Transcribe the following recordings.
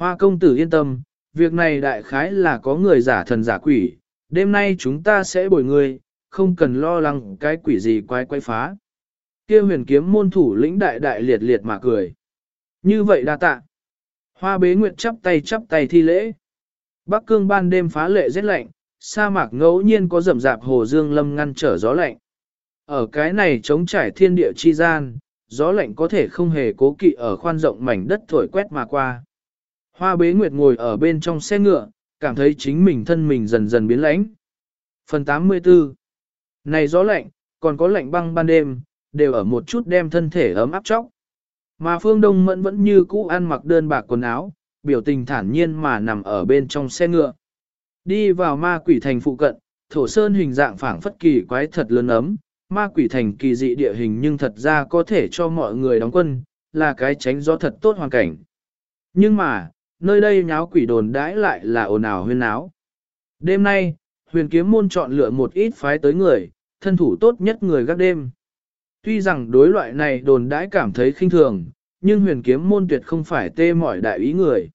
Hoa công tử yên tâm, việc này đại khái là có người giả thần giả quỷ, đêm nay chúng ta sẽ bồi người, không cần lo lắng cái quỷ gì quay quay phá. Kia huyền kiếm môn thủ lĩnh đại đại liệt liệt mà cười. Như vậy đa tạ. Hoa bế nguyệt chắp tay chắp tay thi lễ. Bắc cương ban đêm phá lệ rét lạnh, sa mạc ngẫu nhiên có rậm rạp hồ dương lâm ngăn trở gió lạnh. Ở cái này chống trải thiên địa chi gian, gió lạnh có thể không hề cố kỵ ở khoan rộng mảnh đất thổi quét mà qua. Hoa bế nguyệt ngồi ở bên trong xe ngựa, cảm thấy chính mình thân mình dần dần biến lãnh. Phần 84 Này gió lạnh, còn có lạnh băng ban đêm, đều ở một chút đem thân thể ấm áp chóc. Mà phương đông mẫn vẫn như cũ ăn mặc đơn bạc quần áo, biểu tình thản nhiên mà nằm ở bên trong xe ngựa. Đi vào ma quỷ thành phụ cận, thổ sơn hình dạng phảng phất kỳ quái thật lớn ấm, ma quỷ thành kỳ dị địa hình nhưng thật ra có thể cho mọi người đóng quân, là cái tránh gió thật tốt hoàn cảnh. Nhưng mà, nơi đây nháo quỷ đồn đãi lại là ồn ào huyên náo. Đêm nay, huyền kiếm môn chọn lựa một ít phái tới người, thân thủ tốt nhất người gác đêm. Tuy rằng đối loại này đồn đãi cảm thấy khinh thường, nhưng huyền kiếm môn tuyệt không phải tê mỏi đại ý người.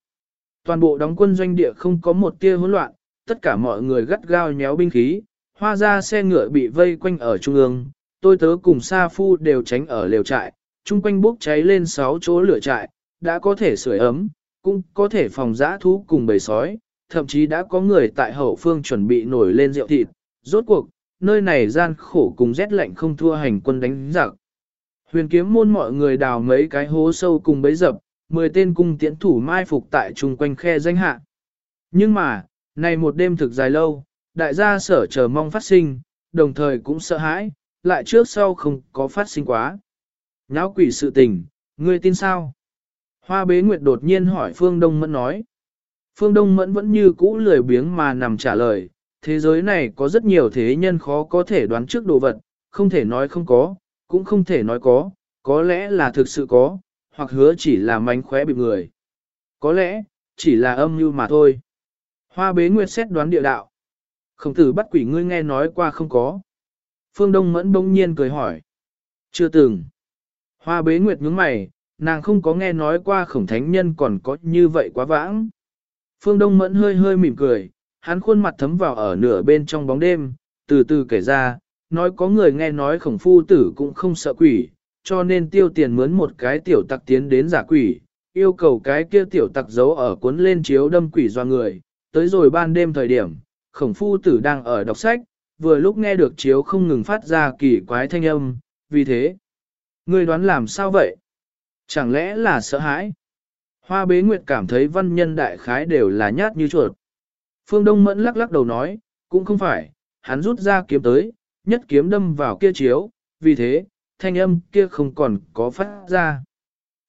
Toàn bộ đóng quân doanh địa không có một tia hỗn loạn, tất cả mọi người gắt gao nhéo binh khí, hoa ra xe ngựa bị vây quanh ở trung ương, tôi tớ cùng Sa Phu đều tránh ở lều trại, chung quanh bốc cháy lên 6 chỗ lửa trại, đã có thể sưởi ấm, cũng có thể phòng giã thú cùng bầy sói, thậm chí đã có người tại hậu phương chuẩn bị nổi lên rượu thịt, rốt cuộc, nơi này gian khổ cùng rét lạnh không thua hành quân đánh giặc. Huyền kiếm môn mọi người đào mấy cái hố sâu cùng bấy dập, 10 tên cung tiễn thủ mai phục tại chung quanh khe danh hạ. Nhưng mà, này một đêm thực dài lâu, đại gia sở chờ mong phát sinh, đồng thời cũng sợ hãi, lại trước sau không có phát sinh quá. Nháo quỷ sự tình, ngươi tin sao? Hoa bế nguyệt đột nhiên hỏi Phương Đông Mẫn nói. Phương Đông Mẫn vẫn như cũ lười biếng mà nằm trả lời, thế giới này có rất nhiều thế nhân khó có thể đoán trước đồ vật, không thể nói không có, cũng không thể nói có, có lẽ là thực sự có, hoặc hứa chỉ là mánh khóe bị người. Có lẽ, chỉ là âm mưu mà thôi. Hoa bế nguyệt xét đoán địa đạo. Khổng tử bắt quỷ ngươi nghe nói qua không có. Phương Đông Mẫn bỗng nhiên cười hỏi. Chưa từng. Hoa bế nguyệt nhướng mày, nàng không có nghe nói qua khổng thánh nhân còn có như vậy quá vãng. Phương Đông Mẫn hơi hơi mỉm cười, hắn khuôn mặt thấm vào ở nửa bên trong bóng đêm, từ từ kể ra, nói có người nghe nói khổng phu tử cũng không sợ quỷ, cho nên tiêu tiền mướn một cái tiểu tặc tiến đến giả quỷ, yêu cầu cái kia tiểu tặc giấu ở cuốn lên chiếu đâm quỷ do người, tới rồi ban đêm thời điểm, khổng phu tử đang ở đọc sách, vừa lúc nghe được chiếu không ngừng phát ra kỳ quái thanh âm, vì thế, người đoán làm sao vậy? Chẳng lẽ là sợ hãi? Hoa bế nguyệt cảm thấy văn nhân đại khái đều là nhát như chuột. Phương Đông Mẫn lắc lắc đầu nói, cũng không phải, hắn rút ra kiếm tới, nhất kiếm đâm vào kia chiếu, vì thế, thanh âm kia không còn có phát ra.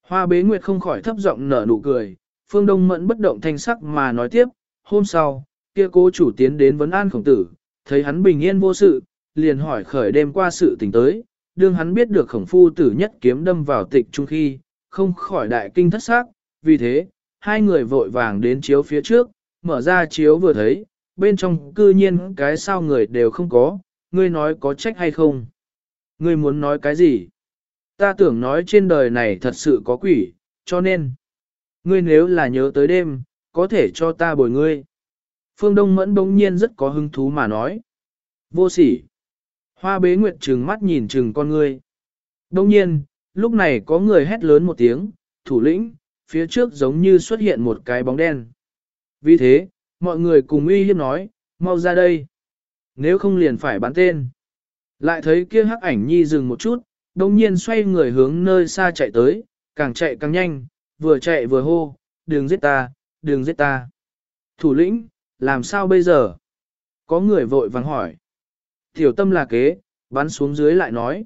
Hoa bế nguyệt không khỏi thấp giọng nở nụ cười, Phương Đông Mẫn bất động thanh sắc mà nói tiếp, hôm sau, kia cố chủ tiến đến vấn an khổng tử, thấy hắn bình yên vô sự, liền hỏi khởi đêm qua sự tình tới, đương hắn biết được khổng phu tử nhất kiếm đâm vào tịch trung khi, không khỏi đại kinh thất xác, vì thế, hai người vội vàng đến chiếu phía trước, mở ra chiếu vừa thấy, bên trong cư nhiên cái sao người đều không có, ngươi nói có trách hay không? Ngươi muốn nói cái gì? Ta tưởng nói trên đời này thật sự có quỷ, cho nên, ngươi nếu là nhớ tới đêm, có thể cho ta bồi ngươi. Phương Đông Mẫn bỗng nhiên rất có hứng thú mà nói. Vô sỉ. Hoa bế nguyệt trừng mắt nhìn trừng con ngươi. Đông nhiên, lúc này có người hét lớn một tiếng, thủ lĩnh, phía trước giống như xuất hiện một cái bóng đen. Vì thế, mọi người cùng uy hiếp nói, mau ra đây. Nếu không liền phải bắn tên. Lại thấy kia hắc ảnh nhi dừng một chút, đồng nhiên xoay người hướng nơi xa chạy tới, càng chạy càng nhanh, vừa chạy vừa hô, đừng giết ta, đừng giết ta. Thủ lĩnh, làm sao bây giờ? Có người vội vàng hỏi. Tiểu tâm là kế, bắn xuống dưới lại nói.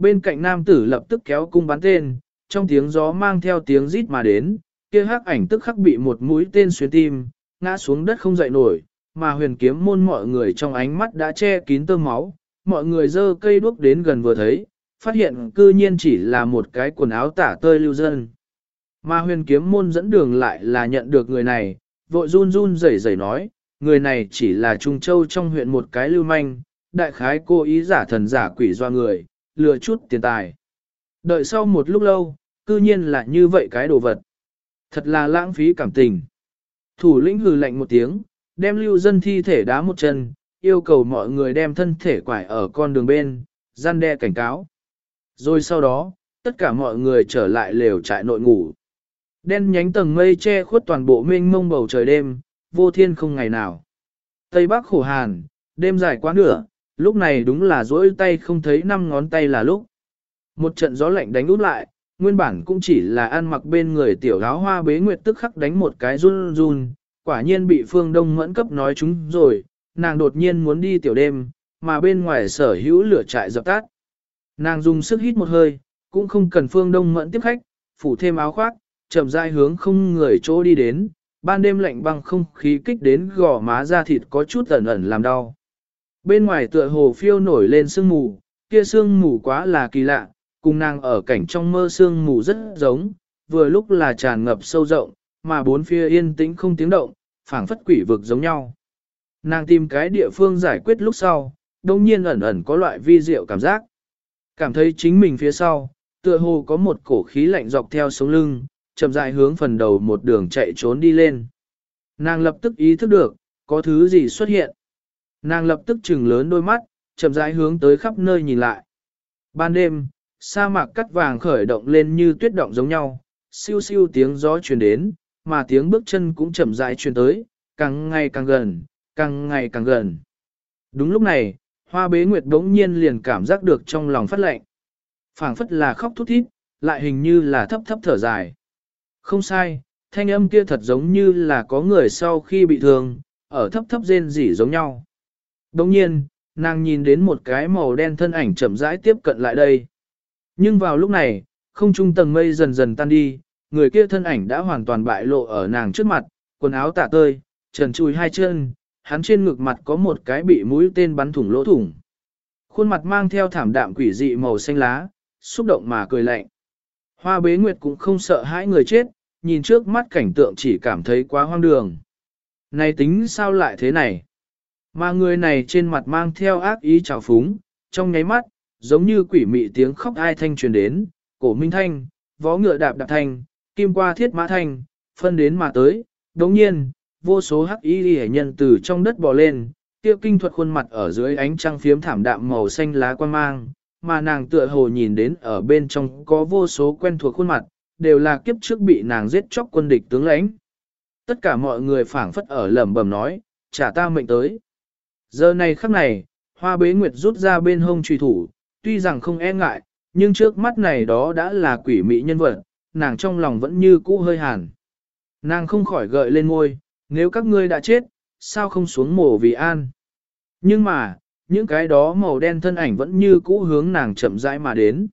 Bên cạnh nam tử lập tức kéo cung bắn tên, trong tiếng gió mang theo tiếng rít mà đến, kia hắc ảnh tức khắc bị một mũi tên xuyên tim, ngã xuống đất không dậy nổi, mà huyền kiếm môn mọi người trong ánh mắt đã che kín tơ máu, mọi người dơ cây đuốc đến gần vừa thấy, phát hiện cư nhiên chỉ là một cái quần áo tả tơi lưu dân. Mà huyền kiếm môn dẫn đường lại là nhận được người này, vội run run rẩy rẩy nói, người này chỉ là Trung Châu trong huyện một cái lưu manh, đại khái cô ý giả thần giả quỷ doa người, lừa chút tiền tài. Đợi sau một lúc lâu, cư nhiên là như vậy cái đồ vật. Thật là lãng phí cảm tình. Thủ lĩnh hừ lạnh một tiếng, đem lưu dân thi thể đá một chân, yêu cầu mọi người đem thân thể quải ở con đường bên, gian đe cảnh cáo. Rồi sau đó, tất cả mọi người trở lại lều trại nội ngủ. Đen nhánh tầng mây che khuất toàn bộ mênh mông bầu trời đêm, vô thiên không ngày nào. Tây Bắc khổ hàn, đêm dài quá nửa, lúc này đúng là duỗi tay không thấy năm ngón tay là lúc. Một trận gió lạnh đánh út lại, nguyên bản cũng chỉ là ăn mặc bên người tiểu áo hoa bế nguyệt tức khắc đánh một cái run run, quả nhiên bị phương đông mẫn cấp nói chúng rồi, nàng đột nhiên muốn đi tiểu đêm, mà bên ngoài sở hữu lửa trại dập tắt. Nàng dùng sức hít một hơi, cũng không cần phương đông mẫn tiếp khách, phủ thêm áo khoác, chậm rãi hướng không người chỗ đi đến, ban đêm lạnh băng không khí kích đến gò má da thịt có chút ẩn ẩn làm đau. Bên ngoài tựa hồ phiêu nổi lên sương mù, kia sương mù quá là kỳ lạ, cùng nàng ở cảnh trong mơ sương mù rất giống, vừa lúc là tràn ngập sâu rộng, mà bốn phía yên tĩnh không tiếng động, phảng phất quỷ vực giống nhau. Nàng tìm cái địa phương giải quyết lúc sau, đồng nhiên ẩn ẩn có loại vi diệu cảm giác. Cảm thấy chính mình phía sau, tựa hồ có một cổ khí lạnh dọc theo sống lưng, chậm rãi hướng phần đầu một đường chạy trốn đi lên. Nàng lập tức ý thức được, có thứ gì xuất hiện. Nàng lập tức trừng lớn đôi mắt, chậm rãi hướng tới khắp nơi nhìn lại. Ban đêm, sa mạc cắt vàng khởi động lên như tuyết động giống nhau, siêu siêu tiếng gió truyền đến, mà tiếng bước chân cũng chậm rãi truyền tới, càng ngày càng gần, càng ngày càng gần. Đúng lúc này, hoa bế nguyệt bỗng nhiên liền cảm giác được trong lòng phát lạnh. phảng phất là khóc thút thít, lại hình như là thấp thấp thở dài. Không sai, thanh âm kia thật giống như là có người sau khi bị thương, ở thấp thấp rên rỉ giống nhau. Đồng nhiên, nàng nhìn đến một cái màu đen thân ảnh chậm rãi tiếp cận lại đây. Nhưng vào lúc này, không trung tầng mây dần dần tan đi, người kia thân ảnh đã hoàn toàn bại lộ ở nàng trước mặt, quần áo tả tơi, trần chùi hai chân, hắn trên ngực mặt có một cái bị mũi tên bắn thủng lỗ thủng. Khuôn mặt mang theo thảm đạm quỷ dị màu xanh lá, xúc động mà cười lạnh. Hoa bế nguyệt cũng không sợ hãi người chết, nhìn trước mắt cảnh tượng chỉ cảm thấy quá hoang đường. Này tính sao lại thế này? Mà người này trên mặt mang theo ác ý trào phúng, trong nháy mắt, giống như quỷ mị tiếng khóc ai thanh truyền đến, cổ minh thanh, vó ngựa đạp đạp thanh, kim qua thiết mã thanh, phân đến mà tới, đồng nhiên, vô số hắc y hệ nhân từ trong đất bò lên, tiêu kinh thuật khuôn mặt ở dưới ánh trăng phiếm thảm đạm màu xanh lá quan mang, mà nàng tựa hồ nhìn đến ở bên trong có vô số quen thuộc khuôn mặt, đều là kiếp trước bị nàng giết chóc quân địch tướng lãnh. Tất cả mọi người phảng phất ở lẩm bẩm nói, trả ta mệnh tới. Giờ này khắc này, hoa bế nguyệt rút ra bên hông truy thủ, tuy rằng không e ngại, nhưng trước mắt này đó đã là quỷ mị nhân vật, nàng trong lòng vẫn như cũ hơi hàn. Nàng không khỏi gợi lên ngôi, nếu các ngươi đã chết, sao không xuống mổ vì an. Nhưng mà, những cái đó màu đen thân ảnh vẫn như cũ hướng nàng chậm rãi mà đến.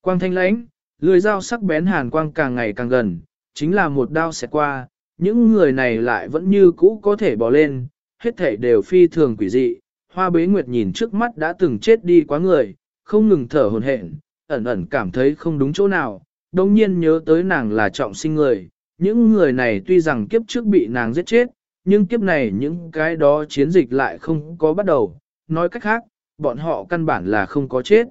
Quang thanh lãnh, lưỡi dao sắc bén hàn quang càng ngày càng gần, chính là một đao xẹt qua, những người này lại vẫn như cũ có thể bỏ lên, hết thể đều phi thường quỷ dị. Hoa bế nguyệt nhìn trước mắt đã từng chết đi quá người, không ngừng thở hồn hển, ẩn ẩn cảm thấy không đúng chỗ nào, đồng nhiên nhớ tới nàng là trọng sinh người. Những người này tuy rằng kiếp trước bị nàng giết chết, nhưng kiếp này những cái đó chiến dịch lại không có bắt đầu, nói cách khác, bọn họ căn bản là không có chết.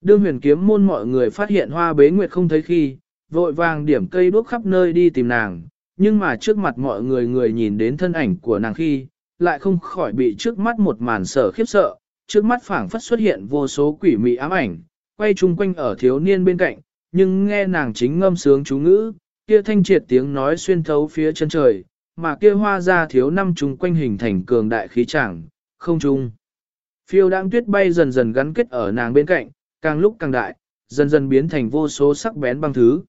Đương huyền kiếm môn mọi người phát hiện hoa bế nguyệt không thấy khi, vội vàng điểm cây đuốc khắp nơi đi tìm nàng, nhưng mà trước mặt mọi người người nhìn đến thân ảnh của nàng khi, lại không khỏi bị trước mắt một màn sở khiếp sợ, trước mắt phảng phất xuất hiện vô số quỷ mị ám ảnh, quay chung quanh ở thiếu niên bên cạnh, nhưng nghe nàng chính ngâm sướng chú ngữ, kia thanh triệt tiếng nói xuyên thấu phía chân trời, mà kia hoa ra thiếu năm chung quanh hình thành cường đại khí chẳng, không chung. Phiêu đang tuyết bay dần dần gắn kết ở nàng bên cạnh, càng lúc càng đại, dần dần biến thành vô số sắc bén băng thứ.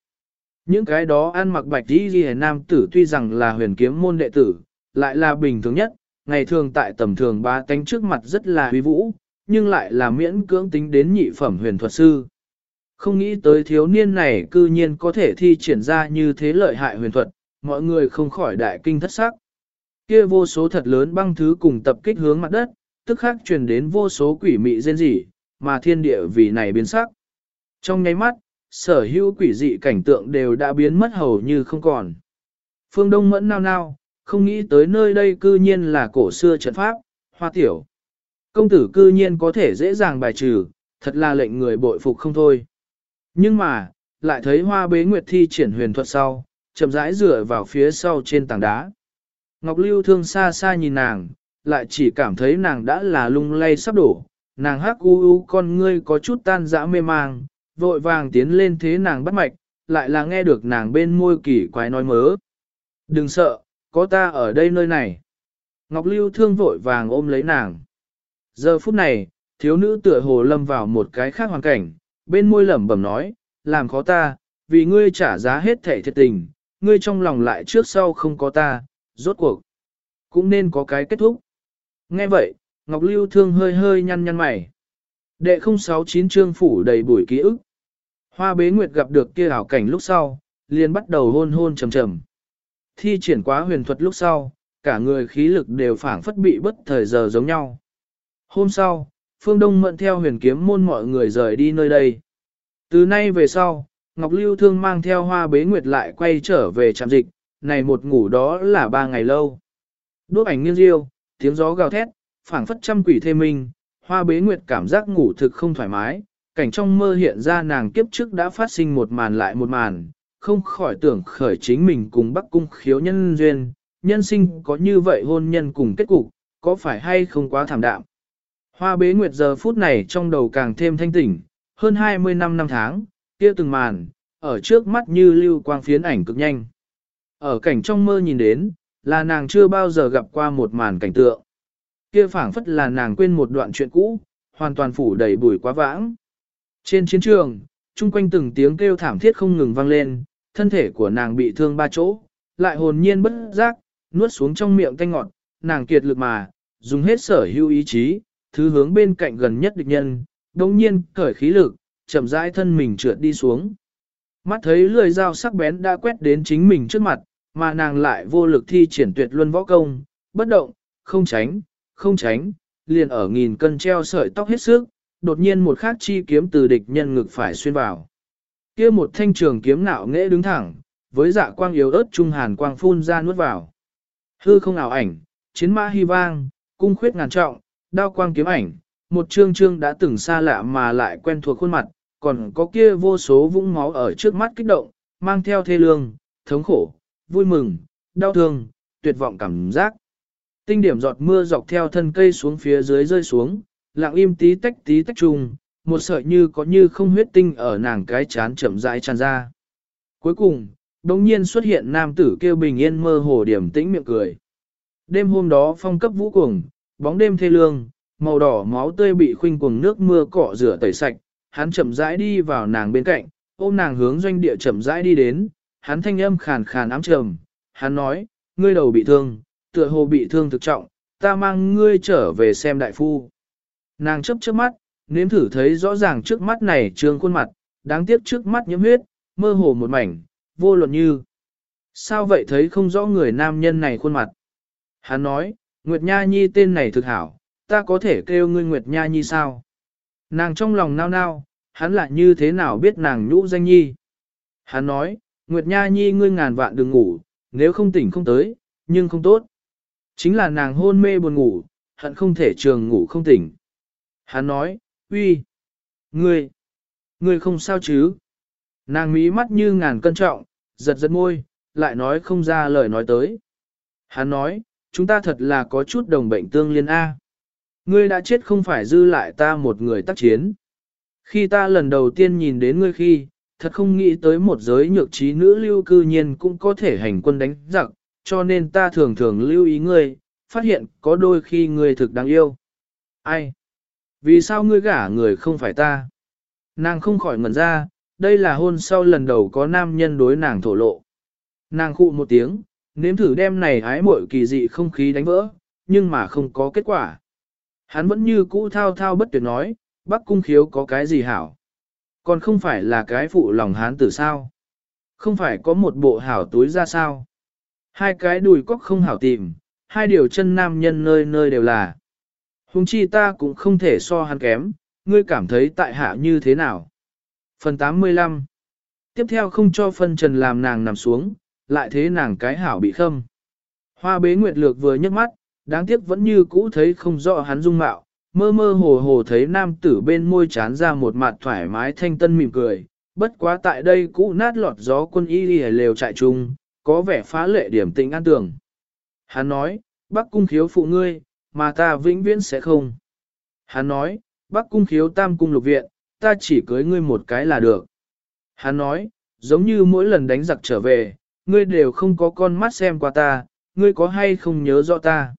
Những cái đó ăn mặc bạch đi ghi nam tử tuy rằng là huyền kiếm môn đệ tử, lại là bình thường nhất, ngày thường tại tầm thường ba tánh trước mặt rất là huy vũ, nhưng lại là miễn cưỡng tính đến nhị phẩm huyền thuật sư. Không nghĩ tới thiếu niên này cư nhiên có thể thi triển ra như thế lợi hại huyền thuật, mọi người không khỏi đại kinh thất sắc. Kia vô số thật lớn băng thứ cùng tập kích hướng mặt đất, tức khắc truyền đến vô số quỷ mị rên rỉ, mà thiên địa vì này biến sắc. Trong nháy mắt, sở hữu quỷ dị cảnh tượng đều đã biến mất hầu như không còn. Phương Đông mẫn nao nao, không nghĩ tới nơi đây cư nhiên là cổ xưa trận pháp, hoa tiểu. Công tử cư nhiên có thể dễ dàng bài trừ, thật là lệnh người bội phục không thôi. Nhưng mà, lại thấy hoa bế nguyệt thi triển huyền thuật sau, chậm rãi dựa vào phía sau trên tảng đá. Ngọc Lưu thương xa xa nhìn nàng, lại chỉ cảm thấy nàng đã là lung lay sắp đổ, nàng hắc u u con ngươi có chút tan dã mê mang, vội vàng tiến lên thế nàng bắt mạch, lại là nghe được nàng bên môi kỳ quái nói mớ. Đừng sợ, có ta ở đây nơi này. Ngọc Lưu thương vội vàng ôm lấy nàng. Giờ phút này, thiếu nữ tựa hồ lâm vào một cái khác hoàn cảnh, bên môi lẩm bẩm nói, làm khó ta, vì ngươi trả giá hết thể thiệt tình, ngươi trong lòng lại trước sau không có ta, rốt cuộc. Cũng nên có cái kết thúc. Nghe vậy, Ngọc Lưu Thương hơi hơi nhăn nhăn mày. Đệ 069 chương phủ đầy bụi ký ức. Hoa bế nguyệt gặp được kia ảo cảnh lúc sau, liền bắt đầu hôn hôn trầm trầm. Thi triển quá huyền thuật lúc sau, cả người khí lực đều phảng phất bị bất thời giờ giống nhau. Hôm sau, Phương Đông mận theo huyền kiếm môn mọi người rời đi nơi đây. Từ nay về sau, Ngọc Lưu Thương mang theo hoa bế nguyệt lại quay trở về trạm dịch, này một ngủ đó là ba ngày lâu. Đốt ảnh nghiêng riêu, tiếng gió gào thét, phảng phất trăm quỷ thê minh, hoa bế nguyệt cảm giác ngủ thực không thoải mái, cảnh trong mơ hiện ra nàng kiếp trước đã phát sinh một màn lại một màn, không khỏi tưởng khởi chính mình cùng bắc cung khiếu nhân duyên, nhân sinh có như vậy hôn nhân cùng kết cục, có phải hay không quá thảm đạm. Hoa bế nguyệt giờ phút này trong đầu càng thêm thanh tỉnh, hơn 20 năm năm tháng, kia từng màn, ở trước mắt như lưu quang phiến ảnh cực nhanh. Ở cảnh trong mơ nhìn đến, là nàng chưa bao giờ gặp qua một màn cảnh tượng. Kia phảng phất là nàng quên một đoạn chuyện cũ, hoàn toàn phủ đầy bùi quá vãng. Trên chiến trường, chung quanh từng tiếng kêu thảm thiết không ngừng vang lên, thân thể của nàng bị thương ba chỗ, lại hồn nhiên bất giác, nuốt xuống trong miệng tanh ngọt, nàng kiệt lực mà, dùng hết sở hữu ý chí, thứ hướng bên cạnh gần nhất địch nhân, đồng nhiên cởi khí lực, chậm rãi thân mình trượt đi xuống. Mắt thấy lưỡi dao sắc bén đã quét đến chính mình trước mặt, mà nàng lại vô lực thi triển tuyệt luân võ công, bất động, không tránh, không tránh, liền ở nghìn cân treo sợi tóc hết sức, đột nhiên một khắc chi kiếm từ địch nhân ngực phải xuyên vào kia một thanh trường kiếm nạo nghễ đứng thẳng, với dạ quang yếu ớt trung hàn quang phun ra nuốt vào. Hư không ảo ảnh, chiến mã hy vang, cung khuyết ngàn trọng, đao quang kiếm ảnh, một trương trương đã từng xa lạ mà lại quen thuộc khuôn mặt, còn có kia vô số vũng máu ở trước mắt kích động, mang theo thê lương, thống khổ, vui mừng, đau thương, tuyệt vọng cảm giác. Tinh điểm giọt mưa dọc theo thân cây xuống phía dưới rơi xuống, lặng im tí tách tí tách trùng, một sợi như có như không huyết tinh ở nàng cái chán chậm rãi tràn ra. Cuối cùng, đống nhiên xuất hiện nam tử kêu bình yên mơ hồ điểm tĩnh miệng cười. Đêm hôm đó phong cấp vũ cuồng, bóng đêm thê lương, màu đỏ máu tươi bị khuynh cuồng nước mưa cọ rửa tẩy sạch, hắn chậm rãi đi vào nàng bên cạnh, ôm nàng hướng doanh địa chậm rãi đi đến, hắn thanh âm khàn khàn ám trầm, hắn nói, ngươi đầu bị thương, tựa hồ bị thương thực trọng, ta mang ngươi trở về xem đại phu. Nàng chấp trước mắt, nếm thử thấy rõ ràng trước mắt này trương khuôn mặt, đáng tiếc trước mắt nhiễm huyết, mơ hồ một mảnh, vô luận như. Sao vậy thấy không rõ người nam nhân này khuôn mặt? Hắn nói, Nguyệt Nha Nhi tên này thực hảo, ta có thể kêu ngươi Nguyệt Nha Nhi sao? Nàng trong lòng nao nao, hắn lại như thế nào biết nàng nhũ danh nhi? Hắn nói, Nguyệt Nha Nhi ngươi ngàn vạn đừng ngủ, nếu không tỉnh không tới, nhưng không tốt. Chính là nàng hôn mê buồn ngủ, hận không thể trường ngủ không tỉnh. Hắn nói, uy, ngươi, ngươi không sao chứ? Nàng mí mắt như ngàn cân trọng, giật giật môi, lại nói không ra lời nói tới. Hắn nói, chúng ta thật là có chút đồng bệnh tương liên A. Ngươi đã chết không phải dư lại ta một người tác chiến. Khi ta lần đầu tiên nhìn đến ngươi khi, thật không nghĩ tới một giới nhược trí nữ lưu cư nhiên cũng có thể hành quân đánh giặc, cho nên ta thường thường lưu ý ngươi, phát hiện có đôi khi ngươi thực đáng yêu. Ai? Vì sao ngươi gả người không phải ta? Nàng không khỏi ngẩn ra, đây là hôn sau lần đầu có nam nhân đối nàng thổ lộ. Nàng khụ một tiếng, nếm thử đem này ái muội kỳ dị không khí đánh vỡ, nhưng mà không có kết quả. Hắn vẫn như cũ thao thao bất tuyệt nói, Bắc cung khiếu có cái gì hảo? Còn không phải là cái phụ lòng hán tử sao? Không phải có một bộ hảo túi ra sao? Hai cái đùi cóc không hảo tìm, hai điều chân nam nhân nơi nơi đều là. Hùng chi ta cũng không thể so hắn kém, ngươi cảm thấy tại hạ như thế nào? Phần 85 Tiếp theo không cho phân trần làm nàng nằm xuống, lại thế nàng cái hảo bị khâm. Hoa bế nguyệt lược vừa nhấc mắt, đáng tiếc vẫn như cũ thấy không rõ hắn dung mạo, mơ mơ hồ hồ thấy nam tử bên môi chán ra một mặt thoải mái thanh tân mỉm cười, bất quá tại đây cũ nát lọt gió quân y lìa lều trại chung, có vẻ phá lệ điểm tình an tường. Hắn nói, Bắc cung khiếu phụ ngươi, mà ta vĩnh viễn sẽ không. Hắn nói, Bắc cung khiếu tam cung lục viện, ta chỉ cưới ngươi một cái là được. Hắn nói, giống như mỗi lần đánh giặc trở về, ngươi đều không có con mắt xem qua ta, ngươi có hay không nhớ rõ ta.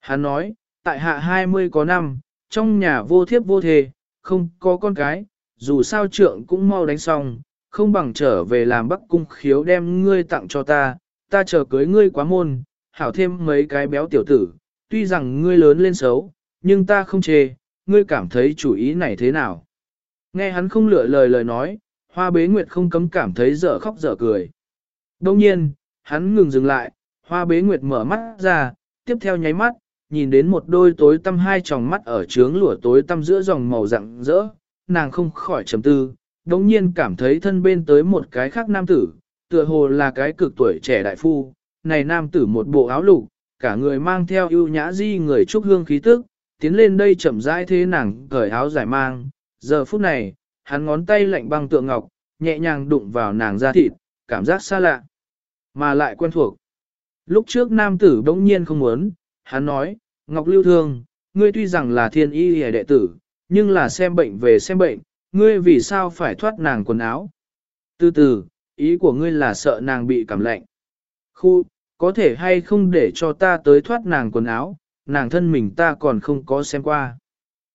Hắn nói, tại hạ hai mươi có năm, trong nhà vô thiếp vô thề, không có con cái, dù sao trượng cũng mau đánh xong, không bằng trở về làm bắc cung khiếu đem ngươi tặng cho ta, ta chờ cưới ngươi quá môn, hảo thêm mấy cái béo tiểu tử, tuy rằng ngươi lớn lên xấu, nhưng ta không chê, ngươi cảm thấy chủ ý này thế nào. Nghe hắn không lựa lời lời nói, hoa bế nguyệt không cấm cảm thấy dở khóc dở cười. Đông nhiên, hắn ngừng dừng lại, hoa bế nguyệt mở mắt ra, tiếp theo nháy mắt, nhìn đến một đôi tối tăm hai tròng mắt ở trướng lửa tối tăm giữa dòng màu rạng rỡ, nàng không khỏi trầm tư, Đống nhiên cảm thấy thân bên tới một cái khác nam tử, tựa hồ là cái cực tuổi trẻ đại phu, này nam tử một bộ áo lục, cả người mang theo ưu nhã di người trúc hương khí tức, tiến lên đây chậm rãi thế nàng cởi áo giải mang, giờ phút này, hắn ngón tay lạnh băng tượng ngọc, nhẹ nhàng đụng vào nàng da thịt, cảm giác xa lạ, mà lại quen thuộc. Lúc trước nam tử bỗng nhiên không muốn, hắn nói, Ngọc Lưu Thương, ngươi tuy rằng là thiên y hề đệ tử, nhưng là xem bệnh về xem bệnh, ngươi vì sao phải thoát nàng quần áo? Từ từ, ý của ngươi là sợ nàng bị cảm lạnh. Khu, có thể hay không để cho ta tới thoát nàng quần áo, nàng thân mình ta còn không có xem qua.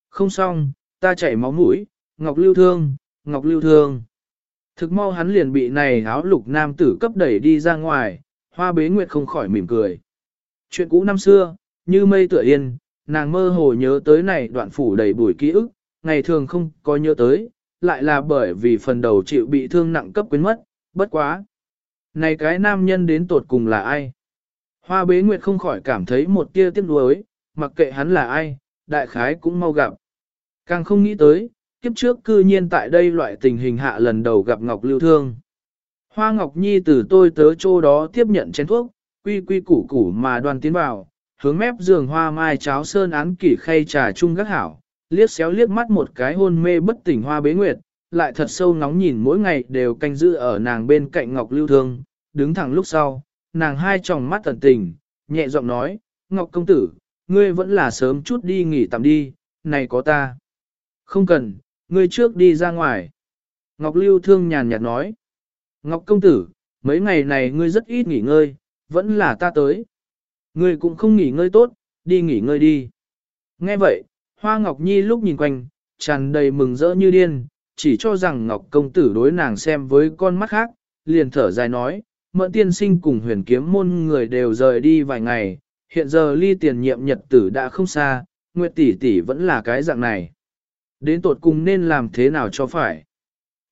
Không xong, ta chảy máu mũi, Ngọc Lưu Thương, Ngọc Lưu Thương. Thực mau hắn liền bị này áo lục nam tử cấp đẩy đi ra ngoài, hoa bế nguyệt không khỏi mỉm cười. Chuyện cũ năm xưa, như mây tựa yên, nàng mơ hồ nhớ tới này đoạn phủ đầy bụi ký ức, ngày thường không có nhớ tới, lại là bởi vì phần đầu chịu bị thương nặng cấp quyến mất, bất quá. Này cái nam nhân đến tột cùng là ai? Hoa bế nguyệt không khỏi cảm thấy một tia tiếc nuối, mặc kệ hắn là ai, đại khái cũng mau gặp. Càng không nghĩ tới, kiếp trước cư nhiên tại đây loại tình hình hạ lần đầu gặp Ngọc Lưu Thương. Hoa Ngọc Nhi từ tôi tớ chỗ đó tiếp nhận chén thuốc, quy quy củ củ mà đoàn tiến vào, hướng mép giường hoa mai cháo sơn án kỷ khay trà chung gác hảo, liếc xéo liếc mắt một cái hôn mê bất tỉnh hoa bế nguyệt, lại thật sâu nóng nhìn mỗi ngày đều canh giữ ở nàng bên cạnh Ngọc Lưu Thương, đứng thẳng lúc sau, nàng hai tròng mắt tận tình, nhẹ giọng nói, Ngọc công tử, ngươi vẫn là sớm chút đi nghỉ tạm đi, này có ta. Không cần, ngươi trước đi ra ngoài. Ngọc Lưu Thương nhàn nhạt nói, Ngọc công tử, mấy ngày này ngươi rất ít nghỉ ngơi, vẫn là ta tới. Ngươi cũng không nghỉ ngơi tốt, đi nghỉ ngơi đi. Nghe vậy, Hoa Ngọc Nhi lúc nhìn quanh, tràn đầy mừng rỡ như điên, chỉ cho rằng Ngọc công tử đối nàng xem với con mắt khác, liền thở dài nói, mẫn tiên sinh cùng huyền kiếm môn người đều rời đi vài ngày, hiện giờ ly tiền nhiệm nhật tử đã không xa, Nguyệt tỷ tỷ vẫn là cái dạng này. Đến tột cùng nên làm thế nào cho phải.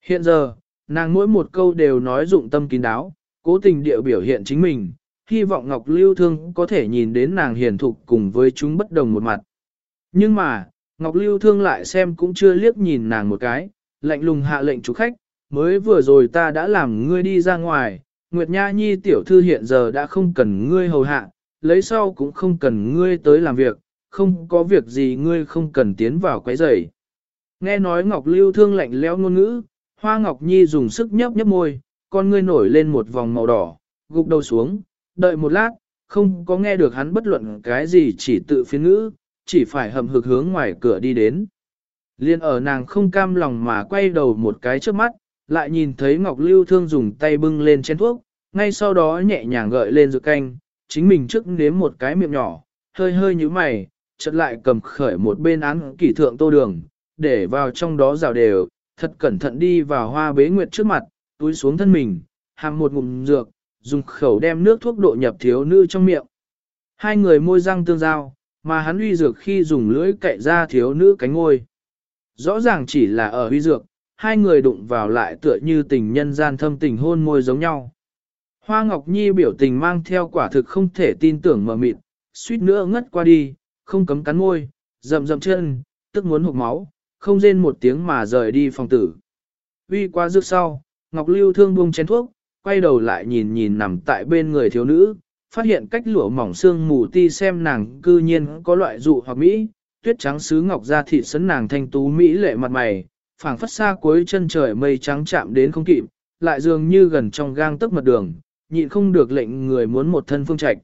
Hiện giờ, nàng mỗi một câu đều nói dụng tâm kín đáo, cố tình địa biểu hiện chính mình, hy vọng Ngọc Lưu Thương có thể nhìn đến nàng hiền thục cùng với chúng bất đồng một mặt. Nhưng mà, Ngọc Lưu Thương lại xem cũng chưa liếc nhìn nàng một cái, lạnh lùng hạ lệnh chủ khách, mới vừa rồi ta đã làm ngươi đi ra ngoài, Nguyệt Nha Nhi tiểu thư hiện giờ đã không cần ngươi hầu hạ, lấy sau cũng không cần ngươi tới làm việc, không có việc gì ngươi không cần tiến vào quấy rầy. Nghe nói Ngọc Lưu Thương lạnh lẽo ngôn ngữ, Hoa Ngọc Nhi dùng sức nhấp nhấp môi, con ngươi nổi lên một vòng màu đỏ, gục đầu xuống, đợi một lát, không có nghe được hắn bất luận cái gì chỉ tự phiên ngữ, chỉ phải hầm hực hướng ngoài cửa đi đến. Liên ở nàng không cam lòng mà quay đầu một cái trước mắt, lại nhìn thấy Ngọc Lưu Thương dùng tay bưng lên chén thuốc, ngay sau đó nhẹ nhàng gợi lên rượu canh, chính mình trước nếm một cái miệng nhỏ, hơi hơi như mày, chợt lại cầm khởi một bên án kỷ thượng tô đường, để vào trong đó rào đều, thật cẩn thận đi vào hoa bế nguyệt trước mặt, túi xuống thân mình, hàm một ngụm dược, dùng khẩu đem nước thuốc độ nhập thiếu nữ trong miệng. Hai người môi răng tương giao, mà hắn uy dược khi dùng lưỡi cậy ra thiếu nữ cánh ngôi. Rõ ràng chỉ là ở uy dược, hai người đụng vào lại tựa như tình nhân gian thâm tình hôn môi giống nhau. Hoa Ngọc Nhi biểu tình mang theo quả thực không thể tin tưởng mờ mịt, suýt nữa ngất qua đi, không cấm cắn môi, rậm rậm chân, tức muốn hụt máu, không rên một tiếng mà rời đi phòng tử. Uy qua rước sau, Ngọc Lưu thương buông chén thuốc, quay đầu lại nhìn nhìn nằm tại bên người thiếu nữ, phát hiện cách lụa mỏng xương mù ti xem nàng cư nhiên có loại dụ hoặc Mỹ, tuyết trắng sứ ngọc ra thịt sấn nàng thanh tú Mỹ lệ mặt mày, phảng phất xa cuối chân trời mây trắng chạm đến không kịp, lại dường như gần trong gang tấc mật đường, nhịn không được lệnh người muốn một thân phương trạch.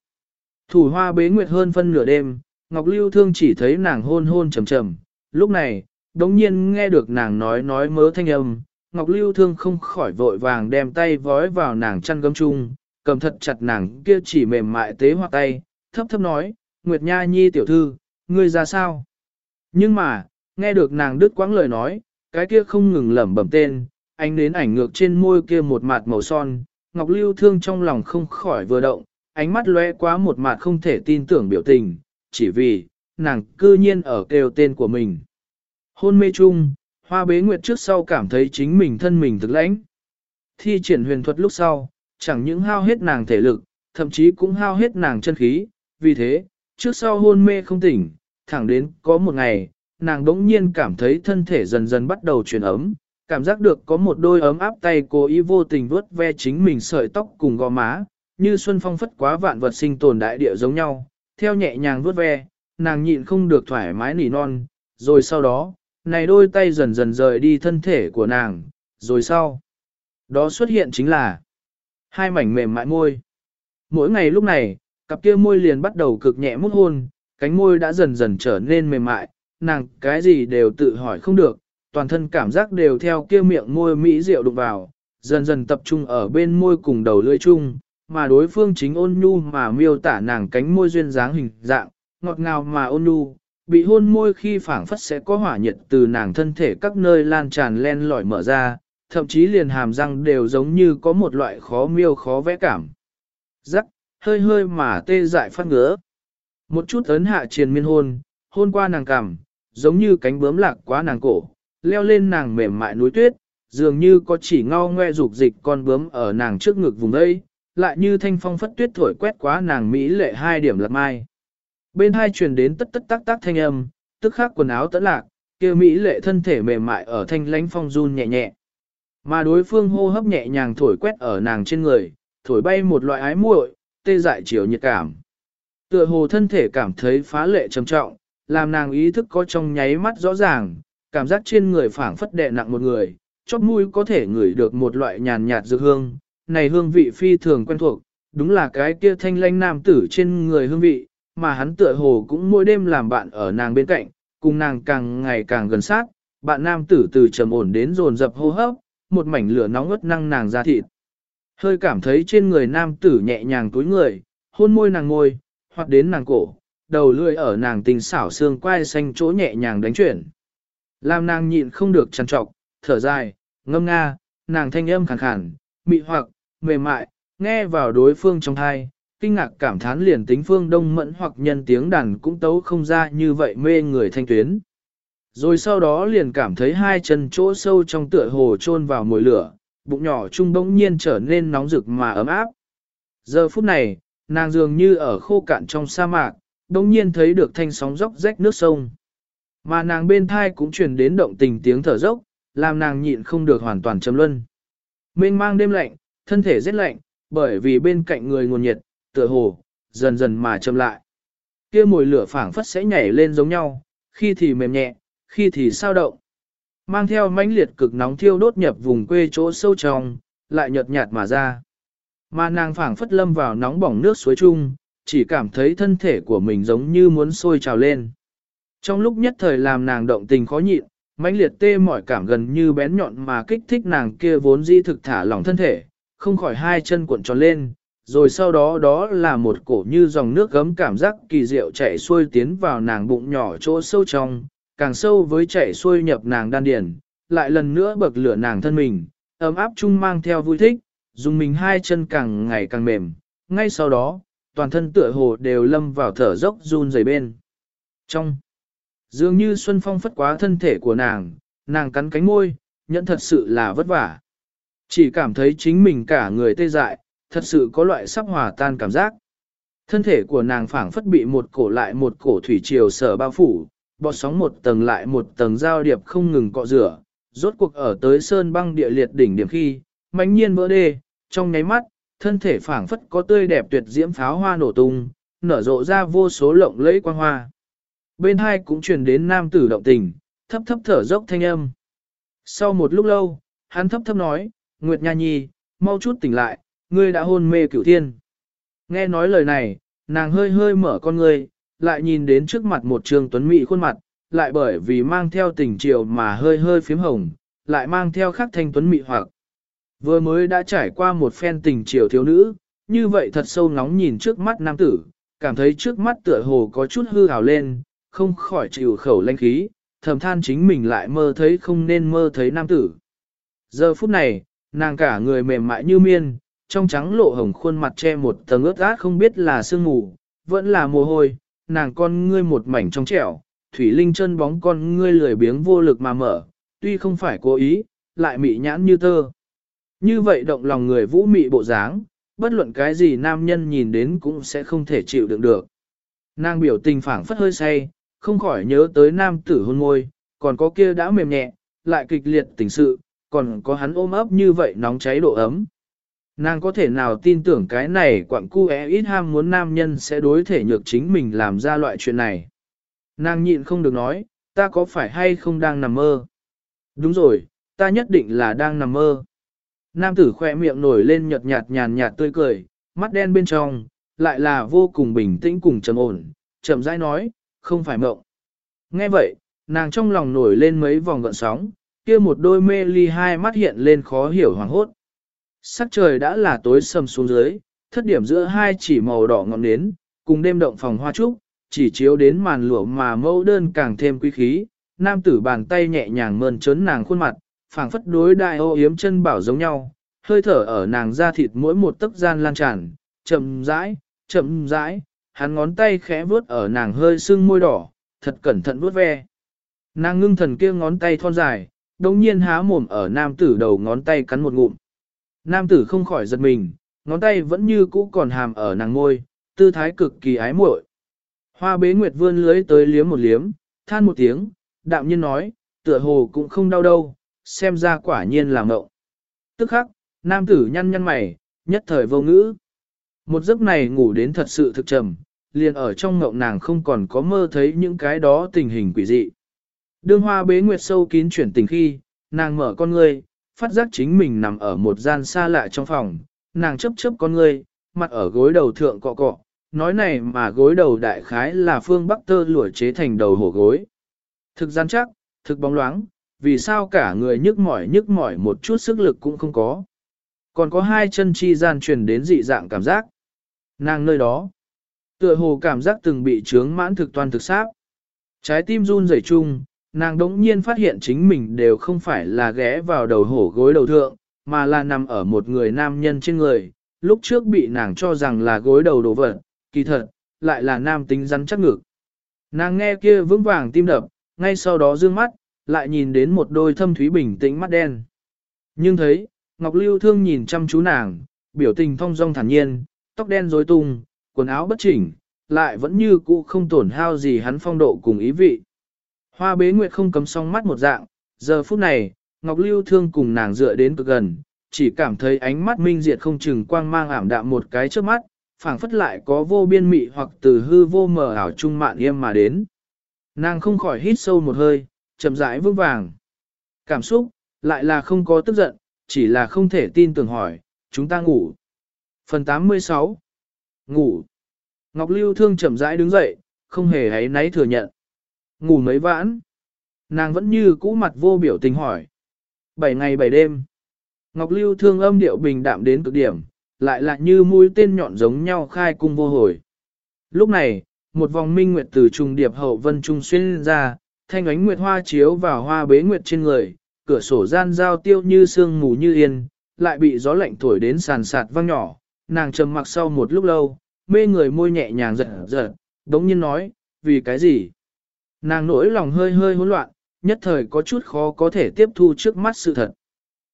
Thủ hoa bế nguyệt hơn phân nửa đêm, Ngọc Lưu Thương chỉ thấy nàng hôn hôn trầm trầm, lúc này, đống nhiên nghe được nàng nói nói mớ thanh âm, Ngọc Lưu Thương không khỏi vội vàng đem tay vói vào nàng chăn gấm chung, cầm thật chặt nàng kia chỉ mềm mại tế hoa tay, thấp thấp nói, Nguyệt Nha Nhi tiểu thư, ngươi ra sao? Nhưng mà, nghe được nàng đứt quãng lời nói, cái kia không ngừng lẩm bẩm tên, anh đến ảnh ngược trên môi kia một mặt màu son, Ngọc Lưu Thương trong lòng không khỏi vừa động, ánh mắt lóe quá một mặt không thể tin tưởng biểu tình, chỉ vì, nàng cư nhiên ở kêu tên của mình. Hôn mê chung, hoa bế nguyệt trước sau cảm thấy chính mình thân mình thực lãnh. Thi triển huyền thuật lúc sau, chẳng những hao hết nàng thể lực, thậm chí cũng hao hết nàng chân khí, vì thế, trước sau hôn mê không tỉnh, thẳng đến có một ngày, nàng đống nhiên cảm thấy thân thể dần dần bắt đầu chuyển ấm, cảm giác được có một đôi ấm áp tay cố ý vô tình vuốt ve chính mình sợi tóc cùng gò má, như xuân phong phất quá vạn vật sinh tồn đại địa giống nhau, theo nhẹ nhàng vuốt ve, nàng nhịn không được thoải mái nỉ non, rồi sau đó, này đôi tay dần dần rời đi thân thể của nàng, rồi sau. Đó xuất hiện chính là hai mảnh mềm mại môi. Mỗi ngày lúc này, cặp kia môi liền bắt đầu cực nhẹ mút hôn, cánh môi đã dần dần trở nên mềm mại, nàng cái gì đều tự hỏi không được, toàn thân cảm giác đều theo kia miệng môi mỹ rượu đụng vào, dần dần tập trung ở bên môi cùng đầu lưỡi chung, mà đối phương chính ôn nhu mà miêu tả nàng cánh môi duyên dáng hình dạng, ngọt ngào mà ôn nhu, bị hôn môi khi phảng phất sẽ có hỏa nhiệt từ nàng thân thể các nơi lan tràn len lỏi mở ra, thậm chí liền hàm răng đều giống như có một loại khó miêu khó vẽ cảm. Rắc, hơi hơi mà tê dại phát ngứa. Một chút ấn hạ triền miên hôn, hôn qua nàng cằm, giống như cánh bướm lạc quá nàng cổ, leo lên nàng mềm mại núi tuyết, dường như có chỉ ngao ngoe dục dịch con bướm ở nàng trước ngực vùng đây, lại như thanh phong phất tuyết thổi quét quá nàng mỹ lệ hai điểm lật mai. Bên hai truyền đến tất tất tác tác thanh âm, tức khắc quần áo tẫn lạc, kia mỹ lệ thân thể mềm mại ở thanh lánh phong run nhẹ nhẹ. Mà đối phương hô hấp nhẹ nhàng thổi quét ở nàng trên người, thổi bay một loại ái muội, tê dại chiều nhiệt cảm. Tựa hồ thân thể cảm thấy phá lệ trầm trọng, làm nàng ý thức có trong nháy mắt rõ ràng, cảm giác trên người phảng phất đè nặng một người, chóp mũi có thể ngửi được một loại nhàn nhạt dược hương, này hương vị phi thường quen thuộc, đúng là cái kia thanh lanh nam tử trên người hương vị, mà hắn tựa hồ cũng mỗi đêm làm bạn ở nàng bên cạnh, cùng nàng càng ngày càng gần sát, bạn nam tử từ trầm ổn đến dồn dập hô hấp, một mảnh lửa nóng ướt năng nàng ra thịt. Hơi cảm thấy trên người nam tử nhẹ nhàng túi người, hôn môi nàng ngôi, hoặc đến nàng cổ, đầu lưỡi ở nàng tình xảo xương quai xanh chỗ nhẹ nhàng đánh chuyển. Làm nàng nhịn không được chăn trọc, thở dài, ngâm nga, nàng thanh âm khàn khàn, mị hoặc, mềm mại, nghe vào đối phương trong thai, kinh ngạc cảm thán liền tính phương đông mẫn hoặc nhân tiếng đàn cũng tấu không ra như vậy mê người thanh tuyến. Rồi sau đó liền cảm thấy hai chân chỗ sâu trong tựa hồ chôn vào mồi lửa, bụng nhỏ trung bỗng nhiên trở nên nóng rực mà ấm áp. Giờ phút này, nàng dường như ở khô cạn trong sa mạc, bỗng nhiên thấy được thanh sóng dốc rách nước sông. Mà nàng bên thai cũng truyền đến động tình tiếng thở dốc, làm nàng nhịn không được hoàn toàn chấm luân. Mênh mang đêm lạnh, thân thể rất lạnh, bởi vì bên cạnh người nguồn nhiệt, tựa hồ, dần dần mà châm lại. Kia mùi lửa phảng phất sẽ nhảy lên giống nhau, khi thì mềm nhẹ, khi thì sao động. Mang theo mãnh liệt cực nóng thiêu đốt nhập vùng quê chỗ sâu trong, lại nhợt nhạt mà ra. Mà nàng phảng phất lâm vào nóng bỏng nước suối chung, chỉ cảm thấy thân thể của mình giống như muốn sôi trào lên. Trong lúc nhất thời làm nàng động tình khó nhịn, mãnh liệt tê mỏi cảm gần như bén nhọn mà kích thích nàng kia vốn di thực thả lỏng thân thể, không khỏi hai chân cuộn tròn lên, rồi sau đó đó là một cổ như dòng nước gấm cảm giác kỳ diệu chảy xuôi tiến vào nàng bụng nhỏ chỗ sâu trong, càng sâu với chảy xuôi nhập nàng đan điền, lại lần nữa bậc lửa nàng thân mình, ấm áp chung mang theo vui thích, dùng mình hai chân càng ngày càng mềm, ngay sau đó, toàn thân tựa hồ đều lâm vào thở dốc run rẩy bên. Trong, dường như xuân phong phất quá thân thể của nàng, nàng cắn cánh môi, nhận thật sự là vất vả. Chỉ cảm thấy chính mình cả người tê dại, thật sự có loại sắp hòa tan cảm giác. Thân thể của nàng phảng phất bị một cổ lại một cổ thủy triều sở bao phủ, bọt sóng một tầng lại một tầng giao điệp không ngừng cọ rửa, rốt cuộc ở tới sơn băng địa liệt đỉnh điểm khi, mãnh nhiên vỡ đê, trong nháy mắt, thân thể phảng phất có tươi đẹp tuyệt diễm pháo hoa nổ tung, nở rộ ra vô số lộng lẫy quang hoa. Bên hai cũng truyền đến nam tử động tình, thấp thấp thở dốc thanh âm. Sau một lúc lâu, hắn thấp thấp nói, Nguyệt Nha Nhi, mau chút tỉnh lại, ngươi đã hôn mê cửu thiên. Nghe nói lời này, nàng hơi hơi mở con ngươi, lại nhìn đến trước mặt một trường tuấn mỹ khuôn mặt, lại bởi vì mang theo tình chiều mà hơi hơi phím hồng, lại mang theo khắc thanh tuấn mỹ hoặc. Vừa mới đã trải qua một phen tình chiều thiếu nữ, như vậy thật sâu nóng nhìn trước mắt nam tử, cảm thấy trước mắt tựa hồ có chút hư hào lên, không khỏi chịu khẩu lanh khí, thầm than chính mình lại mơ thấy không nên mơ thấy nam tử. Giờ phút này, nàng cả người mềm mại như miên, trong trắng lộ hồng khuôn mặt che một tầng ướt át không biết là sương mù, vẫn là mồ hôi, nàng con ngươi một mảnh trong trẻo, thủy linh chân bóng con ngươi lười biếng vô lực mà mở, tuy không phải cố ý, lại mị nhãn như tơ. Như vậy động lòng người vũ mị bộ dáng, bất luận cái gì nam nhân nhìn đến cũng sẽ không thể chịu đựng được. Nàng biểu tình phảng phất hơi say, không khỏi nhớ tới nam tử hôn môi, còn có kia đã mềm nhẹ, lại kịch liệt tình sự, còn có hắn ôm ấp như vậy nóng cháy độ ấm. Nàng có thể nào tin tưởng cái này quặng cu é ít ham muốn nam nhân sẽ đối thể nhược chính mình làm ra loại chuyện này. Nàng nhịn không được nói, ta có phải hay không đang nằm mơ? Đúng rồi, ta nhất định là đang nằm mơ. Nam tử khoe miệng nổi lên nhợt nhạt nhàn nhạt tươi cười, mắt đen bên trong, lại là vô cùng bình tĩnh cùng trầm ổn, chậm rãi nói, không phải mộng. Nghe vậy, nàng trong lòng nổi lên mấy vòng gợn sóng, kia một đôi mê ly hai mắt hiện lên khó hiểu hoàng hốt. Sắc trời đã là tối sầm xuống dưới, thất điểm giữa hai chỉ màu đỏ ngọn nến, cùng đêm động phòng hoa trúc, chỉ chiếu đến màn lụa mà mẫu đơn càng thêm quý khí, nam tử bàn tay nhẹ nhàng mơn trớn nàng khuôn mặt, phảng phất đối đại ô yếm chân bảo giống nhau, hơi thở ở nàng da thịt mỗi một tấc gian lan tràn, chậm rãi, chậm rãi, hắn ngón tay khẽ vuốt ở nàng hơi sưng môi đỏ, thật cẩn thận vuốt ve. Nàng ngưng thần kia ngón tay thon dài, đồng nhiên há mồm ở nam tử đầu ngón tay cắn một ngụm. Nam tử không khỏi giật mình, ngón tay vẫn như cũ còn hàm ở nàng môi, tư thái cực kỳ ái muội. Hoa bế nguyệt vươn lưới tới liếm một liếm, than một tiếng, đạm nhiên nói, tựa hồ cũng không đau đâu, xem ra quả nhiên là mộng. Tức khắc, nam tử nhăn nhăn mày, nhất thời vô ngữ. Một giấc này ngủ đến thật sự thực trầm, liền ở trong ngộng nàng không còn có mơ thấy những cái đó tình hình quỷ dị. Đương hoa bế nguyệt sâu kín chuyển tình khi, nàng mở con ngươi, phát giác chính mình nằm ở một gian xa lạ trong phòng, nàng chấp chấp con ngươi, mặt ở gối đầu thượng cọ cọ, nói này mà gối đầu đại khái là phương bắc tơ lụa chế thành đầu hổ gối. Thực gian chắc, thực bóng loáng, vì sao cả người nhức mỏi nhức mỏi một chút sức lực cũng không có. Còn có hai chân chi gian truyền đến dị dạng cảm giác. Nàng nơi đó, tựa hồ cảm giác từng bị trướng mãn thực toàn thực xác. Trái tim run rẩy chung, nàng đống nhiên phát hiện chính mình đều không phải là ghé vào đầu hổ gối đầu thượng, mà là nằm ở một người nam nhân trên người, lúc trước bị nàng cho rằng là gối đầu đồ vật, kỳ thật, lại là nam tính rắn chắc ngực. Nàng nghe kia vững vàng tim đập, ngay sau đó dương mắt, lại nhìn đến một đôi thâm thúy bình tĩnh mắt đen. Nhưng thấy, Ngọc Lưu thương nhìn chăm chú nàng, biểu tình thong dong thản nhiên, tóc đen rối tung, quần áo bất chỉnh, lại vẫn như cũ không tổn hao gì hắn phong độ cùng ý vị. Hoa bế nguyệt không cấm song mắt một dạng, giờ phút này, Ngọc Lưu thương cùng nàng dựa đến cực gần, chỉ cảm thấy ánh mắt minh diệt không chừng quang mang ảm đạm một cái trước mắt, phảng phất lại có vô biên mị hoặc từ hư vô mờ ảo trung mạn yêm mà đến. Nàng không khỏi hít sâu một hơi, chậm rãi vững vàng. Cảm xúc, lại là không có tức giận, chỉ là không thể tin tưởng hỏi, chúng ta ngủ. Phần 86 Ngủ Ngọc Lưu Thương chậm rãi đứng dậy, không hề hấy náy thừa nhận. Ngủ mấy vãn. Nàng vẫn như cũ mặt vô biểu tình hỏi. Bảy ngày bảy đêm. Ngọc Lưu Thương âm điệu bình đạm đến cực điểm, lại lại như mũi tên nhọn giống nhau khai cung vô hồi. Lúc này, một vòng minh nguyệt từ trùng điệp hậu vân trung xuyên ra, thanh ánh nguyệt hoa chiếu vào hoa bế nguyệt trên người, cửa sổ gian giao tiêu như sương mù như yên, lại bị gió lạnh thổi đến sàn sạt vang nhỏ, nàng trầm mặc sau một lúc lâu, mê người môi nhẹ nhàng giật giật, đống nhiên nói, vì cái gì? Nàng nỗi lòng hơi hơi hỗn loạn, nhất thời có chút khó có thể tiếp thu trước mắt sự thật.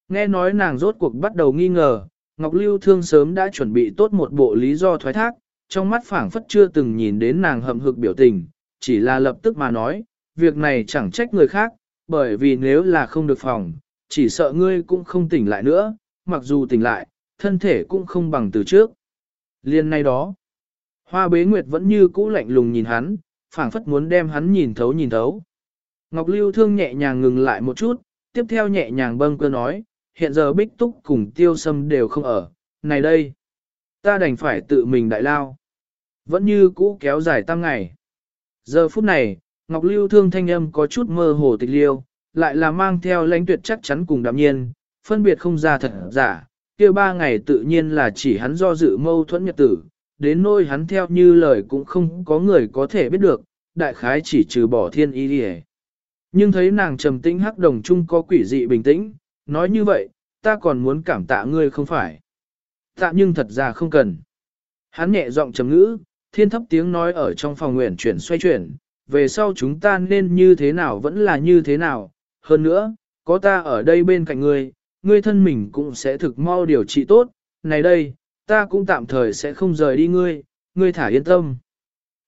Nghe nói nàng rốt cuộc bắt đầu nghi ngờ, Ngọc Lưu Thương sớm đã chuẩn bị tốt một bộ lý do thoái thác, trong mắt phảng phất chưa từng nhìn đến nàng hậm hực biểu tình, chỉ là lập tức mà nói, việc này chẳng trách người khác, bởi vì nếu là không được phòng, chỉ sợ ngươi cũng không tỉnh lại nữa, mặc dù tỉnh lại, thân thể cũng không bằng từ trước. Liên nay đó, hoa bế nguyệt vẫn như cũ lạnh lùng nhìn hắn, phảng phất muốn đem hắn nhìn thấu nhìn thấu. Ngọc Lưu Thương nhẹ nhàng ngừng lại một chút, tiếp theo nhẹ nhàng bâng cơ nói, hiện giờ Bích Túc cùng Tiêu Sâm đều không ở, này đây, ta đành phải tự mình đại lao. Vẫn như cũ kéo dài tăng ngày. Giờ phút này, Ngọc Lưu thương thanh âm có chút mơ hồ tịch liêu, lại là mang theo lãnh tuyệt chắc chắn cùng đạm nhiên, phân biệt không ra thật giả, kia ba ngày tự nhiên là chỉ hắn do dự mâu thuẫn nhật tử, đến nỗi hắn theo như lời cũng không có người có thể biết được, đại khái chỉ trừ bỏ thiên y đi Nhưng thấy nàng trầm tĩnh hắc đồng chung có quỷ dị bình tĩnh, nói như vậy, ta còn muốn cảm tạ ngươi không phải. Tạ nhưng thật ra không cần. Hắn nhẹ giọng trầm ngữ, thiên thấp tiếng nói ở trong phòng nguyện chuyển xoay chuyển, về sau chúng ta nên như thế nào vẫn là như thế nào, hơn nữa, có ta ở đây bên cạnh ngươi, ngươi thân mình cũng sẽ thực mau điều trị tốt, này đây, ta cũng tạm thời sẽ không rời đi ngươi, ngươi thả yên tâm.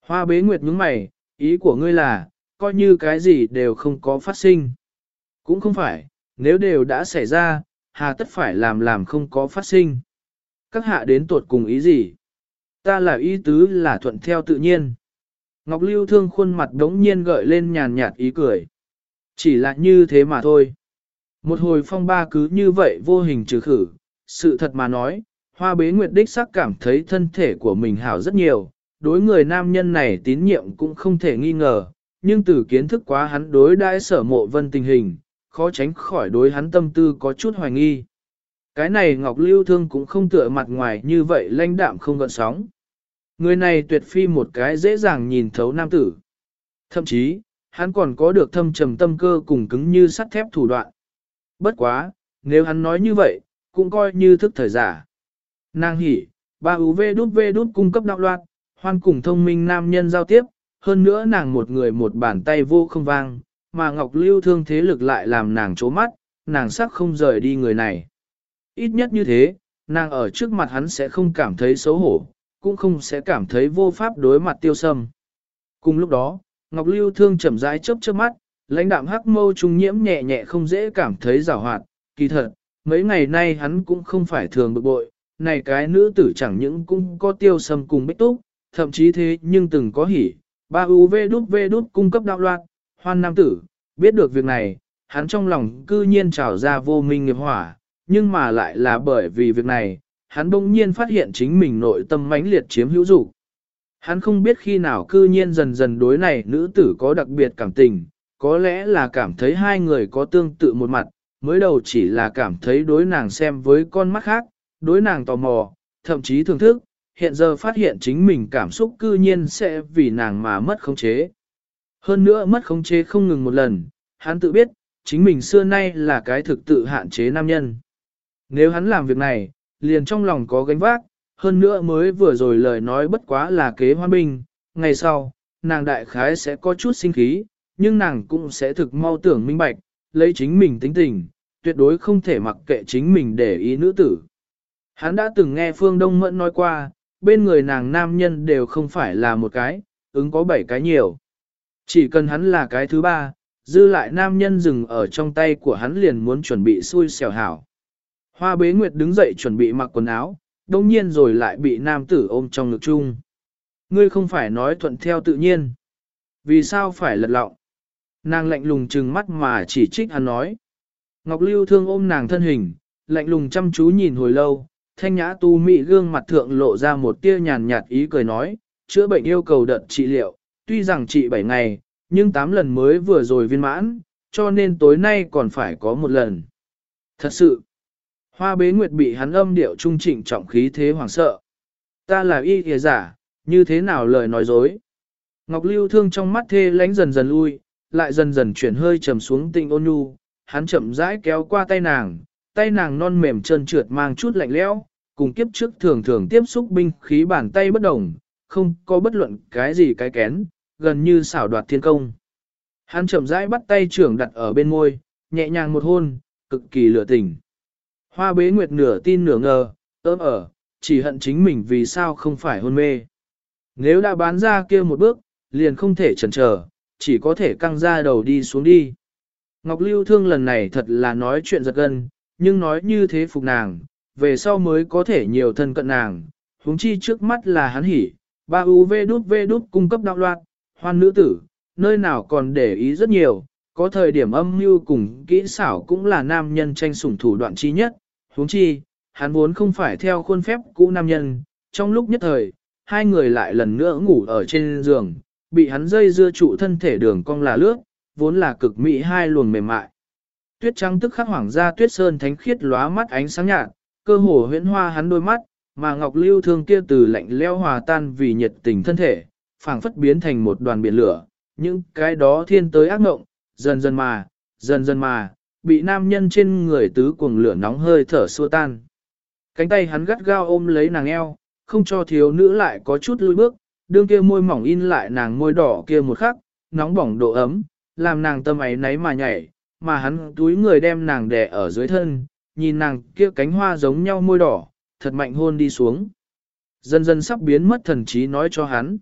Hoa bế nguyệt nhướng mày, ý của ngươi là, coi như cái gì đều không có phát sinh. Cũng không phải, nếu đều đã xảy ra, hà tất phải làm làm không có phát sinh. Các hạ đến tuột cùng ý gì? Ta là ý tứ là thuận theo tự nhiên. Ngọc Lưu thương khuôn mặt đống nhiên gợi lên nhàn nhạt ý cười. Chỉ là như thế mà thôi. Một hồi phong ba cứ như vậy vô hình trừ khử, sự thật mà nói, hoa bế nguyệt đích sắc cảm thấy thân thể của mình hảo rất nhiều, đối người nam nhân này tín nhiệm cũng không thể nghi ngờ, nhưng từ kiến thức quá hắn đối đãi sở mộ vân tình hình, khó tránh khỏi đối hắn tâm tư có chút hoài nghi. Cái này Ngọc Lưu Thương cũng không tựa mặt ngoài như vậy lãnh đạm không gợn sóng. Người này tuyệt phi một cái dễ dàng nhìn thấu nam tử. Thậm chí, hắn còn có được thâm trầm tâm cơ cùng cứng như sắt thép thủ đoạn. Bất quá, nếu hắn nói như vậy, cũng coi như thức thời giả. Nàng hỉ, ba UV đút V đút cung cấp đạo loạt, hoan cùng thông minh nam nhân giao tiếp, hơn nữa nàng một người một bàn tay vô không vang, mà Ngọc Lưu thương thế lực lại làm nàng chố mắt, nàng sắc không rời đi người này. Ít nhất như thế, nàng ở trước mặt hắn sẽ không cảm thấy xấu hổ, cũng không sẽ cảm thấy vô pháp đối mặt tiêu sâm. Cùng lúc đó, Ngọc Lưu thương chậm rãi chớp chớp mắt, lãnh đạm hắc mâu trung nhiễm nhẹ nhẹ không dễ cảm thấy rào hoạt, kỳ thật, mấy ngày nay hắn cũng không phải thường bực bội, này cái nữ tử chẳng những cũng có tiêu sâm cùng bích túc, thậm chí thế nhưng từng có hỉ, ba UV đút V đút cung cấp đạo loạn, hoan nam tử, biết được việc này, hắn trong lòng cư nhiên trào ra vô minh nghiệp hỏa, nhưng mà lại là bởi vì việc này, hắn bỗng nhiên phát hiện chính mình nội tâm mãnh liệt chiếm hữu dục. Hắn không biết khi nào cư nhiên dần dần đối này nữ tử có đặc biệt cảm tình, có lẽ là cảm thấy hai người có tương tự một mặt, mới đầu chỉ là cảm thấy đối nàng xem với con mắt khác, đối nàng tò mò, thậm chí thưởng thức, hiện giờ phát hiện chính mình cảm xúc cư nhiên sẽ vì nàng mà mất khống chế. Hơn nữa mất khống chế không ngừng một lần, hắn tự biết, chính mình xưa nay là cái thực tự hạn chế nam nhân. Nếu hắn làm việc này, liền trong lòng có gánh vác, hơn nữa mới vừa rồi lời nói bất quá là kế hoan binh, ngày sau, nàng đại khái sẽ có chút sinh khí, nhưng nàng cũng sẽ thực mau tưởng minh bạch, lấy chính mình tính tình, tuyệt đối không thể mặc kệ chính mình để ý nữ tử. Hắn đã từng nghe Phương Đông Mẫn nói qua, bên người nàng nam nhân đều không phải là một cái, ứng có bảy cái nhiều. Chỉ cần hắn là cái thứ ba, dư lại nam nhân dừng ở trong tay của hắn liền muốn chuẩn bị xui xẻo hảo. Hoa bế nguyệt đứng dậy chuẩn bị mặc quần áo, đồng nhiên rồi lại bị nam tử ôm trong ngực chung. Ngươi không phải nói thuận theo tự nhiên. Vì sao phải lật lọng? Nàng lạnh lùng trừng mắt mà chỉ trích hắn nói. Ngọc Lưu thương ôm nàng thân hình, lạnh lùng chăm chú nhìn hồi lâu, thanh nhã tu mị gương mặt thượng lộ ra một tia nhàn nhạt ý cười nói, chữa bệnh yêu cầu đợt trị liệu, tuy rằng trị 7 ngày, nhưng 8 lần mới vừa rồi viên mãn, cho nên tối nay còn phải có một lần. Thật sự, hoa bế nguyệt bị hắn âm điệu trung trịnh trọng khí thế hoảng sợ. Ta là y kìa giả, như thế nào lời nói dối. Ngọc Lưu thương trong mắt thê lánh dần dần lui, lại dần dần chuyển hơi trầm xuống tinh ôn nhu, hắn chậm rãi kéo qua tay nàng, tay nàng non mềm trơn trượt mang chút lạnh lẽo, cùng kiếp trước thường thường tiếp xúc binh khí bàn tay bất đồng, không có bất luận cái gì cái kén, gần như xảo đoạt thiên công. Hắn chậm rãi bắt tay trưởng đặt ở bên môi, nhẹ nhàng một hôn, cực kỳ lửa tình. Hoa bế nguyệt nửa tin nửa ngờ, ớm ở, chỉ hận chính mình vì sao không phải hôn mê. Nếu đã bán ra kia một bước, liền không thể chần chờ, chỉ có thể căng ra đầu đi xuống đi. Ngọc Lưu Thương lần này thật là nói chuyện giật gân, nhưng nói như thế phục nàng, về sau mới có thể nhiều thân cận nàng, huống chi trước mắt là hắn hỉ, ba UV đút V đút cung cấp đạo loạt, hoan nữ tử, nơi nào còn để ý rất nhiều, có thời điểm âm mưu cùng kỹ xảo cũng là nam nhân tranh sủng thủ đoạn chi nhất, huống chi, hắn vốn không phải theo khuôn phép cũ nam nhân, trong lúc nhất thời, hai người lại lần nữa ngủ ở trên giường, bị hắn dây dưa trụ thân thể đường cong là lướt, vốn là cực mỹ hai luồng mềm mại. Tuyết trắng tức khắc hoảng ra tuyết sơn thánh khiết lóa mắt ánh sáng nhạt, cơ hồ huyễn hoa hắn đôi mắt, mà ngọc lưu thương kia từ lạnh leo hòa tan vì nhiệt tình thân thể, phảng phất biến thành một đoàn biển lửa, những cái đó thiên tới ác ngộng, dần dần mà, dần dần mà, bị nam nhân trên người tứ cuồng lửa nóng hơi thở xua tan. Cánh tay hắn gắt gao ôm lấy nàng eo, không cho thiếu nữ lại có chút lùi bước, đương kia môi mỏng in lại nàng môi đỏ kia một khắc, nóng bỏng độ ấm, làm nàng tâm ấy nấy mà nhảy, mà hắn túi người đem nàng đè ở dưới thân, nhìn nàng kia cánh hoa giống nhau môi đỏ, thật mạnh hôn đi xuống. Dần dần sắp biến mất thần trí nói cho hắn.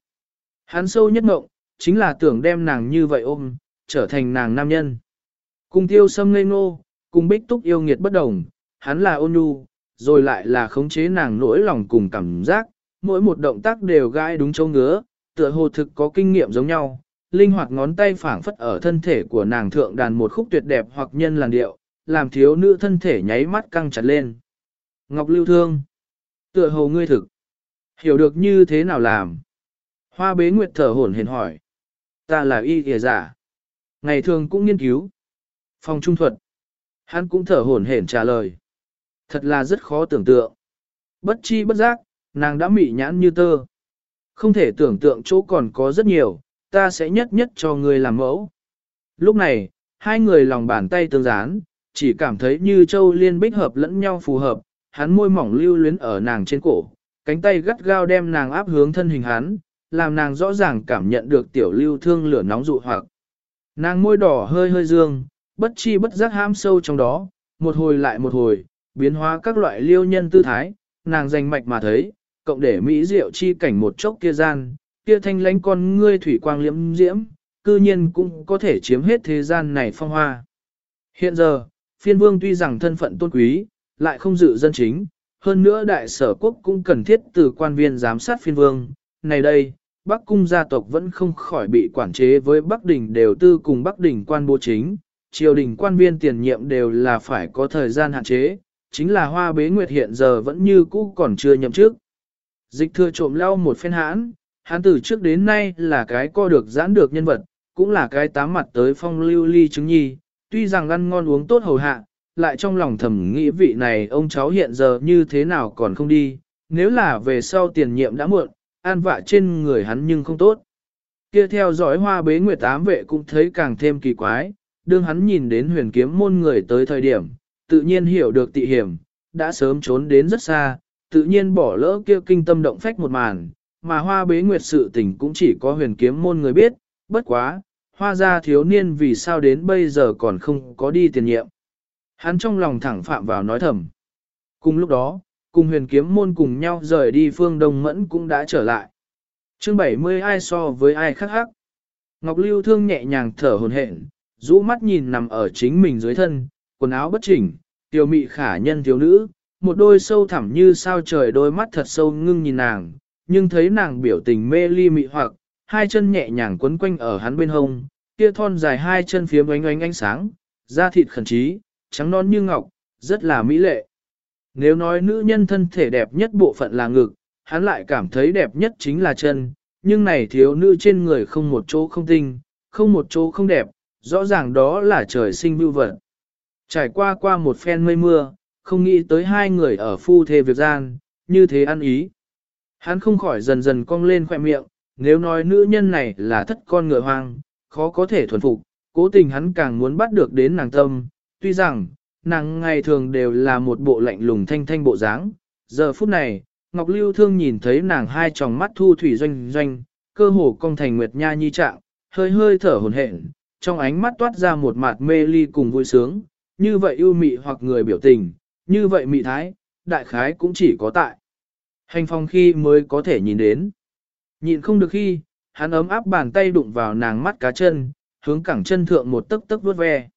Hắn sâu nhất ngộng, chính là tưởng đem nàng như vậy ôm, trở thành nàng nam nhân. Cùng tiêu sâm ngây ngô, cùng bích túc yêu nghiệt bất đồng, hắn là ôn nhu, rồi lại là khống chế nàng nỗi lòng cùng cảm giác, mỗi một động tác đều gai đúng châu ngứa, tựa hồ thực có kinh nghiệm giống nhau, linh hoạt ngón tay phảng phất ở thân thể của nàng thượng đàn một khúc tuyệt đẹp hoặc nhân làn điệu, làm thiếu nữ thân thể nháy mắt căng chặt lên. Ngọc Lưu Thương, tựa hồ ngươi thực, hiểu được như thế nào làm. Hoa bế nguyệt thở hổn hển hỏi. Ta là y kìa giả. Ngày thường cũng nghiên cứu. Phòng trung thuật. Hắn cũng thở hổn hển trả lời. Thật là rất khó tưởng tượng. Bất chi bất giác, nàng đã mị nhãn như tơ. Không thể tưởng tượng chỗ còn có rất nhiều, ta sẽ nhất nhất cho người làm mẫu. Lúc này, hai người lòng bàn tay tương gián, chỉ cảm thấy như châu liên bích hợp lẫn nhau phù hợp, hắn môi mỏng lưu luyến ở nàng trên cổ, cánh tay gắt gao đem nàng áp hướng thân hình hắn, làm nàng rõ ràng cảm nhận được tiểu lưu thương lửa nóng dụ hoặc. Nàng môi đỏ hơi hơi dương, bất chi bất giác ham sâu trong đó, một hồi lại một hồi, biến hóa các loại liêu nhân tư thái, nàng danh mạch mà thấy, cộng để mỹ diệu chi cảnh một chốc kia gian, kia thanh lánh con ngươi thủy quang liễm diễm, cư nhiên cũng có thể chiếm hết thế gian này phong hoa. Hiện giờ, phiên vương tuy rằng thân phận tôn quý, lại không dự dân chính, hơn nữa đại sở quốc cũng cần thiết từ quan viên giám sát phiên vương, này đây, Bắc cung gia tộc vẫn không khỏi bị quản chế với Bắc Đình đều tư cùng Bắc Đình quan bố chính, triều đình quan viên tiền nhiệm đều là phải có thời gian hạn chế, chính là hoa bế nguyệt hiện giờ vẫn như cũ còn chưa nhậm chức. Dịch thừa trộm lau một phen hãn, hắn từ trước đến nay là cái co được giãn được nhân vật, cũng là cái tám mặt tới phong lưu ly chứng nhi, tuy rằng ăn ngon uống tốt hầu hạ, lại trong lòng thầm nghĩ vị này ông cháu hiện giờ như thế nào còn không đi, nếu là về sau tiền nhiệm đã muộn, an vạ trên người hắn nhưng không tốt. Kia theo dõi hoa bế nguyệt ám vệ cũng thấy càng thêm kỳ quái, đương hắn nhìn đến huyền kiếm môn người tới thời điểm, tự nhiên hiểu được tị hiểm, đã sớm trốn đến rất xa, tự nhiên bỏ lỡ kia kinh tâm động phách một màn, mà hoa bế nguyệt sự tình cũng chỉ có huyền kiếm môn người biết, bất quá, hoa gia thiếu niên vì sao đến bây giờ còn không có đi tiền nhiệm. Hắn trong lòng thẳng phạm vào nói thầm. Cùng lúc đó, cùng huyền kiếm môn cùng nhau rời đi phương Đông Mẫn cũng đã trở lại. chương 70 ai so với ai khác hắc. Ngọc Lưu Thương nhẹ nhàng thở hồn hển, rũ mắt nhìn nằm ở chính mình dưới thân, quần áo bất chỉnh, tiểu mị khả nhân thiếu nữ, một đôi sâu thẳm như sao trời đôi mắt thật sâu ngưng nhìn nàng, nhưng thấy nàng biểu tình mê ly mị hoặc, hai chân nhẹ nhàng quấn quanh ở hắn bên hông, kia thon dài hai chân phía oánh ánh ánh sáng, da thịt khẩn trí, trắng non như ngọc, rất là mỹ lệ. Nếu nói nữ nhân thân thể đẹp nhất bộ phận là ngực, hắn lại cảm thấy đẹp nhất chính là chân, nhưng này thiếu nữ trên người không một chỗ không tinh, không một chỗ không đẹp, rõ ràng đó là trời sinh vưu vật. Trải qua qua một phen mây mưa, không nghĩ tới hai người ở phu thê việc gian, như thế ăn ý. Hắn không khỏi dần dần cong lên khoẻ miệng, nếu nói nữ nhân này là thất con ngựa hoang, khó có thể thuần phục, cố tình hắn càng muốn bắt được đến nàng tâm, tuy rằng, nàng ngày thường đều là một bộ lạnh lùng thanh thanh bộ dáng. Giờ phút này, Ngọc Lưu Thương nhìn thấy nàng hai tròng mắt thu thủy doanh doanh, cơ hồ cong thành nguyệt nha nhi trạng, hơi hơi thở hồn hển, trong ánh mắt toát ra một mặt mê ly cùng vui sướng, như vậy ưu mị hoặc người biểu tình, như vậy mị thái, đại khái cũng chỉ có tại. Hành phong khi mới có thể nhìn đến. Nhìn không được khi, hắn ấm áp bàn tay đụng vào nàng mắt cá chân, hướng cẳng chân thượng một tấc tấc vuốt ve.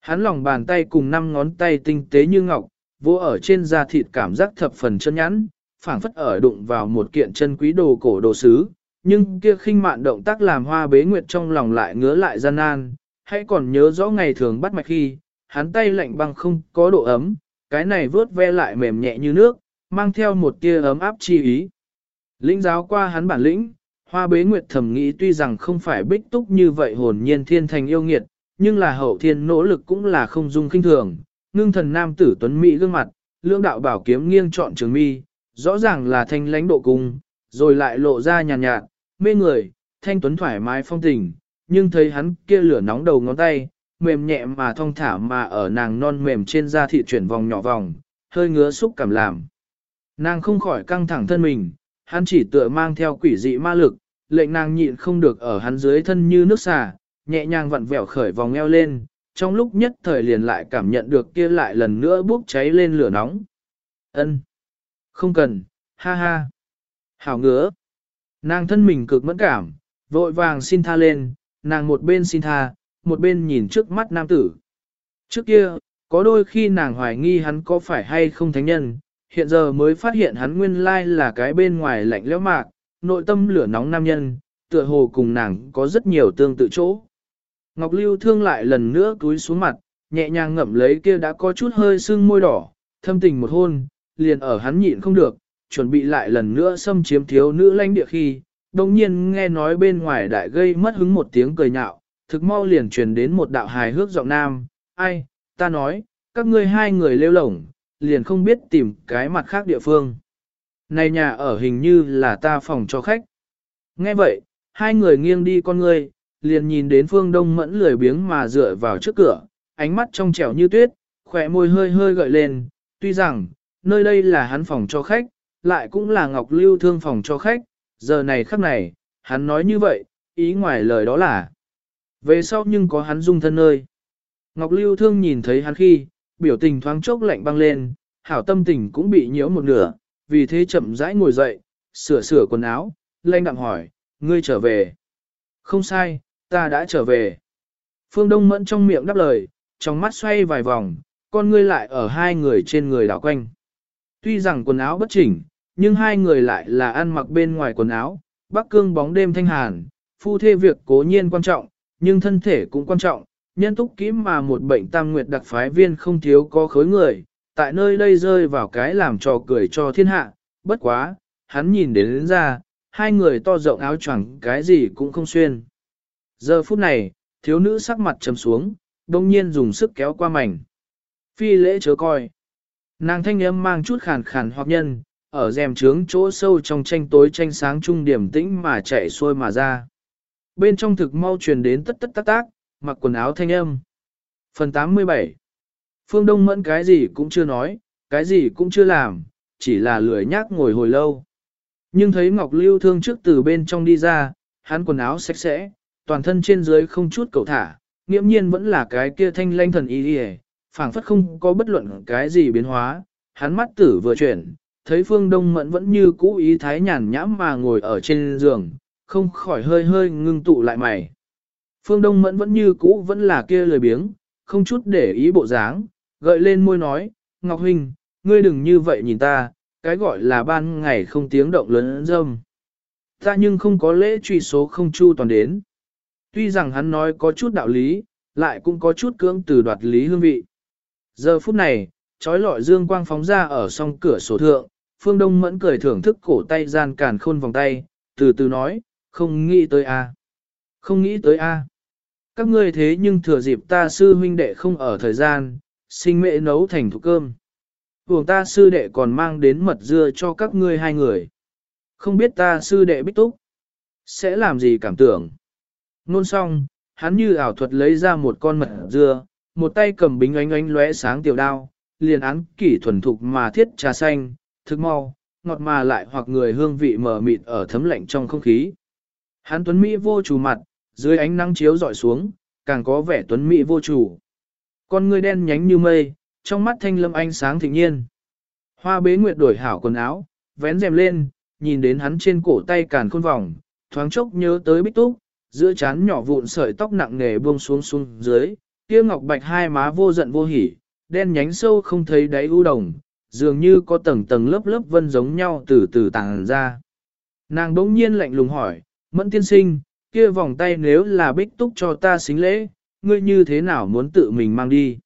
Hắn lòng bàn tay cùng năm ngón tay tinh tế như ngọc, vô ở trên da thịt cảm giác thập phần chân nhẵn, phảng phất ở đụng vào một kiện chân quý đồ cổ đồ sứ, nhưng kia khinh mạn động tác làm hoa bế nguyệt trong lòng lại ngứa lại gian nan, hãy còn nhớ rõ ngày thường bắt mạch khi, hắn tay lạnh băng không có độ ấm, cái này vớt ve lại mềm nhẹ như nước, mang theo một tia ấm áp chi ý. Lĩnh giáo qua hắn bản lĩnh, hoa bế nguyệt thầm nghĩ tuy rằng không phải bích túc như vậy hồn nhiên thiên thành yêu nghiệt, nhưng là hậu thiên nỗ lực cũng là không dung kinh thường, ngưng thần nam tử tuấn mỹ gương mặt, lưỡng đạo bảo kiếm nghiêng chọn trường mi, rõ ràng là thanh lãnh độ cung, rồi lại lộ ra nhàn nhạt, nhạt, mê người, thanh tuấn thoải mái phong tình, nhưng thấy hắn kia lửa nóng đầu ngón tay, mềm nhẹ mà thong thả mà ở nàng non mềm trên da thịt chuyển vòng nhỏ vòng, hơi ngứa xúc cảm làm. Nàng không khỏi căng thẳng thân mình, hắn chỉ tựa mang theo quỷ dị ma lực, lệnh nàng nhịn không được ở hắn dưới thân như nước xà, nhẹ nhàng vặn vẹo khởi vòng eo lên, trong lúc nhất thời liền lại cảm nhận được kia lại lần nữa bốc cháy lên lửa nóng. Ân, Không cần, ha ha. Hảo ngứa. Nàng thân mình cực mẫn cảm, vội vàng xin tha lên, nàng một bên xin tha, một bên nhìn trước mắt nam tử. Trước kia, có đôi khi nàng hoài nghi hắn có phải hay không thánh nhân, hiện giờ mới phát hiện hắn nguyên lai là cái bên ngoài lạnh lẽo mạc, nội tâm lửa nóng nam nhân, tựa hồ cùng nàng có rất nhiều tương tự chỗ. Ngọc Lưu thương lại lần nữa túi xuống mặt, nhẹ nhàng ngậm lấy kia đã có chút hơi sưng môi đỏ, thâm tình một hôn, liền ở hắn nhịn không được, chuẩn bị lại lần nữa xâm chiếm thiếu nữ lãnh địa khi, đồng nhiên nghe nói bên ngoài đại gây mất hứng một tiếng cười nhạo, thực mau liền truyền đến một đạo hài hước giọng nam, ai, ta nói, các ngươi hai người lêu lổng, liền không biết tìm cái mặt khác địa phương. Này nhà ở hình như là ta phòng cho khách. Nghe vậy, hai người nghiêng đi con ngươi, liền nhìn đến phương đông mẫn lười biếng mà dựa vào trước cửa, ánh mắt trong trẻo như tuyết, khỏe môi hơi hơi gợi lên, tuy rằng, nơi đây là hắn phòng cho khách, lại cũng là Ngọc Lưu thương phòng cho khách, giờ này khắc này, hắn nói như vậy, ý ngoài lời đó là, về sau nhưng có hắn dung thân nơi. Ngọc Lưu thương nhìn thấy hắn khi, biểu tình thoáng chốc lạnh băng lên, hảo tâm tình cũng bị nhiễu một nửa, vì thế chậm rãi ngồi dậy, sửa sửa quần áo, lanh đạm hỏi, ngươi trở về. Không sai, ta đã trở về. Phương Đông Mẫn trong miệng đáp lời, trong mắt xoay vài vòng, con ngươi lại ở hai người trên người đảo quanh. Tuy rằng quần áo bất chỉnh, nhưng hai người lại là ăn mặc bên ngoài quần áo, bắc cương bóng đêm thanh hàn, phu thê việc cố nhiên quan trọng, nhưng thân thể cũng quan trọng, nhân túc kým mà một bệnh tam nguyệt đặc phái viên không thiếu có khối người, tại nơi đây rơi vào cái làm trò cười cho thiên hạ, bất quá, hắn nhìn đến, đến ra, hai người to rộng áo choàng cái gì cũng không xuyên. Giờ phút này, thiếu nữ sắc mặt trầm xuống, đồng nhiên dùng sức kéo qua mảnh. Phi lễ chớ coi. Nàng thanh âm mang chút khàn khàn hoặc nhân, ở rèm trướng chỗ sâu trong tranh tối tranh sáng trung điểm tĩnh mà chạy xuôi mà ra. Bên trong thực mau truyền đến tất tất tác tác, mặc quần áo thanh âm. Phần 87 Phương Đông Mẫn cái gì cũng chưa nói, cái gì cũng chưa làm, chỉ là lười nhác ngồi hồi lâu. Nhưng thấy Ngọc Lưu thương trước từ bên trong đi ra, hắn quần áo sạch sẽ, toàn thân trên dưới không chút cầu thả, nghiễm nhiên vẫn là cái kia thanh lanh thần y đi phảng phất không có bất luận cái gì biến hóa, hắn mắt tử vừa chuyển, thấy phương đông mẫn vẫn như cũ ý thái nhàn nhãm mà ngồi ở trên giường, không khỏi hơi hơi ngưng tụ lại mày. Phương đông mẫn vẫn như cũ vẫn là kia lười biếng, không chút để ý bộ dáng, gợi lên môi nói, Ngọc Huynh, ngươi đừng như vậy nhìn ta, cái gọi là ban ngày không tiếng động lớn dâm. Ta nhưng không có lễ truy số không chu toàn đến. Tuy rằng hắn nói có chút đạo lý, lại cũng có chút cưỡng từ đoạt lý hương vị. Giờ phút này, trói lọi dương quang phóng ra ở song cửa sổ thượng, phương đông mẫn cười thưởng thức cổ tay gian càn khôn vòng tay, từ từ nói, không nghĩ tới a, Không nghĩ tới a. Các ngươi thế nhưng thừa dịp ta sư huynh đệ không ở thời gian, sinh mẹ nấu thành thủ cơm. Vùng ta sư đệ còn mang đến mật dưa cho các ngươi hai người. Không biết ta sư đệ bích túc. Sẽ làm gì cảm tưởng. Nôn xong, hắn như ảo thuật lấy ra một con mật dưa, một tay cầm bính ánh ánh lóe sáng tiểu đao, liền án kỷ thuần thục mà thiết trà xanh, thức mau, ngọt mà lại hoặc người hương vị mờ mịt ở thấm lạnh trong không khí. Hắn tuấn Mỹ vô chủ mặt, dưới ánh nắng chiếu dọi xuống, càng có vẻ tuấn Mỹ vô chủ. Con người đen nhánh như mây, trong mắt thanh lâm ánh sáng thịnh nhiên. Hoa bế nguyệt đổi hảo quần áo, vén rèm lên, nhìn đến hắn trên cổ tay càn khôn vòng, thoáng chốc nhớ tới bích túc, giữa chán nhỏ vụn sợi tóc nặng nề buông xuống xuống dưới, kia ngọc bạch hai má vô giận vô hỉ, đen nhánh sâu không thấy đáy u đồng, dường như có tầng tầng lớp lớp vân giống nhau từ từ tàng ra. Nàng đống nhiên lạnh lùng hỏi, mẫn tiên sinh, kia vòng tay nếu là bích túc cho ta xính lễ, ngươi như thế nào muốn tự mình mang đi?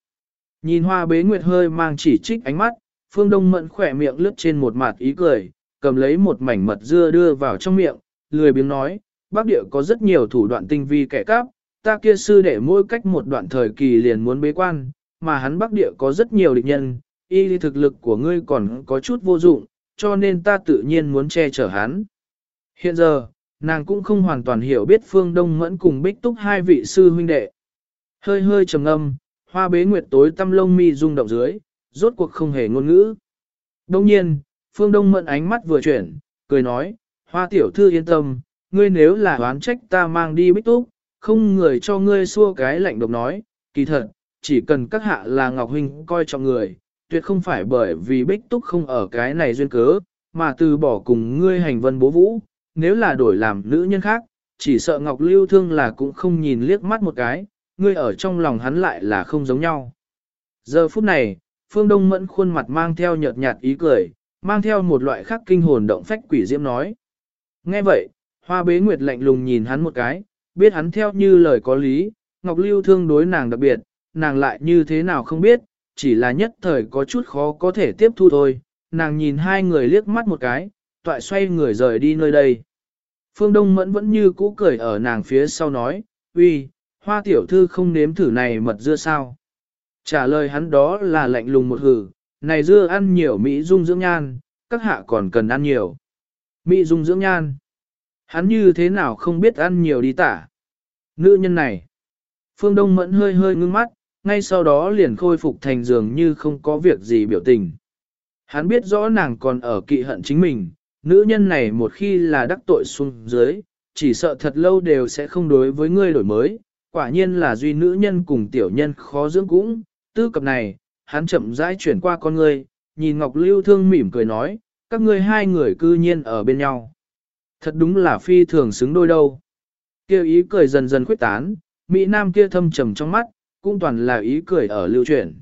Nhìn hoa bế nguyệt hơi mang chỉ trích ánh mắt, phương đông mẫn khỏe miệng lướt trên một mặt ý cười, cầm lấy một mảnh mật dưa đưa vào trong miệng, lười biếng nói, bác địa có rất nhiều thủ đoạn tinh vi kẻ cắp, ta kia sư đệ mỗi cách một đoạn thời kỳ liền muốn bế quan, mà hắn bắc địa có rất nhiều địch nhân, y thực lực của ngươi còn có chút vô dụng, cho nên ta tự nhiên muốn che chở hắn. Hiện giờ, nàng cũng không hoàn toàn hiểu biết phương đông mẫn cùng bích túc hai vị sư huynh đệ. Hơi hơi trầm âm, hoa bế nguyệt tối tâm lông mi rung động dưới, rốt cuộc không hề ngôn ngữ. Đông nhiên, phương đông mẫn ánh mắt vừa chuyển, cười nói, hoa tiểu thư yên tâm, ngươi nếu là đoán trách ta mang đi bích túc, không người cho ngươi xua cái lạnh độc nói, kỳ thật, chỉ cần các hạ là Ngọc Huynh coi trọng người, tuyệt không phải bởi vì bích túc không ở cái này duyên cớ, mà từ bỏ cùng ngươi hành vân bố vũ, nếu là đổi làm nữ nhân khác, chỉ sợ Ngọc Lưu Thương là cũng không nhìn liếc mắt một cái, ngươi ở trong lòng hắn lại là không giống nhau. Giờ phút này, Phương Đông Mẫn khuôn mặt mang theo nhợt nhạt ý cười, mang theo một loại khắc kinh hồn động phách quỷ diễm nói. Nghe vậy, Hoa Bế Nguyệt lạnh lùng nhìn hắn một cái, biết hắn theo như lời có lý, Ngọc Lưu Thương đối nàng đặc biệt, nàng lại như thế nào không biết, chỉ là nhất thời có chút khó có thể tiếp thu thôi, nàng nhìn hai người liếc mắt một cái, toại xoay người rời đi nơi đây. Phương Đông Mẫn vẫn như cũ cười ở nàng phía sau nói, uy, hoa tiểu thư không nếm thử này mật dưa sao. Trả lời hắn đó là lạnh lùng một hử, này dưa ăn nhiều Mỹ dung dưỡng nhan, các hạ còn cần ăn nhiều. Mỹ dung dưỡng nhan. Hắn như thế nào không biết ăn nhiều đi tả. Nữ nhân này. Phương Đông Mẫn hơi hơi ngưng mắt, ngay sau đó liền khôi phục thành dường như không có việc gì biểu tình. Hắn biết rõ nàng còn ở kỵ hận chính mình, nữ nhân này một khi là đắc tội xuống dưới, chỉ sợ thật lâu đều sẽ không đối với ngươi đổi mới, quả nhiên là duy nữ nhân cùng tiểu nhân khó dưỡng cũng, tư cập này, hắn chậm rãi chuyển qua con ngươi, nhìn Ngọc Lưu Thương mỉm cười nói, các ngươi hai người cư nhiên ở bên nhau. Thật đúng là phi thường xứng đôi đâu. Kêu ý cười dần dần khuyết tán, Mỹ Nam kia thâm trầm trong mắt, cũng toàn là ý cười ở lưu chuyển.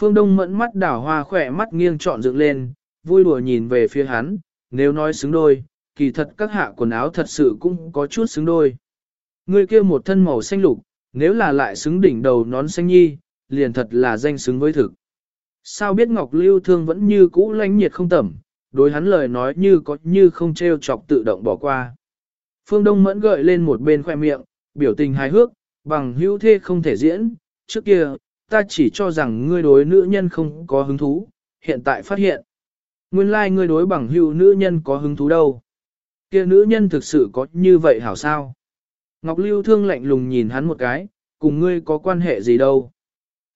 Phương Đông mẫn mắt đảo hoa khỏe mắt nghiêng trọn dựng lên, vui đùa nhìn về phía hắn, nếu nói xứng đôi, kỳ thật các hạ quần áo thật sự cũng có chút xứng đôi. Người kia một thân màu xanh lục, nếu là lại xứng đỉnh đầu nón xanh nhi, liền thật là danh xứng với thực. Sao biết Ngọc Lưu Thương vẫn như cũ lánh nhiệt không tẩm, đối hắn lời nói như có như không treo chọc tự động bỏ qua. Phương Đông mẫn gợi lên một bên khoe miệng, biểu tình hài hước, bằng hữu thê không thể diễn, trước kia, ta chỉ cho rằng ngươi đối nữ nhân không có hứng thú, hiện tại phát hiện. Nguyên lai like ngươi đối bằng hữu nữ nhân có hứng thú đâu. kia nữ nhân thực sự có như vậy hảo sao? Ngọc Lưu thương lạnh lùng nhìn hắn một cái, cùng ngươi có quan hệ gì đâu.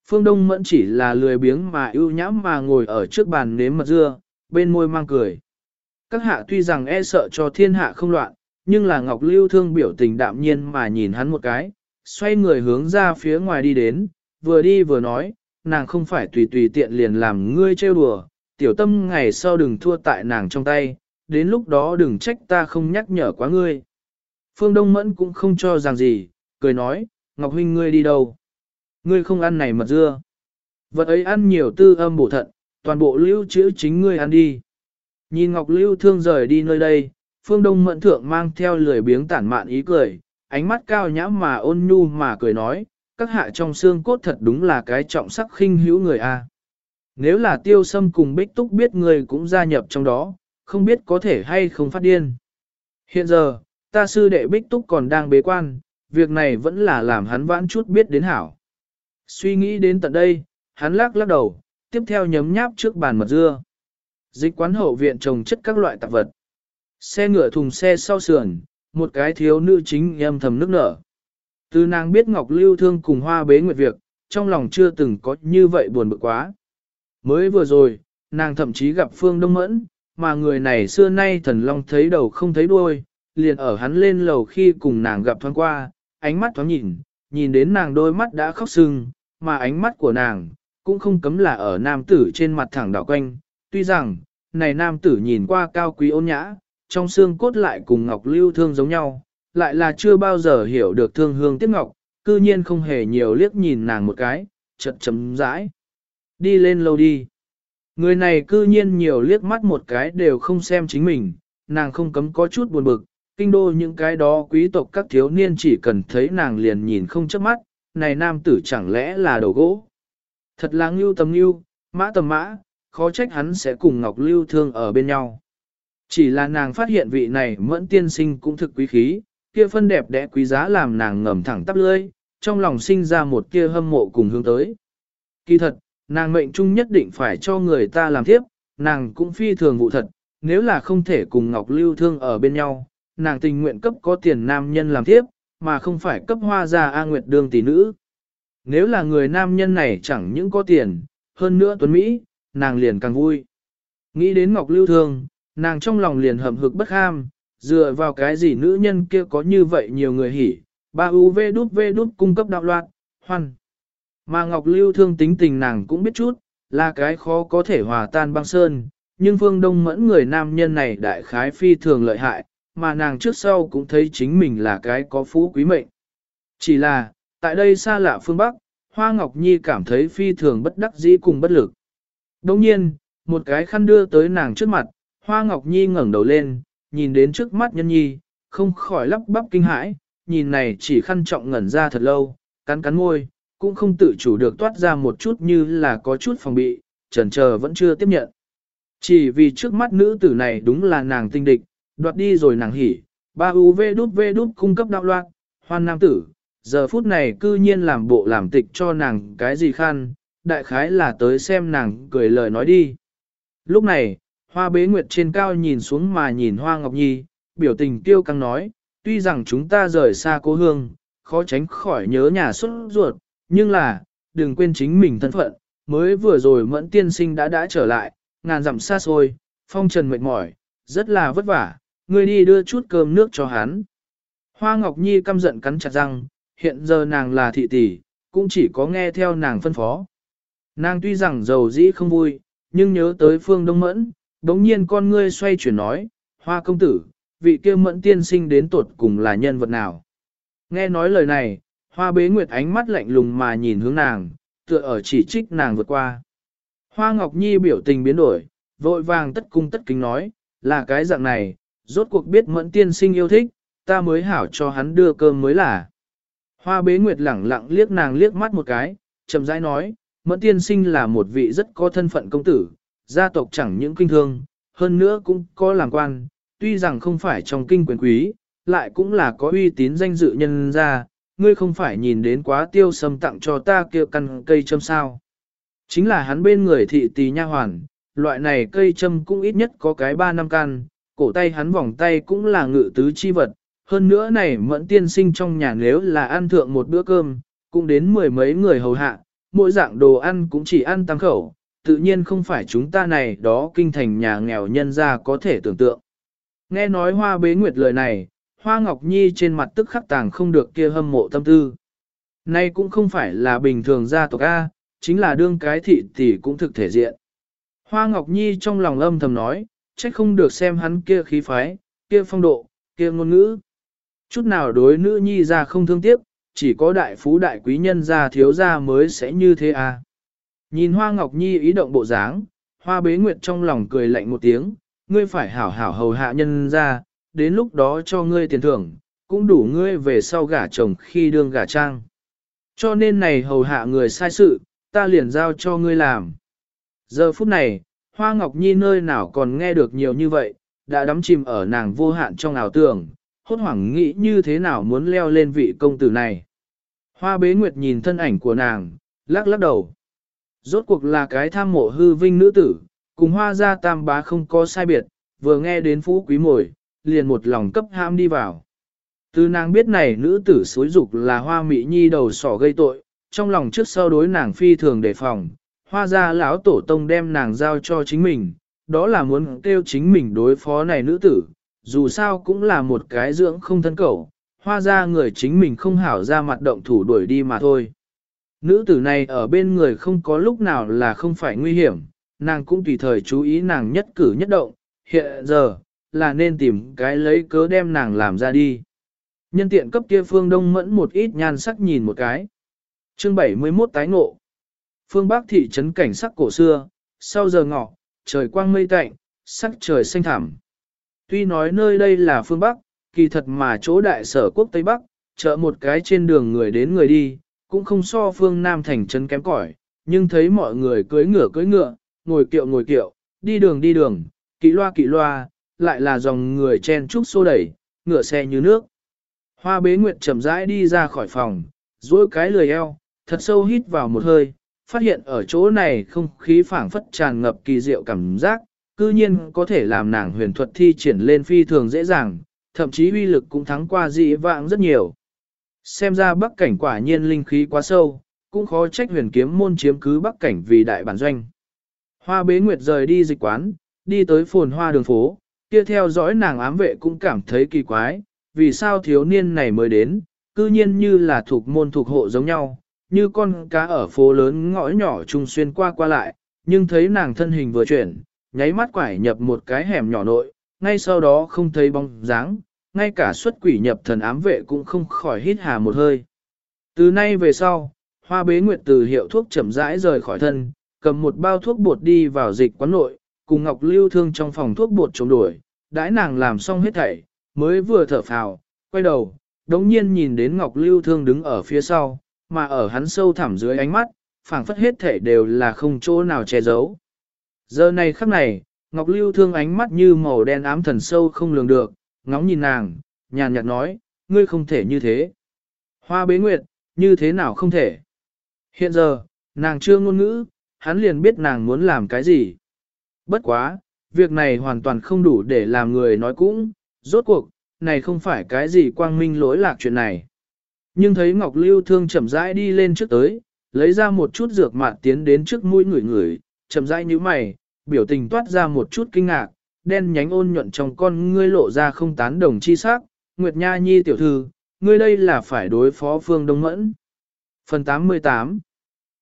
Phương Đông Mẫn chỉ là lười biếng mà ưu nhãm mà ngồi ở trước bàn nếm mật dưa, bên môi mang cười. Các hạ tuy rằng e sợ cho thiên hạ không loạn, nhưng là Ngọc Lưu thương biểu tình đạm nhiên mà nhìn hắn một cái, xoay người hướng ra phía ngoài đi đến, vừa đi vừa nói, nàng không phải tùy tùy tiện liền làm ngươi trêu đùa, tiểu tâm ngày sau đừng thua tại nàng trong tay, đến lúc đó đừng trách ta không nhắc nhở quá ngươi. Phương Đông Mẫn cũng không cho rằng gì, cười nói, Ngọc Huynh ngươi đi đâu? Ngươi không ăn này mật dưa. Vật ấy ăn nhiều tư âm bổ thận, toàn bộ lưu trữ chính ngươi ăn đi. Nhìn Ngọc Lưu thương rời đi nơi đây, Phương Đông Mẫn Thượng mang theo lười biếng tản mạn ý cười, ánh mắt cao nhã mà ôn nhu mà cười nói, các hạ trong xương cốt thật đúng là cái trọng sắc khinh hữu người a. Nếu là tiêu sâm cùng bích túc biết người cũng gia nhập trong đó, không biết có thể hay không phát điên. Hiện giờ, ta sư đệ bích túc còn đang bế quan, việc này vẫn là làm hắn vãn chút biết đến hảo. Suy nghĩ đến tận đây, hắn lắc lắc đầu, tiếp theo nhấm nháp trước bàn mật dưa. Dịch quán hậu viện trồng chất các loại tạp vật. Xe ngựa thùng xe sau sườn, một cái thiếu nữ chính em thầm nước nở. Từ nàng biết Ngọc Lưu Thương cùng hoa bế nguyệt việc, trong lòng chưa từng có như vậy buồn bực quá. Mới vừa rồi, nàng thậm chí gặp Phương Đông Mẫn, mà người này xưa nay thần long thấy đầu không thấy đuôi, liền ở hắn lên lầu khi cùng nàng gặp thoáng qua, ánh mắt thoáng nhìn, nhìn đến nàng đôi mắt đã khóc sưng, mà ánh mắt của nàng, cũng không cấm là ở nam tử trên mặt thẳng đảo quanh, tuy rằng, này nam tử nhìn qua cao quý ôn nhã, trong xương cốt lại cùng Ngọc Lưu Thương giống nhau, lại là chưa bao giờ hiểu được thương hương tiếc ngọc, cư nhiên không hề nhiều liếc nhìn nàng một cái, chật chấm rãi. Đi lên lâu đi. Người này cư nhiên nhiều liếc mắt một cái đều không xem chính mình, nàng không cấm có chút buồn bực, kinh đô những cái đó quý tộc các thiếu niên chỉ cần thấy nàng liền nhìn không chớp mắt, này nam tử chẳng lẽ là đầu gỗ. Thật là ngưu tầm ngưu, mã tầm mã, khó trách hắn sẽ cùng Ngọc Lưu Thương ở bên nhau. Chỉ là nàng phát hiện vị này mẫn tiên sinh cũng thực quý khí, kia phân đẹp đẽ quý giá làm nàng ngầm thẳng tắp lưỡi, trong lòng sinh ra một kia hâm mộ cùng hướng tới. Kỳ thật, nàng mệnh trung nhất định phải cho người ta làm tiếp, nàng cũng phi thường vụ thật, nếu là không thể cùng Ngọc Lưu Thương ở bên nhau, nàng tình nguyện cấp có tiền nam nhân làm tiếp, mà không phải cấp hoa gia A Nguyệt đương tỷ nữ. Nếu là người nam nhân này chẳng những có tiền, hơn nữa tuấn Mỹ, nàng liền càng vui. Nghĩ đến Ngọc Lưu Thương, nàng trong lòng liền hầm hực bất ham, dựa vào cái gì nữ nhân kia có như vậy nhiều người hỉ, ba UV đút V đút cung cấp đạo loạn, hoan. Mà Ngọc Lưu Thương tính tình nàng cũng biết chút, là cái khó có thể hòa tan băng sơn, nhưng Phương Đông mẫn người nam nhân này đại khái phi thường lợi hại, mà nàng trước sau cũng thấy chính mình là cái có phú quý mệnh. Chỉ là, tại đây xa lạ phương Bắc, Hoa Ngọc Nhi cảm thấy phi thường bất đắc dĩ cùng bất lực. Đồng nhiên, một cái khăn đưa tới nàng trước mặt, Hoa Ngọc Nhi ngẩng đầu lên, nhìn đến trước mắt nhân nhi, không khỏi lắp bắp kinh hãi, nhìn này chỉ khăn trọng ngẩn ra thật lâu, cắn cắn môi, cũng không tự chủ được toát ra một chút như là có chút phòng bị, chần chờ vẫn chưa tiếp nhận. Chỉ vì trước mắt nữ tử này đúng là nàng tinh địch, đoạt đi rồi nàng hỉ, ba UV đút V đút cung cấp đạo loạn, hoan nam tử, giờ phút này cư nhiên làm bộ làm tịch cho nàng cái gì khăn, đại khái là tới xem nàng cười lời nói đi. Lúc này, hoa bế nguyệt trên cao nhìn xuống mà nhìn hoa ngọc nhi, biểu tình tiêu căng nói, tuy rằng chúng ta rời xa cố hương, khó tránh khỏi nhớ nhà xuất ruột, nhưng là, đừng quên chính mình thân phận, mới vừa rồi mẫn tiên sinh đã đã trở lại, ngàn dặm xa xôi, phong trần mệt mỏi, rất là vất vả, ngươi đi đưa chút cơm nước cho hắn. Hoa Ngọc Nhi căm giận cắn chặt răng, hiện giờ nàng là thị tỷ, cũng chỉ có nghe theo nàng phân phó. Nàng tuy rằng giàu dĩ không vui, nhưng nhớ tới phương đông mẫn, đống nhiên con ngươi xoay chuyển nói, hoa công tử, vị kia mẫn tiên sinh đến tuột cùng là nhân vật nào. Nghe nói lời này, hoa bế nguyệt ánh mắt lạnh lùng mà nhìn hướng nàng, tựa ở chỉ trích nàng vượt qua. Hoa Ngọc Nhi biểu tình biến đổi, vội vàng tất cung tất kính nói, là cái dạng này, rốt cuộc biết mẫn tiên sinh yêu thích, ta mới hảo cho hắn đưa cơm mới là. Hoa bế nguyệt lẳng lặng liếc nàng liếc mắt một cái, chậm rãi nói, mẫn tiên sinh là một vị rất có thân phận công tử, gia tộc chẳng những kinh thương, hơn nữa cũng có làm quan, tuy rằng không phải trong kinh quyền quý, lại cũng là có uy tín danh dự nhân ra, ngươi không phải nhìn đến quá tiêu sâm tặng cho ta kia căn cây châm sao. Chính là hắn bên người thị tỳ nha hoàn, loại này cây châm cũng ít nhất có cái ba năm căn, cổ tay hắn vòng tay cũng là ngự tứ chi vật, hơn nữa này mẫn tiên sinh trong nhà nếu là ăn thượng một bữa cơm, cũng đến mười mấy người hầu hạ, mỗi dạng đồ ăn cũng chỉ ăn tăng khẩu, tự nhiên không phải chúng ta này đó kinh thành nhà nghèo nhân ra có thể tưởng tượng. Nghe nói hoa bế nguyệt lời này, hoa ngọc nhi trên mặt tức khắc tàng không được kia hâm mộ tâm tư. Nay cũng không phải là bình thường gia tộc A, chính là đương cái thị tỷ cũng thực thể diện. Hoa ngọc nhi trong lòng âm thầm nói, trách không được xem hắn kia khí phái, kia phong độ, kia ngôn ngữ. Chút nào đối nữ nhi ra không thương tiếc, chỉ có đại phú đại quý nhân ra thiếu ra mới sẽ như thế à. Nhìn Hoa Ngọc Nhi ý động bộ dáng, Hoa Bế Nguyệt trong lòng cười lạnh một tiếng, ngươi phải hảo hảo hầu hạ nhân ra, đến lúc đó cho ngươi tiền thưởng, cũng đủ ngươi về sau gả chồng khi đương gả trang. Cho nên này hầu hạ người sai sự, ta liền giao cho ngươi làm. Giờ phút này, Hoa Ngọc Nhi nơi nào còn nghe được nhiều như vậy, đã đắm chìm ở nàng vô hạn trong ảo tưởng, hốt hoảng nghĩ như thế nào muốn leo lên vị công tử này. Hoa bế nguyệt nhìn thân ảnh của nàng, lắc lắc đầu. Rốt cuộc là cái tham mộ hư vinh nữ tử, cùng hoa gia tam bá không có sai biệt, vừa nghe đến phú quý mồi, liền một lòng cấp ham đi vào. Từ nàng biết này nữ tử xối dục là hoa mỹ nhi đầu sỏ gây tội, trong lòng trước sau đối nàng phi thường đề phòng, hoa gia lão tổ tông đem nàng giao cho chính mình, đó là muốn kêu chính mình đối phó này nữ tử, dù sao cũng là một cái dưỡng không thân cầu, hoa ra người chính mình không hảo ra mặt động thủ đuổi đi mà thôi. Nữ tử này ở bên người không có lúc nào là không phải nguy hiểm, nàng cũng tùy thời chú ý nàng nhất cử nhất động, hiện giờ, là nên tìm cái lấy cớ đem nàng làm ra đi. Nhân tiện cấp kia phương đông mẫn một ít nhan sắc nhìn một cái. chương 71 tái ngộ. Phương Bắc thị trấn cảnh sắc cổ xưa, sau giờ ngọ, trời quang mây tạnh, sắc trời xanh thẳm. Tuy nói nơi đây là phương Bắc, kỳ thật mà chỗ đại sở quốc Tây Bắc, chợ một cái trên đường người đến người đi, cũng không so phương Nam thành trấn kém cỏi, nhưng thấy mọi người cưỡi ngựa cưỡi ngựa, ngồi kiệu ngồi kiệu, đi đường đi đường, kỵ loa kỵ loa, lại là dòng người chen trúc xô đẩy, ngựa xe như nước. Hoa bế nguyệt chậm rãi đi ra khỏi phòng, duỗi cái lười eo, thật sâu hít vào một hơi, phát hiện ở chỗ này không khí phảng phất tràn ngập kỳ diệu cảm giác, cư nhiên có thể làm nàng huyền thuật thi triển lên phi thường dễ dàng, thậm chí uy lực cũng thắng qua dị vãng rất nhiều. Xem ra bắc cảnh quả nhiên linh khí quá sâu, cũng khó trách huyền kiếm môn chiếm cứ bắc cảnh vì đại bản doanh. Hoa bế nguyệt rời đi dịch quán, đi tới phồn hoa đường phố, kia theo dõi nàng ám vệ cũng cảm thấy kỳ quái, vì sao thiếu niên này mới đến, cư nhiên như là thuộc môn thuộc hộ giống nhau, như con cá ở phố lớn ngõ nhỏ trung xuyên qua qua lại, nhưng thấy nàng thân hình vừa chuyển, nháy mắt quải nhập một cái hẻm nhỏ nội, ngay sau đó không thấy bóng dáng, ngay cả xuất quỷ nhập thần ám vệ cũng không khỏi hít hà một hơi. Từ nay về sau, hoa bế nguyệt từ hiệu thuốc chậm rãi rời khỏi thân, cầm một bao thuốc bột đi vào dịch quán nội, cùng Ngọc Lưu Thương trong phòng thuốc bột chống đuổi, đãi nàng làm xong hết thảy, mới vừa thở phào, quay đầu, đống nhiên nhìn đến Ngọc Lưu Thương đứng ở phía sau, mà ở hắn sâu thẳm dưới ánh mắt, phảng phất hết thảy đều là không chỗ nào che giấu. Giờ này khắc này, Ngọc Lưu Thương ánh mắt như màu đen ám thần sâu không lường được, ngóng nhìn nàng, nhàn nhạt nói, ngươi không thể như thế. Hoa bế nguyệt, như thế nào không thể. Hiện giờ, nàng chưa ngôn ngữ, hắn liền biết nàng muốn làm cái gì. Bất quá, việc này hoàn toàn không đủ để làm người nói cũng, rốt cuộc, này không phải cái gì quang minh lỗi lạc chuyện này. Nhưng thấy Ngọc Lưu Thương chậm rãi đi lên trước tới, lấy ra một chút dược mạn tiến đến trước mũi người người, chậm rãi như mày, biểu tình toát ra một chút kinh ngạc, đen nhánh ôn nhuận trong con ngươi lộ ra không tán đồng chi sắc, Nguyệt Nha Nhi tiểu thư, ngươi đây là phải đối phó Phương Đông Mẫn. Phần 88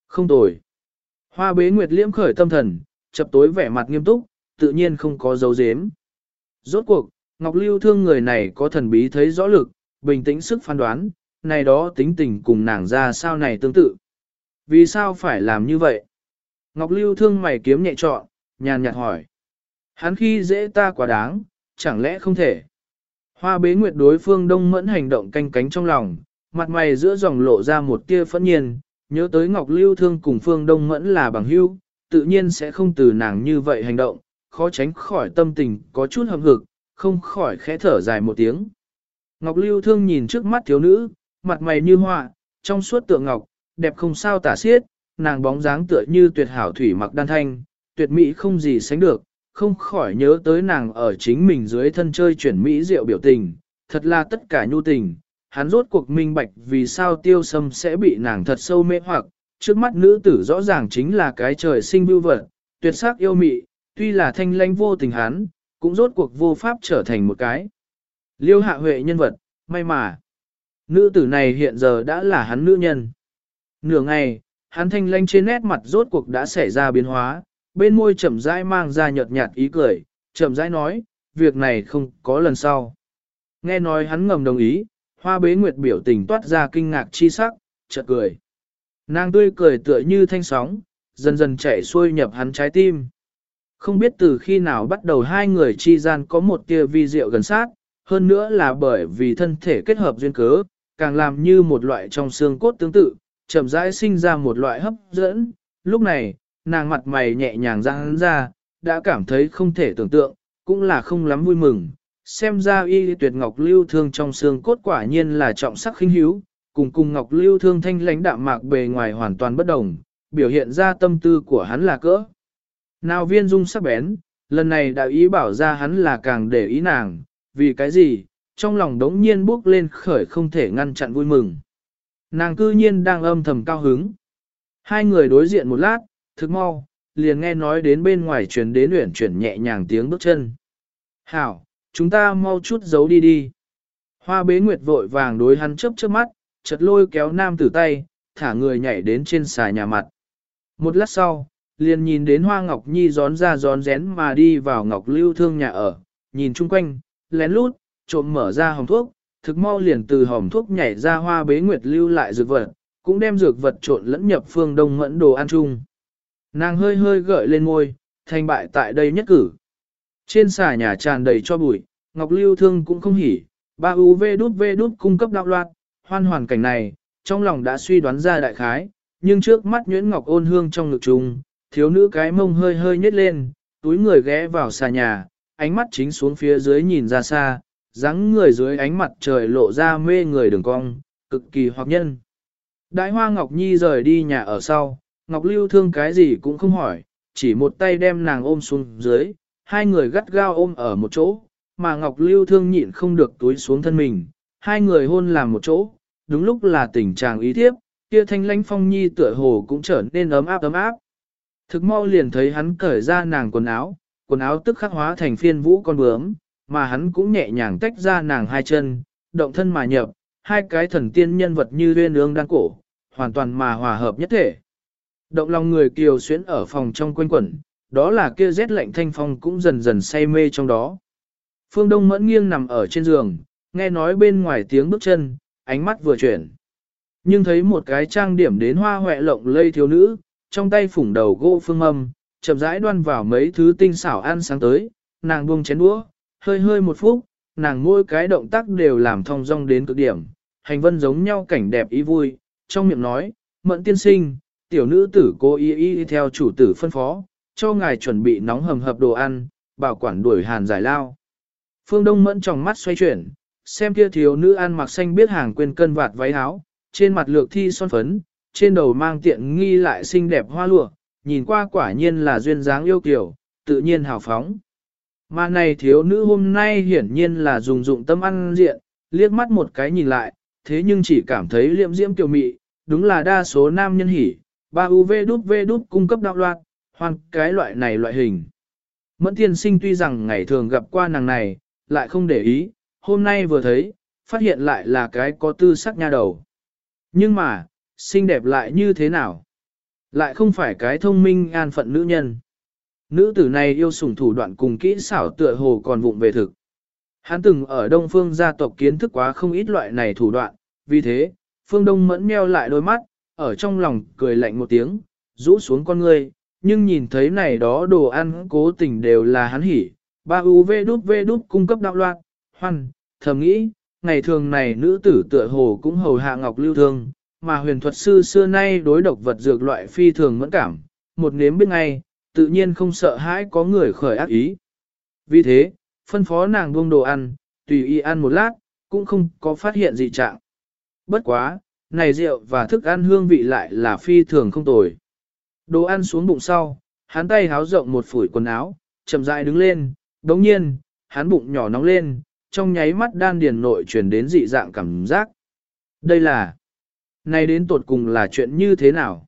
Không tồi. Hoa bế Nguyệt liễm khởi tâm thần, chập tối vẻ mặt nghiêm túc, tự nhiên không có dấu dếm. Rốt cuộc, Ngọc Lưu thương người này có thần bí thấy rõ lực, bình tĩnh sức phán đoán, này đó tính tình cùng nàng ra sao này tương tự. Vì sao phải làm như vậy? Ngọc Lưu thương mày kiếm nhẹ trọn, nhàn nhạt hỏi. Hắn khi dễ ta quá đáng, chẳng lẽ không thể? Hoa bế nguyệt đối phương đông mẫn hành động canh cánh trong lòng, mặt mày giữa dòng lộ ra một tia phẫn nhiên, nhớ tới Ngọc Lưu Thương cùng phương đông mẫn là bằng hữu, tự nhiên sẽ không từ nàng như vậy hành động, khó tránh khỏi tâm tình có chút hâm hực, không khỏi khẽ thở dài một tiếng. Ngọc Lưu Thương nhìn trước mắt thiếu nữ, mặt mày như hoa, trong suốt tượng ngọc, đẹp không sao tả xiết, nàng bóng dáng tựa như tuyệt hảo thủy mặc đan thanh, tuyệt mỹ không gì sánh được, không khỏi nhớ tới nàng ở chính mình dưới thân chơi chuyển mỹ diệu biểu tình, thật là tất cả nhu tình, hắn rốt cuộc minh bạch vì sao tiêu sâm sẽ bị nàng thật sâu mê hoặc, trước mắt nữ tử rõ ràng chính là cái trời sinh bưu vật, tuyệt sắc yêu mị, tuy là thanh lãnh vô tình hắn, cũng rốt cuộc vô pháp trở thành một cái. Liêu hạ huệ nhân vật, may mà. Nữ tử này hiện giờ đã là hắn nữ nhân. Nửa ngày, hắn thanh lãnh trên nét mặt rốt cuộc đã xảy ra biến hóa, bên môi chậm rãi mang ra nhợt nhạt ý cười, chậm rãi nói, việc này không có lần sau. Nghe nói hắn ngầm đồng ý, hoa bế nguyệt biểu tình toát ra kinh ngạc chi sắc, chợt cười. Nàng tươi cười tựa như thanh sóng, dần dần chảy xuôi nhập hắn trái tim. Không biết từ khi nào bắt đầu hai người chi gian có một tia vi diệu gần sát, hơn nữa là bởi vì thân thể kết hợp duyên cớ, càng làm như một loại trong xương cốt tương tự, chậm rãi sinh ra một loại hấp dẫn. Lúc này, nàng mặt mày nhẹ nhàng ra hắn ra, đã cảm thấy không thể tưởng tượng, cũng là không lắm vui mừng. Xem ra y tuyệt ngọc lưu thương trong xương cốt quả nhiên là trọng sắc khinh hiếu, cùng cùng ngọc lưu thương thanh lãnh đạm mạc bề ngoài hoàn toàn bất đồng, biểu hiện ra tâm tư của hắn là cỡ. Nào viên dung sắc bén, lần này đã ý bảo ra hắn là càng để ý nàng, vì cái gì, trong lòng đống nhiên bước lên khởi không thể ngăn chặn vui mừng. Nàng cư nhiên đang âm thầm cao hứng. Hai người đối diện một lát, thức mau, liền nghe nói đến bên ngoài truyền đến luyện chuyển nhẹ nhàng tiếng bước chân. Hảo, chúng ta mau chút giấu đi đi. Hoa bế nguyệt vội vàng đối hắn chớp chớp mắt, chật lôi kéo nam tử tay, thả người nhảy đến trên xà nhà mặt. Một lát sau, liền nhìn đến Hoa Ngọc Nhi gión ra gión rén mà đi vào Ngọc Lưu Thương nhà ở, nhìn chung quanh, lén lút, trộm mở ra hòm thuốc, thực mau liền từ hòm thuốc nhảy ra hoa bế nguyệt lưu lại dược vật, cũng đem dược vật trộn lẫn nhập phương đông mẫn đồ ăn chung. Nàng hơi hơi gợi lên môi, thành bại tại đây nhất cử. Trên xà nhà tràn đầy cho bụi, Ngọc Lưu Thương cũng không hỉ, ba UV đút V đút cung cấp đạo loạt, hoan hoàn cảnh này, trong lòng đã suy đoán ra đại khái, nhưng trước mắt nhuyễn ngọc ôn hương trong ngực trùng, thiếu nữ cái mông hơi hơi nhếch lên, túi người ghé vào xà nhà, ánh mắt chính xuống phía dưới nhìn ra xa, dáng người dưới ánh mặt trời lộ ra mê người đường cong, cực kỳ hoặc nhân. Đại hoa Ngọc Nhi rời đi nhà ở sau, Ngọc Lưu thương cái gì cũng không hỏi, chỉ một tay đem nàng ôm xuống dưới, hai người gắt gao ôm ở một chỗ, mà Ngọc Lưu thương nhịn không được túi xuống thân mình, hai người hôn làm một chỗ, đúng lúc là tình trạng ý thiếp, kia thanh lãnh phong nhi tựa hồ cũng trở nên ấm áp ấm áp. Thực mau liền thấy hắn cởi ra nàng quần áo, quần áo tức khắc hóa thành phiên vũ con bướm, mà hắn cũng nhẹ nhàng tách ra nàng hai chân, động thân mà nhập, hai cái thần tiên nhân vật như huyên ương đang cổ, hoàn toàn mà hòa hợp nhất thể. Động lòng người kiều xuyến ở phòng trong quanh quẩn, đó là kia rét lạnh thanh phong cũng dần dần say mê trong đó. Phương Đông mẫn nghiêng nằm ở trên giường, nghe nói bên ngoài tiếng bước chân, ánh mắt vừa chuyển. Nhưng thấy một cái trang điểm đến hoa hoẹ lộng lây thiếu nữ, trong tay phủng đầu gỗ phương âm, chậm rãi đoan vào mấy thứ tinh xảo ăn sáng tới, nàng buông chén đũa, hơi hơi một phút, nàng mỗi cái động tác đều làm thong dong đến cực điểm, hành vân giống nhau cảnh đẹp ý vui, trong miệng nói, mẫn tiên sinh, tiểu nữ tử cô y y theo chủ tử phân phó, cho ngài chuẩn bị nóng hầm hập đồ ăn, bảo quản đuổi hàn giải lao. Phương Đông mẫn trong mắt xoay chuyển, xem kia thiếu nữ ăn mặc xanh biết hàng quên cân vạt váy áo, trên mặt lược thi son phấn, trên đầu mang tiện nghi lại xinh đẹp hoa lụa, nhìn qua quả nhiên là duyên dáng yêu kiều, tự nhiên hào phóng. Mà này thiếu nữ hôm nay hiển nhiên là dùng dụng tâm ăn diện, liếc mắt một cái nhìn lại, thế nhưng chỉ cảm thấy liệm diễm kiều mị, đúng là đa số nam nhân hỉ, ba UV đút V đút cung cấp đạo loạt, hoàn cái loại này loại hình. Mẫn Thiên sinh tuy rằng ngày thường gặp qua nàng này, lại không để ý, hôm nay vừa thấy, phát hiện lại là cái có tư sắc nha đầu. Nhưng mà, xinh đẹp lại như thế nào? Lại không phải cái thông minh an phận nữ nhân. Nữ tử này yêu sủng thủ đoạn cùng kỹ xảo tựa hồ còn vụng về thực. Hắn từng ở Đông Phương gia tộc kiến thức quá không ít loại này thủ đoạn, vì thế, Phương Đông mẫn meo lại đôi mắt, ở trong lòng cười lạnh một tiếng, rũ xuống con ngươi, nhưng nhìn thấy này đó đồ ăn cố tình đều là hắn hỉ, ba u UV đút V đút cung cấp đạo loạn, hoan, thầm nghĩ, ngày thường này nữ tử tựa hồ cũng hầu hạ ngọc lưu thương, mà huyền thuật sư xưa nay đối độc vật dược loại phi thường mẫn cảm, một nếm biết ngay, tự nhiên không sợ hãi có người khởi ác ý. Vì thế, phân phó nàng buông đồ ăn, tùy y ăn một lát, cũng không có phát hiện gì trạng. Bất quá, này rượu và thức ăn hương vị lại là phi thường không tồi. Đồ ăn xuống bụng sau, hắn tay háo rộng một phủi quần áo, chậm rãi đứng lên, đồng nhiên, hắn bụng nhỏ nóng lên, trong nháy mắt đan điền nội chuyển đến dị dạng cảm giác. Đây là, này đến tột cùng là chuyện như thế nào?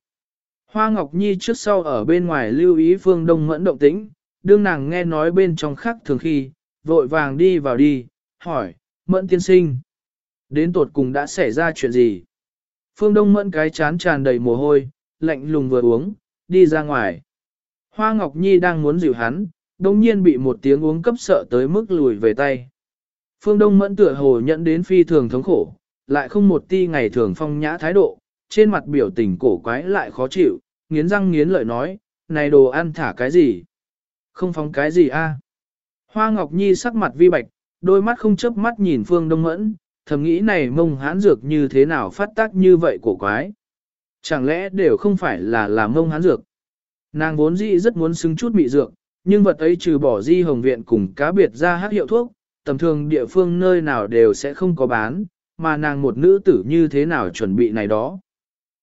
Hoa Ngọc Nhi trước sau ở bên ngoài lưu ý phương đông mẫn động tĩnh, đương nàng nghe nói bên trong khắc thường khi, vội vàng đi vào đi, hỏi, mẫn tiên sinh. Đến tột cùng đã xảy ra chuyện gì? Phương Đông mẫn cái chán tràn đầy mồ hôi, lạnh lùng vừa uống, đi ra ngoài. Hoa Ngọc Nhi đang muốn dịu hắn, đồng nhiên bị một tiếng uống cấp sợ tới mức lùi về tay. Phương Đông mẫn tựa hồ nhận đến phi thường thống khổ, lại không một ti ngày thường phong nhã thái độ, trên mặt biểu tình cổ quái lại khó chịu, nghiến răng nghiến lợi nói, này đồ ăn thả cái gì? Không phóng cái gì a? Hoa Ngọc Nhi sắc mặt vi bạch, đôi mắt không chớp mắt nhìn Phương Đông Mẫn, thầm nghĩ này mông hãn dược như thế nào phát tác như vậy cổ quái. Chẳng lẽ đều không phải là làm mông hãn dược? Nàng vốn dĩ rất muốn xứng chút mị dược, nhưng vật ấy trừ bỏ di hồng viện cùng cá biệt ra hát hiệu thuốc, tầm thường địa phương nơi nào đều sẽ không có bán, mà nàng một nữ tử như thế nào chuẩn bị này đó.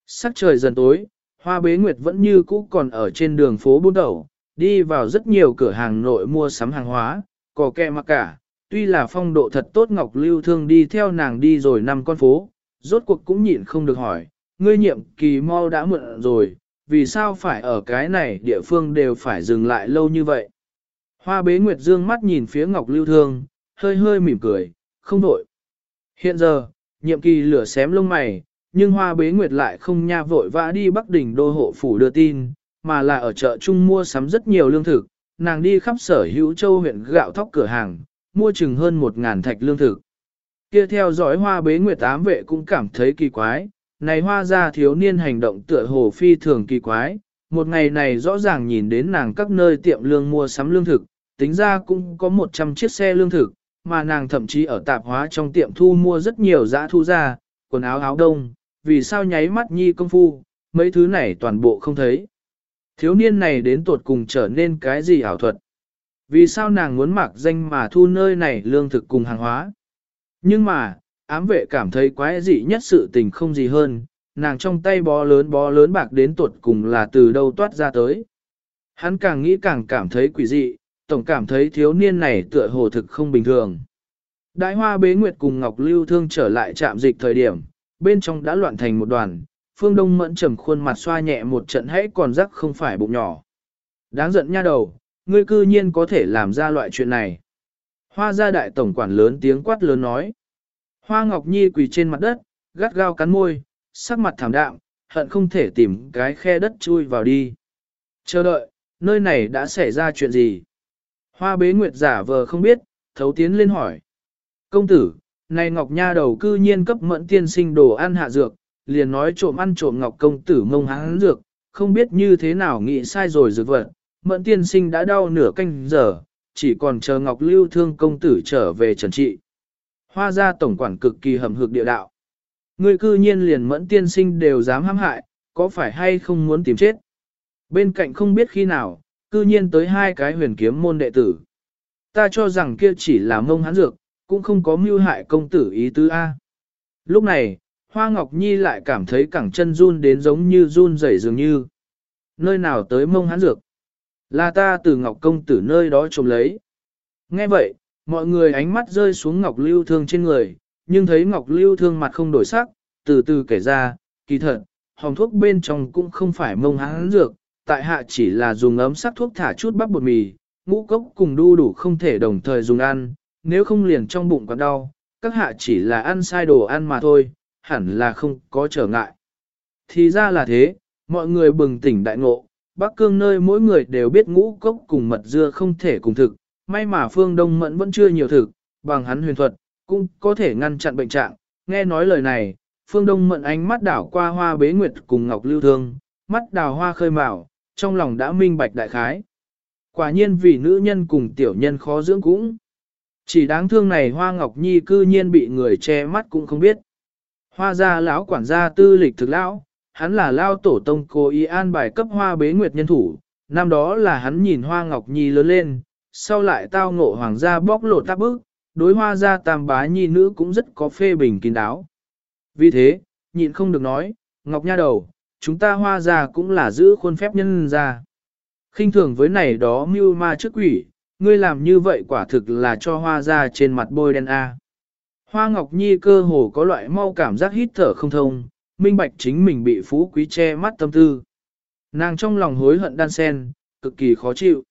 Sắc trời dần tối, hoa bế nguyệt vẫn như cũ còn ở trên đường phố buôn đầu, đi vào rất nhiều cửa hàng nội mua sắm hàng hóa, có kẹ mặc cả, tuy là phong độ thật tốt Ngọc Lưu Thương đi theo nàng đi rồi năm con phố, rốt cuộc cũng nhịn không được hỏi, ngươi nhiệm kỳ mau đã mượn rồi, vì sao phải ở cái này địa phương đều phải dừng lại lâu như vậy. Hoa bế nguyệt dương mắt nhìn phía Ngọc Lưu Thương, hơi hơi mỉm cười, không vội. Hiện giờ, nhiệm kỳ lửa xém lông mày, nhưng hoa bế nguyệt lại không nha vội vã đi Bắc Đỉnh đô hộ phủ đưa tin, mà là ở chợ Trung mua sắm rất nhiều lương thực, nàng đi khắp sở hữu châu huyện gạo thóc cửa hàng, mua chừng hơn một ngàn thạch lương thực. Kia theo dõi hoa bế nguyệt ám vệ cũng cảm thấy kỳ quái, này hoa ra thiếu niên hành động tựa hồ phi thường kỳ quái, một ngày này rõ ràng nhìn đến nàng các nơi tiệm lương mua sắm lương thực, tính ra cũng có 100 chiếc xe lương thực, mà nàng thậm chí ở tạp hóa trong tiệm thu mua rất nhiều giã thu ra, quần áo áo đông, vì sao nháy mắt nhi công phu, mấy thứ này toàn bộ không thấy. Thiếu niên này đến tuột cùng trở nên cái gì ảo thuật? Vì sao nàng muốn mặc danh mà thu nơi này lương thực cùng hàng hóa? Nhưng mà, ám vệ cảm thấy quái dị nhất sự tình không gì hơn, nàng trong tay bó lớn bó lớn bạc đến tuột cùng là từ đâu toát ra tới. Hắn càng nghĩ càng cảm thấy quỷ dị, tổng cảm thấy thiếu niên này tựa hồ thực không bình thường. Đại hoa bế nguyệt cùng Ngọc Lưu Thương trở lại trạm dịch thời điểm, bên trong đã loạn thành một đoàn, phương đông mẫn trầm khuôn mặt xoa nhẹ một trận hãy còn rắc không phải bụng nhỏ. Đáng giận nha đầu, ngươi cư nhiên có thể làm ra loại chuyện này. Hoa gia đại tổng quản lớn tiếng quát lớn nói. Hoa Ngọc Nhi quỳ trên mặt đất, gắt gao cắn môi, sắc mặt thảm đạm, hận không thể tìm cái khe đất chui vào đi. Chờ đợi, nơi này đã xảy ra chuyện gì? Hoa bế nguyệt giả vờ không biết, thấu tiến lên hỏi. Công tử, này Ngọc Nha đầu cư nhiên cấp mẫn tiên sinh đồ ăn hạ dược, liền nói trộm ăn trộm Ngọc công tử mông hắn dược, không biết như thế nào nghĩ sai rồi dược vật. Mẫn tiên sinh đã đau nửa canh giờ, chỉ còn chờ Ngọc lưu thương công tử trở về trần trị. Hoa gia tổng quản cực kỳ hầm hực địa đạo. Người cư nhiên liền mẫn tiên sinh đều dám hãm hại, có phải hay không muốn tìm chết? Bên cạnh không biết khi nào, cư nhiên tới hai cái huyền kiếm môn đệ tử. Ta cho rằng kia chỉ là mông hán dược, cũng không có mưu hại công tử ý tứ A. Lúc này, Hoa Ngọc Nhi lại cảm thấy cẳng chân run đến giống như run rẩy dường như. Nơi nào tới mông hán dược? Là ta từ Ngọc Công tử nơi đó trộm lấy. Nghe vậy, mọi người ánh mắt rơi xuống Ngọc Lưu Thương trên người, nhưng thấy Ngọc Lưu Thương mặt không đổi sắc, từ từ kể ra, kỳ thật, hồng thuốc bên trong cũng không phải mông hán dược, tại hạ chỉ là dùng ấm sắc thuốc thả chút bắp bột mì, ngũ cốc cùng đu đủ không thể đồng thời dùng ăn, nếu không liền trong bụng còn đau, các hạ chỉ là ăn sai đồ ăn mà thôi, hẳn là không có trở ngại. Thì ra là thế, mọi người bừng tỉnh đại ngộ, Bắc Cương nơi mỗi người đều biết ngũ cốc cùng mật dưa không thể cùng thực, may mà phương Đông Mẫn vẫn chưa nhiều thực, bằng hắn huyền thuật, cũng có thể ngăn chặn bệnh trạng. Nghe nói lời này, phương Đông Mẫn ánh mắt đảo qua hoa bế nguyệt cùng ngọc lưu thương, mắt đào hoa khơi mào, trong lòng đã minh bạch đại khái. Quả nhiên vì nữ nhân cùng tiểu nhân khó dưỡng cũng. Chỉ đáng thương này hoa ngọc nhi cư nhiên bị người che mắt cũng không biết. Hoa gia lão quản gia tư lịch thực lão, hắn là lao tổ tông cố ý an bài cấp hoa bế nguyệt nhân thủ, năm đó là hắn nhìn hoa ngọc nhi lớn lên, sau lại tao ngộ hoàng gia bóc lột tác bức, đối hoa gia tam bá nhi nữ cũng rất có phê bình kín đáo. Vì thế, nhịn không được nói, ngọc nha đầu, chúng ta hoa gia cũng là giữ khuôn phép nhân gia. khinh thường với này đó mưu ma trước quỷ, ngươi làm như vậy quả thực là cho hoa gia trên mặt bôi đen A. Hoa Ngọc Nhi cơ hồ có loại mau cảm giác hít thở không thông, minh bạch chính mình bị phú quý che mắt tâm tư. Nàng trong lòng hối hận đan sen, cực kỳ khó chịu.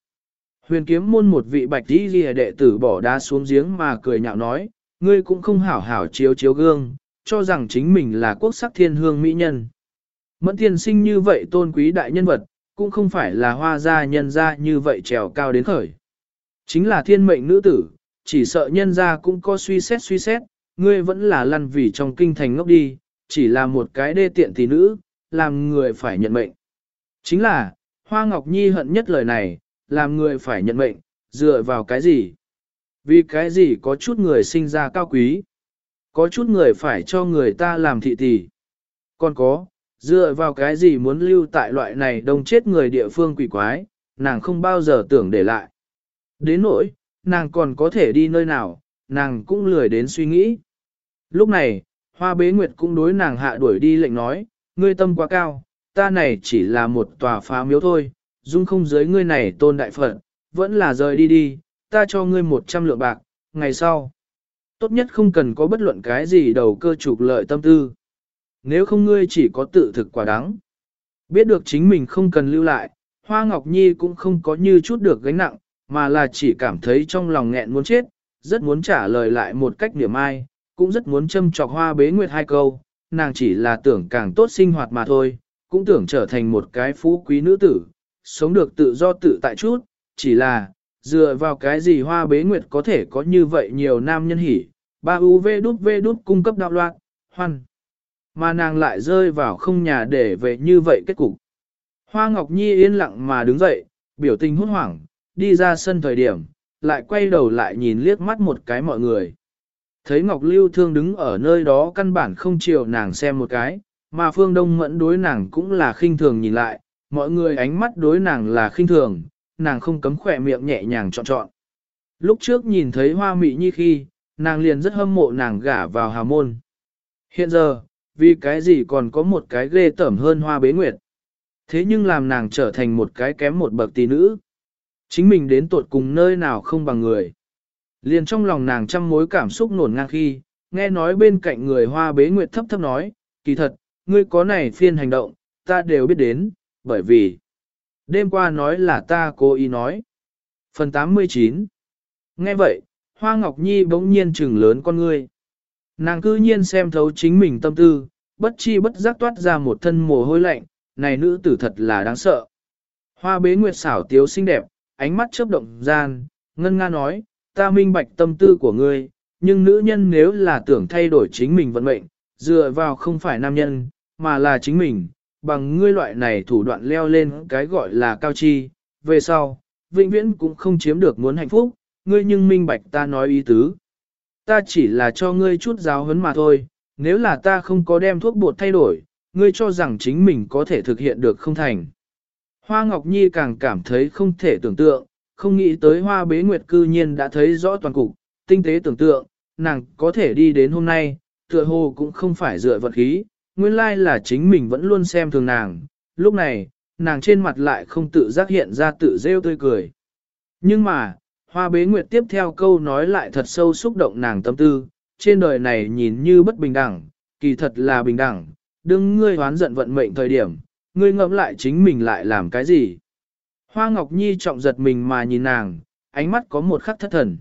Huyền kiếm môn một vị bạch đi ghi đệ tử bỏ đá xuống giếng mà cười nhạo nói, ngươi cũng không hảo hảo chiếu chiếu gương, cho rằng chính mình là quốc sắc thiên hương mỹ nhân. Mẫn thiên sinh như vậy tôn quý đại nhân vật, cũng không phải là hoa gia nhân gia như vậy trèo cao đến khởi. Chính là thiên mệnh nữ tử, chỉ sợ nhân gia cũng có suy xét suy xét, ngươi vẫn là lăn vì trong kinh thành ngốc đi, chỉ là một cái đê tiện tỷ nữ, làm người phải nhận mệnh. Chính là, Hoa Ngọc Nhi hận nhất lời này, làm người phải nhận mệnh, dựa vào cái gì? Vì cái gì có chút người sinh ra cao quý? Có chút người phải cho người ta làm thị tỷ. Còn có, dựa vào cái gì muốn lưu tại loại này đông chết người địa phương quỷ quái, nàng không bao giờ tưởng để lại. Đến nỗi, nàng còn có thể đi nơi nào, nàng cũng lười đến suy nghĩ. Lúc này, Hoa Bế Nguyệt cũng đối nàng hạ đuổi đi lệnh nói, ngươi tâm quá cao, ta này chỉ là một tòa phá miếu thôi, dung không giới ngươi này tôn đại phận, vẫn là rời đi đi, ta cho ngươi một trăm lượng bạc, ngày sau. Tốt nhất không cần có bất luận cái gì đầu cơ trục lợi tâm tư. Nếu không ngươi chỉ có tự thực quả đắng. Biết được chính mình không cần lưu lại, Hoa Ngọc Nhi cũng không có như chút được gánh nặng, mà là chỉ cảm thấy trong lòng nghẹn muốn chết, rất muốn trả lời lại một cách niềm ai, cũng rất muốn châm chọc hoa bế nguyệt hai câu, nàng chỉ là tưởng càng tốt sinh hoạt mà thôi, cũng tưởng trở thành một cái phú quý nữ tử, sống được tự do tự tại chút, chỉ là, dựa vào cái gì hoa bế nguyệt có thể có như vậy nhiều nam nhân hỉ, ba UV đút V đút cung cấp đạo loạn, hoan. Mà nàng lại rơi vào không nhà để về như vậy kết cục. Hoa Ngọc Nhi yên lặng mà đứng dậy, biểu tình hốt hoảng, đi ra sân thời điểm, lại quay đầu lại nhìn liếc mắt một cái mọi người. Thấy Ngọc Lưu Thương đứng ở nơi đó căn bản không chịu nàng xem một cái, mà phương đông mẫn đối nàng cũng là khinh thường nhìn lại, mọi người ánh mắt đối nàng là khinh thường, nàng không cấm khỏe miệng nhẹ nhàng trọn trọn. Lúc trước nhìn thấy hoa mị nhi khi, nàng liền rất hâm mộ nàng gả vào hào môn. Hiện giờ, vì cái gì còn có một cái ghê tởm hơn hoa bế nguyệt. Thế nhưng làm nàng trở thành một cái kém một bậc tỷ nữ. Chính mình đến tuột cùng nơi nào không bằng người. Liền trong lòng nàng trăm mối cảm xúc nổn ngang khi, nghe nói bên cạnh người hoa bế nguyệt thấp thấp nói, kỳ thật, ngươi có này phiên hành động, ta đều biết đến, bởi vì đêm qua nói là ta cố ý nói. Phần 89 Nghe vậy, Hoa Ngọc Nhi bỗng nhiên trừng lớn con ngươi. Nàng cư nhiên xem thấu chính mình tâm tư, bất chi bất giác toát ra một thân mồ hôi lạnh, này nữ tử thật là đáng sợ. Hoa bế nguyệt xảo tiếu xinh đẹp, ánh mắt chớp động gian, ngân nga nói, ta minh bạch tâm tư của ngươi, nhưng nữ nhân nếu là tưởng thay đổi chính mình vận mệnh, dựa vào không phải nam nhân, mà là chính mình, bằng ngươi loại này thủ đoạn leo lên cái gọi là cao chi, về sau, vĩnh viễn cũng không chiếm được muốn hạnh phúc, ngươi nhưng minh bạch ta nói ý tứ. Ta chỉ là cho ngươi chút giáo huấn mà thôi, nếu là ta không có đem thuốc bột thay đổi, ngươi cho rằng chính mình có thể thực hiện được không thành. Hoa Ngọc Nhi càng cảm thấy không thể tưởng tượng, không nghĩ tới hoa bế nguyệt cư nhiên đã thấy rõ toàn cục, tinh tế tưởng tượng, nàng có thể đi đến hôm nay, tựa hồ cũng không phải dựa vật khí, nguyên lai là chính mình vẫn luôn xem thường nàng, lúc này, nàng trên mặt lại không tự giác hiện ra tự rêu tươi cười. Nhưng mà, hoa bế nguyệt tiếp theo câu nói lại thật sâu xúc động nàng tâm tư, trên đời này nhìn như bất bình đẳng, kỳ thật là bình đẳng, đừng ngươi hoán giận vận mệnh thời điểm, ngươi ngẫm lại chính mình lại làm cái gì. Hoa Ngọc Nhi trọng giật mình mà nhìn nàng, ánh mắt có một khắc thất thần.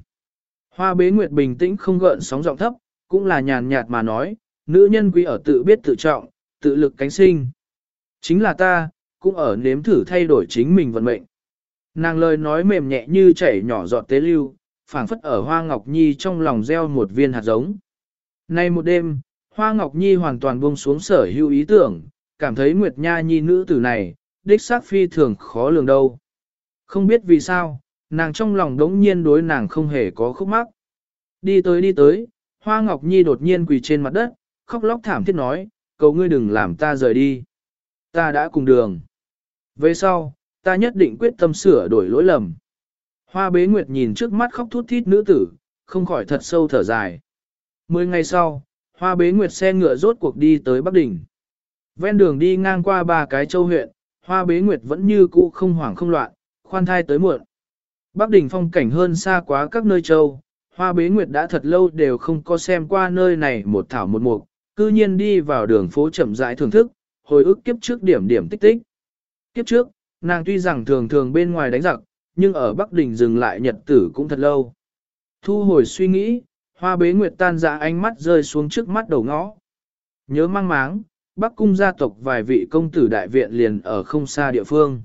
Hoa bế nguyệt bình tĩnh không gợn sóng giọng thấp, cũng là nhàn nhạt mà nói, nữ nhân quý ở tự biết tự trọng, tự lực cánh sinh. Chính là ta, cũng ở nếm thử thay đổi chính mình vận mệnh. Nàng lời nói mềm nhẹ như chảy nhỏ giọt tế lưu, phảng phất ở Hoa Ngọc Nhi trong lòng gieo một viên hạt giống. Nay một đêm, Hoa Ngọc Nhi hoàn toàn buông xuống sở hữu ý tưởng, cảm thấy Nguyệt Nha Nhi nữ tử này, đích xác phi thường khó lường đâu. Không biết vì sao, nàng trong lòng đống nhiên đối nàng không hề có khúc mắc. Đi tới đi tới, Hoa Ngọc Nhi đột nhiên quỳ trên mặt đất, khóc lóc thảm thiết nói, cầu ngươi đừng làm ta rời đi. Ta đã cùng đường. Về sau, ta nhất định quyết tâm sửa đổi lỗi lầm. Hoa bế nguyệt nhìn trước mắt khóc thút thít nữ tử, không khỏi thật sâu thở dài. Mười ngày sau, hoa bế nguyệt xe ngựa rốt cuộc đi tới Bắc Đình. Ven đường đi ngang qua ba cái châu huyện, hoa bế nguyệt vẫn như cũ không hoảng không loạn, khoan thai tới muộn. Bắc đỉnh phong cảnh hơn xa quá các nơi châu, hoa bế nguyệt đã thật lâu đều không có xem qua nơi này một thảo một mục, cư nhiên đi vào đường phố chậm rãi thưởng thức, hồi ức kiếp trước điểm điểm tích tích. Kiếp trước, nàng tuy rằng thường thường bên ngoài đánh giặc, nhưng ở Bắc Đình dừng lại nhật tử cũng thật lâu. Thu hồi suy nghĩ, hoa bế nguyệt tan ra ánh mắt rơi xuống trước mắt đầu ngõ. Nhớ mang máng, Bắc cung gia tộc vài vị công tử đại viện liền ở không xa địa phương.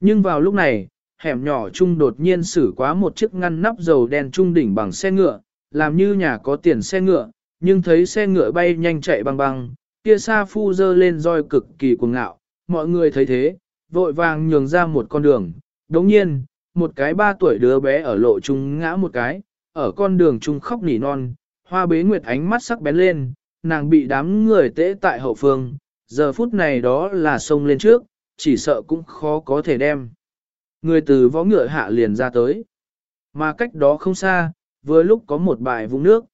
Nhưng vào lúc này, hẻm nhỏ chung đột nhiên xử quá một chiếc ngăn nắp dầu đen trung đỉnh bằng xe ngựa, làm như nhà có tiền xe ngựa, nhưng thấy xe ngựa bay nhanh chạy băng băng, kia xa phu dơ lên roi cực kỳ cuồng ngạo, mọi người thấy thế, vội vàng nhường ra một con đường, đồng nhiên, một cái ba tuổi đứa bé ở lộ trung ngã một cái, ở con đường trung khóc nỉ non, hoa bế nguyệt ánh mắt sắc bén lên, nàng bị đám người tễ tại hậu phương, giờ phút này đó là sông lên trước, chỉ sợ cũng khó có thể đem. Người từ võ ngựa hạ liền ra tới, mà cách đó không xa, vừa lúc có một bài vũng nước.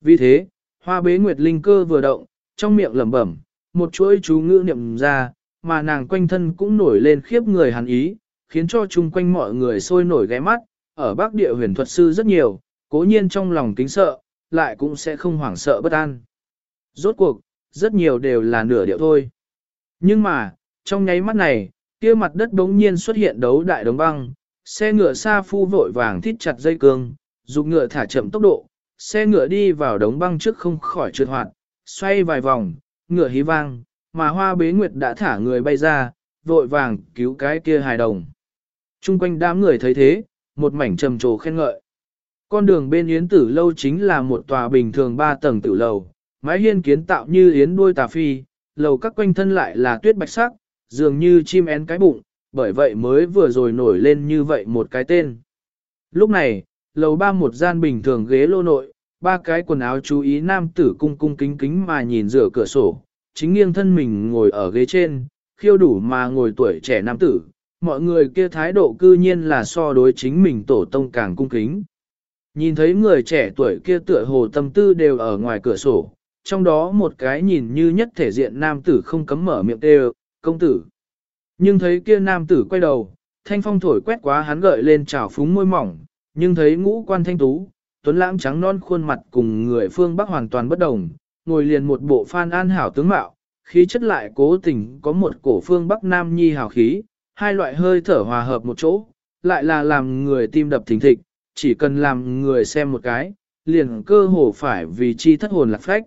Vì thế, hoa bế nguyệt linh cơ vừa động, trong miệng lẩm bẩm, một chuỗi chú ngữ niệm ra, mà nàng quanh thân cũng nổi lên khiếp người hàn ý, khiến cho chung quanh mọi người sôi nổi ghé mắt, ở Bắc địa huyền thuật sư rất nhiều, cố nhiên trong lòng kính sợ, lại cũng sẽ không hoảng sợ bất an. Rốt cuộc, rất nhiều đều là nửa điệu thôi. Nhưng mà, trong nháy mắt này, kia mặt đất bỗng nhiên xuất hiện đấu đại đống băng, xe ngựa xa phu vội vàng thít chặt dây cương, dùng ngựa thả chậm tốc độ, xe ngựa đi vào đống băng trước không khỏi trượt hoạt, xoay vài vòng, ngựa hí vang, mà hoa bế nguyệt đã thả người bay ra, vội vàng cứu cái kia hài đồng. Trung quanh đám người thấy thế, một mảnh trầm trồ khen ngợi. Con đường bên yến tử lâu chính là một tòa bình thường ba tầng tử lầu, mái hiên kiến tạo như yến đuôi tà phi, lầu các quanh thân lại là tuyết bạch sắc, dường như chim én cái bụng, bởi vậy mới vừa rồi nổi lên như vậy một cái tên. Lúc này, lầu ba một gian bình thường ghế lô nội, ba cái quần áo chú ý nam tử cung cung kính kính mà nhìn rửa cửa sổ, chính nghiêng thân mình ngồi ở ghế trên, khiêu đủ mà ngồi tuổi trẻ nam tử, mọi người kia thái độ cư nhiên là so đối chính mình tổ tông càng cung kính. Nhìn thấy người trẻ tuổi kia tựa hồ tâm tư đều ở ngoài cửa sổ, trong đó một cái nhìn như nhất thể diện nam tử không cấm mở miệng đều công tử. Nhưng thấy kia nam tử quay đầu, thanh phong thổi quét quá hắn gợi lên trào phúng môi mỏng, nhưng thấy ngũ quan thanh tú, tuấn lãng trắng non khuôn mặt cùng người phương Bắc hoàn toàn bất đồng, ngồi liền một bộ phan an hảo tướng mạo, khí chất lại cố tình có một cổ phương Bắc Nam Nhi hào khí, hai loại hơi thở hòa hợp một chỗ, lại là làm người tim đập thình thịch, chỉ cần làm người xem một cái, liền cơ hồ phải vì chi thất hồn lạc phách.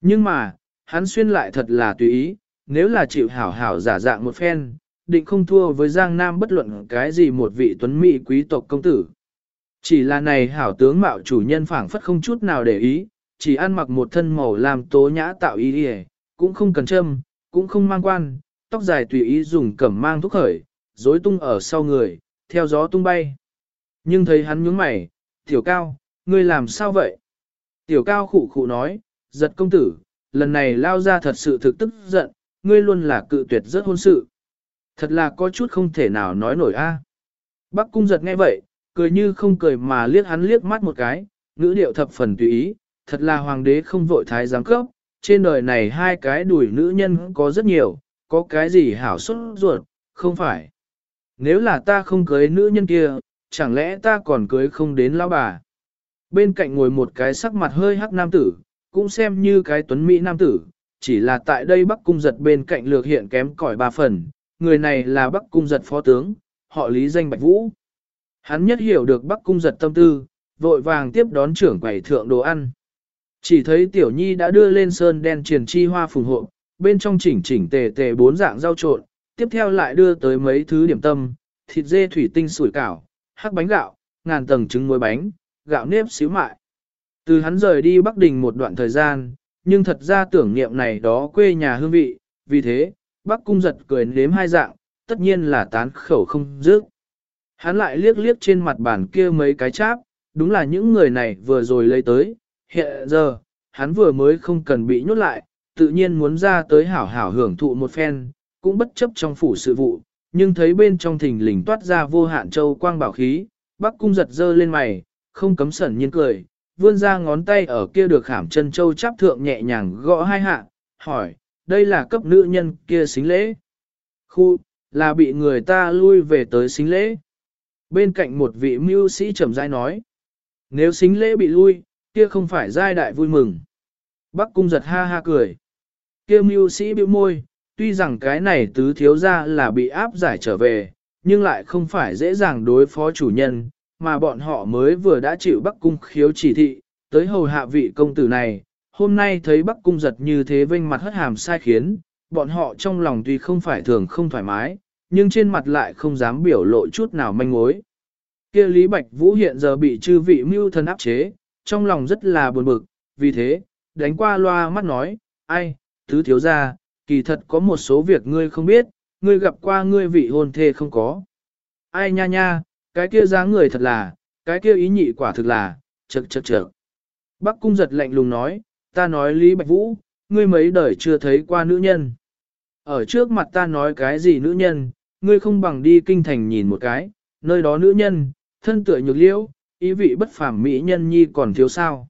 Nhưng mà, hắn xuyên lại thật là tùy ý, nếu là chịu hảo hảo giả dạng một phen, định không thua với Giang Nam bất luận cái gì một vị tuấn mỹ quý tộc công tử. Chỉ là này hảo tướng mạo chủ nhân phảng phất không chút nào để ý, chỉ ăn mặc một thân màu làm tố nhã tạo ý đi cũng không cần châm, cũng không mang quan, tóc dài tùy ý dùng cẩm mang thúc khởi, rối tung ở sau người, theo gió tung bay. Nhưng thấy hắn nhướng mày, tiểu cao, ngươi làm sao vậy? Tiểu cao khụ khụ nói, giật công tử, lần này lao ra thật sự thực tức giận, ngươi luôn là cự tuyệt rất hôn sự. Thật là có chút không thể nào nói nổi a. À. Bắc cung giật nghe vậy, cười như không cười mà liếc hắn liếc mắt một cái, ngữ điệu thập phần tùy ý, thật là hoàng đế không vội thái giám cấp, trên đời này hai cái đuổi nữ nhân có rất nhiều, có cái gì hảo xuất ruột, không phải. Nếu là ta không cưới nữ nhân kia, chẳng lẽ ta còn cưới không đến lão bà. Bên cạnh ngồi một cái sắc mặt hơi hắc nam tử, cũng xem như cái tuấn mỹ nam tử, chỉ là tại đây Bắc Cung giật bên cạnh lược hiện kém cỏi ba phần, người này là Bắc Cung giật phó tướng, họ lý danh Bạch Vũ. Hắn nhất hiểu được Bắc Cung giật tâm tư, vội vàng tiếp đón trưởng quầy thượng đồ ăn. Chỉ thấy Tiểu Nhi đã đưa lên sơn đen triền chi hoa phùng hộ, bên trong chỉnh chỉnh tề tề bốn dạng rau trộn, tiếp theo lại đưa tới mấy thứ điểm tâm, thịt dê thủy tinh sủi cảo, hắc bánh gạo, ngàn tầng trứng muối bánh, gạo nếp xíu mại. Từ hắn rời đi Bắc Đình một đoạn thời gian, nhưng thật ra tưởng niệm này đó quê nhà hương vị, vì thế, Bắc Cung giật cười nếm hai dạng, tất nhiên là tán khẩu không dứt. Hắn lại liếc liếc trên mặt bàn kia mấy cái cháp, đúng là những người này vừa rồi lấy tới, hiện giờ, hắn vừa mới không cần bị nhốt lại, tự nhiên muốn ra tới hảo hảo hưởng thụ một phen, cũng bất chấp trong phủ sự vụ, nhưng thấy bên trong thình lình toát ra vô hạn châu quang bảo khí, Bắc Cung giật dơ lên mày, không cấm sẩn nhiên cười, vươn ra ngón tay ở kia được khảm chân châu chắp thượng nhẹ nhàng gõ hai hạ, hỏi, đây là cấp nữ nhân kia xính lễ. Khu, là bị người ta lui về tới xính lễ. Bên cạnh một vị mưu sĩ trầm dai nói, nếu xính lễ bị lui, kia không phải giai đại vui mừng. Bắc cung giật ha ha cười. Kia mưu sĩ bĩu môi, tuy rằng cái này tứ thiếu ra là bị áp giải trở về, nhưng lại không phải dễ dàng đối phó chủ nhân, mà bọn họ mới vừa đã chịu Bắc Cung khiếu chỉ thị, tới hầu hạ vị công tử này, hôm nay thấy Bắc Cung giật như thế vinh mặt hất hàm sai khiến, bọn họ trong lòng tuy không phải thường không thoải mái, nhưng trên mặt lại không dám biểu lộ chút nào manh mối. Kia Lý Bạch Vũ hiện giờ bị chư vị mưu thân áp chế, trong lòng rất là buồn bực, vì thế, đánh qua loa mắt nói, ai, thứ thiếu ra, kỳ thật có một số việc ngươi không biết, ngươi gặp qua ngươi vị hôn thê không có. Ai nha nha, cái kia dáng người thật là, cái kia ý nhị quả thực là, chật chật chật. Bắc cung giật lạnh lùng nói, ta nói Lý Bạch Vũ, ngươi mấy đời chưa thấy qua nữ nhân. Ở trước mặt ta nói cái gì nữ nhân, ngươi không bằng đi kinh thành nhìn một cái, nơi đó nữ nhân, thân tựa nhược liễu, ý vị bất phàm mỹ nhân nhi còn thiếu sao.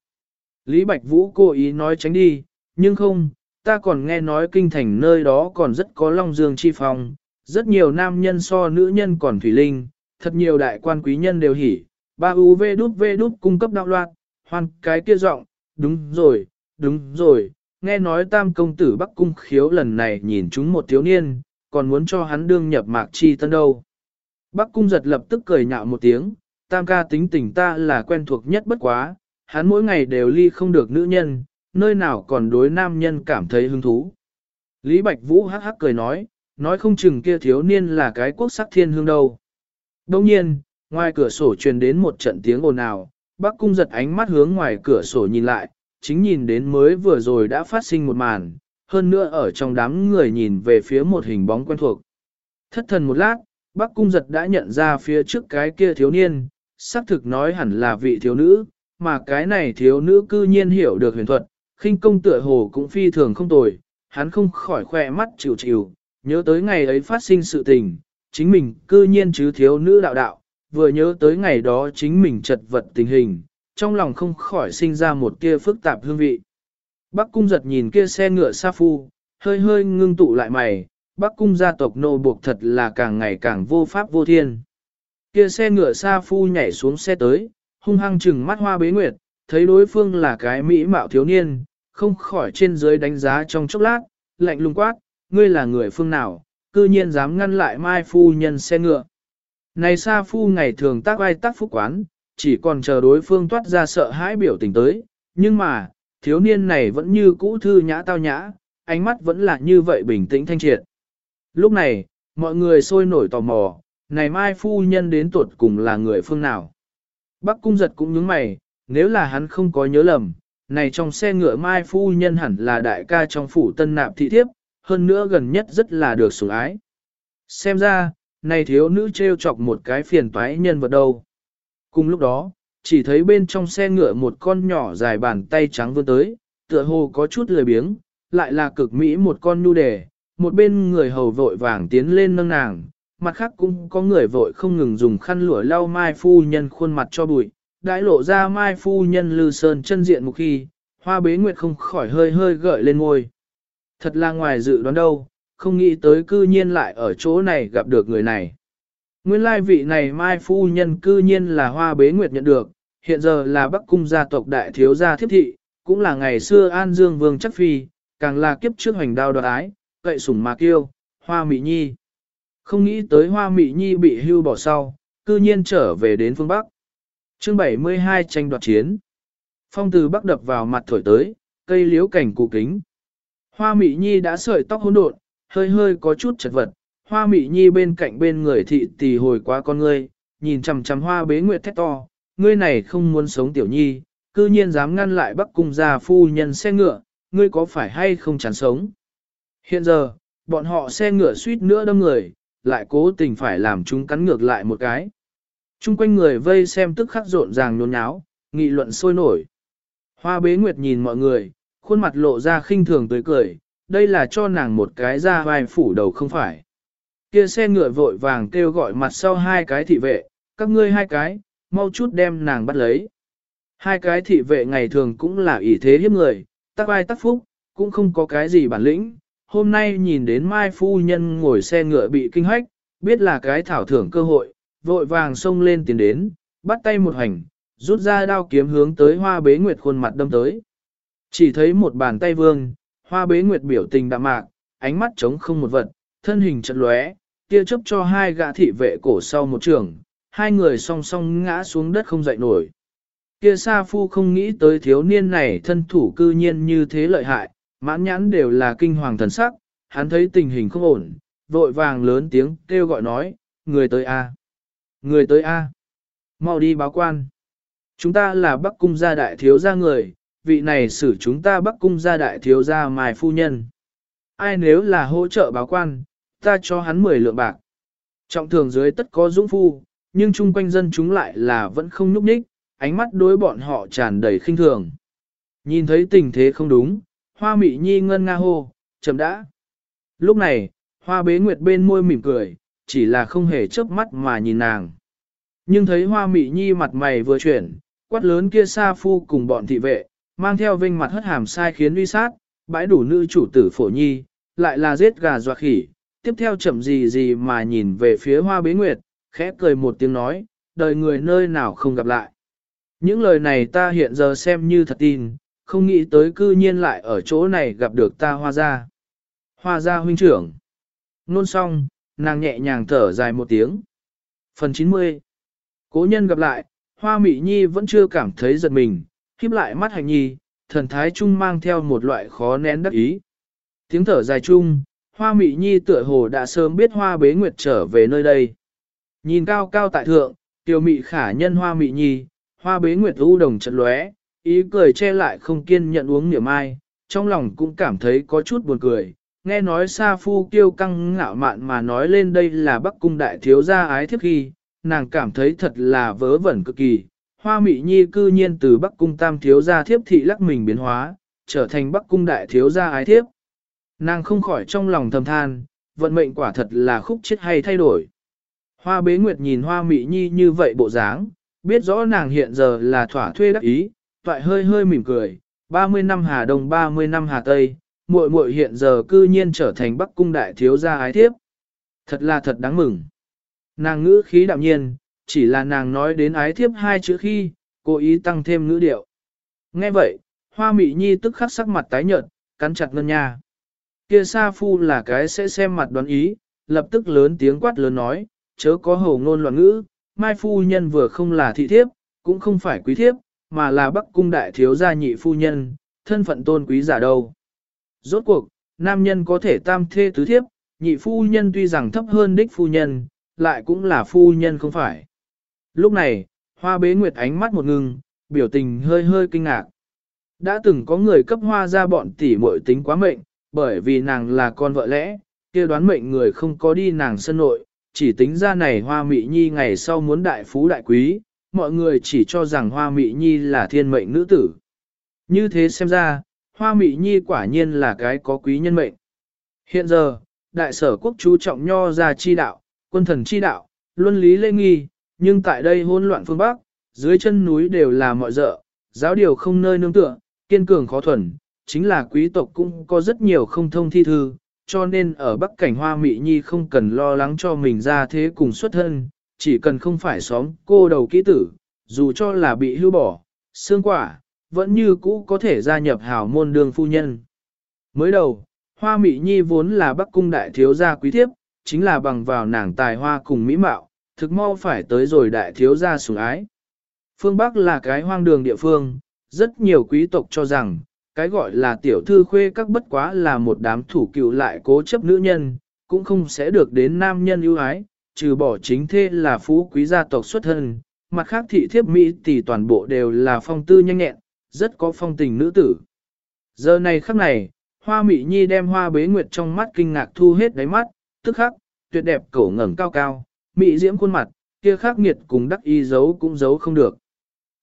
Lý Bạch Vũ cố ý nói tránh đi, nhưng không, ta còn nghe nói kinh thành nơi đó còn rất có long dương chi phong, rất nhiều nam nhân so nữ nhân còn thủy linh, thật nhiều đại quan quý nhân đều hỉ, ba u v đút v đút cung cấp đạo loạn, hoan cái kia giọng, đúng rồi, đúng rồi, nghe nói tam công tử Bắc Cung khiếu lần này nhìn chúng một thiếu niên, còn muốn cho hắn đương nhập mạc chi tân đâu. Bắc Cung giật lập tức cười nhạo một tiếng, tam ca tính tình ta là quen thuộc nhất bất quá, hắn mỗi ngày đều ly không được nữ nhân, nơi nào còn đối nam nhân cảm thấy hứng thú. Lý Bạch Vũ hắc hắc cười nói, nói không chừng kia thiếu niên là cái quốc sắc thiên hương đâu. Đồng nhiên, ngoài cửa sổ truyền đến một trận tiếng ồn ào, bác cung giật ánh mắt hướng ngoài cửa sổ nhìn lại, chính nhìn đến mới vừa rồi đã phát sinh một màn, hơn nữa ở trong đám người nhìn về phía một hình bóng quen thuộc. Thất thần một lát, bác cung giật đã nhận ra phía trước cái kia thiếu niên, xác thực nói hẳn là vị thiếu nữ, mà cái này thiếu nữ cư nhiên hiểu được huyền thuật, khinh công tựa hồ cũng phi thường không tồi, hắn không khỏi khỏe mắt chịu chịu, nhớ tới ngày ấy phát sinh sự tình, chính mình cư nhiên chứ thiếu nữ đạo đạo, vừa nhớ tới ngày đó chính mình chật vật tình hình, trong lòng không khỏi sinh ra một kia phức tạp hương vị. Bắc cung giật nhìn kia xe ngựa sa phu, hơi hơi ngưng tụ lại mày, Bắc cung gia tộc nô buộc thật là càng ngày càng vô pháp vô thiên. Kia xe ngựa sa phu nhảy xuống xe tới, hung hăng chừng mắt hoa bế nguyệt, thấy đối phương là cái mỹ mạo thiếu niên, không khỏi trên dưới đánh giá trong chốc lát, lạnh lùng quát, ngươi là người phương nào, cư nhiên dám ngăn lại mai phu nhân xe ngựa. Này sa phu ngày thường tác ai tác phúc quán, chỉ còn chờ đối phương toát ra sợ hãi biểu tình tới, nhưng mà, thiếu niên này vẫn như cũ thư nhã tao nhã, ánh mắt vẫn là như vậy bình tĩnh thanh triệt. Lúc này, mọi người sôi nổi tò mò, này mai phu nhân đến tuột cùng là người phương nào. Bắc cung giật cũng nhướng mày, nếu là hắn không có nhớ lầm, này trong xe ngựa mai phu nhân hẳn là đại ca trong phủ tân nạp thị thiếp, hơn nữa gần nhất rất là được sủng ái. Xem ra, này thiếu nữ trêu chọc một cái phiền toái nhân vật đâu. Cùng lúc đó, chỉ thấy bên trong xe ngựa một con nhỏ dài bàn tay trắng vươn tới, tựa hồ có chút lười biếng, lại là cực mỹ một con nhu đề, một bên người hầu vội vàng tiến lên nâng nàng, mặt khác cũng có người vội không ngừng dùng khăn lụa lau mai phu nhân khuôn mặt cho bụi, đãi lộ ra mai phu nhân lư sơn chân diện một khi, hoa bế nguyệt không khỏi hơi hơi gợi lên ngôi. Thật là ngoài dự đoán đâu, không nghĩ tới cư nhiên lại ở chỗ này gặp được người này. Nguyên lai vị này mai phu nhân cư nhiên là hoa bế nguyệt nhận được, hiện giờ là bắc cung gia tộc đại thiếu gia thiếp thị, cũng là ngày xưa an dương vương chắc phi, càng là kiếp trước hoành đao đoạt ái, cậy sủng mà kiêu, hoa mỹ nhi. Không nghĩ tới hoa mỹ nhi bị hưu bỏ sau, cư nhiên trở về đến phương Bắc. chương 72 tranh đoạt chiến. Phong từ Bắc đập vào mặt thổi tới, cây liếu cảnh cụ kính. Hoa mỹ nhi đã sợi tóc hỗn độn, hơi hơi có chút chật vật. Hoa mỹ nhi bên cạnh bên người thị tỷ hồi quá con ngươi, nhìn chằm chằm hoa bế nguyệt thét to, ngươi này không muốn sống tiểu nhi, cư nhiên dám ngăn lại bắc cung gia phu nhân xe ngựa, ngươi có phải hay không chán sống. Hiện giờ, bọn họ xe ngựa suýt nữa đâm người, lại cố tình phải làm chúng cắn ngược lại một cái. Trung quanh người vây xem tức khắc rộn ràng nhốn nháo, nghị luận sôi nổi. Hoa bế nguyệt nhìn mọi người, khuôn mặt lộ ra khinh thường tới cười, đây là cho nàng một cái ra vai phủ đầu không phải. Kia xe ngựa vội vàng kêu gọi mặt sau hai cái thị vệ, các ngươi hai cái, mau chút đem nàng bắt lấy. Hai cái thị vệ ngày thường cũng là ỷ thế hiếp người, tắc ai tắc phúc, cũng không có cái gì bản lĩnh, hôm nay nhìn đến Mai Phu Nhân ngồi xe ngựa bị kinh hách, biết là cái thảo thưởng cơ hội, vội vàng xông lên tiến đến, bắt tay một hành, rút ra đao kiếm hướng tới hoa bế nguyệt khuôn mặt đâm tới. Chỉ thấy một bàn tay vương, hoa bế nguyệt biểu tình đạm mạc, ánh mắt trống không một vật, thân hình chật lóe, kia chấp cho hai gã thị vệ cổ sau một trường, hai người song song ngã xuống đất không dậy nổi. Kia Sa Phu không nghĩ tới thiếu niên này thân thủ cư nhiên như thế lợi hại, mãn nhãn đều là kinh hoàng thần sắc, hắn thấy tình hình không ổn, vội vàng lớn tiếng kêu gọi nói, người tới A. Người tới A. Mau đi báo quan. Chúng ta là Bắc Cung gia đại thiếu gia người, vị này xử chúng ta Bắc Cung gia đại thiếu gia mài phu nhân. Ai nếu là hỗ trợ báo quan, ta cho hắn 10 lượng bạc. Trọng thường dưới tất có dũng phu, nhưng chung quanh dân chúng lại là vẫn không nhúc nhích, ánh mắt đối bọn họ tràn đầy khinh thường. Nhìn thấy tình thế không đúng, hoa mị nhi ngân nga hô, chậm đã. Lúc này, hoa bế nguyệt bên môi mỉm cười, chỉ là không hề chớp mắt mà nhìn nàng. Nhưng thấy hoa mị nhi mặt mày vừa chuyển, quát lớn kia xa phu cùng bọn thị vệ, mang theo vinh mặt hất hàm sai khiến uy sát, bãi đủ nữ chủ tử phổ nhi, lại là giết gà dọa khỉ, tiếp theo chậm gì gì mà nhìn về phía hoa bế nguyệt, khẽ cười một tiếng nói, đời người nơi nào không gặp lại. Những lời này ta hiện giờ xem như thật tin, không nghĩ tới cư nhiên lại ở chỗ này gặp được ta hoa gia. Hoa gia huynh trưởng. Nôn xong, nàng nhẹ nhàng thở dài một tiếng. Phần 90 Cố nhân gặp lại, hoa mị nhi vẫn chưa cảm thấy giật mình, khiếp lại mắt hành nhi, thần thái trung mang theo một loại khó nén đắc ý. Tiếng thở dài chung, hoa mị nhi tựa hồ đã sớm biết hoa bế nguyệt trở về nơi đây. Nhìn cao cao tại thượng, tiểu mị khả nhân hoa mị nhi, hoa bế nguyệt u đồng chật lóe, ý cười che lại không kiên nhận uống niệm ai, trong lòng cũng cảm thấy có chút buồn cười. Nghe nói Sa Phu kiêu căng ngạo mạn mà nói lên đây là Bắc Cung đại thiếu gia ái thiếp khi, nàng cảm thấy thật là vớ vẩn cực kỳ. Hoa Mị Nhi cư nhiên từ Bắc Cung tam thiếu gia thiếp thị lắc mình biến hóa, trở thành Bắc Cung đại thiếu gia ái thiếp. Nàng không khỏi trong lòng thầm than, vận mệnh quả thật là khúc chết hay thay đổi. Hoa bế nguyệt nhìn hoa mị nhi như vậy bộ dáng, biết rõ nàng hiện giờ là thỏa thuê đắc ý, toại hơi hơi mỉm cười, 30 năm Hà Đông 30 năm Hà Tây, muội muội hiện giờ cư nhiên trở thành Bắc cung đại thiếu gia ái thiếp. Thật là thật đáng mừng. Nàng ngữ khí đạm nhiên, chỉ là nàng nói đến ái thiếp hai chữ khi, cố ý tăng thêm ngữ điệu. Nghe vậy, hoa mị nhi tức khắc sắc mặt tái nhợt, cắn chặt ngân nha. Kia sa phu là cái sẽ xem mặt đoán ý, lập tức lớn tiếng quát lớn nói, chớ có hầu ngôn loạn ngữ, mai phu nhân vừa không là thị thiếp, cũng không phải quý thiếp, mà là bắc cung đại thiếu gia nhị phu nhân, thân phận tôn quý giả đâu. Rốt cuộc, nam nhân có thể tam thê tứ thiếp, nhị phu nhân tuy rằng thấp hơn đích phu nhân, lại cũng là phu nhân không phải. Lúc này, hoa bế nguyệt ánh mắt một ngừng, biểu tình hơi hơi kinh ngạc. Đã từng có người cấp hoa ra bọn tỷ muội tính quá mệnh, bởi vì nàng là con vợ lẽ, kia đoán mệnh người không có đi nàng sân nội, chỉ tính ra này hoa mị nhi ngày sau muốn đại phú đại quý, mọi người chỉ cho rằng hoa mị nhi là thiên mệnh nữ tử. Như thế xem ra, hoa mị nhi quả nhiên là cái có quý nhân mệnh. Hiện giờ, đại sở quốc chú trọng nho ra chi đạo, quân thần chi đạo, luân lý lê nghi, nhưng tại đây hỗn loạn phương Bắc, dưới chân núi đều là mọi dợ, giáo điều không nơi nương tựa, kiên cường khó thuần, chính là quý tộc cũng có rất nhiều không thông thi thư, cho nên ở Bắc Cảnh Hoa Mị Nhi không cần lo lắng cho mình ra thế cùng xuất thân, chỉ cần không phải xóm cô đầu kỹ tử, dù cho là bị hưu bỏ, xương quả, vẫn như cũ có thể gia nhập hào môn đường phu nhân. Mới đầu, Hoa Mị Nhi vốn là Bắc Cung đại thiếu gia quý thiếp, chính là bằng vào nàng tài hoa cùng mỹ mạo, thực mau phải tới rồi đại thiếu gia sủng ái. Phương Bắc là cái hoang đường địa phương, rất nhiều quý tộc cho rằng, cái gọi là tiểu thư khuê các bất quá là một đám thủ cựu lại cố chấp nữ nhân, cũng không sẽ được đến nam nhân ưu ái, trừ bỏ chính thê là phú quý gia tộc xuất thân, mặt khác thị thiếp Mỹ tỷ toàn bộ đều là phong tư nhanh nhẹn, rất có phong tình nữ tử. Giờ này khắc này, hoa Mỹ Nhi đem hoa bế nguyệt trong mắt kinh ngạc thu hết đáy mắt, tức khắc, tuyệt đẹp cổ ngẩng cao cao, mị diễm khuôn mặt, kia khắc nghiệt cùng đắc y giấu cũng giấu không được.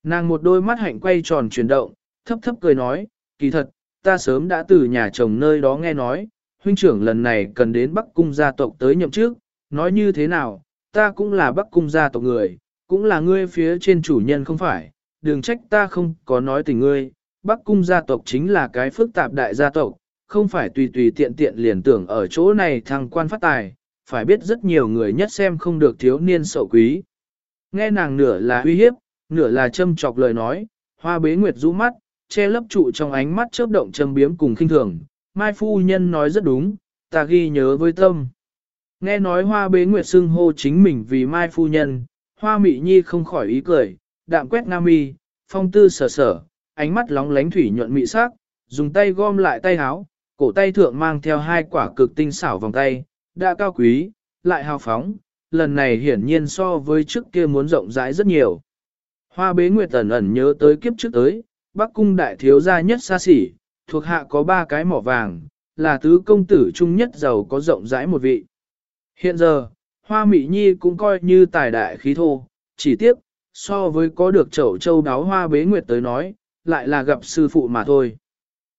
Nàng một đôi mắt hạnh quay tròn chuyển động, thấp thấp cười nói, kỳ thật, ta sớm đã từ nhà chồng nơi đó nghe nói, huynh trưởng lần này cần đến Bắc Cung gia tộc tới nhậm chức nói như thế nào, ta cũng là Bắc Cung gia tộc người, cũng là ngươi phía trên chủ nhân không phải, đừng trách ta không có nói tình ngươi, Bắc Cung gia tộc chính là cái phức tạp đại gia tộc, không phải tùy tùy tiện tiện liền tưởng ở chỗ này thằng quan phát tài, phải biết rất nhiều người nhất xem không được thiếu niên sậu quý. Nghe nàng nửa là uy hiếp, nửa là châm chọc lời nói, hoa bế nguyệt rũ mắt, che lấp trụ trong ánh mắt chớp động châm biếm cùng khinh thường. Mai phu nhân nói rất đúng, ta ghi nhớ với tâm. Nghe nói hoa bế nguyệt xưng hô chính mình vì Mai phu nhân, hoa mị nhi không khỏi ý cười, đạm quét nam mi, phong tư sở sở, ánh mắt lóng lánh thủy nhuận mị sắc, dùng tay gom lại tay háo, cổ tay thượng mang theo hai quả cực tinh xảo vòng tay, đã cao quý, lại hào phóng, lần này hiển nhiên so với trước kia muốn rộng rãi rất nhiều. Hoa bế nguyệt ẩn ẩn nhớ tới kiếp trước tới, Bắc cung đại thiếu gia nhất xa xỉ, thuộc hạ có ba cái mỏ vàng, là tứ công tử trung nhất giàu có rộng rãi một vị. Hiện giờ, Hoa Mỹ Nhi cũng coi như tài đại khí thô, chỉ tiếc, so với có được chậu châu đáo hoa bế nguyệt tới nói, lại là gặp sư phụ mà thôi.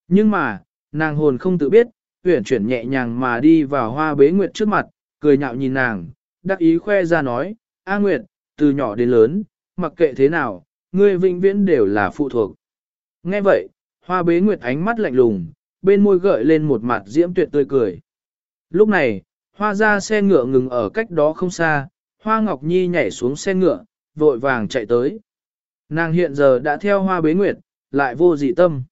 Nhưng mà, nàng hồn không tự biết, uyển chuyển nhẹ nhàng mà đi vào hoa bế nguyệt trước mặt, cười nhạo nhìn nàng, đắc ý khoe ra nói, A Nguyệt, từ nhỏ đến lớn, mặc kệ thế nào, ngươi vĩnh viễn đều là phụ thuộc. Nghe vậy, hoa bế nguyệt ánh mắt lạnh lùng, bên môi gợi lên một mặt diễm tuyệt tươi cười. Lúc này, hoa ra xe ngựa ngừng ở cách đó không xa, hoa ngọc nhi nhảy xuống xe ngựa, vội vàng chạy tới. Nàng hiện giờ đã theo hoa bế nguyệt, lại vô dị tâm.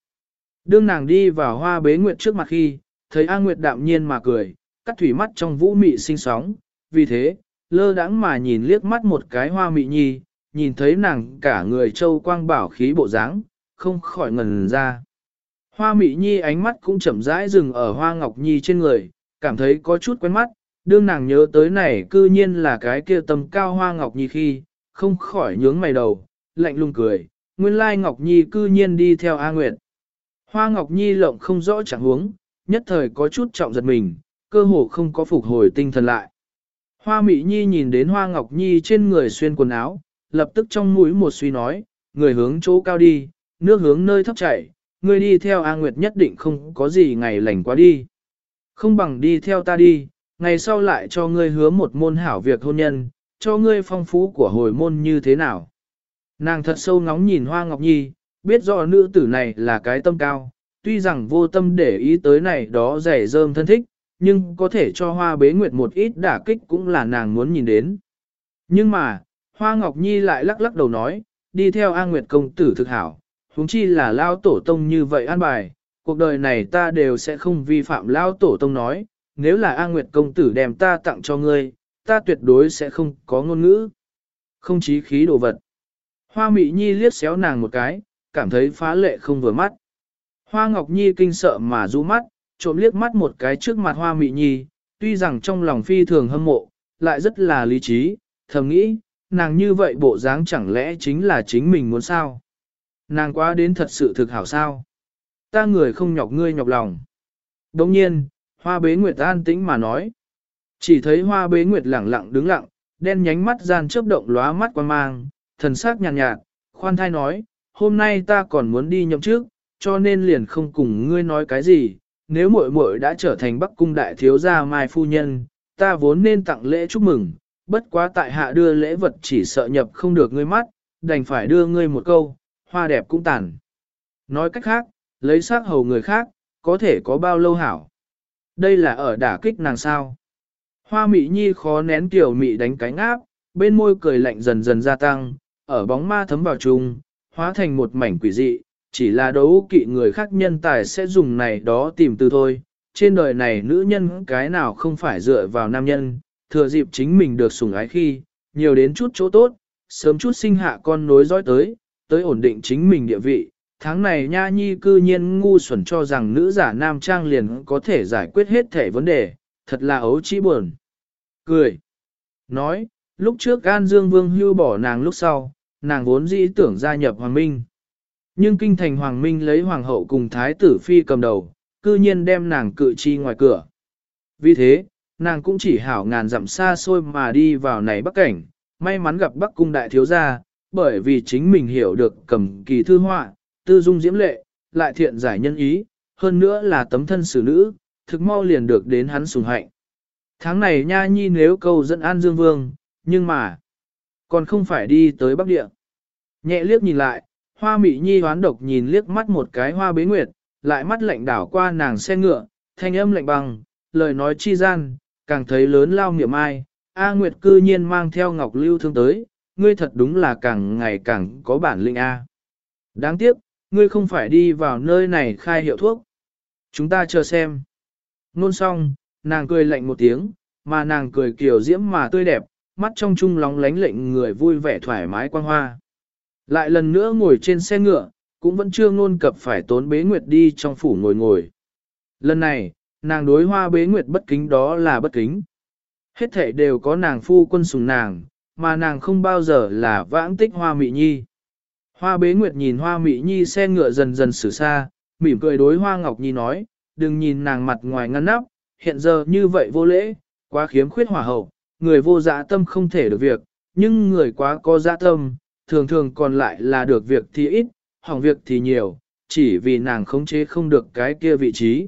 Đương nàng đi vào hoa bế nguyệt trước mặt khi, thấy A Nguyệt đạm nhiên mà cười, cắt thủy mắt trong vũ mị sinh sóng, vì thế, lơ đãng mà nhìn liếc mắt một cái hoa mị nhi, nhìn thấy nàng cả người châu quang bảo khí bộ dáng, không khỏi ngần ra. Hoa mị nhi ánh mắt cũng chậm rãi dừng ở hoa ngọc nhi trên người, cảm thấy có chút quen mắt, đương nàng nhớ tới này cư nhiên là cái kia tầm cao hoa ngọc nhi khi, không khỏi nhướng mày đầu, lạnh lùng cười, nguyên lai ngọc nhi cư nhiên đi theo A Nguyệt. Hoa ngọc nhi lộng không rõ chẳng huống, nhất thời có chút trọng giật mình, cơ hồ không có phục hồi tinh thần lại. Hoa mị nhi nhìn đến hoa ngọc nhi trên người xuyên quần áo, lập tức trong mũi một suy nói, người hướng chỗ cao đi, nước hướng nơi thấp chảy, người đi theo A Nguyệt nhất định không có gì ngày lành quá đi. Không bằng đi theo ta đi, ngày sau lại cho ngươi hứa một môn hảo việc hôn nhân, cho ngươi phong phú của hồi môn như thế nào. Nàng thật sâu ngóng nhìn Hoa Ngọc Nhi, biết rõ nữ tử này là cái tâm cao, tuy rằng vô tâm để ý tới này đó rẻ rơm thân thích, nhưng có thể cho Hoa Bế Nguyệt một ít đả kích cũng là nàng muốn nhìn đến. Nhưng mà, Hoa Ngọc Nhi lại lắc lắc đầu nói, đi theo A Nguyệt công tử thực hảo, huống chi là lao tổ tông như vậy an bài, cuộc đời này ta đều sẽ không vi phạm lao tổ tông nói, nếu là A Nguyệt công tử đem ta tặng cho ngươi, ta tuyệt đối sẽ không có ngôn ngữ. Không chí khí đồ vật. Hoa Mị Nhi liếc xéo nàng một cái, cảm thấy phá lệ không vừa mắt. Hoa Ngọc Nhi kinh sợ mà du mắt, trộm liếc mắt một cái trước mặt Hoa Mị Nhi, tuy rằng trong lòng phi thường hâm mộ, lại rất là lý trí, thầm nghĩ, nàng như vậy bộ dáng chẳng lẽ chính là chính mình muốn sao? Nàng quá đến thật sự thực hảo sao? Ta người không nhọc ngươi nhọc lòng. Đồng nhiên, Hoa Bế Nguyệt an tĩnh mà nói. Chỉ thấy Hoa Bế Nguyệt lẳng lặng đứng lặng, đen nhánh mắt gian chớp động lóa mắt quan mang, thần sắc nhàn nhạt, nhạt, khoan thai nói, hôm nay ta còn muốn đi nhậm trước, cho nên liền không cùng ngươi nói cái gì, nếu muội muội đã trở thành Bắc cung đại thiếu gia Mai phu nhân, ta vốn nên tặng lễ chúc mừng, bất quá tại hạ đưa lễ vật chỉ sợ nhập không được ngươi mắt, đành phải đưa ngươi một câu, hoa đẹp cũng tàn. Nói cách khác, lấy xác hầu người khác, có thể có bao lâu hảo. Đây là ở đả kích nàng sao. Hoa mị nhi khó nén tiểu mị đánh cánh áp, bên môi cười lạnh dần dần gia tăng, ở bóng ma thấm vào chung, hóa thành một mảnh quỷ dị, chỉ là đấu kỵ người khác nhân tài sẽ dùng này đó tìm từ thôi. Trên đời này nữ nhân cái nào không phải dựa vào nam nhân, thừa dịp chính mình được sủng ái khi, nhiều đến chút chỗ tốt, sớm chút sinh hạ con nối dõi tới, tới ổn định chính mình địa vị. Tháng này nha nhi cư nhiên ngu xuẩn cho rằng nữ giả nam trang liền có thể giải quyết hết thể vấn đề, thật là ấu trĩ buồn. Cười. Nói, lúc trước An Dương Vương hưu bỏ nàng lúc sau, nàng vốn dĩ tưởng gia nhập Hoàng Minh. Nhưng kinh thành Hoàng Minh lấy Hoàng hậu cùng Thái tử Phi cầm đầu, cư nhiên đem nàng cự chi ngoài cửa. Vì thế, nàng cũng chỉ hảo ngàn dặm xa xôi mà đi vào này bắc cảnh, may mắn gặp bắc cung đại thiếu gia, bởi vì chính mình hiểu được cầm kỳ thư họa, tư dung diễm lệ, lại thiện giải nhân ý, hơn nữa là tấm thân xử nữ, thực mau liền được đến hắn sùng hạnh. Tháng này nha nhi nếu câu dẫn An Dương Vương, nhưng mà, còn không phải đi tới Bắc Địa. Nhẹ liếc nhìn lại, hoa mị nhi hoán độc nhìn liếc mắt một cái hoa bế nguyệt, lại mắt lạnh đảo qua nàng xe ngựa, thanh âm lạnh băng, lời nói chi gian, càng thấy lớn lao niệm ai, A Nguyệt cư nhiên mang theo Ngọc Lưu Thương tới, ngươi thật đúng là càng ngày càng có bản lĩnh A. Đáng tiếc, ngươi không phải đi vào nơi này khai hiệu thuốc. Chúng ta chờ xem. Nôn xong, nàng cười lạnh một tiếng, mà nàng cười kiểu diễm mà tươi đẹp, mắt trong trung lóng lánh lệnh người vui vẻ thoải mái quang hoa. Lại lần nữa ngồi trên xe ngựa, cũng vẫn chưa ngôn cập phải tốn bế nguyệt đi trong phủ ngồi ngồi. Lần này, nàng đối hoa bế nguyệt bất kính đó là bất kính. Hết thể đều có nàng phu quân sùng nàng, mà nàng không bao giờ là vãng tích hoa mị nhi. Hoa bế nguyệt nhìn hoa mị nhi xe ngựa dần dần xử xa, mỉm cười đối hoa ngọc nhi nói, đừng nhìn nàng mặt ngoài ngăn nắp, hiện giờ như vậy vô lễ, quá khiếm khuyết hỏa hậu, người vô dạ tâm không thể được việc, nhưng người quá có dạ tâm, thường thường còn lại là được việc thì ít, hỏng việc thì nhiều, chỉ vì nàng khống chế không được cái kia vị trí.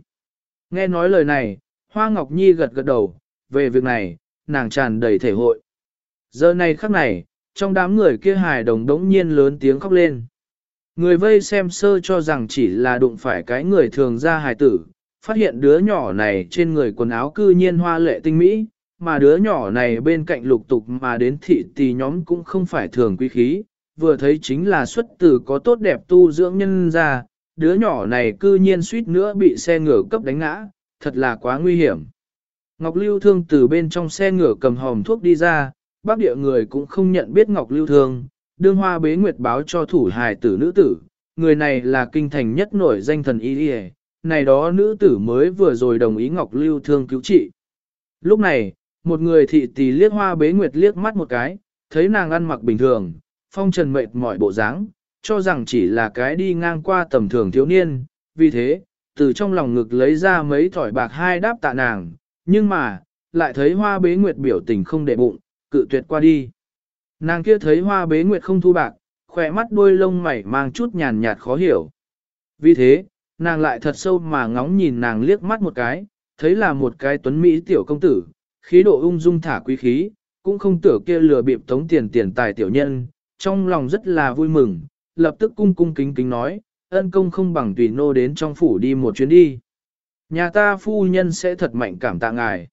Nghe nói lời này, Hoa Ngọc Nhi gật gật đầu, về việc này, nàng tràn đầy thể hội. Giờ này khắc này, trong đám người kia hài đồng đống nhiên lớn tiếng khóc lên. Người vây xem sơ cho rằng chỉ là đụng phải cái người thường ra hài tử, phát hiện đứa nhỏ này trên người quần áo cư nhiên hoa lệ tinh mỹ, mà đứa nhỏ này bên cạnh lục tục mà đến thị tỷ nhóm cũng không phải thường quý khí, vừa thấy chính là xuất tử có tốt đẹp tu dưỡng nhân ra, đứa nhỏ này cư nhiên suýt nữa bị xe ngựa cấp đánh ngã, thật là quá nguy hiểm. Ngọc Lưu Thương từ bên trong xe ngựa cầm hòm thuốc đi ra, bác địa người cũng không nhận biết Ngọc Lưu Thương, đương hoa bế nguyệt báo cho thủ hài tử nữ tử, người này là kinh thành nhất nổi danh thần y này đó nữ tử mới vừa rồi đồng ý Ngọc Lưu Thương cứu trị. Lúc này, một người thị tỷ liếc hoa bế nguyệt liếc mắt một cái, thấy nàng ăn mặc bình thường, phong trần mệt mỏi bộ dáng, cho rằng chỉ là cái đi ngang qua tầm thường thiếu niên, vì thế, từ trong lòng ngực lấy ra mấy thỏi bạc hai đáp tạ nàng, nhưng mà, lại thấy hoa bế nguyệt biểu tình không để bụng, cự tuyệt qua đi. Nàng kia thấy hoa bế nguyệt không thu bạc, khỏe mắt đuôi lông mày mang chút nhàn nhạt khó hiểu. Vì thế, nàng lại thật sâu mà ngóng nhìn nàng liếc mắt một cái, thấy là một cái tuấn Mỹ tiểu công tử, khí độ ung dung thả quý khí, cũng không tưởng kia lừa bịp tống tiền tiền tài tiểu nhân, trong lòng rất là vui mừng, lập tức cung cung kính kính nói, ân công không bằng tùy nô đến trong phủ đi một chuyến đi. Nhà ta phu nhân sẽ thật mạnh cảm tạ ngài.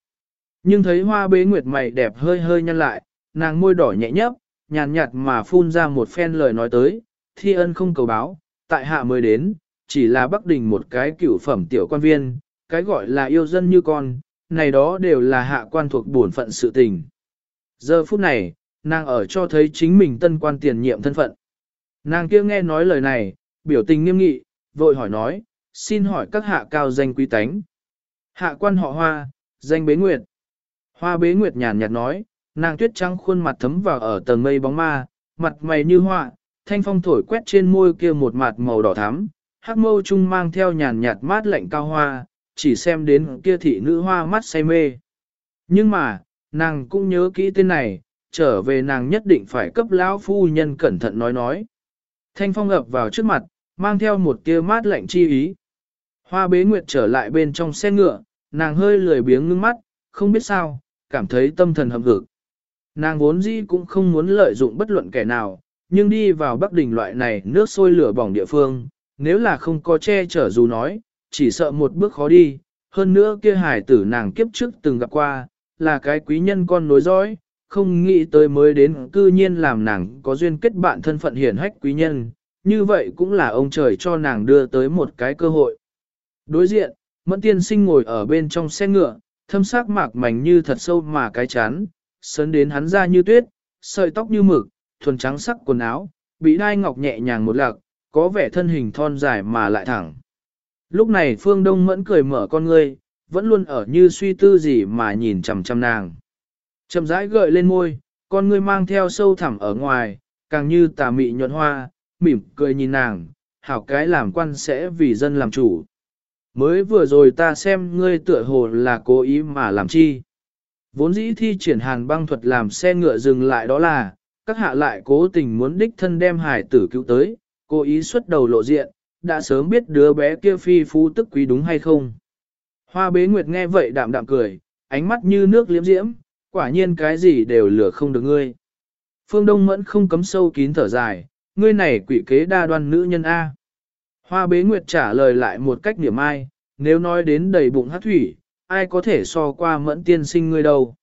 Nhưng thấy hoa bế nguyệt mày đẹp hơi hơi nhăn lại, nàng môi đỏ nhẹ nhấp, nhàn nhạt mà phun ra một phen lời nói tới, thi ân không cầu báo, tại hạ mới đến, chỉ là Bắc Đình một cái cửu phẩm tiểu quan viên, cái gọi là yêu dân như con, này đó đều là hạ quan thuộc bổn phận sự tình. Giờ phút này, nàng ở cho thấy chính mình tân quan tiền nhiệm thân phận. Nàng kia nghe nói lời này, biểu tình nghiêm nghị, vội hỏi nói, xin hỏi các hạ cao danh quý tánh. Hạ quan họ hoa, danh bế nguyệt. Hoa bế nguyệt nhàn nhạt nói, nàng tuyết trắng khuôn mặt thấm vào ở tầng mây bóng ma, mặt mày như họa, thanh phong thổi quét trên môi kia một mặt màu đỏ thắm, hắc mâu trung mang theo nhàn nhạt mát lạnh cao hoa, chỉ xem đến kia thị nữ hoa mắt say mê. Nhưng mà, nàng cũng nhớ kỹ tên này, trở về nàng nhất định phải cấp lão phu nhân cẩn thận nói nói. Thanh phong ập vào trước mặt, mang theo một tia mát lạnh chi ý. Hoa bế nguyệt trở lại bên trong xe ngựa, nàng hơi lười biếng ngưng mắt, không biết sao, cảm thấy tâm thần hầm hực. Nàng vốn dĩ cũng không muốn lợi dụng bất luận kẻ nào, nhưng đi vào Bắc Đình loại này nước sôi lửa bỏng địa phương, nếu là không có che chở dù nói, chỉ sợ một bước khó đi, hơn nữa kia hải tử nàng kiếp trước từng gặp qua, là cái quý nhân con nối dõi, không nghĩ tới mới đến cư nhiên làm nàng có duyên kết bạn thân phận hiển hách quý nhân, như vậy cũng là ông trời cho nàng đưa tới một cái cơ hội. Đối diện, Mẫn tiên sinh ngồi ở bên trong xe ngựa, thâm sắc mạc mảnh như thật sâu mà cái chán, sấn đến hắn ra như tuyết, sợi tóc như mực, thuần trắng sắc quần áo, bị đai ngọc nhẹ nhàng một lạc, có vẻ thân hình thon dài mà lại thẳng. Lúc này Phương Đông Mẫn cười mở con ngươi, vẫn luôn ở như suy tư gì mà nhìn chằm chằm nàng. Chầm rãi gợi lên môi, con ngươi mang theo sâu thẳm ở ngoài, càng như tà mị nhuận hoa, mỉm cười nhìn nàng, hảo cái làm quan sẽ vì dân làm chủ. Mới vừa rồi ta xem ngươi tựa hồ là cố ý mà làm chi. Vốn dĩ thi triển hàn băng thuật làm xe ngựa dừng lại đó là, các hạ lại cố tình muốn đích thân đem hải tử cứu tới, cố ý xuất đầu lộ diện, đã sớm biết đứa bé kia phi phú tức quý đúng hay không. Hoa bế nguyệt nghe vậy đạm đạm cười, ánh mắt như nước liếm diễm, quả nhiên cái gì đều lừa không được ngươi. Phương Đông Mẫn không cấm sâu kín thở dài, ngươi này quỷ kế đa đoan nữ nhân A. Hoa bế nguyệt trả lời lại một cách niệm ai, nếu nói đến đầy bụng hát thủy, ai có thể so qua mẫn tiên sinh ngươi đâu.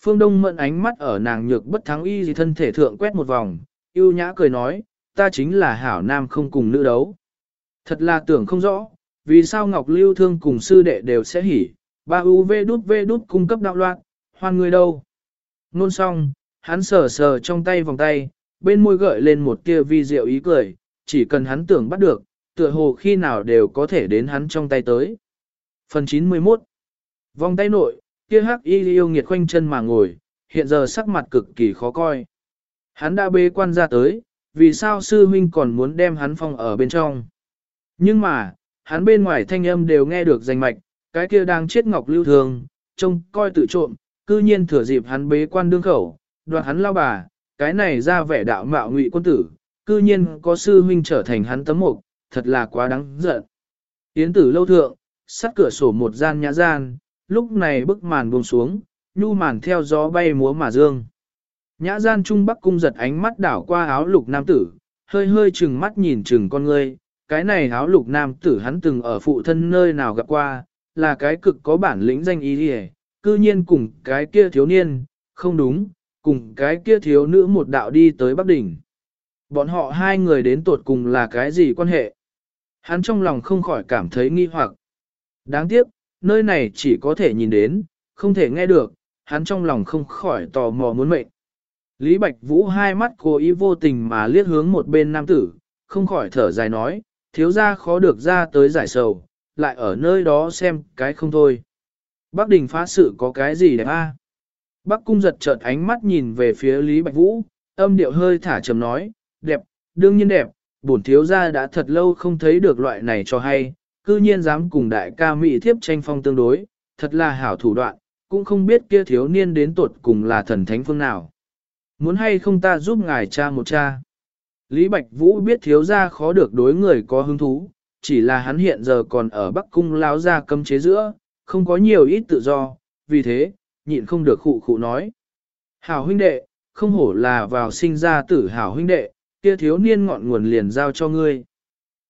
Phương Đông mẫn ánh mắt ở nàng nhược bất thắng y gì thân thể thượng quét một vòng, yêu nhã cười nói, ta chính là hảo nam không cùng nữ đấu. Thật là tưởng không rõ, vì sao Ngọc Lưu Thương cùng sư đệ đều sẽ hỉ, ba u v đút v đút cung cấp đạo loạn, hoan người đâu. Nôn xong, hắn sờ sờ trong tay vòng tay, bên môi gợi lên một tia vi diệu ý cười, chỉ cần hắn tưởng bắt được, tựa hồ khi nào đều có thể đến hắn trong tay tới. Phần 91 Vòng tay nội, kia hắc y yêu nghiệt khoanh chân mà ngồi, hiện giờ sắc mặt cực kỳ khó coi. Hắn đã bế quan ra tới, vì sao sư huynh còn muốn đem hắn phong ở bên trong. Nhưng mà, hắn bên ngoài thanh âm đều nghe được rành mạch, cái kia đang chết ngọc lưu thường, trông coi tự trộm, cư nhiên thừa dịp hắn bế quan đương khẩu, đoạt hắn lao bà, cái này ra vẻ đạo mạo ngụy quân tử, cư nhiên có sư huynh trở thành hắn tấm mục, thật là quá đáng giận. Yến tử lâu thượng, sắt cửa sổ một gian nhã gian, lúc này bức màn buông xuống, nhu màn theo gió bay múa mà dương. Nhã gian trung bắc cung giật ánh mắt đảo qua áo lục nam tử, hơi hơi chừng mắt nhìn chừng con ngươi, cái này áo lục nam tử hắn từng ở phụ thân nơi nào gặp qua, là cái cực có bản lĩnh danh ý đi cư nhiên cùng cái kia thiếu niên, không đúng, cùng cái kia thiếu nữ một đạo đi tới Bắc Đỉnh. Bọn họ hai người đến tuột cùng là cái gì quan hệ? Hắn trong lòng không khỏi cảm thấy nghi hoặc. Đáng tiếc, nơi này chỉ có thể nhìn đến, không thể nghe được, hắn trong lòng không khỏi tò mò muốn mệnh. Lý Bạch Vũ hai mắt cố ý vô tình mà liếc hướng một bên nam tử, không khỏi thở dài nói, thiếu gia khó được ra tới giải sầu, lại ở nơi đó xem cái không thôi. Bác đình phá sự có cái gì đẹp a? Bác cung giật chợt ánh mắt nhìn về phía Lý Bạch Vũ, âm điệu hơi thả trầm nói, đẹp, đương nhiên đẹp, bổn thiếu gia đã thật lâu không thấy được loại này cho hay, cư nhiên dám cùng đại ca mỹ thiếp tranh phong tương đối, thật là hảo thủ đoạn, cũng không biết kia thiếu niên đến tuột cùng là thần thánh phương nào. Muốn hay không ta giúp ngài cha một cha. Lý Bạch Vũ biết thiếu gia khó được đối người có hứng thú, chỉ là hắn hiện giờ còn ở Bắc Cung lão gia cấm chế giữa, không có nhiều ít tự do, vì thế, nhịn không được khụ khụ nói. Hảo huynh đệ, không hổ là vào sinh ra tử hảo huynh đệ, kia thiếu niên ngọn nguồn liền giao cho ngươi.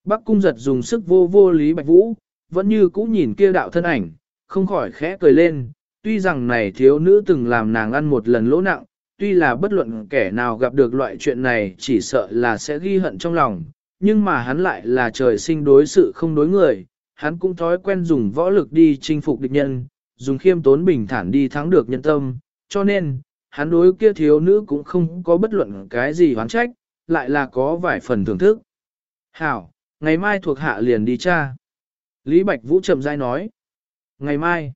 Bắc cung giật dùng sức vô vô Lý Bạch Vũ, vẫn như cũ nhìn kia đạo thân ảnh, không khỏi khẽ cười lên, tuy rằng này thiếu nữ từng làm nàng ăn một lần lỗ nặng, tuy là bất luận kẻ nào gặp được loại chuyện này chỉ sợ là sẽ ghi hận trong lòng, nhưng mà hắn lại là trời sinh đối sự không đối người, hắn cũng thói quen dùng võ lực đi chinh phục địch nhân, dùng khiêm tốn bình thản đi thắng được nhân tâm, cho nên, hắn đối kia thiếu nữ cũng không có bất luận cái gì hoán trách, lại là có vài phần thưởng thức. Hảo, ngày mai thuộc hạ liền đi cha. Lý Bạch Vũ chậm rãi nói. Ngày mai,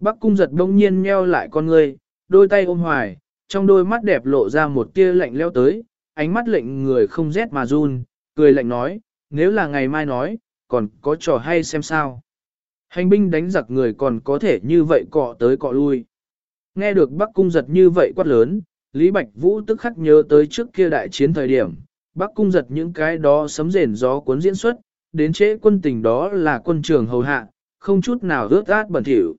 Bắc Cung giật đông nhiên meo lại con người, đôi tay ôm hoài, trong đôi mắt đẹp lộ ra một tia lạnh leo tới, ánh mắt lệnh người không rét mà run, cười lạnh nói, nếu là ngày mai nói, còn có trò hay xem sao. Hành binh đánh giặc người còn có thể như vậy cọ tới cọ lui. Nghe được Bắc Cung giật như vậy quát lớn, Lý Bạch Vũ tức khắc nhớ tới trước kia đại chiến thời điểm, Bắc Cung giật những cái đó sấm rền gió cuốn diễn xuất, đến chế quân tình đó là quân trường hầu hạ, không chút nào rớt át bẩn thỉu.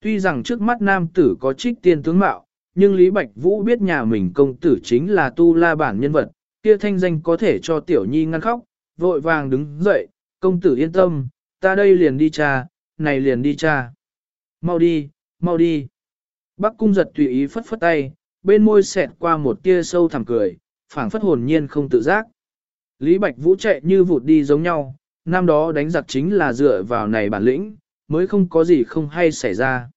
Tuy rằng trước mắt nam tử có trích tiên tướng mạo, nhưng Lý Bạch Vũ biết nhà mình công tử chính là tu la bản nhân vật, kia thanh danh có thể cho tiểu nhi ngăn khóc, vội vàng đứng dậy, công tử yên tâm, ta đây liền đi cha, này liền đi cha. Mau đi, mau đi. Bắc cung giật tùy ý phất phất tay, bên môi xẹt qua một tia sâu thẳm cười, phảng phất hồn nhiên không tự giác. Lý Bạch Vũ chạy như vụt đi giống nhau, năm đó đánh giặc chính là dựa vào này bản lĩnh, mới không có gì không hay xảy ra.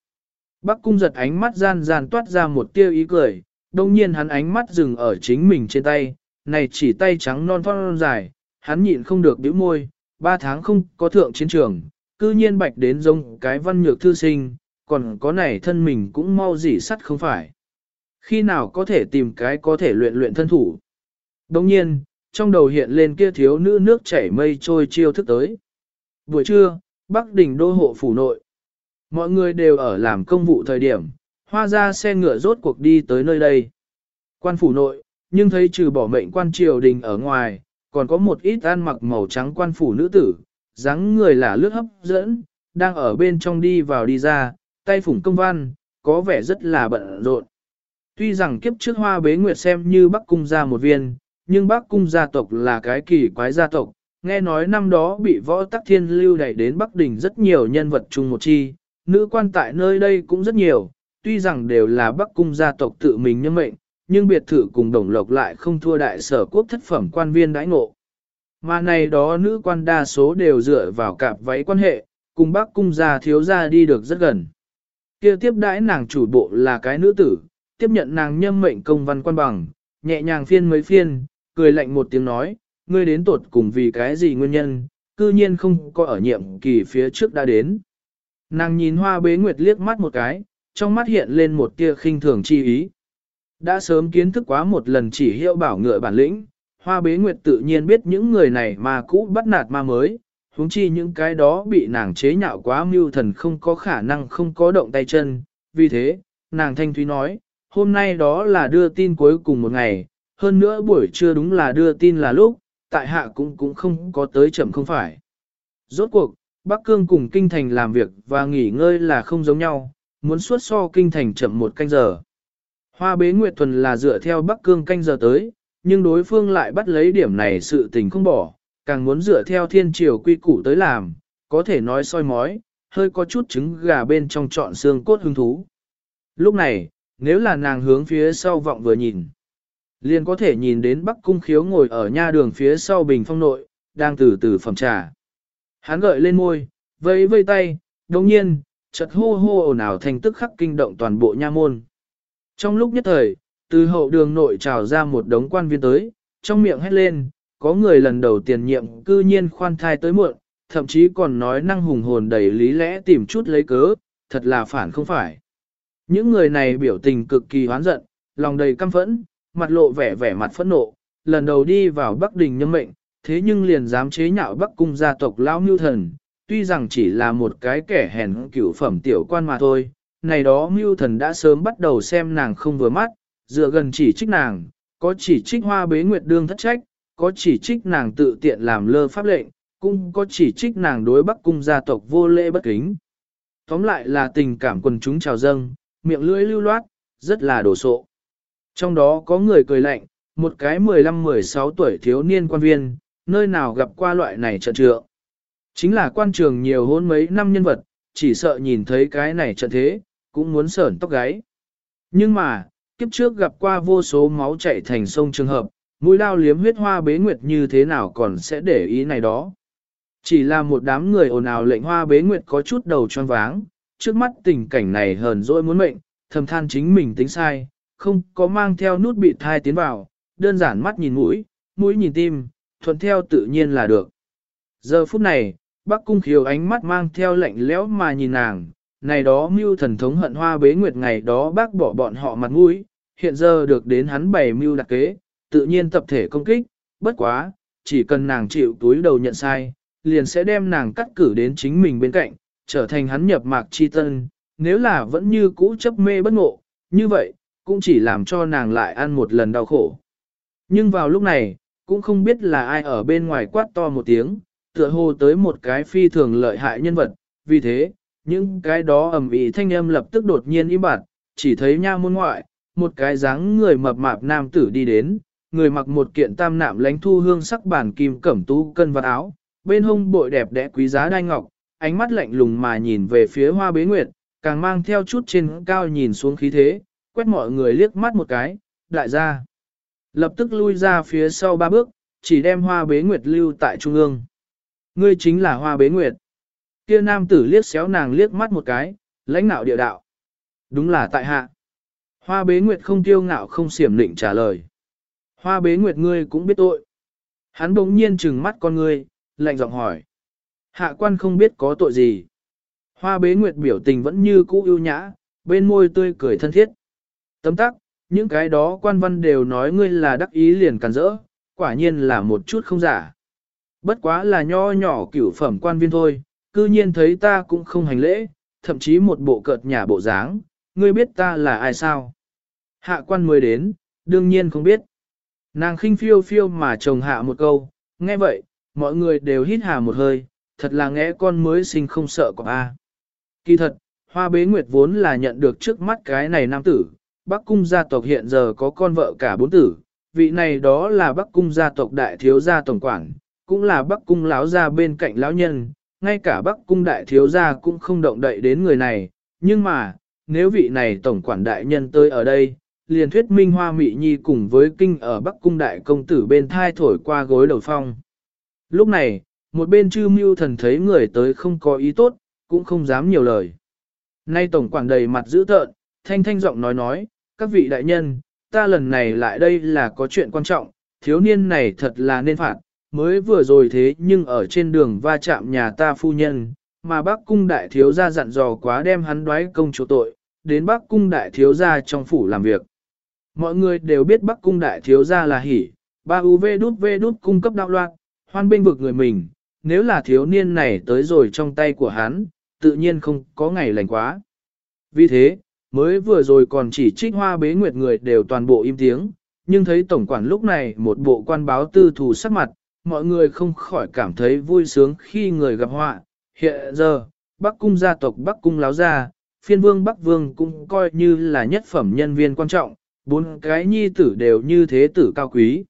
Bắc cung giật ánh mắt gian gian toát ra một tia ý cười, đồng nhiên hắn ánh mắt dừng ở chính mình trên tay, này chỉ tay trắng non non dài, hắn nhịn không được bĩu môi, ba tháng không có thượng chiến trường, cư nhiên bạch đến giống cái văn nhược thư sinh, còn có này thân mình cũng mau dỉ sắt không phải. Khi nào có thể tìm cái có thể luyện luyện thân thủ. Đồng nhiên, trong đầu hiện lên kia thiếu nữ nước chảy mây trôi chiêu thức tới. Buổi trưa, Bắc đỉnh đô hộ phủ nội. Mọi người đều ở làm công vụ thời điểm, hoa ra xe ngựa rốt cuộc đi tới nơi đây. Quan phủ nội, nhưng thấy trừ bỏ mệnh quan triều đình ở ngoài, còn có một ít ăn mặc màu trắng quan phủ nữ tử, dáng người là lướt hấp dẫn, đang ở bên trong đi vào đi ra, tay phủng công văn, có vẻ rất là bận rộn. Tuy rằng kiếp trước hoa bế nguyệt xem như bắc cung gia một viên, nhưng bắc cung gia tộc là cái kỳ quái gia tộc, nghe nói năm đó bị võ tắc thiên lưu đẩy đến Bắc Đình rất nhiều nhân vật chung một chi, nữ quan tại nơi đây cũng rất nhiều, tuy rằng đều là bắc cung gia tộc tự mình nhân mệnh, nhưng biệt thự cùng đồng lộc lại không thua đại sở quốc thất phẩm quan viên đãi ngộ. Mà này đó nữ quan đa số đều dựa vào cạp váy quan hệ, cùng bác cung gia thiếu gia đi được rất gần. Kia tiếp đãi nàng chủ bộ là cái nữ tử, tiếp nhận nàng nhâm mệnh công văn quan bằng, nhẹ nhàng phiên mấy phiên, cười lạnh một tiếng nói, ngươi đến tột cùng vì cái gì nguyên nhân, cư nhiên không có ở nhiệm kỳ phía trước đã đến. Nàng nhìn hoa bế nguyệt liếc mắt một cái, trong mắt hiện lên một tia khinh thường chi ý. Đã sớm kiến thức quá một lần chỉ hiệu bảo ngựa bản lĩnh, hoa bế nguyệt tự nhiên biết những người này mà cũ bắt nạt ma mới, huống chi những cái đó bị nàng chế nhạo quá mưu thần không có khả năng không có động tay chân, vì thế, nàng thanh thúy nói, hôm nay đó là đưa tin cuối cùng một ngày, hơn nữa buổi trưa đúng là đưa tin là lúc, tại hạ cũng cũng không có tới chậm không phải. Rốt cuộc, Bắc Cương cùng Kinh Thành làm việc và nghỉ ngơi là không giống nhau, muốn suốt so Kinh Thành chậm một canh giờ. Hoa bế Nguyệt Thuần là dựa theo Bắc Cương canh giờ tới, nhưng đối phương lại bắt lấy điểm này sự tình không bỏ, càng muốn dựa theo thiên triều quy củ tới làm, có thể nói soi mói, hơi có chút trứng gà bên trong trọn xương cốt hứng thú. Lúc này, nếu là nàng hướng phía sau vọng vừa nhìn, liền có thể nhìn đến Bắc Cung Khiếu ngồi ở nha đường phía sau bình phong nội, đang từ từ phẩm trà. Hắn gợi lên môi, vẫy vây tay, đồng nhiên, chợt hô hô ồn ào thành tức khắc kinh động toàn bộ nha môn. Trong lúc nhất thời, từ hậu đường nội trào ra một đống quan viên tới, trong miệng hét lên, có người lần đầu tiền nhiệm cư nhiên khoan thai tới muộn, thậm chí còn nói năng hùng hồn đầy lý lẽ tìm chút lấy cớ, thật là phản không phải. Những người này biểu tình cực kỳ hoán giận, lòng đầy căm phẫn, mặt lộ vẻ vẻ mặt phẫn nộ, lần đầu đi vào Bắc Đình nhâm mệnh, thế nhưng liền dám chế nhạo Bắc cung gia tộc lão mưu Thần, tuy rằng chỉ là một cái kẻ hèn cửu phẩm tiểu quan mà thôi, này đó Mưu Thần đã sớm bắt đầu xem nàng không vừa mắt, dựa gần chỉ trích nàng, có chỉ trích hoa bế nguyệt đương thất trách, có chỉ trích nàng tự tiện làm lơ pháp lệnh, cũng có chỉ trích nàng đối Bắc cung gia tộc vô lễ bất kính. Tóm lại là tình cảm quần chúng trào dâng, miệng lưỡi lưu loát, rất là đổ sộ. Trong đó có người cười lạnh, một cái 15-16 tuổi thiếu niên quan viên, nơi nào gặp qua loại này trận trượng. Chính là quan trường nhiều hôn mấy năm nhân vật, chỉ sợ nhìn thấy cái này trận thế, cũng muốn sởn tóc gáy. Nhưng mà, kiếp trước gặp qua vô số máu chảy thành sông trường hợp, mũi lao liếm huyết hoa bế nguyệt như thế nào còn sẽ để ý này đó. Chỉ là một đám người ồn ào lệnh hoa bế nguyệt có chút đầu choáng váng, trước mắt tình cảnh này hờn dỗi muốn mệnh, thầm than chính mình tính sai, không có mang theo nút bị thai tiến vào, đơn giản mắt nhìn mũi, mũi nhìn tim, thuận theo tự nhiên là được. Giờ phút này, bác cung khiếu ánh mắt mang theo lạnh lẽo mà nhìn nàng, này đó mưu thần thống hận hoa bế nguyệt ngày đó bác bỏ bọn họ mặt mũi, hiện giờ được đến hắn bày mưu đặc kế, tự nhiên tập thể công kích, bất quá, chỉ cần nàng chịu túi đầu nhận sai, liền sẽ đem nàng cắt cử đến chính mình bên cạnh, trở thành hắn nhập mạc chi tân, nếu là vẫn như cũ chấp mê bất ngộ, như vậy, cũng chỉ làm cho nàng lại ăn một lần đau khổ. Nhưng vào lúc này, cũng không biết là ai ở bên ngoài quát to một tiếng, tựa hồ tới một cái phi thường lợi hại nhân vật, vì thế, những cái đó ầm ĩ thanh âm lập tức đột nhiên im bặt, chỉ thấy nha môn ngoại, một cái dáng người mập mạp nam tử đi đến, người mặc một kiện tam nạm lánh thu hương sắc bản kim cẩm tú cân vật áo, bên hông bội đẹp đẽ quý giá đai ngọc, ánh mắt lạnh lùng mà nhìn về phía hoa bế nguyệt, càng mang theo chút trên cao nhìn xuống khí thế, quét mọi người liếc mắt một cái, đại gia. Lập tức lui ra phía sau ba bước, chỉ đem hoa bế nguyệt lưu tại trung ương. Ngươi chính là hoa bế nguyệt. Kia nam tử liếc xéo nàng liếc mắt một cái, lãnh nạo địa đạo. Đúng là tại hạ. Hoa bế nguyệt không tiêu ngạo không xiểm định trả lời. Hoa bế nguyệt ngươi cũng biết tội. Hắn bỗng nhiên trừng mắt con ngươi, lạnh giọng hỏi. Hạ quan không biết có tội gì. Hoa bế nguyệt biểu tình vẫn như cũ ưu nhã, bên môi tươi cười thân thiết. Tấm tắc, những cái đó quan văn đều nói ngươi là đắc ý liền càn rỡ, quả nhiên là một chút không giả. Bất quá là nho nhỏ cửu phẩm quan viên thôi, cư nhiên thấy ta cũng không hành lễ, thậm chí một bộ cợt nhà bộ dáng, ngươi biết ta là ai sao? Hạ quan mới đến, đương nhiên không biết. Nàng khinh phiêu phiêu mà chồng hạ một câu, nghe vậy, mọi người đều hít hà một hơi, thật là nghe con mới sinh không sợ có a. Kỳ thật, hoa bế nguyệt vốn là nhận được trước mắt cái này nam tử, Bắc cung gia tộc hiện giờ có con vợ cả bốn tử, vị này đó là Bắc cung gia tộc đại thiếu gia tổng quản, cũng là Bắc cung lão gia bên cạnh lão nhân, ngay cả Bắc cung đại thiếu gia cũng không động đậy đến người này, nhưng mà, nếu vị này tổng quản đại nhân tới ở đây, liền thuyết minh hoa mị nhi cùng với kinh ở Bắc cung đại công tử bên thai thổi qua gối đầu phong. Lúc này, một bên chư mưu thần thấy người tới không có ý tốt, cũng không dám nhiều lời. Nay tổng quản đầy mặt dữ tợn, thanh thanh giọng nói nói, các vị đại nhân, ta lần này lại đây là có chuyện quan trọng, thiếu niên này thật là nên phạt, mới vừa rồi thế nhưng ở trên đường va chạm nhà ta phu nhân, mà bác cung đại thiếu gia dặn dò quá đem hắn đoái công chỗ tội, đến bác cung đại thiếu gia trong phủ làm việc. Mọi người đều biết bác cung đại thiếu gia là hỉ, ba UV đút V đút cung cấp đạo loạn, hoan binh vực người mình, nếu là thiếu niên này tới rồi trong tay của hắn, tự nhiên không có ngày lành quá. Vì thế, mới vừa rồi còn chỉ trích hoa bế nguyệt người đều toàn bộ im tiếng, nhưng thấy tổng quản lúc này một bộ quan báo tư thủ sắc mặt, mọi người không khỏi cảm thấy vui sướng khi người gặp họa. Hiện giờ, Bắc cung gia tộc Bắc cung láo gia, phiên vương Bắc vương cũng coi như là nhất phẩm nhân viên quan trọng, bốn cái nhi tử đều như thế tử cao quý.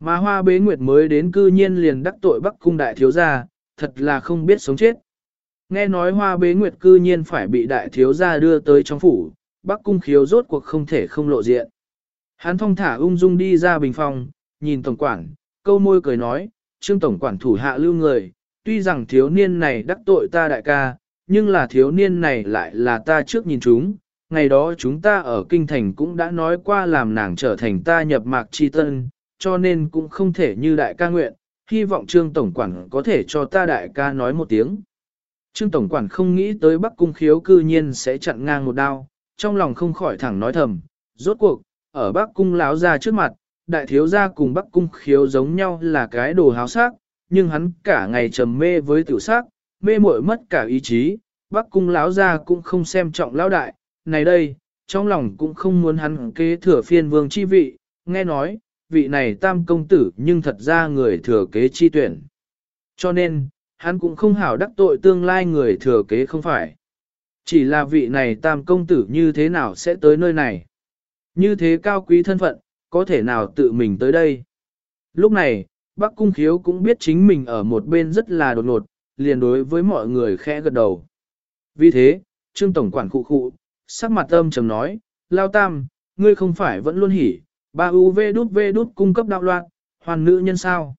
Mà hoa bế nguyệt mới đến cư nhiên liền đắc tội Bắc cung đại thiếu gia, thật là không biết sống chết. Nghe nói hoa bế nguyệt cư nhiên phải bị đại thiếu gia đưa tới trong phủ, Bắc cung khiếu rốt cuộc không thể không lộ diện. Hắn thong thả ung dung đi ra bình phòng, nhìn tổng quản, câu môi cười nói, trương tổng quản thủ hạ lưu người, tuy rằng thiếu niên này đắc tội ta đại ca, nhưng là thiếu niên này lại là ta trước nhìn chúng, ngày đó chúng ta ở kinh thành cũng đã nói qua làm nàng trở thành ta nhập mạc chi tân, cho nên cũng không thể như đại ca nguyện, hy vọng trương tổng quản có thể cho ta đại ca nói một tiếng. Trương tổng quản không nghĩ tới bắc cung khiếu cư nhiên sẽ chặn ngang một đao, trong lòng không khỏi thẳng nói thầm, rốt cuộc, ở bắc cung láo ra trước mặt, đại thiếu gia cùng bắc cung khiếu giống nhau là cái đồ háo sắc, nhưng hắn cả ngày trầm mê với tiểu sắc, mê muội mất cả ý chí, bắc cung láo ra cũng không xem trọng lão đại, này đây, trong lòng cũng không muốn hắn kế thừa phiên vương chi vị, nghe nói, vị này tam công tử nhưng thật ra người thừa kế chi tuyển. Cho nên, hắn cũng không hảo đắc tội tương lai người thừa kế không phải. Chỉ là vị này tam công tử như thế nào sẽ tới nơi này? Như thế cao quý thân phận, có thể nào tự mình tới đây? Lúc này, bác cung khiếu cũng biết chính mình ở một bên rất là đột ngột, liền đối với mọi người khẽ gật đầu. Vì thế, Trương Tổng quản khụ khụ, sắc mặt âm trầm nói, Lao Tam, ngươi không phải vẫn luôn hỉ, ba UV đút V đút cung cấp đạo loạn, hoàn nữ nhân sao?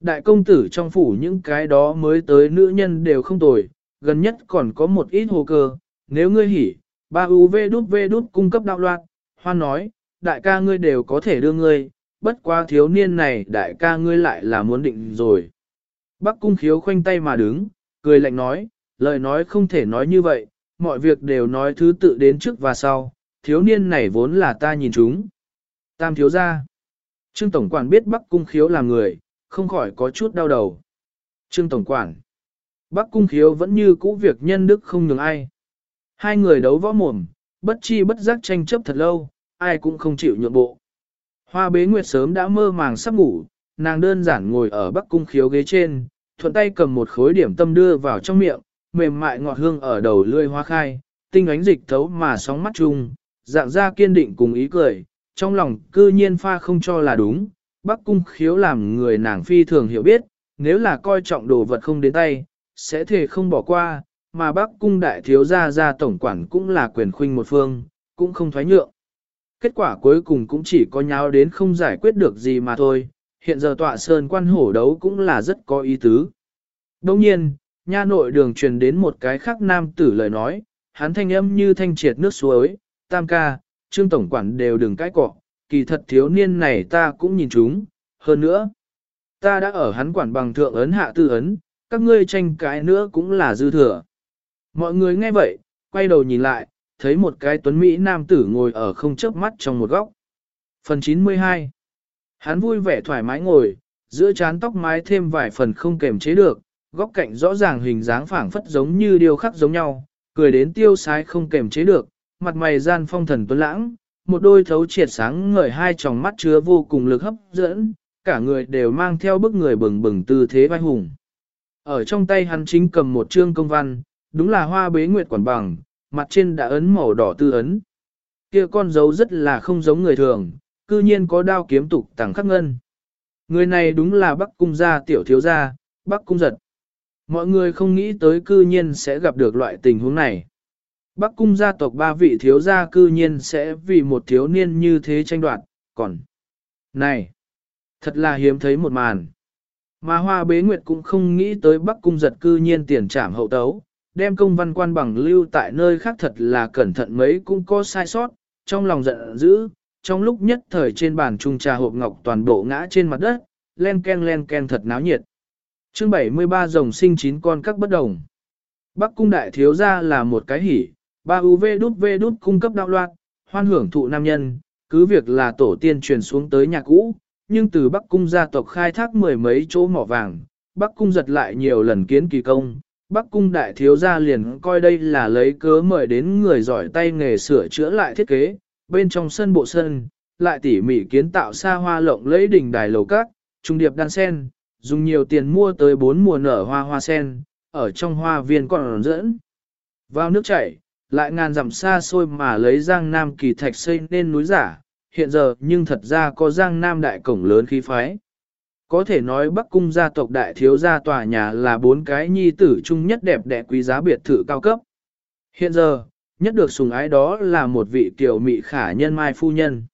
Đại công tử trong phủ những cái đó mới tới nữ nhân đều không tồi, gần nhất còn có một ít hồ cơ, nếu ngươi hỉ, ba UV đút V đút cung cấp đạo loạn, hoan nói, đại ca ngươi đều có thể đưa ngươi, bất quá thiếu niên này đại ca ngươi lại là muốn định rồi. Bắc cung khiếu khoanh tay mà đứng, cười lạnh nói, lời nói không thể nói như vậy, mọi việc đều nói thứ tự đến trước và sau, thiếu niên này vốn là ta nhìn chúng. Tam thiếu gia. Trương Tổng Quản biết Bắc cung khiếu là người, không khỏi có chút đau đầu. Trương Tổng Quản. Bắc cung khiếu vẫn như cũ việc nhân đức không nhường ai. Hai người đấu võ mồm, bất chi bất giác tranh chấp thật lâu, ai cũng không chịu nhượng bộ. Hoa bế nguyệt sớm đã mơ màng sắp ngủ, nàng đơn giản ngồi ở bắc cung khiếu ghế trên, thuận tay cầm một khối điểm tâm đưa vào trong miệng, mềm mại ngọt hương ở đầu lươi hoa khai, tinh ánh dịch thấu mà sóng mắt chung, dạng ra kiên định cùng ý cười, trong lòng cư nhiên pha không cho là đúng, bắc cung khiếu làm người nàng phi thường hiểu biết, nếu là coi trọng đồ vật không đến tay, sẽ thể không bỏ qua, mà bắc cung đại thiếu gia gia tổng quản cũng là quyền khuynh một phương, cũng không thoái nhượng. Kết quả cuối cùng cũng chỉ có nháo đến không giải quyết được gì mà thôi, hiện giờ tọa sơn quan hổ đấu cũng là rất có ý tứ. Đồng nhiên, nha nội đường truyền đến một cái khác nam tử lời nói, hắn thanh âm như thanh triệt nước suối, tam ca, trương tổng quản đều đừng cãi cọ, kỳ thật thiếu niên này ta cũng nhìn chúng, hơn nữa. Ta đã ở hắn quản bằng thượng ấn hạ tư ấn, các ngươi tranh cãi nữa cũng là dư thừa. Mọi người nghe vậy, quay đầu nhìn lại, thấy một cái tuấn Mỹ nam tử ngồi ở không chớp mắt trong một góc. Phần 92 Hắn vui vẻ thoải mái ngồi, giữa chán tóc mái thêm vài phần không kềm chế được, góc cạnh rõ ràng hình dáng phảng phất giống như điều khắc giống nhau, cười đến tiêu sái không kềm chế được, mặt mày gian phong thần tuấn lãng, một đôi thấu triệt sáng ngời hai tròng mắt chứa vô cùng lực hấp dẫn, cả người đều mang theo bức người bừng bừng tư thế vai hùng. Ở trong tay hắn chính cầm một chương công văn, đúng là hoa bế nguyệt quản bằng, mặt trên đã ấn màu đỏ tư ấn. Kia con dấu rất là không giống người thường, cư nhiên có đao kiếm tục tàng khắc ngân. Người này đúng là Bắc Cung gia tiểu thiếu gia, Bắc Cung giật. Mọi người không nghĩ tới cư nhiên sẽ gặp được loại tình huống này. Bắc Cung gia tộc ba vị thiếu gia cư nhiên sẽ vì một thiếu niên như thế tranh đoạt, còn... Này! Thật là hiếm thấy một màn. Mà Hoa Bế Nguyệt cũng không nghĩ tới Bắc Cung giật cư nhiên tiền trảm hậu tấu, đem công văn quan bằng lưu tại nơi khác thật là cẩn thận mấy cũng có sai sót, trong lòng giận dữ, trong lúc nhất thời trên bàn trung trà hộp ngọc toàn bộ ngã trên mặt đất, len ken len ken thật náo nhiệt. chương 73 rồng sinh chín con các bất đồng. Bắc cung đại thiếu gia là một cái hỉ, ba UV đút V đút cung cấp đạo loạn, hoan hưởng thụ nam nhân, cứ việc là tổ tiên truyền xuống tới nhà cũ, nhưng từ Bắc cung gia tộc khai thác mười mấy chỗ mỏ vàng, Bắc cung giật lại nhiều lần kiến kỳ công, Bắc cung đại thiếu gia liền coi đây là lấy cớ mời đến người giỏi tay nghề sửa chữa lại thiết kế, bên trong sân bộ sân, lại tỉ mỉ kiến tạo xa hoa lộng lẫy đỉnh đài lầu các, trung điệp đan sen, dùng nhiều tiền mua tới bốn mùa nở hoa hoa sen, ở trong hoa viên còn dẫn. Vào nước chảy, lại ngàn dặm xa xôi mà lấy giang nam kỳ thạch xây nên núi giả, hiện giờ nhưng thật ra có giang nam đại cổng lớn khí phái. Có thể nói Bắc Cung gia tộc đại thiếu gia tòa nhà là bốn cái nhi tử chung nhất đẹp đẽ quý giá biệt thự cao cấp. Hiện giờ, nhất được sùng ái đó là một vị tiểu mị khả nhân Mai Phu Nhân.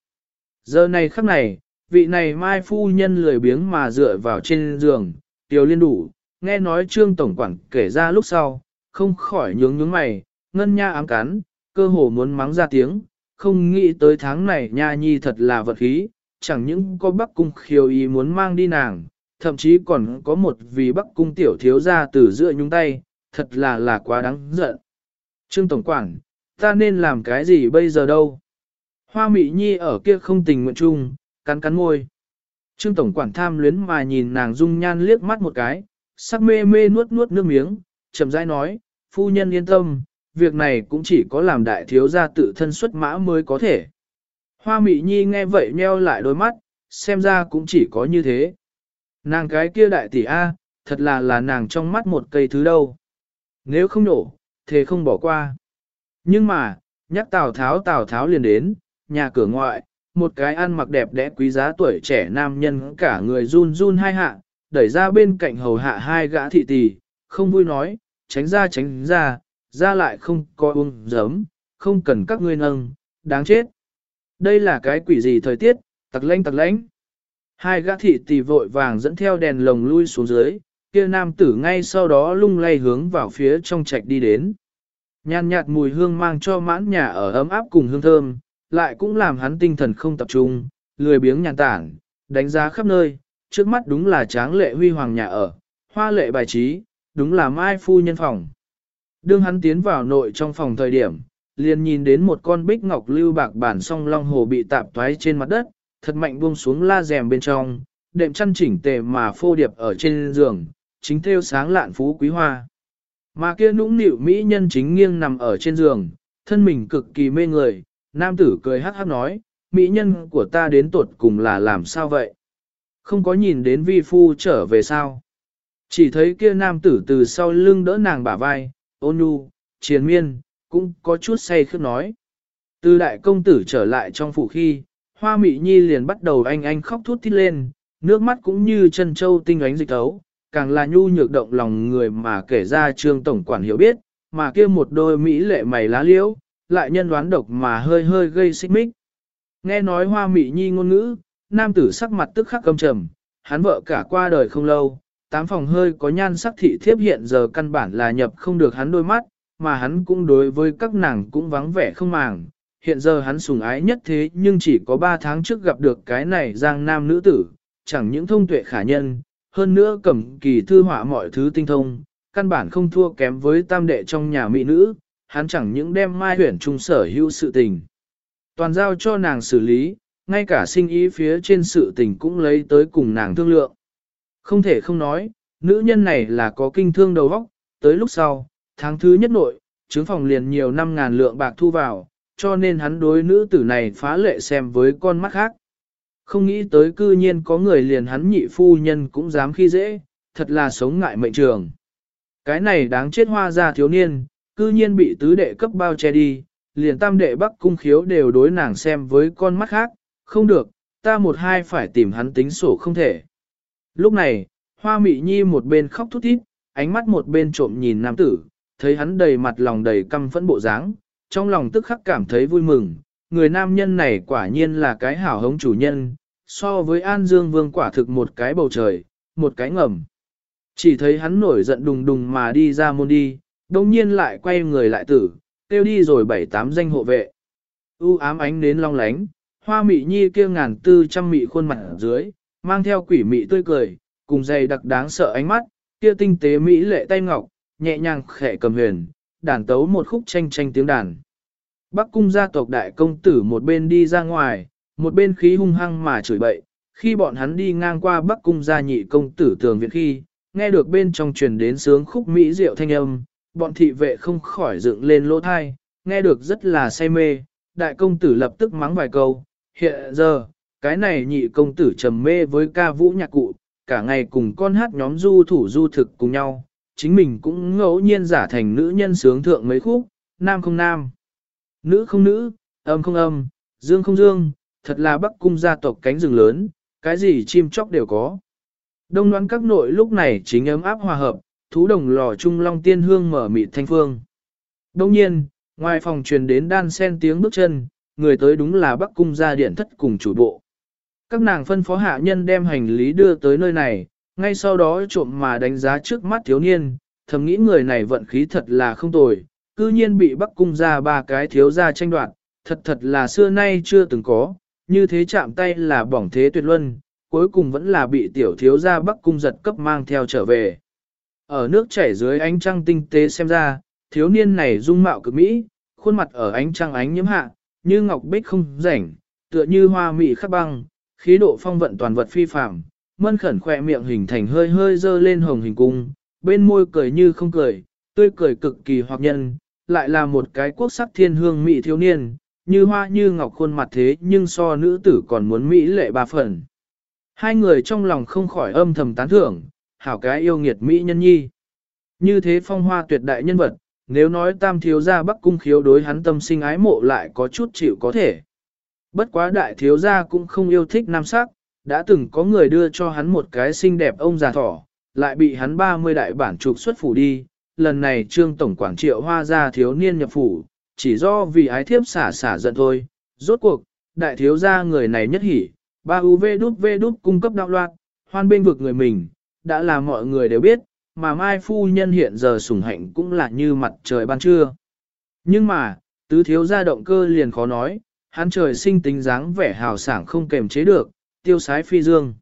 Giờ này khắc này, vị này Mai Phu Nhân lười biếng mà dựa vào trên giường, tiểu liên đủ, nghe nói Trương Tổng Quản kể ra lúc sau, không khỏi nhướng nhướng mày, ngân nha ám cắn, cơ hồ muốn mắng ra tiếng, không nghĩ tới tháng này nha nhi thật là vật khí, chẳng những có bắc cung khiêu ý muốn mang đi nàng, thậm chí còn có một vì bắc cung tiểu thiếu ra từ giữa nhúng tay, thật là là quá đáng giận. Trương Tổng Quản, ta nên làm cái gì bây giờ đâu? Hoa Mị Nhi ở kia không tình nguyện chung, cắn cắn môi. Trương Tổng Quản tham luyến mà nhìn nàng dung nhan liếc mắt một cái, sắc mê mê nuốt nuốt nước miếng, chậm rãi nói, phu nhân yên tâm, việc này cũng chỉ có làm đại thiếu gia tự thân xuất mã mới có thể. Hoa Mị Nhi nghe vậy nheo lại đôi mắt, xem ra cũng chỉ có như thế. Nàng cái kia đại tỷ A, thật là là nàng trong mắt một cây thứ đâu. Nếu không nổ, thế không bỏ qua. Nhưng mà, nhắc Tào Tháo Tào Tháo liền đến, nhà cửa ngoại, một cái ăn mặc đẹp đẽ quý giá tuổi trẻ nam nhân cả người run run hai hạ, đẩy ra bên cạnh hầu hạ hai gã thị tỷ, không vui nói, tránh ra tránh ra, ra lại không coi uống giấm, không cần các ngươi nâng, đáng chết. Đây là cái quỷ gì thời tiết, tặc lanh tặc lãnh. Hai gã thị tỷ vội vàng dẫn theo đèn lồng lui xuống dưới, kia nam tử ngay sau đó lung lay hướng vào phía trong trạch đi đến. Nhàn nhạt mùi hương mang cho mãn nhà ở ấm áp cùng hương thơm, lại cũng làm hắn tinh thần không tập trung, lười biếng nhàn tản, đánh giá khắp nơi, trước mắt đúng là tráng lệ huy hoàng nhà ở, hoa lệ bài trí, đúng là mai phu nhân phòng. Đương hắn tiến vào nội trong phòng thời điểm, liền nhìn đến một con bích ngọc lưu bạc bản song long hồ bị tạp toái trên mặt đất, thật mạnh buông xuống la rèm bên trong, đệm chăn chỉnh tề mà phô điệp ở trên giường, chính theo sáng lạn phú quý hoa. Mà kia nũng nịu mỹ nhân chính nghiêng nằm ở trên giường, thân mình cực kỳ mê người, nam tử cười hắc hắc nói, mỹ nhân của ta đến tuột cùng là làm sao vậy? Không có nhìn đến vi phu trở về sao? Chỉ thấy kia nam tử từ sau lưng đỡ nàng bả vai, ôn nhu, triền miên, cũng có chút say khước nói. Từ đại công tử trở lại trong phủ khi, hoa mị nhi liền bắt đầu anh anh khóc thút thít lên, nước mắt cũng như chân châu tinh ánh dịch tấu, càng là nhu nhược động lòng người mà kể ra trương tổng quản hiểu biết, mà kia một đôi mỹ lệ mày lá liễu, lại nhân đoán độc mà hơi hơi gây xích mích. Nghe nói hoa mị nhi ngôn ngữ, nam tử sắc mặt tức khắc cầm trầm, hắn vợ cả qua đời không lâu, tám phòng hơi có nhan sắc thị thiếp hiện giờ căn bản là nhập không được hắn đôi mắt, mà hắn cũng đối với các nàng cũng vắng vẻ không màng. Hiện giờ hắn sùng ái nhất thế nhưng chỉ có ba tháng trước gặp được cái này giang nam nữ tử, chẳng những thông tuệ khả nhân, hơn nữa cầm kỳ thư họa mọi thứ tinh thông, căn bản không thua kém với tam đệ trong nhà mỹ nữ, hắn chẳng những đem mai huyển trung sở hữu sự tình. Toàn giao cho nàng xử lý, ngay cả sinh ý phía trên sự tình cũng lấy tới cùng nàng thương lượng. Không thể không nói, nữ nhân này là có kinh thương đầu óc, tới lúc sau, tháng thứ nhất nội, chứng phòng liền nhiều năm ngàn lượng bạc thu vào, cho nên hắn đối nữ tử này phá lệ xem với con mắt khác. Không nghĩ tới cư nhiên có người liền hắn nhị phu nhân cũng dám khi dễ, thật là sống ngại mệnh trường. Cái này đáng chết hoa ra thiếu niên, cư nhiên bị tứ đệ cấp bao che đi, liền tam đệ bắc cung khiếu đều đối nàng xem với con mắt khác, không được, ta một hai phải tìm hắn tính sổ không thể. Lúc này, hoa mị nhi một bên khóc thút thít, ánh mắt một bên trộm nhìn nam tử, thấy hắn đầy mặt lòng đầy căm phẫn bộ dáng, trong lòng tức khắc cảm thấy vui mừng, người nam nhân này quả nhiên là cái hảo hống chủ nhân, so với An Dương Vương quả thực một cái bầu trời, một cái ngầm. Chỉ thấy hắn nổi giận đùng đùng mà đi ra môn đi, đồng nhiên lại quay người lại tử, tiêu đi rồi bảy tám danh hộ vệ. U ám ánh đến long lánh, hoa mị nhi kia ngàn tư trăm mị khuôn mặt ở dưới, mang theo quỷ mị tươi cười, cùng dày đặc đáng sợ ánh mắt, kia tinh tế mỹ lệ tay ngọc, nhẹ nhàng khẽ cầm huyền, đàn tấu một khúc tranh tranh tiếng đàn. Bắc cung gia tộc đại công tử một bên đi ra ngoài, một bên khí hung hăng mà chửi bậy, khi bọn hắn đi ngang qua Bắc cung gia nhị công tử tường viện khi, nghe được bên trong truyền đến sướng khúc mỹ diệu thanh âm, bọn thị vệ không khỏi dựng lên lỗ thai, nghe được rất là say mê, đại công tử lập tức mắng vài câu, hiện giờ, cái này nhị công tử trầm mê với ca vũ nhạc cụ, cả ngày cùng con hát nhóm du thủ du thực cùng nhau, chính mình cũng ngẫu nhiên giả thành nữ nhân sướng thượng mấy khúc, nam không nam, nữ không nữ, âm không âm, dương không dương, thật là bắc cung gia tộc cánh rừng lớn, cái gì chim chóc đều có. Đông đoán các nội lúc này chính ấm áp hòa hợp, thú đồng lò trung long tiên hương mở mịt thanh phương. Đông nhiên, ngoài phòng truyền đến đan sen tiếng bước chân, người tới đúng là bắc cung gia điện thất cùng chủ bộ. Các nàng phân phó hạ nhân đem hành lý đưa tới nơi này, ngay sau đó trộm mà đánh giá trước mắt thiếu niên, thầm nghĩ người này vận khí thật là không tồi, cư nhiên bị bắc cung ra ba cái thiếu gia tranh đoạt, thật thật là xưa nay chưa từng có, như thế chạm tay là bỏng thế tuyệt luân, cuối cùng vẫn là bị tiểu thiếu gia bắc cung giật cấp mang theo trở về. Ở nước chảy dưới ánh trăng tinh tế xem ra, thiếu niên này dung mạo cực mỹ, khuôn mặt ở ánh trăng ánh nhiễm hạ, như ngọc bích không rảnh, tựa như hoa mị khắc băng, khí độ phong vận toàn vật phi phạm, mân khẩn khỏe miệng hình thành hơi hơi dơ lên hồng hình cung, bên môi cười như không cười, tươi cười cực kỳ hoặc nhân, lại là một cái quốc sắc thiên hương mỹ thiếu niên, như hoa như ngọc khuôn mặt thế nhưng so nữ tử còn muốn mỹ lệ ba phần. Hai người trong lòng không khỏi âm thầm tán thưởng, hảo cái yêu nghiệt mỹ nhân nhi. Như thế phong hoa tuyệt đại nhân vật, nếu nói tam thiếu gia bắc cung khiếu đối hắn tâm sinh ái mộ lại có chút chịu có thể. Bất quá đại thiếu gia cũng không yêu thích nam sắc, đã từng có người đưa cho hắn một cái xinh đẹp ông già thỏ, lại bị hắn 30 đại bản trục xuất phủ đi, lần này trương tổng quản triệu hoa gia thiếu niên nhập phủ, chỉ do vì ái thiếp xả xả giận thôi, rốt cuộc, đại thiếu gia người này nhất hỉ, ba UV đút V đút cung cấp đạo loạt, hoan bên vực người mình, đã là mọi người đều biết, mà Mai Phu Nhân hiện giờ sủng hạnh cũng là như mặt trời ban trưa. Nhưng mà, tứ thiếu gia động cơ liền khó nói, hắn trời sinh tính dáng vẻ hào sảng không kềm chế được, tiêu sái phi dương.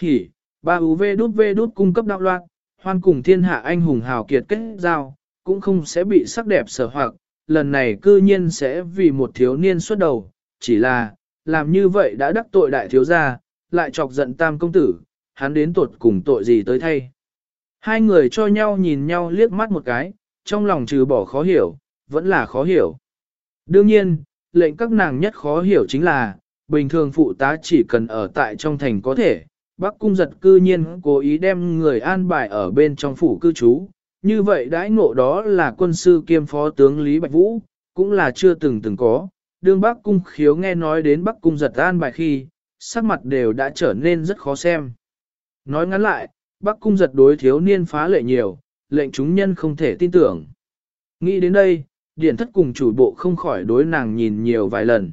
Hỉ, ba UV đút V đút cung cấp đạo loạn, hoan cùng thiên hạ anh hùng hào kiệt kết giao, cũng không sẽ bị sắc đẹp sở hoặc, lần này cư nhiên sẽ vì một thiếu niên xuất đầu, chỉ là, làm như vậy đã đắc tội đại thiếu gia, lại chọc giận tam công tử, hắn đến tuột cùng tội gì tới thay. Hai người cho nhau nhìn nhau liếc mắt một cái, trong lòng trừ bỏ khó hiểu, vẫn là khó hiểu. Đương nhiên, lệnh các nàng nhất khó hiểu chính là, bình thường phụ tá chỉ cần ở tại trong thành có thể, Bắc cung giật cư nhiên cố ý đem người an bài ở bên trong phủ cư trú, như vậy đãi ngộ đó là quân sư kiêm phó tướng Lý Bạch Vũ, cũng là chưa từng từng có. Đương Bắc cung khiếu nghe nói đến Bắc cung giật an bài khi, sắc mặt đều đã trở nên rất khó xem. Nói ngắn lại, Bắc cung giật đối thiếu niên phá lệ nhiều, lệnh chúng nhân không thể tin tưởng. Nghĩ đến đây, điện thất cùng chủ bộ không khỏi đối nàng nhìn nhiều vài lần.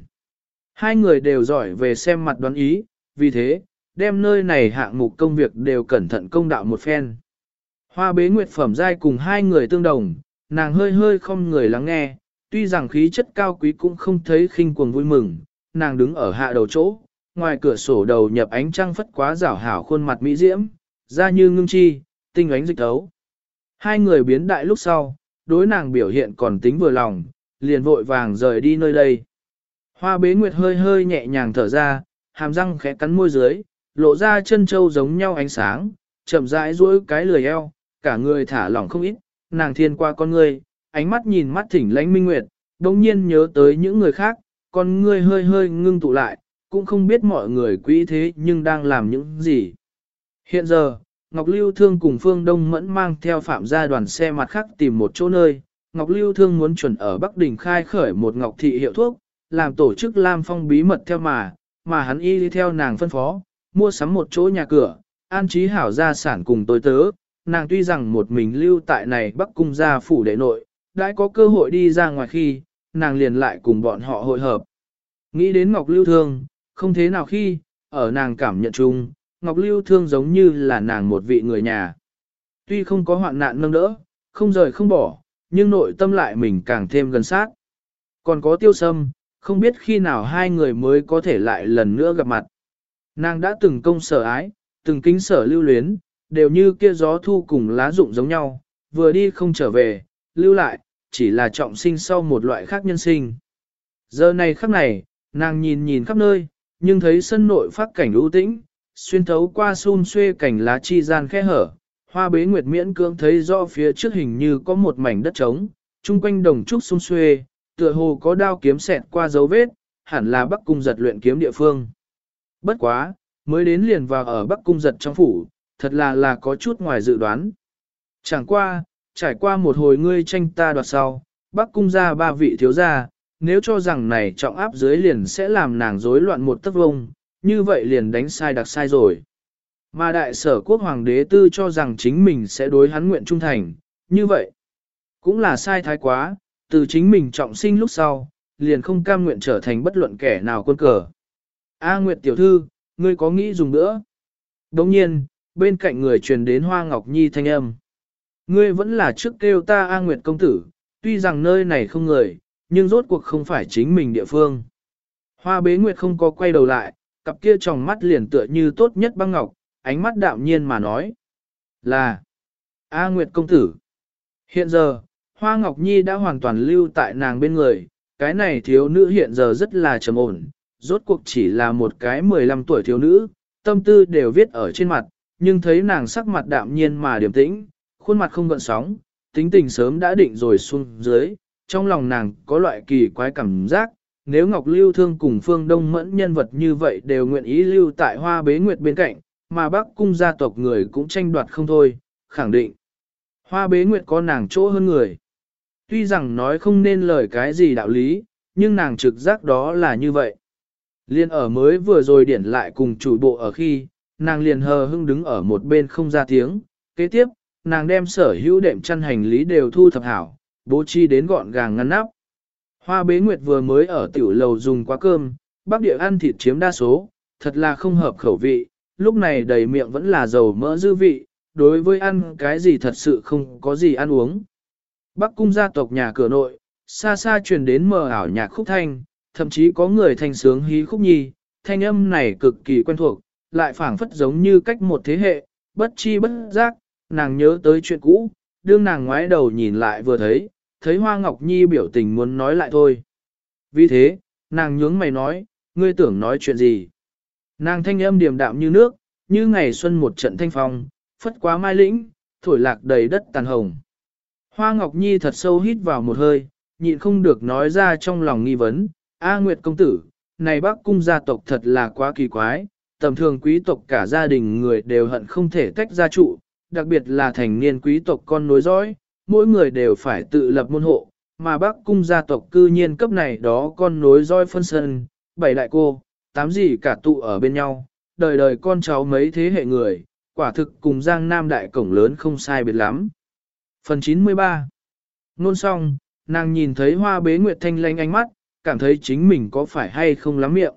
Hai người đều giỏi về xem mặt đoán ý, vì thế, đem nơi này hạng mục công việc đều cẩn thận công đạo một phen. Hoa bế nguyệt phẩm giai cùng hai người tương đồng, nàng hơi hơi không người lắng nghe, tuy rằng khí chất cao quý cũng không thấy khinh cuồng vui mừng, nàng đứng ở hạ đầu chỗ, ngoài cửa sổ đầu nhập ánh trăng phất quá rảo hảo khuôn mặt mỹ diễm, da như ngưng chi, tinh ánh dịch thấu. Hai người biến đại lúc sau, đối nàng biểu hiện còn tính vừa lòng, liền vội vàng rời đi nơi đây. Hoa bế nguyệt hơi hơi nhẹ nhàng thở ra, hàm răng khẽ cắn môi dưới, lộ ra chân châu giống nhau ánh sáng, chậm rãi duỗi cái lười eo, cả người thả lỏng không ít, nàng thiên qua con ngươi, ánh mắt nhìn mắt thỉnh lãnh minh nguyệt, đồng nhiên nhớ tới những người khác, con ngươi hơi hơi ngưng tụ lại, cũng không biết mọi người quý thế nhưng đang làm những gì. Hiện giờ, Ngọc Lưu Thương cùng Phương Đông Mẫn mang theo phạm gia đoàn xe mặt khác tìm một chỗ nơi, Ngọc Lưu Thương muốn chuẩn ở Bắc Đình khai khởi một Ngọc Thị hiệu thuốc, làm tổ chức Lam Phong bí mật theo mà, mà hắn y đi theo nàng phân phó, mua sắm một chỗ nhà cửa, an trí hảo gia sản cùng tôi tớ, nàng tuy rằng một mình lưu tại này Bắc Cung gia phủ đệ nội, đã có cơ hội đi ra ngoài khi, nàng liền lại cùng bọn họ hội hợp. Nghĩ đến Ngọc Lưu Thương, không thế nào khi, ở nàng cảm nhận chung, Ngọc Lưu Thương giống như là nàng một vị người nhà. Tuy không có hoạn nạn nâng đỡ, không rời không bỏ, nhưng nội tâm lại mình càng thêm gần sát. Còn có tiêu sâm, không biết khi nào hai người mới có thể lại lần nữa gặp mặt. Nàng đã từng công sở ái, từng kính sở lưu luyến, đều như kia gió thu cùng lá rụng giống nhau, vừa đi không trở về, lưu lại, chỉ là trọng sinh sau một loại khác nhân sinh. Giờ này khắc này, nàng nhìn nhìn khắp nơi, nhưng thấy sân nội phát cảnh ưu tĩnh, xuyên thấu qua xun xuê cảnh lá chi gian khe hở, hoa bế nguyệt miễn cưỡng thấy rõ phía trước hình như có một mảnh đất trống, chung quanh đồng trúc xun xuê, tựa hồ có đao kiếm xẹt qua dấu vết, hẳn là bắc cung giật luyện kiếm địa phương. Bất quá, mới đến liền vào ở Bắc Cung giật trong phủ, thật là là có chút ngoài dự đoán. Chẳng qua, trải qua một hồi ngươi tranh ta đoạt sau, Bắc Cung ra ba vị thiếu gia, nếu cho rằng này trọng áp dưới liền sẽ làm nàng rối loạn một tấc vông, như vậy liền đánh sai đặc sai rồi. Mà đại sở quốc hoàng đế tư cho rằng chính mình sẽ đối hắn nguyện trung thành, như vậy, cũng là sai thái quá, từ chính mình trọng sinh lúc sau, liền không cam nguyện trở thành bất luận kẻ nào quân cờ. A Nguyệt tiểu thư, ngươi có nghĩ dùng nữa? Đồng nhiên, bên cạnh người truyền đến Hoa Ngọc Nhi thanh âm. Ngươi vẫn là trước kêu ta A Nguyệt công tử, tuy rằng nơi này không người, nhưng rốt cuộc không phải chính mình địa phương. Hoa bế Nguyệt không có quay đầu lại, cặp kia tròng mắt liền tựa như tốt nhất băng ngọc, ánh mắt đạm nhiên mà nói. Là, A Nguyệt công tử. Hiện giờ, Hoa Ngọc Nhi đã hoàn toàn lưu tại nàng bên người, cái này thiếu nữ hiện giờ rất là trầm ổn, rốt cuộc chỉ là một cái 15 tuổi thiếu nữ, tâm tư đều viết ở trên mặt, nhưng thấy nàng sắc mặt đạm nhiên mà điềm tĩnh, khuôn mặt không gợn sóng, tính tình sớm đã định rồi xuống dưới, trong lòng nàng có loại kỳ quái cảm giác, nếu Ngọc Lưu Thương cùng Phương Đông Mẫn nhân vật như vậy đều nguyện ý lưu tại Hoa Bế Nguyệt bên cạnh, mà Bắc cung gia tộc người cũng tranh đoạt không thôi, khẳng định. Hoa Bế Nguyệt có nàng chỗ hơn người. Tuy rằng nói không nên lời cái gì đạo lý, nhưng nàng trực giác đó là như vậy. Liên ở mới vừa rồi điển lại cùng chủ bộ ở khi, nàng liền hờ hưng đứng ở một bên không ra tiếng. Kế tiếp, nàng đem sở hữu đệm chăn hành lý đều thu thập hảo, bố trí đến gọn gàng ngăn nắp. Hoa bế nguyệt vừa mới ở tiểu lầu dùng quá cơm, bác địa ăn thịt chiếm đa số, thật là không hợp khẩu vị, lúc này đầy miệng vẫn là dầu mỡ dư vị, đối với ăn cái gì thật sự không có gì ăn uống. Bắc cung gia tộc nhà cửa nội, xa xa truyền đến mờ ảo nhạc khúc thanh, thậm chí có người thanh sướng hí khúc nhi, thanh âm này cực kỳ quen thuộc, lại phảng phất giống như cách một thế hệ, bất chi bất giác, nàng nhớ tới chuyện cũ, đương nàng ngoái đầu nhìn lại vừa thấy, thấy Hoa Ngọc Nhi biểu tình muốn nói lại thôi. Vì thế, nàng nhướng mày nói, ngươi tưởng nói chuyện gì? Nàng thanh âm điềm đạm như nước, như ngày xuân một trận thanh phong, phất quá mai lĩnh, thổi lạc đầy đất tàn hồng. Hoa Ngọc Nhi thật sâu hít vào một hơi, nhịn không được nói ra trong lòng nghi vấn, A Nguyệt công tử, này bác cung gia tộc thật là quá kỳ quái, tầm thường quý tộc cả gia đình người đều hận không thể tách gia trụ, đặc biệt là thành niên quý tộc con nối dõi, mỗi người đều phải tự lập môn hộ, mà bác cung gia tộc cư nhiên cấp này đó con nối dõi phân sân, bảy đại cô, tám gì cả tụ ở bên nhau, đời đời con cháu mấy thế hệ người, quả thực cùng giang nam đại cổng lớn không sai biệt lắm. Phần 93 Nôn xong, nàng nhìn thấy hoa bế nguyệt thanh lanh ánh mắt, cảm thấy chính mình có phải hay không lắm miệng.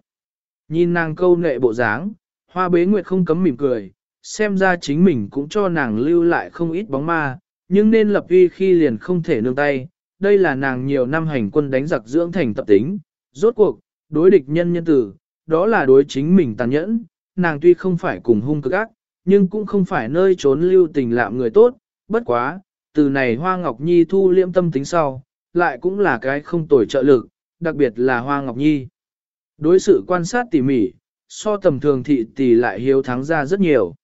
Nhìn nàng câu nệ bộ dáng, hoa bế nguyệt không cấm mỉm cười, xem ra chính mình cũng cho nàng lưu lại không ít bóng ma, nhưng nên lập uy khi liền không thể nương tay. Đây là nàng nhiều năm hành quân đánh giặc dưỡng thành tập tính, rốt cuộc, đối địch nhân nhân tử, đó là đối chính mình tàn nhẫn, nàng tuy không phải cùng hung cực ác, nhưng cũng không phải nơi trốn lưu tình lạm người tốt, bất quá, từ này Hoa Ngọc Nhi thu liễm tâm tính sau, lại cũng là cái không tồi trợ lực, đặc biệt là Hoa Ngọc Nhi. Đối sự quan sát tỉ mỉ, so tầm thường thị tỷ lại hiếu thắng ra rất nhiều.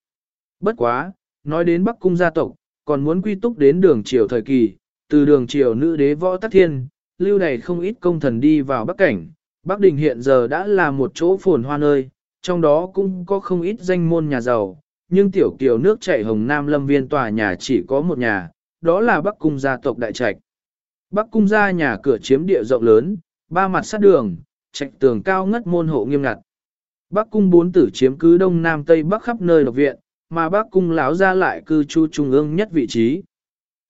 Bất quá, nói đến Bắc Cung gia tộc, còn muốn quy túc đến đường triều thời kỳ, từ đường triều nữ đế võ tắc thiên, lưu này không ít công thần đi vào Bắc Cảnh. Bắc Đình hiện giờ đã là một chỗ phồn hoa nơi, trong đó cũng có không ít danh môn nhà giàu, nhưng tiểu kiều nước chảy hồng nam lâm viên tòa nhà chỉ có một nhà, đó là Bắc Cung gia tộc đại trạch. Bắc Cung gia nhà cửa chiếm địa rộng lớn, ba mặt sát đường, trạch tường cao ngất môn hộ nghiêm ngặt. Bắc Cung bốn tử chiếm cứ đông nam tây bắc khắp nơi độc viện, mà Bắc Cung lão ra lại cư trú trung ương nhất vị trí.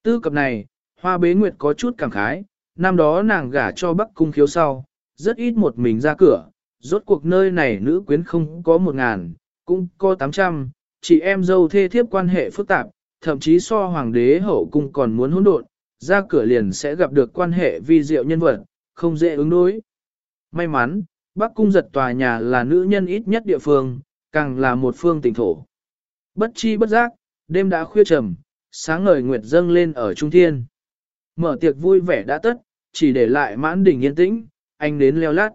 Tư cập này, Hoa Bế Nguyệt có chút cảm khái, năm đó nàng gả cho Bắc Cung khiếu sau, rất ít một mình ra cửa, rốt cuộc nơi này nữ quyến không có một ngàn, cũng có tám trăm, chị em dâu thê thiếp quan hệ phức tạp, thậm chí so hoàng đế hậu cung còn muốn hỗn độn, ra cửa liền sẽ gặp được quan hệ vi diệu nhân vật, không dễ ứng đối. May mắn, Bắc cung giật tòa nhà là nữ nhân ít nhất địa phương, càng là một phương tỉnh thổ. Bất chi bất giác, đêm đã khuya trầm, sáng ngời nguyệt dâng lên ở trung thiên. Mở tiệc vui vẻ đã tất, chỉ để lại mãn đỉnh yên tĩnh, anh đến leo lát.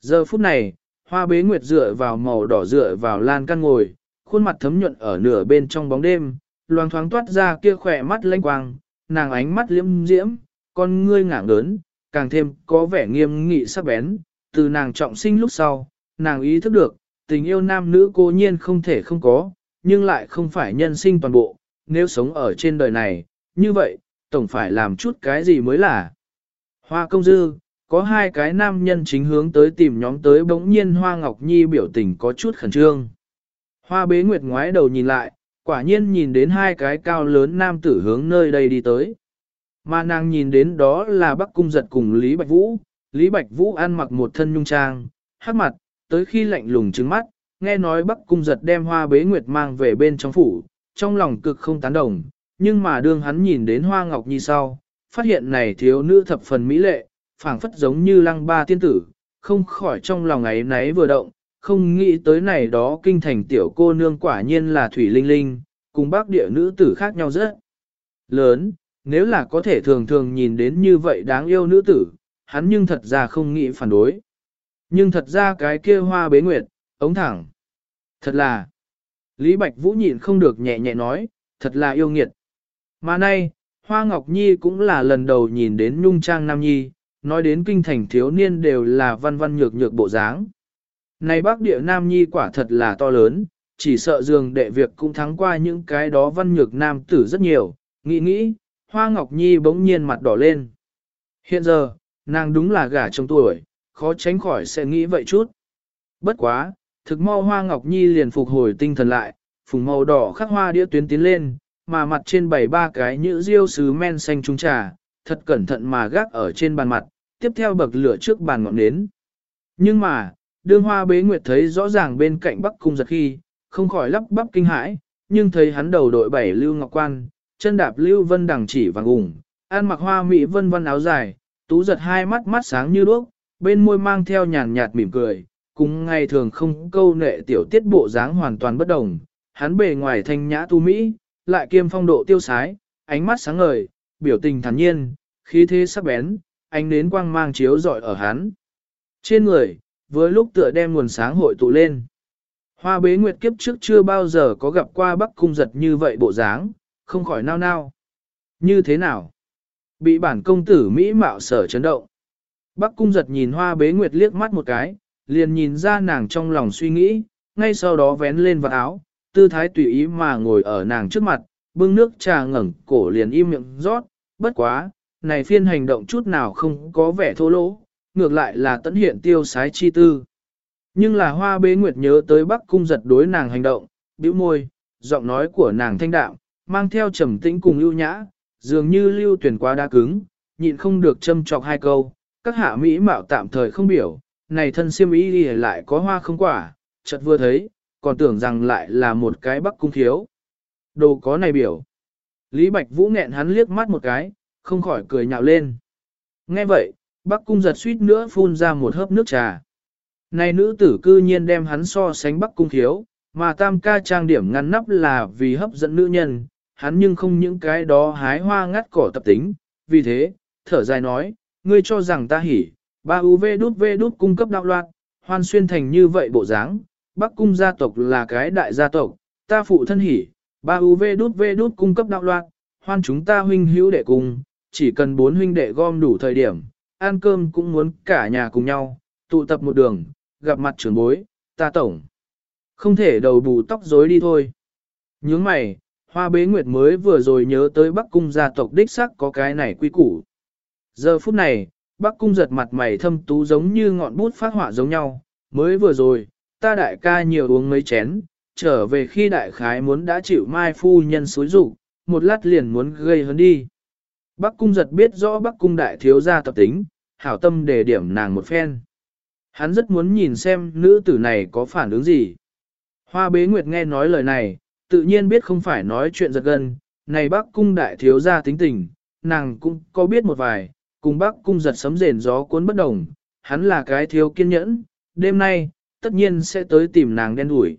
Giờ phút này, hoa bế nguyệt dựa vào màu đỏ dựa vào lan căn ngồi, khuôn mặt thấm nhuận ở nửa bên trong bóng đêm, loang thoáng toát ra kia khỏe mắt lanh quang, nàng ánh mắt liễm diễm, con ngươi ngả lớn, càng thêm có vẻ nghiêm nghị sắc bén, từ nàng trọng sinh lúc sau, nàng ý thức được, tình yêu nam nữ cô nhiên không thể không có, nhưng lại không phải nhân sinh toàn bộ, nếu sống ở trên đời này, như vậy, tổng phải làm chút cái gì mới là. Hoa công dư, có hai cái nam nhân chính hướng tới tìm nhóm tới bỗng nhiên Hoa Ngọc Nhi biểu tình có chút khẩn trương. Hoa bế nguyệt ngoái đầu nhìn lại, quả nhiên nhìn đến hai cái cao lớn nam tử hướng nơi đây đi tới. Mà nàng nhìn đến đó là Bắc Cung giật cùng Lý Bạch Vũ, Lý Bạch Vũ ăn mặc một thân nhung trang, hắc mặt, tới khi lạnh lùng trứng mắt, nghe nói Bắc Cung giật đem hoa bế nguyệt mang về bên trong phủ, trong lòng cực không tán đồng, nhưng mà đương hắn nhìn đến hoa ngọc nhi sau, phát hiện này thiếu nữ thập phần mỹ lệ, phảng phất giống như lăng ba tiên tử, không khỏi trong lòng ấy náy vừa động, không nghĩ tới này đó kinh thành tiểu cô nương quả nhiên là thủy linh linh, cùng bác địa nữ tử khác nhau rất lớn, nếu là có thể thường thường nhìn đến như vậy đáng yêu nữ tử, hắn nhưng thật ra không nghĩ phản đối. Nhưng thật ra cái kia hoa bế nguyệt, ống thẳng. Thật là, Lý Bạch Vũ nhịn không được nhẹ nhẹ nói, thật là yêu nghiệt. Mà nay, Hoa Ngọc Nhi cũng là lần đầu nhìn đến nhung trang Nam Nhi, nói đến kinh thành thiếu niên đều là văn văn nhược nhược bộ dáng. Này bác địa Nam Nhi quả thật là to lớn, chỉ sợ dường đệ việc cũng thắng qua những cái đó văn nhược nam tử rất nhiều, nghĩ nghĩ, Hoa Ngọc Nhi bỗng nhiên mặt đỏ lên. Hiện giờ, nàng đúng là gả trong tuổi, khó tránh khỏi sẽ nghĩ vậy chút. Bất quá, thực mau hoa ngọc nhi liền phục hồi tinh thần lại, phùng màu đỏ khắc hoa đĩa tuyến tiến lên, mà mặt trên bảy ba cái nhữ diêu sứ men xanh trung trà, thật cẩn thận mà gác ở trên bàn mặt, tiếp theo bậc lửa trước bàn ngọn nến. Nhưng mà, đương hoa bế nguyệt thấy rõ ràng bên cạnh bắc cung giật khi, không khỏi lắp bắp kinh hãi, nhưng thấy hắn đầu đội bảy lưu ngọc quan, chân đạp lưu vân đằng chỉ vàng ủng, ăn mặc hoa mỹ vân vân áo dài, tú giật hai mắt mắt sáng như đuốc, bên môi mang theo nhàn nhạt mỉm cười, cùng ngày thường không câu nệ tiểu tiết bộ dáng hoàn toàn bất đồng, hắn bề ngoài thanh nhã tu mỹ, lại kiêm phong độ tiêu sái, ánh mắt sáng ngời, biểu tình thản nhiên, khí thế sắc bén, ánh nến quang mang chiếu rọi ở hắn. Trên người, với lúc tựa đem nguồn sáng hội tụ lên. Hoa bế nguyệt kiếp trước chưa bao giờ có gặp qua bắc cung giật như vậy bộ dáng, không khỏi nao nao. Như thế nào? Bị bản công tử Mỹ mạo sở chấn động. Bắc cung giật nhìn hoa bế nguyệt liếc mắt một cái, liền nhìn ra nàng trong lòng suy nghĩ, ngay sau đó vén lên vào áo, tư thái tùy ý mà ngồi ở nàng trước mặt, bưng nước trà ngẩng cổ liền im miệng rót, bất quá, này phiên hành động chút nào không có vẻ thô lỗ, ngược lại là tận hiện tiêu sái chi tư. Nhưng là hoa bế nguyệt nhớ tới bắc cung giật đối nàng hành động, bĩu môi, giọng nói của nàng thanh đạm, mang theo trầm tĩnh cùng ưu nhã, dường như lưu tuyển quá đa cứng, nhịn không được châm chọc hai câu, các hạ mỹ mạo tạm thời không biểu, này thân siêm ý đi lại có hoa không quả, chợt vừa thấy, còn tưởng rằng lại là một cái bắc cung thiếu. Đồ có này biểu. Lý Bạch Vũ nghẹn hắn liếc mắt một cái, không khỏi cười nhạo lên. Nghe vậy, bắc cung giật suýt nữa phun ra một hớp nước trà. Này nữ tử cư nhiên đem hắn so sánh bắc cung thiếu, mà tam ca trang điểm ngăn nắp là vì hấp dẫn nữ nhân, hắn nhưng không những cái đó hái hoa ngắt cỏ tập tính, vì thế, thở dài nói, ngươi cho rằng ta hỉ, ba UV đút V đút cung cấp đạo loạn, hoan xuyên thành như vậy bộ dáng, Bắc cung gia tộc là cái đại gia tộc, ta phụ thân hỉ, ba UV đút V đút cung cấp đạo loạn, hoan chúng ta huynh hữu đệ cùng, chỉ cần bốn huynh đệ gom đủ thời điểm, ăn cơm cũng muốn cả nhà cùng nhau, tụ tập một đường, gặp mặt trưởng bối, ta tổng. Không thể đầu bù tóc rối đi thôi. Nhướng mày, hoa bế nguyệt mới vừa rồi nhớ tới Bắc cung gia tộc đích sắc có cái này quy củ. Giờ phút này, Bắc cung giật mặt mày thâm tú giống như ngọn bút phát họa giống nhau, mới vừa rồi, ta đại ca nhiều uống mấy chén, trở về khi đại khái muốn đã chịu mai phu nhân xối rủ, một lát liền muốn gây hơn đi. Bắc cung giật biết rõ Bắc cung đại thiếu gia tập tính, hảo tâm để điểm nàng một phen. Hắn rất muốn nhìn xem nữ tử này có phản ứng gì. Hoa bế nguyệt nghe nói lời này, tự nhiên biết không phải nói chuyện giật gân, này Bắc cung đại thiếu gia tính tình, nàng cũng có biết một vài, cùng Bắc cung giật sấm rền gió cuốn bất đồng, hắn là cái thiếu kiên nhẫn, đêm nay, tất nhiên sẽ tới tìm nàng đen đuổi.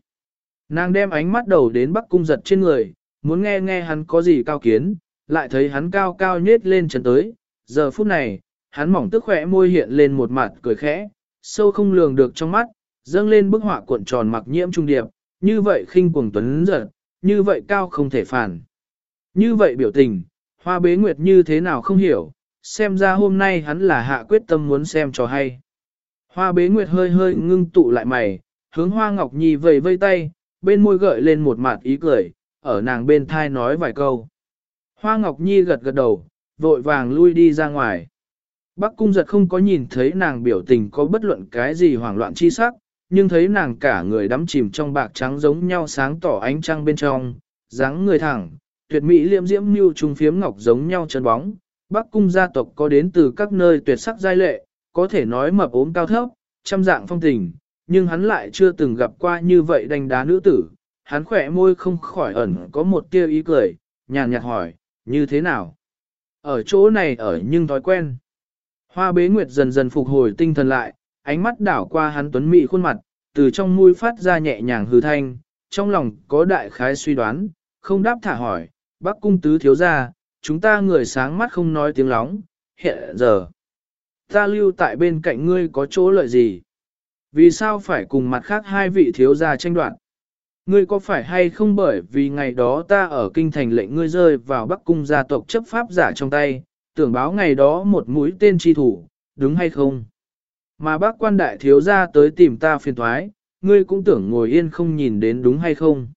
Nàng đem ánh mắt đầu đến Bắc cung giật trên người, muốn nghe nghe hắn có gì cao kiến, lại thấy hắn cao cao nhết lên chân tới, giờ phút này, hắn mỏng tức khỏe môi hiện lên một mặt cười khẽ, sâu không lường được trong mắt, dâng lên bức họa cuộn tròn mặc nhiễm trung điệp, như vậy khinh cuồng tuấn giật, như vậy cao không thể phản. Như vậy biểu tình, hoa bế nguyệt như thế nào không hiểu, xem ra hôm nay hắn là hạ quyết tâm muốn xem cho hay. Hoa bế nguyệt hơi hơi ngưng tụ lại mày, hướng hoa ngọc nhi vầy vây tay, bên môi gợi lên một mặt ý cười, ở nàng bên thai nói vài câu. Hoa ngọc nhi gật gật đầu, vội vàng lui đi ra ngoài. Bắc cung giật không có nhìn thấy nàng biểu tình có bất luận cái gì hoảng loạn chi sắc, nhưng thấy nàng cả người đắm chìm trong bạc trắng giống nhau sáng tỏ ánh trăng bên trong, dáng người thẳng, tuyệt mỹ liêm diễm như trung phiếm ngọc giống nhau chân bóng. Bắc cung gia tộc có đến từ các nơi tuyệt sắc giai lệ, có thể nói mập ốm cao thấp, trăm dạng phong tình, nhưng hắn lại chưa từng gặp qua như vậy đánh đá nữ tử. Hắn khỏe môi không khỏi ẩn có một tia ý cười, nhàn nhạt hỏi, như thế nào? Ở chỗ này ở nhưng thói quen. Hoa bế nguyệt dần dần phục hồi tinh thần lại, ánh mắt đảo qua hắn tuấn Mị khuôn mặt, từ trong mũi phát ra nhẹ nhàng hư thanh, trong lòng có đại khái suy đoán, không đáp thả hỏi, bác cung tứ thiếu ra, chúng ta người sáng mắt không nói tiếng lóng, hiện giờ. Ta lưu tại bên cạnh ngươi có chỗ lợi gì? Vì sao phải cùng mặt khác hai vị thiếu gia tranh đoạt? Ngươi có phải hay không bởi vì ngày đó ta ở kinh thành lệnh ngươi rơi vào bắc cung gia tộc chấp pháp giả trong tay, tưởng báo ngày đó một mũi tên tri thủ, đúng hay không? Mà bác quan đại thiếu gia tới tìm ta phiền thoái, ngươi cũng tưởng ngồi yên không nhìn đến đúng hay không?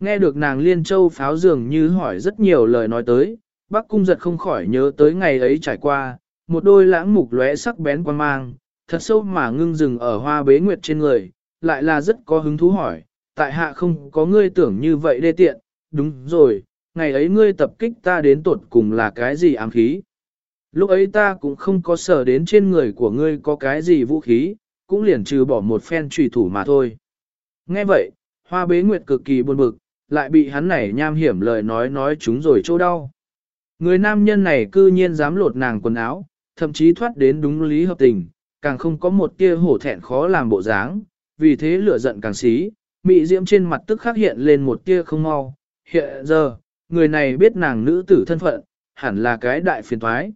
Nghe được nàng liên châu pháo dường như hỏi rất nhiều lời nói tới, bác cung giật không khỏi nhớ tới ngày ấy trải qua, một đôi lãng mục lóe sắc bén quan mang, thật sâu mà ngưng dừng ở hoa bế nguyệt trên người, lại là rất có hứng thú hỏi, tại hạ không có ngươi tưởng như vậy đê tiện, đúng rồi, ngày ấy ngươi tập kích ta đến tột cùng là cái gì ám khí. Lúc ấy ta cũng không có sở đến trên người của ngươi có cái gì vũ khí, cũng liền trừ bỏ một phen trùy thủ mà thôi. Nghe vậy, hoa bế nguyệt cực kỳ buồn bực, lại bị hắn này nham hiểm lời nói nói chúng rồi chỗ đau. Người nam nhân này cư nhiên dám lột nàng quần áo, thậm chí thoát đến đúng lý hợp tình, càng không có một tia hổ thẹn khó làm bộ dáng, vì thế lửa giận càng xí, mị diễm trên mặt tức khắc hiện lên một tia không mau. Hiện giờ, người này biết nàng nữ tử thân phận, hẳn là cái đại phiền thoái.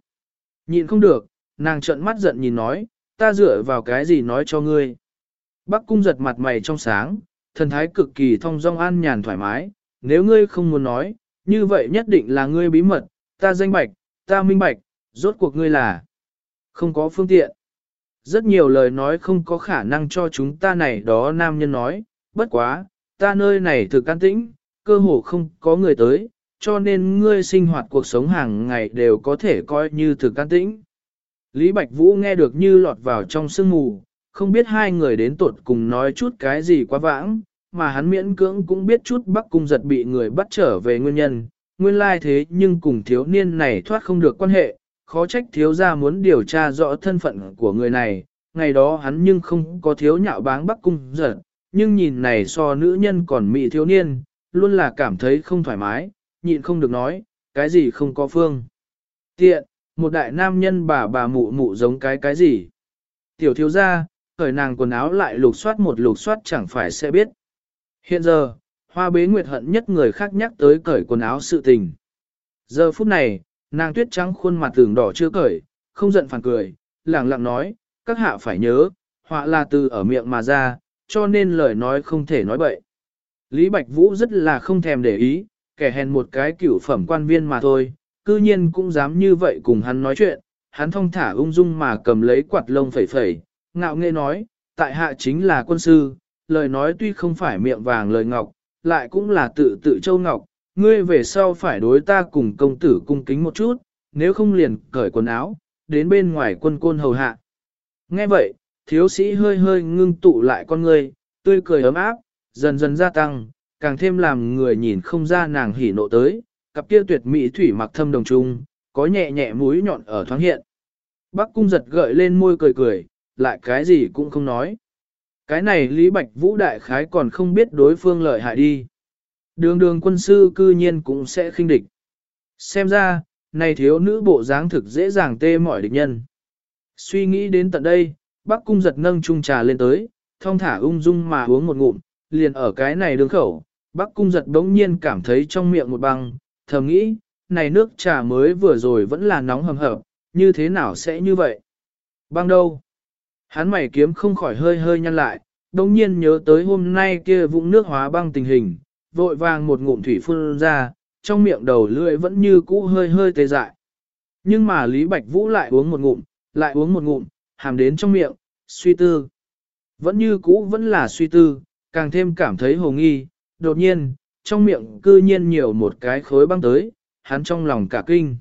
Nhìn không được, nàng trợn mắt giận nhìn nói, ta dựa vào cái gì nói cho ngươi. Bắc cung giật mặt mày trong sáng, thần thái cực kỳ thong dong an nhàn thoải mái, nếu ngươi không muốn nói, như vậy nhất định là ngươi bí mật, ta danh bạch, ta minh bạch, rốt cuộc ngươi là không có phương tiện. Rất nhiều lời nói không có khả năng cho chúng ta này đó nam nhân nói, bất quá, ta nơi này thực can tĩnh, cơ hồ không có người tới, cho nên ngươi sinh hoạt cuộc sống hàng ngày đều có thể coi như thực can tĩnh. Lý Bạch Vũ nghe được như lọt vào trong sương mù, không biết hai người đến tột cùng nói chút cái gì quá vãng, mà hắn miễn cưỡng cũng biết chút Bắc Cung giật bị người bắt trở về nguyên nhân, nguyên lai thế nhưng cùng thiếu niên này thoát không được quan hệ, khó trách thiếu gia muốn điều tra rõ thân phận của người này, ngày đó hắn nhưng không có thiếu nhạo báng Bắc Cung giật, nhưng nhìn này so nữ nhân còn mị thiếu niên, luôn là cảm thấy không thoải mái, nhịn không được nói, cái gì không có phương. Tiện, một đại nam nhân bà bà mụ mụ giống cái cái gì. Tiểu thiếu gia, khởi nàng quần áo lại lục soát một lục soát chẳng phải sẽ biết. Hiện giờ, hoa bế nguyệt hận nhất người khác nhắc tới cởi quần áo sự tình. Giờ phút này, nàng tuyết trắng khuôn mặt tưởng đỏ chưa cởi, không giận phản cười, lẳng lặng nói, các hạ phải nhớ, họa là từ ở miệng mà ra, cho nên lời nói không thể nói bậy. Lý Bạch Vũ rất là không thèm để ý, kẻ hèn một cái cửu phẩm quan viên mà thôi, cư nhiên cũng dám như vậy cùng hắn nói chuyện, hắn thong thả ung dung mà cầm lấy quạt lông phẩy phẩy, ngạo nghễ nói, tại hạ chính là quân sư, lời nói tuy không phải miệng vàng lời ngọc, lại cũng là tự tự châu ngọc, ngươi về sau phải đối ta cùng công tử cung kính một chút, nếu không liền cởi quần áo, đến bên ngoài quân côn hầu hạ. Nghe vậy, thiếu sĩ hơi hơi ngưng tụ lại con ngươi, tươi cười ấm áp, dần dần gia tăng, càng thêm làm người nhìn không ra nàng hỉ nộ tới, cặp kia tuyệt mỹ thủy mặc thâm đồng trung, có nhẹ nhẹ mũi nhọn ở thoáng hiện. Bắc cung giật gợi lên môi cười cười, lại cái gì cũng không nói. Cái này Lý Bạch Vũ đại khái còn không biết đối phương lợi hại đi. Đường đường quân sư cư nhiên cũng sẽ khinh địch. Xem ra, này thiếu nữ bộ dáng thực dễ dàng tê mọi địch nhân. Suy nghĩ đến tận đây, Bắc cung giật nâng chung trà lên tới, thong thả ung dung mà uống một ngụm, liền ở cái này đường khẩu. Bắc cung giật bỗng nhiên cảm thấy trong miệng một băng, thầm nghĩ, này nước trà mới vừa rồi vẫn là nóng hầm hập, như thế nào sẽ như vậy? Băng đâu? Hắn mày kiếm không khỏi hơi hơi nhăn lại, đồng nhiên nhớ tới hôm nay kia vũng nước hóa băng tình hình, vội vàng một ngụm thủy phun ra, trong miệng đầu lưỡi vẫn như cũ hơi hơi tê dại. Nhưng mà Lý Bạch Vũ lại uống một ngụm, lại uống một ngụm, hàm đến trong miệng, suy tư. Vẫn như cũ vẫn là suy tư, càng thêm cảm thấy hồ nghi, đột nhiên, trong miệng cư nhiên nhiều một cái khối băng tới, hắn trong lòng cả kinh.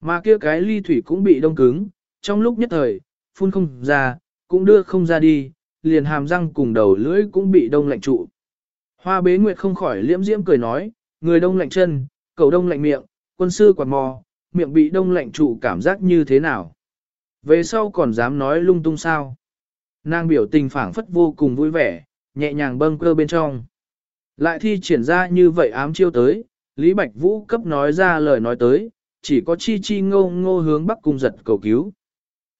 Mà kia cái ly thủy cũng bị đông cứng, trong lúc nhất thời, phun không ra, cũng đưa không ra đi, liền hàm răng cùng đầu lưỡi cũng bị đông lạnh trụ. Hoa bế nguyệt không khỏi liễm diễm cười nói, người đông lạnh chân, cầu đông lạnh miệng, quân sư quạt mò, miệng bị đông lạnh trụ cảm giác như thế nào. Về sau còn dám nói lung tung sao. Nàng biểu tình phảng phất vô cùng vui vẻ, nhẹ nhàng bâng cơ bên trong. Lại thi triển ra như vậy ám chiêu tới, Lý Bạch Vũ cấp nói ra lời nói tới, chỉ có chi chi ngô ngô hướng Bắc Cung giật cầu cứu.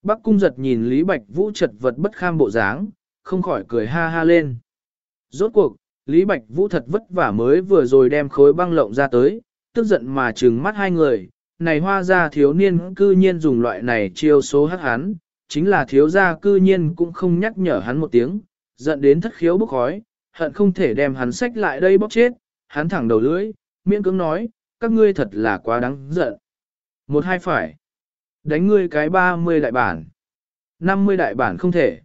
Bắc Cung giật nhìn Lý Bạch Vũ chật vật bất kham bộ dáng, không khỏi cười ha ha lên. Rốt cuộc, Lý Bạch Vũ thật vất vả mới vừa rồi đem khối băng lộng ra tới, tức giận mà trừng mắt hai người, này hoa gia thiếu niên cư nhiên dùng loại này chiêu số hắc hắn, chính là thiếu gia cư nhiên cũng không nhắc nhở hắn một tiếng, giận đến thất khiếu bốc khói, hận không thể đem hắn sách lại đây bóc chết, hắn thẳng đầu lưỡi, miễn cưỡng nói, các ngươi thật là quá đáng giận. Một hai phải. Đánh ngươi cái 30 đại bản. 50 đại bản không thể.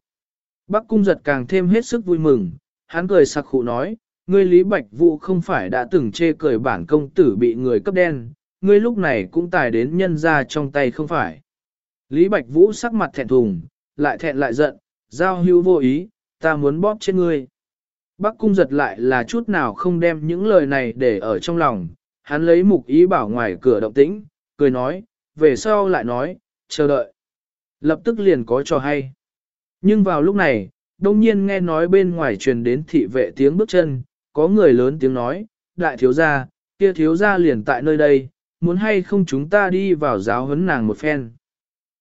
Bắc cung giật càng thêm hết sức vui mừng, hắn cười sặc khụ nói, ngươi Lý Bạch Vũ không phải đã từng chê cười bản công tử bị người cấp đen, ngươi lúc này cũng tài đến nhân ra trong tay không phải. Lý Bạch Vũ sắc mặt thẹn thùng, lại thẹn lại giận, giao hưu vô ý, ta muốn bóp chết ngươi. Bắc cung giật lại là chút nào không đem những lời này để ở trong lòng, hắn lấy mục ý bảo ngoài cửa động tĩnh, cười nói, về sau lại nói, chờ đợi. Lập tức liền có trò hay. Nhưng vào lúc này, đông nhiên nghe nói bên ngoài truyền đến thị vệ tiếng bước chân, có người lớn tiếng nói, đại thiếu gia, kia thiếu gia liền tại nơi đây, muốn hay không chúng ta đi vào giáo huấn nàng một phen.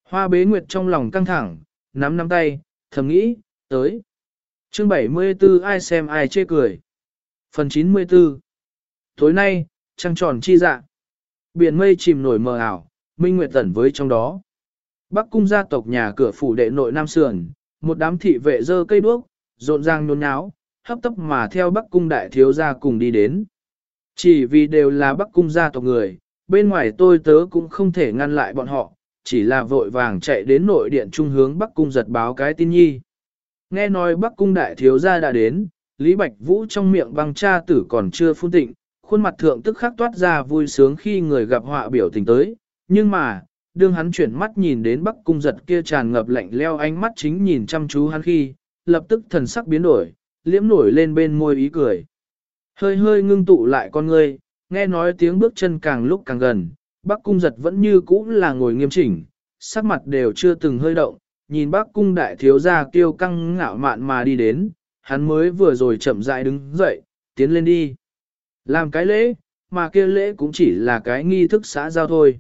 Hoa bế nguyệt trong lòng căng thẳng, nắm nắm tay, thầm nghĩ, tới. Chương 74 ai xem ai chê cười. Phần 94 Tối nay, trăng tròn chi dạ. Biển mây chìm nổi mờ ảo, minh nguyệt tẩn với trong đó. Bắc cung gia tộc nhà cửa phủ đệ nội Nam Sườn, một đám thị vệ dơ cây đuốc, rộn ràng nôn nháo, hấp tấp mà theo Bắc cung đại thiếu gia cùng đi đến. Chỉ vì đều là Bắc cung gia tộc người, bên ngoài tôi tớ cũng không thể ngăn lại bọn họ, chỉ là vội vàng chạy đến nội điện trung hướng Bắc cung giật báo cái tin nhi. Nghe nói Bắc cung đại thiếu gia đã đến, Lý Bạch Vũ trong miệng băng cha tử còn chưa phun tịnh, khuôn mặt thượng tức khắc toát ra vui sướng khi người gặp họa biểu tình tới, nhưng mà, đương hắn chuyển mắt nhìn đến Bắc cung giật kia tràn ngập lạnh leo ánh mắt chính nhìn chăm chú hắn khi, lập tức thần sắc biến đổi, liễm nổi lên bên môi ý cười. Hơi hơi ngưng tụ lại con ngươi, nghe nói tiếng bước chân càng lúc càng gần, Bắc cung giật vẫn như cũ là ngồi nghiêm chỉnh, sắc mặt đều chưa từng hơi động, nhìn Bắc cung đại thiếu gia kiêu căng ngạo mạn mà đi đến, hắn mới vừa rồi chậm rãi đứng dậy, tiến lên đi. Làm cái lễ, mà kia lễ cũng chỉ là cái nghi thức xã giao thôi.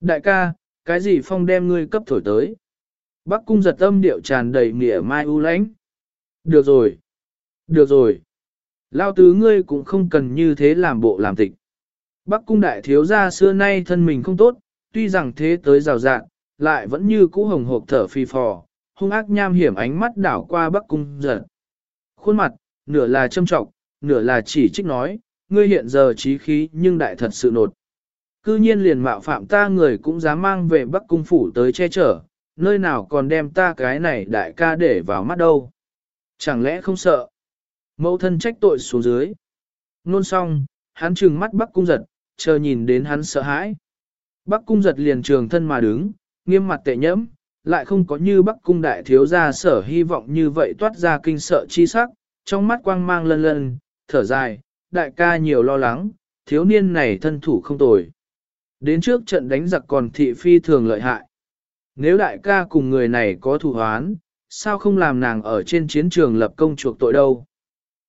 Đại ca, cái gì phong đem ngươi cấp thổi tới? Bắc cung giật âm điệu tràn đầy nghĩa mai u lãnh. Được rồi. Được rồi. Lao tứ ngươi cũng không cần như thế làm bộ làm tịch. Bắc cung đại thiếu gia xưa nay thân mình không tốt, tuy rằng thế tới rào rạng, lại vẫn như cũ hồng hộp thở phi phò, hung ác nham hiểm ánh mắt đảo qua Bắc cung giật. Khuôn mặt, nửa là châm trọng, nửa là chỉ trích nói, ngươi hiện giờ trí khí nhưng đại thật sự nột. Cư nhiên liền mạo phạm ta người cũng dám mang về Bắc cung phủ tới che chở, nơi nào còn đem ta cái này đại ca để vào mắt đâu. Chẳng lẽ không sợ? Mẫu thân trách tội xuống dưới. Nôn xong, hắn trừng mắt Bắc cung giật, chờ nhìn đến hắn sợ hãi. Bắc cung giật liền trường thân mà đứng, nghiêm mặt tệ nhẫm, lại không có như Bắc cung đại thiếu gia sở hy vọng như vậy toát ra kinh sợ chi sắc, trong mắt quang mang lân lân, thở dài, đại ca nhiều lo lắng, thiếu niên này thân thủ không tồi. Đến trước trận đánh giặc còn thị phi thường lợi hại. Nếu đại ca cùng người này có thù hoán, sao không làm nàng ở trên chiến trường lập công chuộc tội đâu?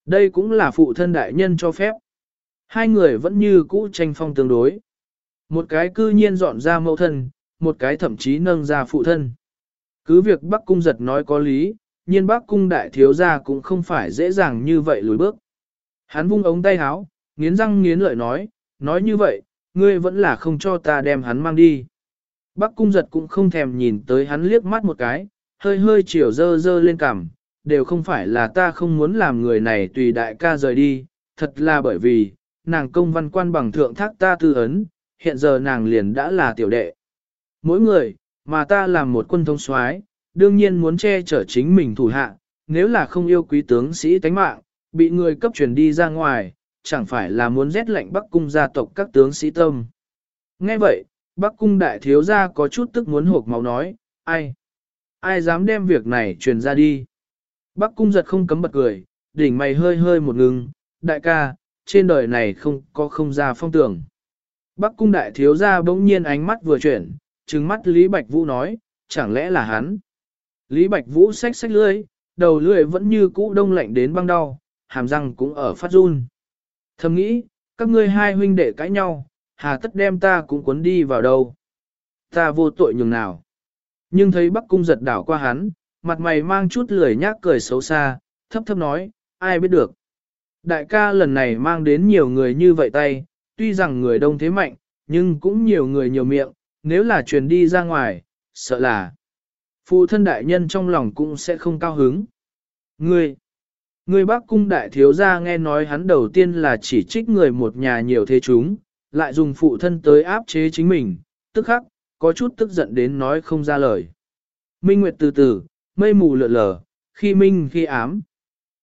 Đây cũng là phụ thân đại nhân cho phép. Hai người vẫn như cũ tranh phong tương đối. Một cái cư nhiên dọn ra mẫu thân, một cái thậm chí nâng ra phụ thân. Cứ việc Bắc Cung giật nói có lý, nhiên Bắc Cung đại thiếu gia cũng không phải dễ dàng như vậy lùi bước. Hắn vung ống tay háo, nghiến răng nghiến lợi nói, nói như vậy, ngươi vẫn là không cho ta đem hắn mang đi. Bắc cung giật cũng không thèm nhìn tới hắn liếc mắt một cái, hơi hơi chiều dơ dơ lên cằm, đều không phải là ta không muốn làm người này tùy đại ca rời đi, thật là bởi vì, nàng công văn quan bằng thượng thác ta tư ấn, hiện giờ nàng liền đã là tiểu đệ. Mỗi người, mà ta làm một quân thông soái, đương nhiên muốn che chở chính mình thủ hạ, nếu là không yêu quý tướng sĩ tánh mạng, bị người cấp truyền đi ra ngoài, chẳng phải là muốn rét lệnh Bắc cung gia tộc các tướng sĩ tâm. Nghe vậy, Bắc cung đại thiếu gia có chút tức muốn hộp máu nói, ai? Ai dám đem việc này truyền ra đi? Bắc cung giật không cấm bật cười, đỉnh mày hơi hơi một ngừng, đại ca, trên đời này không có không ra phong tưởng. Bắc cung đại thiếu gia bỗng nhiên ánh mắt vừa chuyển, trừng mắt Lý Bạch Vũ nói, chẳng lẽ là hắn? Lý Bạch Vũ xách xách lưỡi, đầu lưỡi vẫn như cũ đông lạnh đến băng đau, hàm răng cũng ở phát run. Thầm nghĩ, các ngươi hai huynh đệ cãi nhau, hà tất đem ta cũng cuốn đi vào đâu. Ta vô tội nhường nào. Nhưng thấy Bắc Cung giật đảo qua hắn, mặt mày mang chút lười nhác cười xấu xa, thấp thấp nói, ai biết được. Đại ca lần này mang đến nhiều người như vậy tay, tuy rằng người đông thế mạnh, nhưng cũng nhiều người nhiều miệng, nếu là truyền đi ra ngoài, sợ là phụ thân đại nhân trong lòng cũng sẽ không cao hứng. Ngươi, Người bác cung đại thiếu gia nghe nói hắn đầu tiên là chỉ trích người một nhà nhiều thế chúng, lại dùng phụ thân tới áp chế chính mình, tức khắc, có chút tức giận đến nói không ra lời. Minh Nguyệt từ từ, mây mù lượn lờ, khi minh khi ám.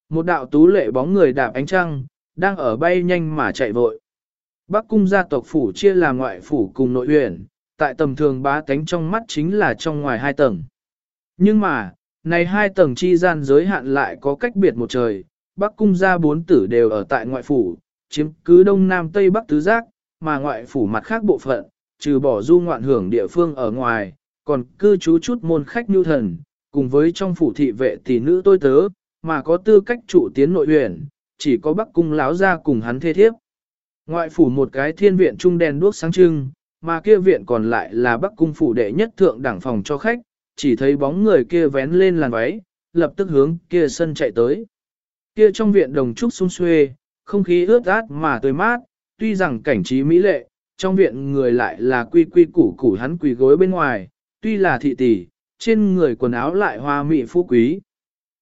Một đạo tú lệ bóng người đạp ánh trăng, đang ở bay nhanh mà chạy vội. Bắc cung gia tộc phủ chia làm ngoại phủ cùng nội huyện, tại tầm thường bá tánh trong mắt chính là trong ngoài hai tầng. Nhưng mà, này hai tầng chi gian giới hạn lại có cách biệt một trời, Bắc cung gia bốn tử đều ở tại ngoại phủ, chiếm cứ đông nam tây bắc tứ giác, mà ngoại phủ mặt khác bộ phận, trừ bỏ du ngoạn hưởng địa phương ở ngoài, còn cư trú chút môn khách nhu thần, cùng với trong phủ thị vệ tỷ nữ tôi tớ, mà có tư cách trụ tiến nội huyền, chỉ có Bắc cung láo ra cùng hắn thê thiếp. Ngoại phủ một cái thiên viện trung đèn đuốc sáng trưng, mà kia viện còn lại là Bắc cung phủ đệ nhất thượng đẳng phòng cho khách, chỉ thấy bóng người kia vén lên làn váy, lập tức hướng kia sân chạy tới. Kia trong viện đồng trúc sung xuê, không khí ướt át mà tươi mát, tuy rằng cảnh trí mỹ lệ, trong viện người lại là quy quy củ củ hắn quỳ gối bên ngoài, tuy là thị tỷ, trên người quần áo lại hoa mỹ phú quý.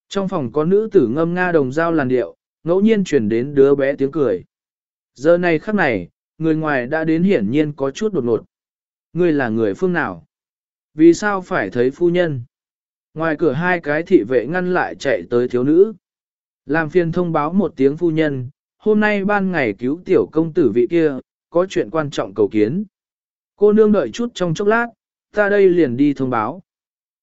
Trong phòng có nữ tử ngâm nga đồng dao làn điệu, ngẫu nhiên chuyển đến đứa bé tiếng cười. Giờ này khắc này, người ngoài đã đến hiển nhiên có chút đột ngột. Ngươi là người phương nào? Vì sao phải thấy phu nhân? Ngoài cửa hai cái thị vệ ngăn lại chạy tới thiếu nữ. Làm phiền thông báo một tiếng phu nhân, hôm nay ban ngày cứu tiểu công tử vị kia, có chuyện quan trọng cầu kiến. Cô nương đợi chút trong chốc lát, ta đây liền đi thông báo.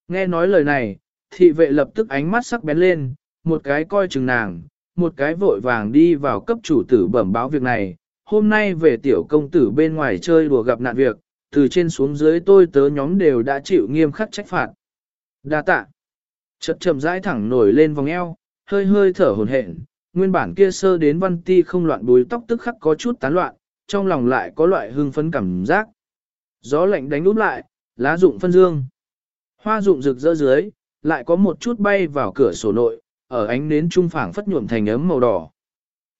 Nghe nói lời này, thị vệ lập tức ánh mắt sắc bén lên, một cái coi chừng nàng, một cái vội vàng đi vào cấp chủ tử bẩm báo việc này. Hôm nay về tiểu công tử bên ngoài chơi đùa gặp nạn việc, từ trên xuống dưới tôi tớ nhóm đều đã chịu nghiêm khắc trách phạt. Đa tạ. Chật chậm rãi thẳng nổi lên vòng eo, hơi hơi thở hồn hển, nguyên bản kia sơ đến văn ti không loạn bùi tóc tức khắc có chút tán loạn, trong lòng lại có loại hưng phấn cảm giác. Gió lạnh đánh úp lại, lá rụng phân dương. Hoa rụng rực rỡ dưới, lại có một chút bay vào cửa sổ nội, ở ánh nến trung phảng phất nhuộm thành ấm màu đỏ.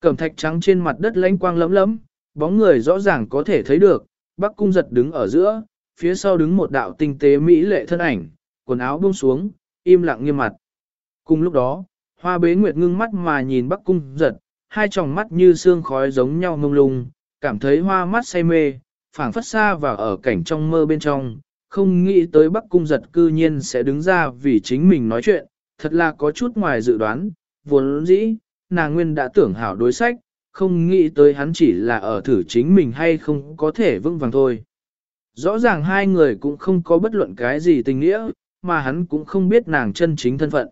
Cẩm thạch trắng trên mặt đất lánh quang lấm lấm, bóng người rõ ràng có thể thấy được, Bắc cung giật đứng ở giữa, phía sau đứng một đạo tinh tế mỹ lệ thân ảnh, quần áo buông xuống, im lặng nghiêm mặt. Cùng lúc đó, hoa bế nguyệt ngưng mắt mà nhìn Bắc cung giật, hai tròng mắt như xương khói giống nhau mông lung, cảm thấy hoa mắt say mê, phảng phất xa và ở cảnh trong mơ bên trong, không nghĩ tới Bắc cung giật cư nhiên sẽ đứng ra vì chính mình nói chuyện, thật là có chút ngoài dự đoán, vốn dĩ, nàng nguyên đã tưởng hảo đối sách, không nghĩ tới hắn chỉ là ở thử chính mình hay không có thể vững vàng thôi. Rõ ràng hai người cũng không có bất luận cái gì tình nghĩa, mà hắn cũng không biết nàng chân chính thân phận.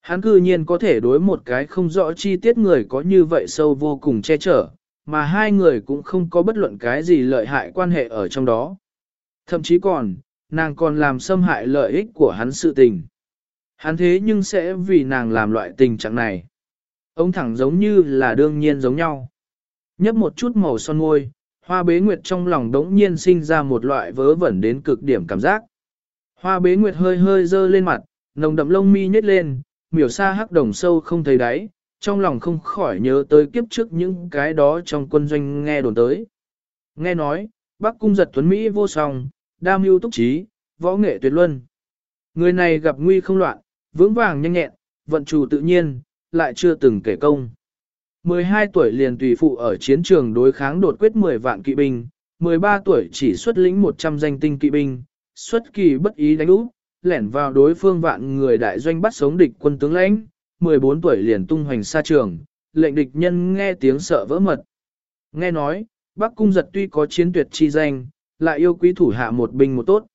Hắn cư nhiên có thể đối một cái không rõ chi tiết người có như vậy sâu vô cùng che chở, mà hai người cũng không có bất luận cái gì lợi hại quan hệ ở trong đó. Thậm chí còn, nàng còn làm xâm hại lợi ích của hắn sự tình. Hắn thế nhưng sẽ vì nàng làm loại tình trạng này. Ông thẳng giống như là đương nhiên giống nhau. Nhấp một chút màu son môi, hoa bế nguyệt trong lòng đống nhiên sinh ra một loại vớ vẩn đến cực điểm cảm giác. Hoa bế nguyệt hơi hơi dơ lên mặt, nồng đậm lông mi nhếch lên, miểu xa hắc đồng sâu không thấy đáy, trong lòng không khỏi nhớ tới kiếp trước những cái đó trong quân doanh nghe đồn tới. Nghe nói, Bắc cung giật tuấn Mỹ vô song, đam mưu túc trí, võ nghệ tuyệt luân. Người này gặp nguy không loạn, vững vàng nhanh nhẹn, vận chủ tự nhiên, lại chưa từng kể công. 12 tuổi liền tùy phụ ở chiến trường đối kháng đột quyết 10 vạn kỵ binh, 13 tuổi chỉ xuất lĩnh 100 danh tinh kỵ binh, xuất kỳ bất ý đánh úp, lẻn vào đối phương vạn người đại doanh bắt sống địch quân tướng lãnh, 14 tuổi liền tung hoành xa trường, lệnh địch nhân nghe tiếng sợ vỡ mật. Nghe nói, Bắc Cung giật tuy có chiến tuyệt chi danh, lại yêu quý thủ hạ một binh một tốt.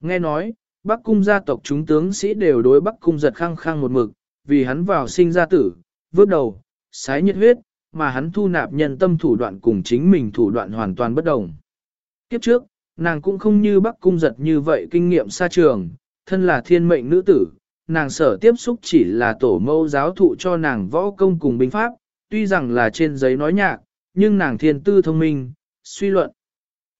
Nghe nói, Bắc Cung gia tộc chúng tướng sĩ đều đối Bắc Cung giật khăng khăng một mực, vì hắn vào sinh ra tử, vớt đầu, sái nhiệt huyết, mà hắn thu nạp nhân tâm thủ đoạn cùng chính mình thủ đoạn hoàn toàn bất đồng. Kiếp trước, nàng cũng không như Bắc Cung giật như vậy kinh nghiệm xa trường, thân là thiên mệnh nữ tử, nàng sở tiếp xúc chỉ là tổ mâu giáo thụ cho nàng võ công cùng binh pháp, tuy rằng là trên giấy nói nhạc, nhưng nàng thiên tư thông minh, suy luận.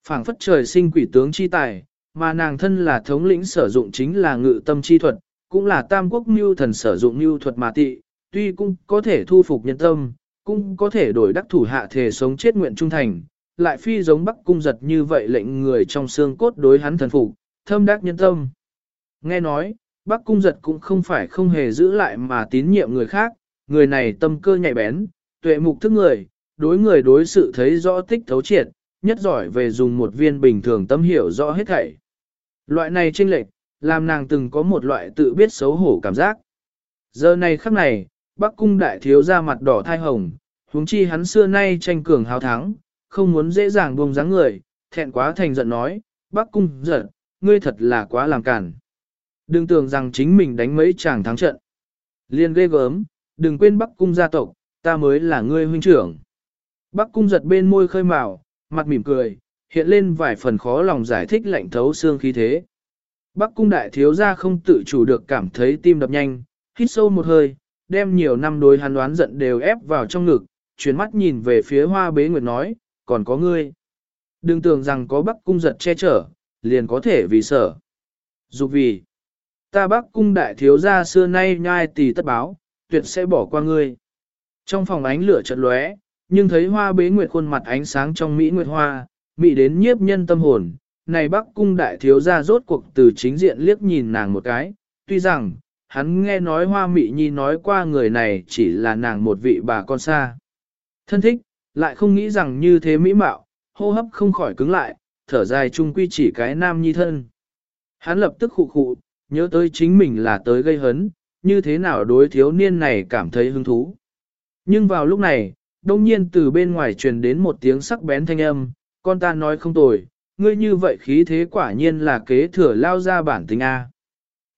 phảng phất trời sinh quỷ tướng chi tài, mà nàng thân là thống lĩnh sử dụng chính là ngự tâm chi thuật, cũng là tam quốc mưu thần sử dụng mưu thuật mà tị, tuy cũng có thể thu phục nhân tâm, cũng có thể đổi đắc thủ hạ thể sống chết nguyện trung thành, lại phi giống bắc cung giật như vậy lệnh người trong xương cốt đối hắn thần phục, thâm đắc nhân tâm. Nghe nói, bắc cung giật cũng không phải không hề giữ lại mà tín nhiệm người khác, người này tâm cơ nhạy bén, tuệ mục thức người, đối người đối sự thấy rõ tích thấu triệt, nhất giỏi về dùng một viên bình thường tâm hiểu rõ hết thảy. Loại này chênh lệch, làm nàng từng có một loại tự biết xấu hổ cảm giác. Giờ này khắc này, Bắc cung đại thiếu ra mặt đỏ thai hồng, huống chi hắn xưa nay tranh cường hào thắng, không muốn dễ dàng buông dáng người, thẹn quá thành giận nói, bác cung giật, ngươi thật là quá làm cản. Đừng tưởng rằng chính mình đánh mấy chàng thắng trận. Liên ghê gớm, đừng quên bắc cung gia tộc, ta mới là ngươi huynh trưởng. Bắc cung giật bên môi khơi mào, mặt mỉm cười, hiện lên vài phần khó lòng giải thích lạnh thấu xương khí thế. Bắc cung đại thiếu gia không tự chủ được cảm thấy tim đập nhanh, hít sâu một hơi, đem nhiều năm đối hắn đoán giận đều ép vào trong ngực, chuyển mắt nhìn về phía hoa bế nguyệt nói, còn có ngươi. Đừng tưởng rằng có bắc cung giật che chở, liền có thể vì sợ. Dù vì, ta bắc cung đại thiếu gia xưa nay nhai tỳ tất báo, tuyệt sẽ bỏ qua ngươi. Trong phòng ánh lửa chợt lóe, nhưng thấy hoa bế nguyệt khuôn mặt ánh sáng trong Mỹ Nguyệt Hoa, Mỹ đến nhiếp nhân tâm hồn, này bắc cung đại thiếu gia rốt cuộc từ chính diện liếc nhìn nàng một cái, tuy rằng, hắn nghe nói hoa Mỹ nhi nói qua người này chỉ là nàng một vị bà con xa. Thân thích, lại không nghĩ rằng như thế mỹ mạo, hô hấp không khỏi cứng lại, thở dài chung quy chỉ cái nam nhi thân. Hắn lập tức khụ khụ, nhớ tới chính mình là tới gây hấn, như thế nào đối thiếu niên này cảm thấy hứng thú. Nhưng vào lúc này, đông nhiên từ bên ngoài truyền đến một tiếng sắc bén thanh âm, con ta nói không tồi, ngươi như vậy khí thế quả nhiên là kế thừa lao ra bản tính A.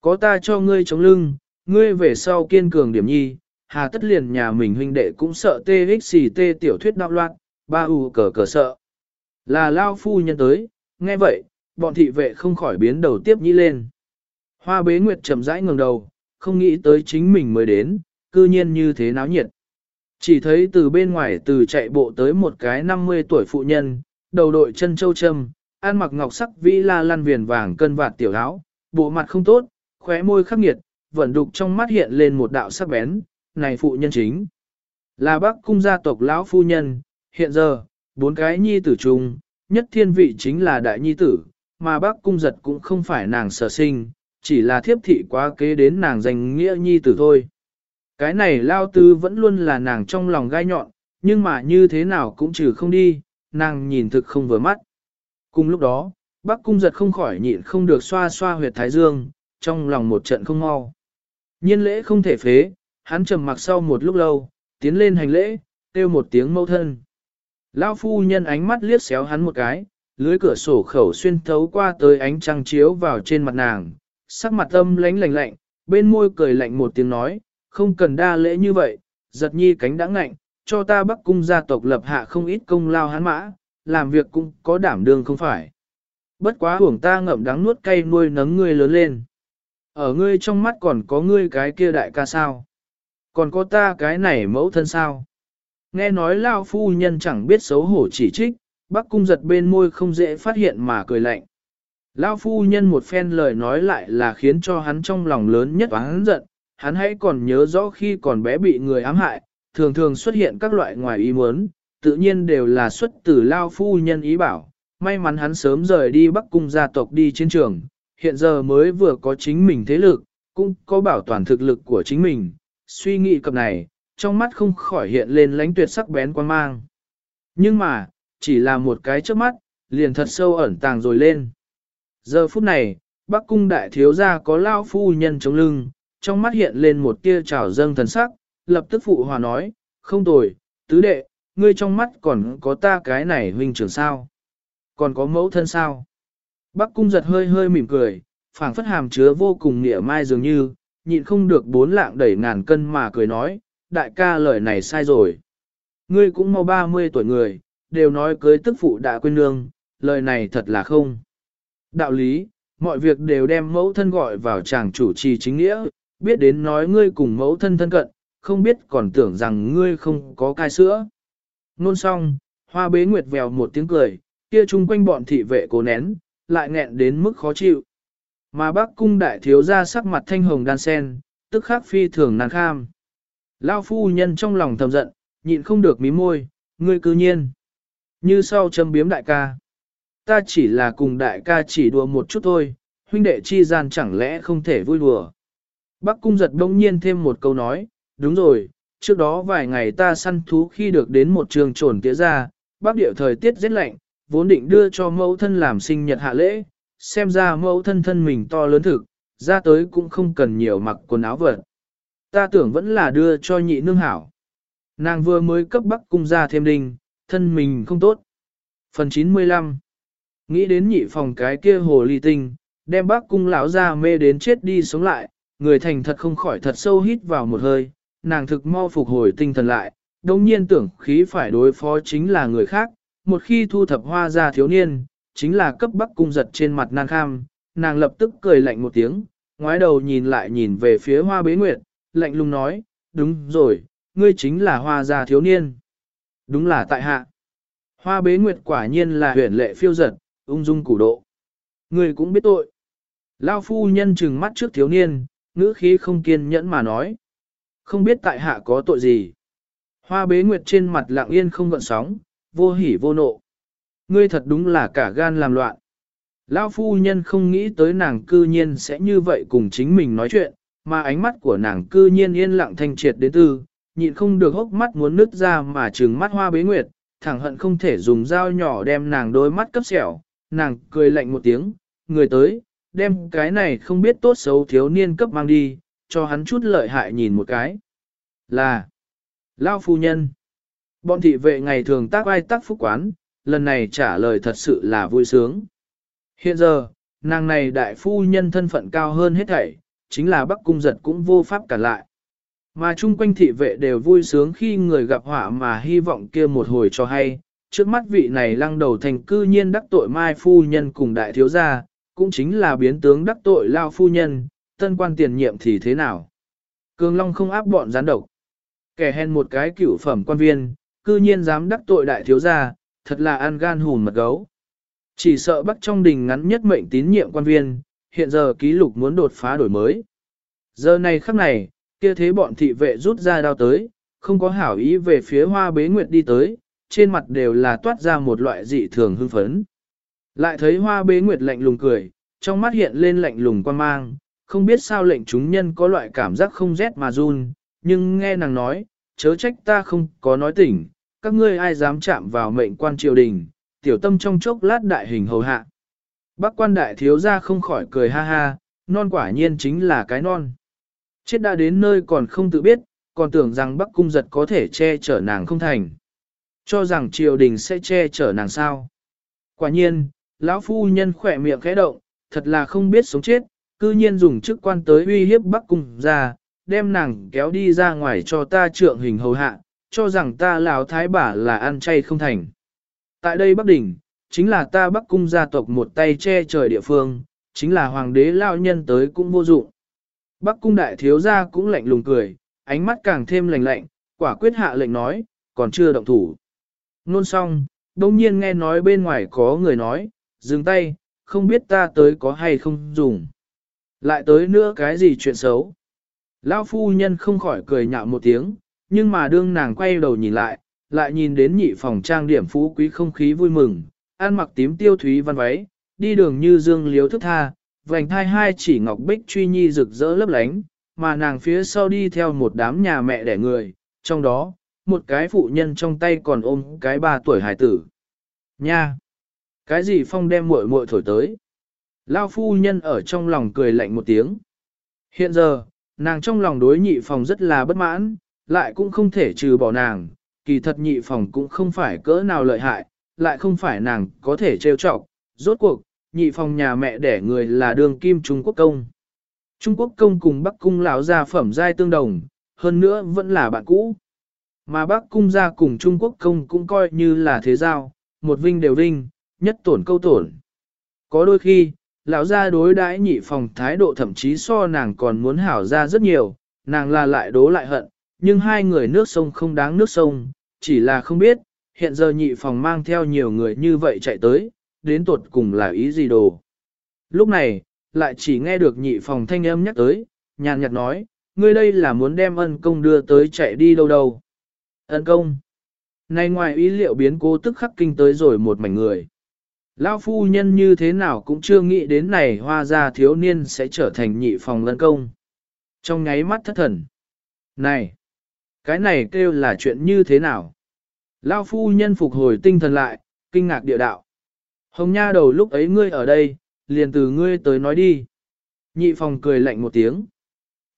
Có ta cho ngươi chống lưng, ngươi về sau kiên cường điểm nhi, hà tất liền nhà mình huynh đệ cũng sợ tê xì tê tiểu thuyết đạo loạn, ba u cờ cờ sợ. Là lao phu nhân tới, nghe vậy, bọn thị vệ không khỏi biến đầu tiếp nhĩ lên. Hoa bế nguyệt chậm rãi ngẩng đầu, không nghĩ tới chính mình mới đến, cư nhiên như thế náo nhiệt. Chỉ thấy từ bên ngoài từ chạy bộ tới một cái 50 tuổi phụ nhân, đầu đội chân châu châm, ăn mặc ngọc sắc vĩ la lăn viền vàng cân vạt tiểu áo, bộ mặt không tốt, khóe môi khắc nghiệt, vẫn đục trong mắt hiện lên một đạo sắc bén, này phụ nhân chính. Là bác cung gia tộc lão phu nhân, hiện giờ, bốn cái nhi tử chung, nhất thiên vị chính là đại nhi tử, mà bác cung giật cũng không phải nàng sở sinh, chỉ là thiếp thị quá kế đến nàng danh nghĩa nhi tử thôi. Cái này lao tư vẫn luôn là nàng trong lòng gai nhọn, nhưng mà như thế nào cũng trừ không đi, nàng nhìn thực không vừa mắt. Cùng lúc đó, bác cung giật không khỏi nhịn không được xoa xoa huyệt thái dương, trong lòng một trận không mau. Nhiên lễ không thể phế, hắn trầm mặc sau một lúc lâu, tiến lên hành lễ, kêu một tiếng mâu thân. Lão phu nhân ánh mắt liếc xéo hắn một cái, lưới cửa sổ khẩu xuyên thấu qua tới ánh trăng chiếu vào trên mặt nàng, sắc mặt âm lánh lạnh lạnh, bên môi cười lạnh một tiếng nói, không cần đa lễ như vậy, giật nhi cánh đã ngạnh, cho ta bắc cung gia tộc lập hạ không ít công lao hắn mã, làm việc cũng có đảm đương không phải. Bất quá hưởng ta ngậm đắng nuốt cay nuôi nấng ngươi lớn lên. Ở ngươi trong mắt còn có ngươi cái kia đại ca sao? Còn có ta cái này mẫu thân sao? Nghe nói lao phu nhân chẳng biết xấu hổ chỉ trích, bác cung giật bên môi không dễ phát hiện mà cười lạnh. Lao phu nhân một phen lời nói lại là khiến cho hắn trong lòng lớn nhất và hắn giận, hắn hãy còn nhớ rõ khi còn bé bị người ám hại, thường thường xuất hiện các loại ngoài ý muốn, tự nhiên đều là xuất từ Lao phu nhân ý bảo, may mắn hắn sớm rời đi Bắc cung gia tộc đi chiến trường, hiện giờ mới vừa có chính mình thế lực, cũng có bảo toàn thực lực của chính mình, suy nghĩ cập này, trong mắt không khỏi hiện lên lánh tuyệt sắc bén quan mang. Nhưng mà, chỉ là một cái trước mắt, liền thật sâu ẩn tàng rồi lên. Giờ phút này, Bắc cung đại thiếu gia có lao phu nhân chống lưng, trong mắt hiện lên một tia trào dâng thần sắc, lập tức phụ hòa nói, không tồi, tứ đệ, ngươi trong mắt còn có ta cái này huynh trưởng sao? Còn có mẫu thân sao? Bắc cung giật hơi hơi mỉm cười, phảng phất hàm chứa vô cùng nghĩa mai dường như, nhịn không được bốn lạng đẩy ngàn cân mà cười nói, đại ca lời này sai rồi. Ngươi cũng mau 30 tuổi người, đều nói cưới tức phụ đã quên nương, lời này thật là không. Đạo lý, mọi việc đều đem mẫu thân gọi vào chàng chủ trì chính nghĩa, biết đến nói ngươi cùng mẫu thân thân cận, không biết còn tưởng rằng ngươi không có cai sữa. Nôn xong, hoa bế nguyệt vèo một tiếng cười, kia chung quanh bọn thị vệ cố nén, lại nghẹn đến mức khó chịu. Mà bác cung đại thiếu ra sắc mặt thanh hồng đan sen, tức khắc phi thường nàng kham. Lao phu nhân trong lòng thầm giận, nhịn không được mí môi, ngươi cư nhiên. Như sau châm biếm đại ca. Ta chỉ là cùng đại ca chỉ đùa một chút thôi, huynh đệ chi gian chẳng lẽ không thể vui đùa. Bác cung giật đông nhiên thêm một câu nói, đúng rồi, trước đó vài ngày ta săn thú khi được đến một trường trồn tía ra, bác điệu thời tiết rất lạnh, vốn định đưa cho mẫu thân làm sinh nhật hạ lễ, xem ra mẫu thân thân mình to lớn thực, ra tới cũng không cần nhiều mặc quần áo vật. Ta tưởng vẫn là đưa cho nhị nương hảo. Nàng vừa mới cấp bắc cung ra thêm đinh, thân mình không tốt. Phần 95 Nghĩ đến nhị phòng cái kia hồ ly tinh, đem bác cung lão ra mê đến chết đi sống lại, người thành thật không khỏi thật sâu hít vào một hơi, nàng thực mau phục hồi tinh thần lại, đồng nhiên tưởng khí phải đối phó chính là người khác, một khi thu thập hoa ra thiếu niên, chính là cấp bắc cung giật trên mặt nàng kham, nàng lập tức cười lạnh một tiếng, ngoái đầu nhìn lại nhìn về phía hoa bế nguyệt, lạnh lùng nói, đúng rồi, ngươi chính là hoa gia thiếu niên. Đúng là tại hạ. Hoa bế nguyệt quả nhiên là huyền lệ phiêu giật, ung dung củ độ. Ngươi cũng biết tội. Lao phu nhân trừng mắt trước thiếu niên, ngữ khí không kiên nhẫn mà nói. Không biết tại hạ có tội gì. Hoa bế nguyệt trên mặt lặng yên không gợn sóng, vô hỉ vô nộ. Ngươi thật đúng là cả gan làm loạn. Lao phu nhân không nghĩ tới nàng cư nhiên sẽ như vậy cùng chính mình nói chuyện, mà ánh mắt của nàng cư nhiên yên lặng thanh triệt đến tư, nhịn không được hốc mắt muốn nứt ra mà trừng mắt hoa bế nguyệt, thẳng hận không thể dùng dao nhỏ đem nàng đôi mắt cấp sẹo, nàng cười lạnh một tiếng, người tới, đem cái này không biết tốt xấu thiếu niên cấp mang đi, cho hắn chút lợi hại nhìn một cái. Là, Lao phu nhân, bọn thị vệ ngày thường tác ai tác phúc quán, lần này trả lời thật sự là vui sướng. Hiện giờ, nàng này đại phu nhân thân phận cao hơn hết thảy, chính là Bắc Cung giật cũng vô pháp cản lại. Mà chung quanh thị vệ đều vui sướng khi người gặp họa mà hy vọng kia một hồi cho hay, trước mắt vị này lăng đầu thành cư nhiên đắc tội mai phu nhân cùng đại thiếu gia, cũng chính là biến tướng đắc tội lao phu nhân, tân quan tiền nhiệm thì thế nào. Cường Long không áp bọn gián độc. Kẻ hèn một cái cửu phẩm quan viên, cư nhiên dám đắc tội đại thiếu gia, thật là ăn gan hùn mật gấu. Chỉ sợ bắt trong đình ngắn nhất mệnh tín nhiệm quan viên, hiện giờ ký lục muốn đột phá đổi mới. Giờ này khắc này, kia thế bọn thị vệ rút ra đao tới, không có hảo ý về phía hoa bế nguyệt đi tới, trên mặt đều là toát ra một loại dị thường hưng phấn. Lại thấy hoa bế nguyệt lạnh lùng cười, trong mắt hiện lên lạnh lùng quan mang, không biết sao lệnh chúng nhân có loại cảm giác không rét mà run, nhưng nghe nàng nói, chớ trách ta không có nói tỉnh, các ngươi ai dám chạm vào mệnh quan triều đình, tiểu tâm trong chốc lát đại hình hầu hạ. Bác quan đại thiếu ra không khỏi cười ha ha, non quả nhiên chính là cái non. Chết đã đến nơi còn không tự biết, còn tưởng rằng Bắc Cung giật có thể che chở nàng không thành. Cho rằng triều đình sẽ che chở nàng sao. Quả nhiên, lão phu nhân khỏe miệng khẽ động, thật là không biết sống chết, cư nhiên dùng chức quan tới uy hiếp Bắc Cung ra, đem nàng kéo đi ra ngoài cho ta trượng hình hầu hạ, cho rằng ta lão thái bà là ăn chay không thành. Tại đây Bắc Đỉnh, chính là ta Bắc Cung gia tộc một tay che trời địa phương, chính là hoàng đế lao nhân tới cũng vô dụng. Bắc Cung đại thiếu gia cũng lạnh lùng cười, ánh mắt càng thêm lạnh lạnh, quả quyết hạ lệnh nói, còn chưa động thủ. Nôn xong, đông nhiên nghe nói bên ngoài có người nói, dừng tay, không biết ta tới có hay không dùng. Lại tới nữa cái gì chuyện xấu. Lão phu nhân không khỏi cười nhạo một tiếng, nhưng mà đương nàng quay đầu nhìn lại, lại nhìn đến nhị phòng trang điểm phú quý không khí vui mừng, ăn mặc tím tiêu thúy văn váy, đi đường như dương liếu thức tha, vành thai hai chỉ ngọc bích truy nhi rực rỡ lấp lánh, mà nàng phía sau đi theo một đám nhà mẹ đẻ người, trong đó, một cái phụ nhân trong tay còn ôm cái ba tuổi hải tử. Nha! Cái gì phong đem muội muội thổi tới? Lao phu nhân ở trong lòng cười lạnh một tiếng. Hiện giờ, nàng trong lòng đối nhị phòng rất là bất mãn, lại cũng không thể trừ bỏ nàng, kỳ thật nhị phòng cũng không phải cỡ nào lợi hại, lại không phải nàng có thể trêu chọc. Rốt cuộc, nhị phòng nhà mẹ đẻ người là đường kim Trung Quốc công. Trung Quốc công cùng Bắc cung lão gia phẩm giai tương đồng, hơn nữa vẫn là bạn cũ. Mà Bắc cung gia cùng Trung Quốc công cũng coi như là thế giao, một vinh đều vinh, nhất tổn câu tổn. Có đôi khi, lão gia đối đãi nhị phòng thái độ thậm chí so nàng còn muốn hảo ra rất nhiều, nàng là lại đố lại hận, nhưng hai người nước sông không đáng nước sông, chỉ là không biết, hiện giờ nhị phòng mang theo nhiều người như vậy chạy tới, đến tuột cùng là ý gì đồ. Lúc này, lại chỉ nghe được nhị phòng thanh âm nhắc tới, nhàn nhạt nói, ngươi đây là muốn đem ân công đưa tới chạy đi đâu đâu. Ân công. Này ngoài ý liệu biến cố tức khắc kinh tới rồi một mảnh người. Lão phu nhân như thế nào cũng chưa nghĩ đến này hoa ra thiếu niên sẽ trở thành nhị phòng lân công. Trong nháy mắt thất thần. Này! Cái này kêu là chuyện như thế nào? Lão phu nhân phục hồi tinh thần lại, kinh ngạc địa đạo. Hồng nha đầu lúc ấy ngươi ở đây, liền từ ngươi tới nói đi. Nhị phòng cười lạnh một tiếng.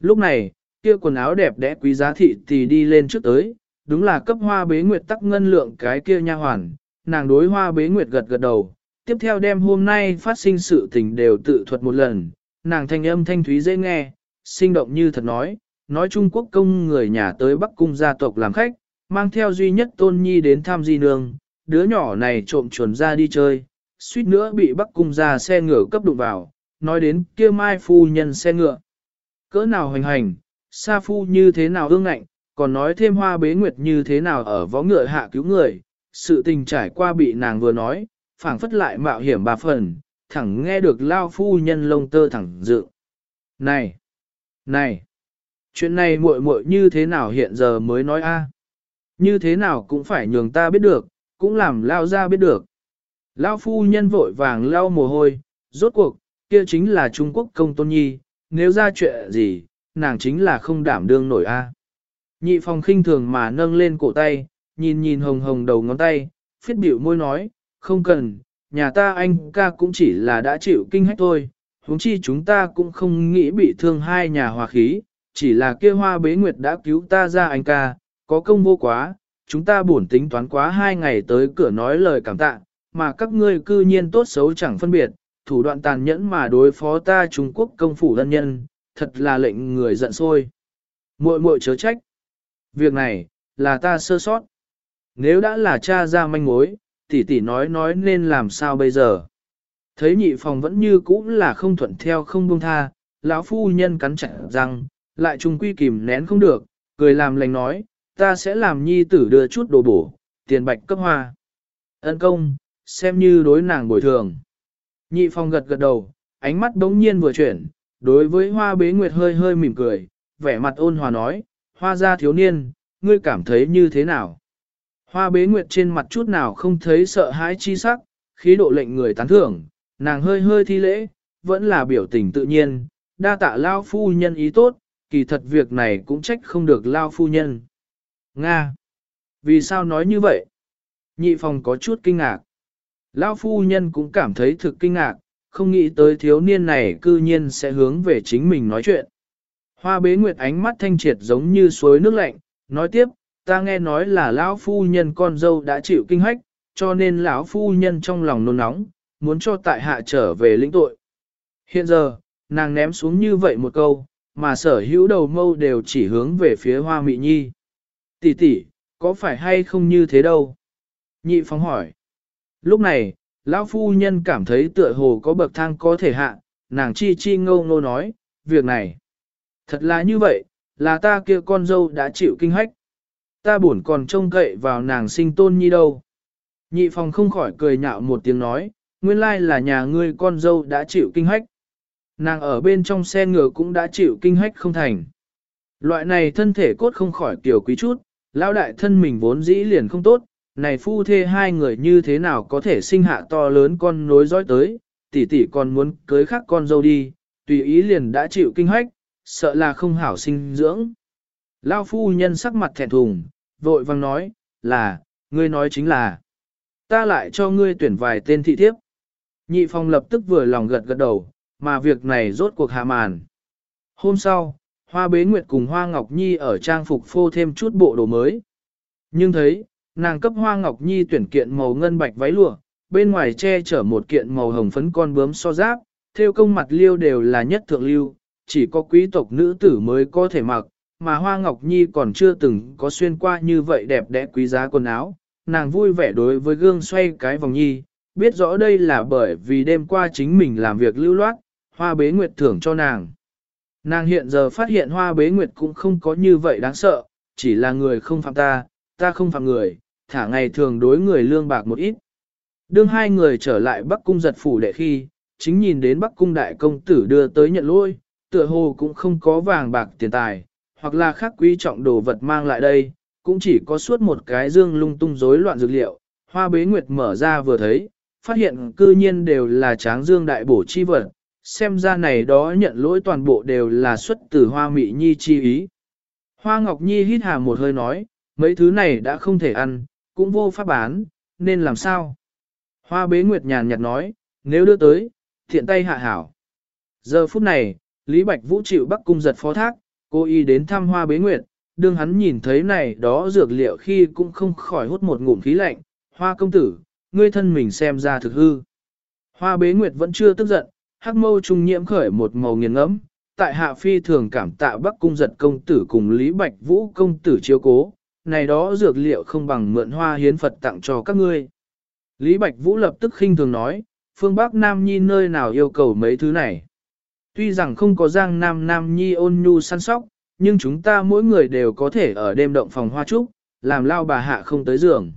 Lúc này, kia quần áo đẹp đẽ quý giá thị thì đi lên trước tới, đúng là cấp hoa bế nguyệt tắc ngân lượng cái kia nha hoàn, nàng đối hoa bế nguyệt gật gật đầu, tiếp theo đêm hôm nay phát sinh sự tình đều tự thuật một lần, nàng thanh âm thanh thúy dễ nghe, sinh động như thật nói, nói Trung Quốc công người nhà tới Bắc Cung gia tộc làm khách, mang theo duy nhất tôn nhi đến thăm di nương, đứa nhỏ này trộm chuồn ra đi chơi, suýt nữa bị Bắc Cung gia xe ngựa cấp đụng vào, nói đến kia mai phu nhân xe ngựa. Cỡ nào hoành hành, sa phu như thế nào ương ngạnh, còn nói thêm hoa bế nguyệt như thế nào ở võ ngựa hạ cứu người, sự tình trải qua bị nàng vừa nói, phảng phất lại mạo hiểm ba phần, thẳng nghe được lao phu nhân lông tơ thẳng dự. Này! Này! Chuyện này muội muội như thế nào hiện giờ mới nói a? Như thế nào cũng phải nhường ta biết được, cũng làm lao ra biết được. Lao phu nhân vội vàng lao mồ hôi, rốt cuộc, kia chính là Trung Quốc công tôn nhi, nếu ra chuyện gì, nàng chính là không đảm đương nổi a. Nhị phòng khinh thường mà nâng lên cổ tay, nhìn nhìn hồng hồng đầu ngón tay, phiết biểu môi nói, không cần, nhà ta anh ca cũng chỉ là đã chịu kinh hách thôi, huống chi chúng ta cũng không nghĩ bị thương hai nhà hòa khí, chỉ là kia hoa bế nguyệt đã cứu ta ra anh ca, có công vô quá, chúng ta buồn tính toán quá hai ngày tới cửa nói lời cảm tạ, mà các ngươi cư nhiên tốt xấu chẳng phân biệt, thủ đoạn tàn nhẫn mà đối phó ta Trung Quốc công phủ thân nhân, thật là lệnh người giận sôi. Muội muội chớ trách. Việc này, là ta sơ sót. Nếu đã là cha ra manh mối, tỷ tỷ nói nói nên làm sao bây giờ. Thấy nhị phòng vẫn như cũ là không thuận theo không buông tha, lão phu nhân cắn chặt răng, lại trung quy kìm nén không được, cười làm lành nói, ta sẽ làm nhi tử đưa chút đồ bổ, tiền bạch cấp hoa. Ân công, xem như đối nàng bồi thường. Nhị phong gật gật đầu, ánh mắt đống nhiên vừa chuyển, đối với hoa bế nguyệt hơi hơi mỉm cười, vẻ mặt ôn hòa nói, hoa gia thiếu niên, ngươi cảm thấy như thế nào? Hoa bế nguyệt trên mặt chút nào không thấy sợ hãi chi sắc, khí độ lệnh người tán thưởng, nàng hơi hơi thi lễ, vẫn là biểu tình tự nhiên, đa tạ lao phu nhân ý tốt, kỳ thật việc này cũng trách không được lao phu nhân. Nga! Vì sao nói như vậy? Nhị phòng có chút kinh ngạc. Lao phu nhân cũng cảm thấy thực kinh ngạc, không nghĩ tới thiếu niên này cư nhiên sẽ hướng về chính mình nói chuyện. Hoa bế nguyệt ánh mắt thanh triệt giống như suối nước lạnh, nói tiếp, ta nghe nói là lão phu nhân con dâu đã chịu kinh hách, cho nên lão phu nhân trong lòng nôn nóng, muốn cho tại hạ trở về lĩnh tội. Hiện giờ, nàng ném xuống như vậy một câu, mà sở hữu đầu mâu đều chỉ hướng về phía hoa mị nhi. Tỷ tỷ, có phải hay không như thế đâu? Nhị phóng hỏi. Lúc này, lão phu nhân cảm thấy tựa hồ có bậc thang có thể hạ, nàng chi chi ngâu ngô nói, việc này. Thật là như vậy, là ta kia con dâu đã chịu kinh hách. Ta buồn còn trông cậy vào nàng sinh tôn nhi đâu. Nhị phòng không khỏi cười nhạo một tiếng nói, nguyên lai là nhà ngươi con dâu đã chịu kinh hách. Nàng ở bên trong xe ngựa cũng đã chịu kinh hách không thành. Loại này thân thể cốt không khỏi kiểu quý chút, lão đại thân mình vốn dĩ liền không tốt, này phu thê hai người như thế nào có thể sinh hạ to lớn con nối dõi tới, tỷ tỷ còn muốn cưới khác con dâu đi, tùy ý liền đã chịu kinh hách, sợ là không hảo sinh dưỡng. Lao phu nhân sắc mặt thẹn thùng, vội vang nói, là, ngươi nói chính là, ta lại cho ngươi tuyển vài tên thị thiếp. Nhị phong lập tức vừa lòng gật gật đầu, mà việc này rốt cuộc hạ màn. Hôm sau, Hoa Bế Nguyệt cùng Hoa Ngọc Nhi ở trang phục phô thêm chút bộ đồ mới. Nhưng thấy, nàng cấp Hoa Ngọc Nhi tuyển kiện màu ngân bạch váy lụa, bên ngoài che chở một kiện màu hồng phấn con bướm so giáp, theo công mặt liêu đều là nhất thượng lưu, chỉ có quý tộc nữ tử mới có thể mặc, mà Hoa Ngọc Nhi còn chưa từng có xuyên qua như vậy đẹp đẽ quý giá quần áo. Nàng vui vẻ đối với gương xoay cái vòng nhi, biết rõ đây là bởi vì đêm qua chính mình làm việc lưu loát, hoa bế nguyệt thưởng cho nàng. Nàng hiện giờ phát hiện hoa bế nguyệt cũng không có như vậy đáng sợ, chỉ là người không phạm ta, ta không phạm người, thả ngày thường đối người lương bạc một ít. Đương hai người trở lại Bắc Cung giật phủ đệ khi, chính nhìn đến Bắc Cung đại công tử đưa tới nhận lôi, tựa hồ cũng không có vàng bạc tiền tài, hoặc là khác quý trọng đồ vật mang lại đây, cũng chỉ có suốt một cái dương lung tung rối loạn dược liệu. Hoa bế nguyệt mở ra vừa thấy, phát hiện cư nhiên đều là tráng dương đại bổ chi vật, xem ra này đó nhận lỗi toàn bộ đều là xuất từ hoa mị nhi chi ý. Hoa Ngọc Nhi hít hà một hơi nói, mấy thứ này đã không thể ăn, cũng vô pháp bán, nên làm sao? Hoa bế nguyệt nhàn nhạt nói, nếu đưa tới, thiện tay hạ hảo. Giờ phút này, Lý Bạch Vũ chịu bắc cung giật phó thác, cô y đến thăm hoa bế nguyệt, đương hắn nhìn thấy này đó dược liệu khi cũng không khỏi hút một ngụm khí lạnh, hoa công tử, ngươi thân mình xem ra thực hư. Hoa bế nguyệt vẫn chưa tức giận, hắc mâu trung nhiễm khởi một màu nghiền ngẫm, tại hạ phi thường cảm tạ bắc cung giật công tử cùng Lý Bạch Vũ công tử chiếu cố, này đó dược liệu không bằng mượn hoa hiến Phật tặng cho các ngươi. Lý Bạch Vũ lập tức khinh thường nói, phương Bắc Nam Nhi nơi nào yêu cầu mấy thứ này. Tuy rằng không có giang Nam Nam Nhi ôn nhu săn sóc, nhưng chúng ta mỗi người đều có thể ở đêm động phòng hoa trúc, làm lao bà hạ không tới giường.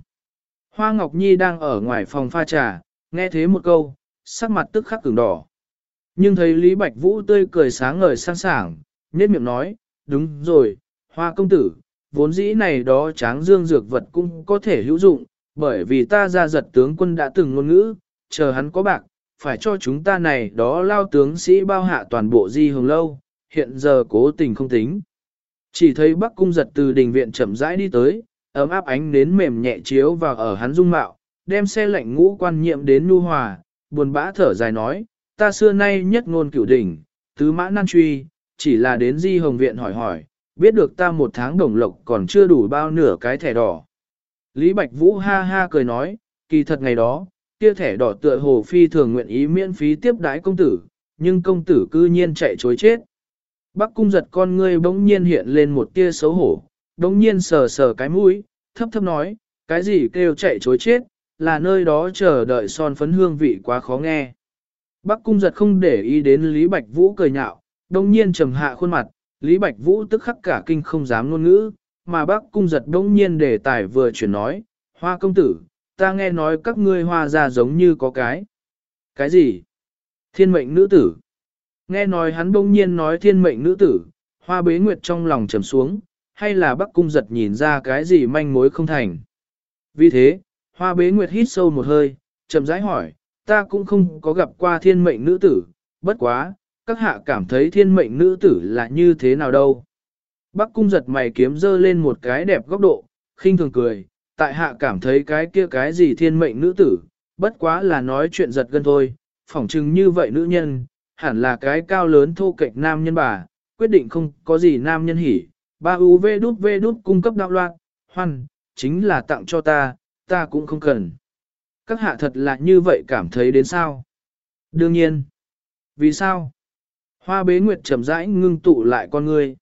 Hoa Ngọc Nhi đang ở ngoài phòng pha trà, nghe thế một câu, sắc mặt tức khắc cứng đỏ. Nhưng thấy Lý Bạch Vũ tươi cười sáng ngời sang sảng, nhếch miệng nói, đúng rồi, hoa công tử, vốn dĩ này đó tráng dương dược vật cũng có thể hữu dụng, bởi vì ta ra giật tướng quân đã từng ngôn ngữ, chờ hắn có bạc, phải cho chúng ta này đó lao tướng sĩ bao hạ toàn bộ di hồng lâu, hiện giờ cố tình không tính. Chỉ thấy bắc cung giật từ đình viện chậm rãi đi tới, ấm áp ánh nến mềm nhẹ chiếu vào ở hắn dung mạo, đem xe lạnh ngũ quan nhiệm đến nu hòa, buồn bã thở dài nói, ta xưa nay nhất ngôn cửu đỉnh, tứ mã nan truy, chỉ là đến di hồng viện hỏi hỏi, biết được ta một tháng đồng lộc còn chưa đủ bao nửa cái thẻ đỏ. Lý Bạch Vũ ha ha cười nói, kỳ thật ngày đó, kia thẻ đỏ tựa hồ phi thường nguyện ý miễn phí tiếp đái công tử, nhưng công tử cư nhiên chạy chối chết. Bắc cung giật con ngươi bỗng nhiên hiện lên một tia xấu hổ, bỗng nhiên sờ sờ cái mũi, thấp thấp nói, cái gì kêu chạy chối chết, là nơi đó chờ đợi son phấn hương vị quá khó nghe. Bắc cung giật không để ý đến Lý Bạch Vũ cười nhạo, đông nhiên trầm hạ khuôn mặt, Lý Bạch Vũ tức khắc cả kinh không dám ngôn ngữ, mà Bắc cung giật đông nhiên để tài vừa chuyển nói, hoa công tử, ta nghe nói các ngươi hoa ra giống như có cái. Cái gì? Thiên mệnh nữ tử. Nghe nói hắn bỗng nhiên nói thiên mệnh nữ tử, hoa bế nguyệt trong lòng trầm xuống, hay là Bắc cung giật nhìn ra cái gì manh mối không thành. Vì thế, hoa bế nguyệt hít sâu một hơi, chậm rãi hỏi, ta cũng không có gặp qua thiên mệnh nữ tử, bất quá, các hạ cảm thấy thiên mệnh nữ tử là như thế nào đâu. Bắc cung giật mày kiếm dơ lên một cái đẹp góc độ, khinh thường cười, tại hạ cảm thấy cái kia cái gì thiên mệnh nữ tử, bất quá là nói chuyện giật gân thôi, phỏng chừng như vậy nữ nhân, hẳn là cái cao lớn thô kệch nam nhân bà, quyết định không có gì nam nhân hỉ, ba UV đút V đút cung cấp đạo loạn, hoan, chính là tặng cho ta, ta cũng không cần các hạ thật là như vậy cảm thấy đến sao? Đương nhiên. Vì sao? Hoa bế nguyệt trầm rãi ngưng tụ lại con người.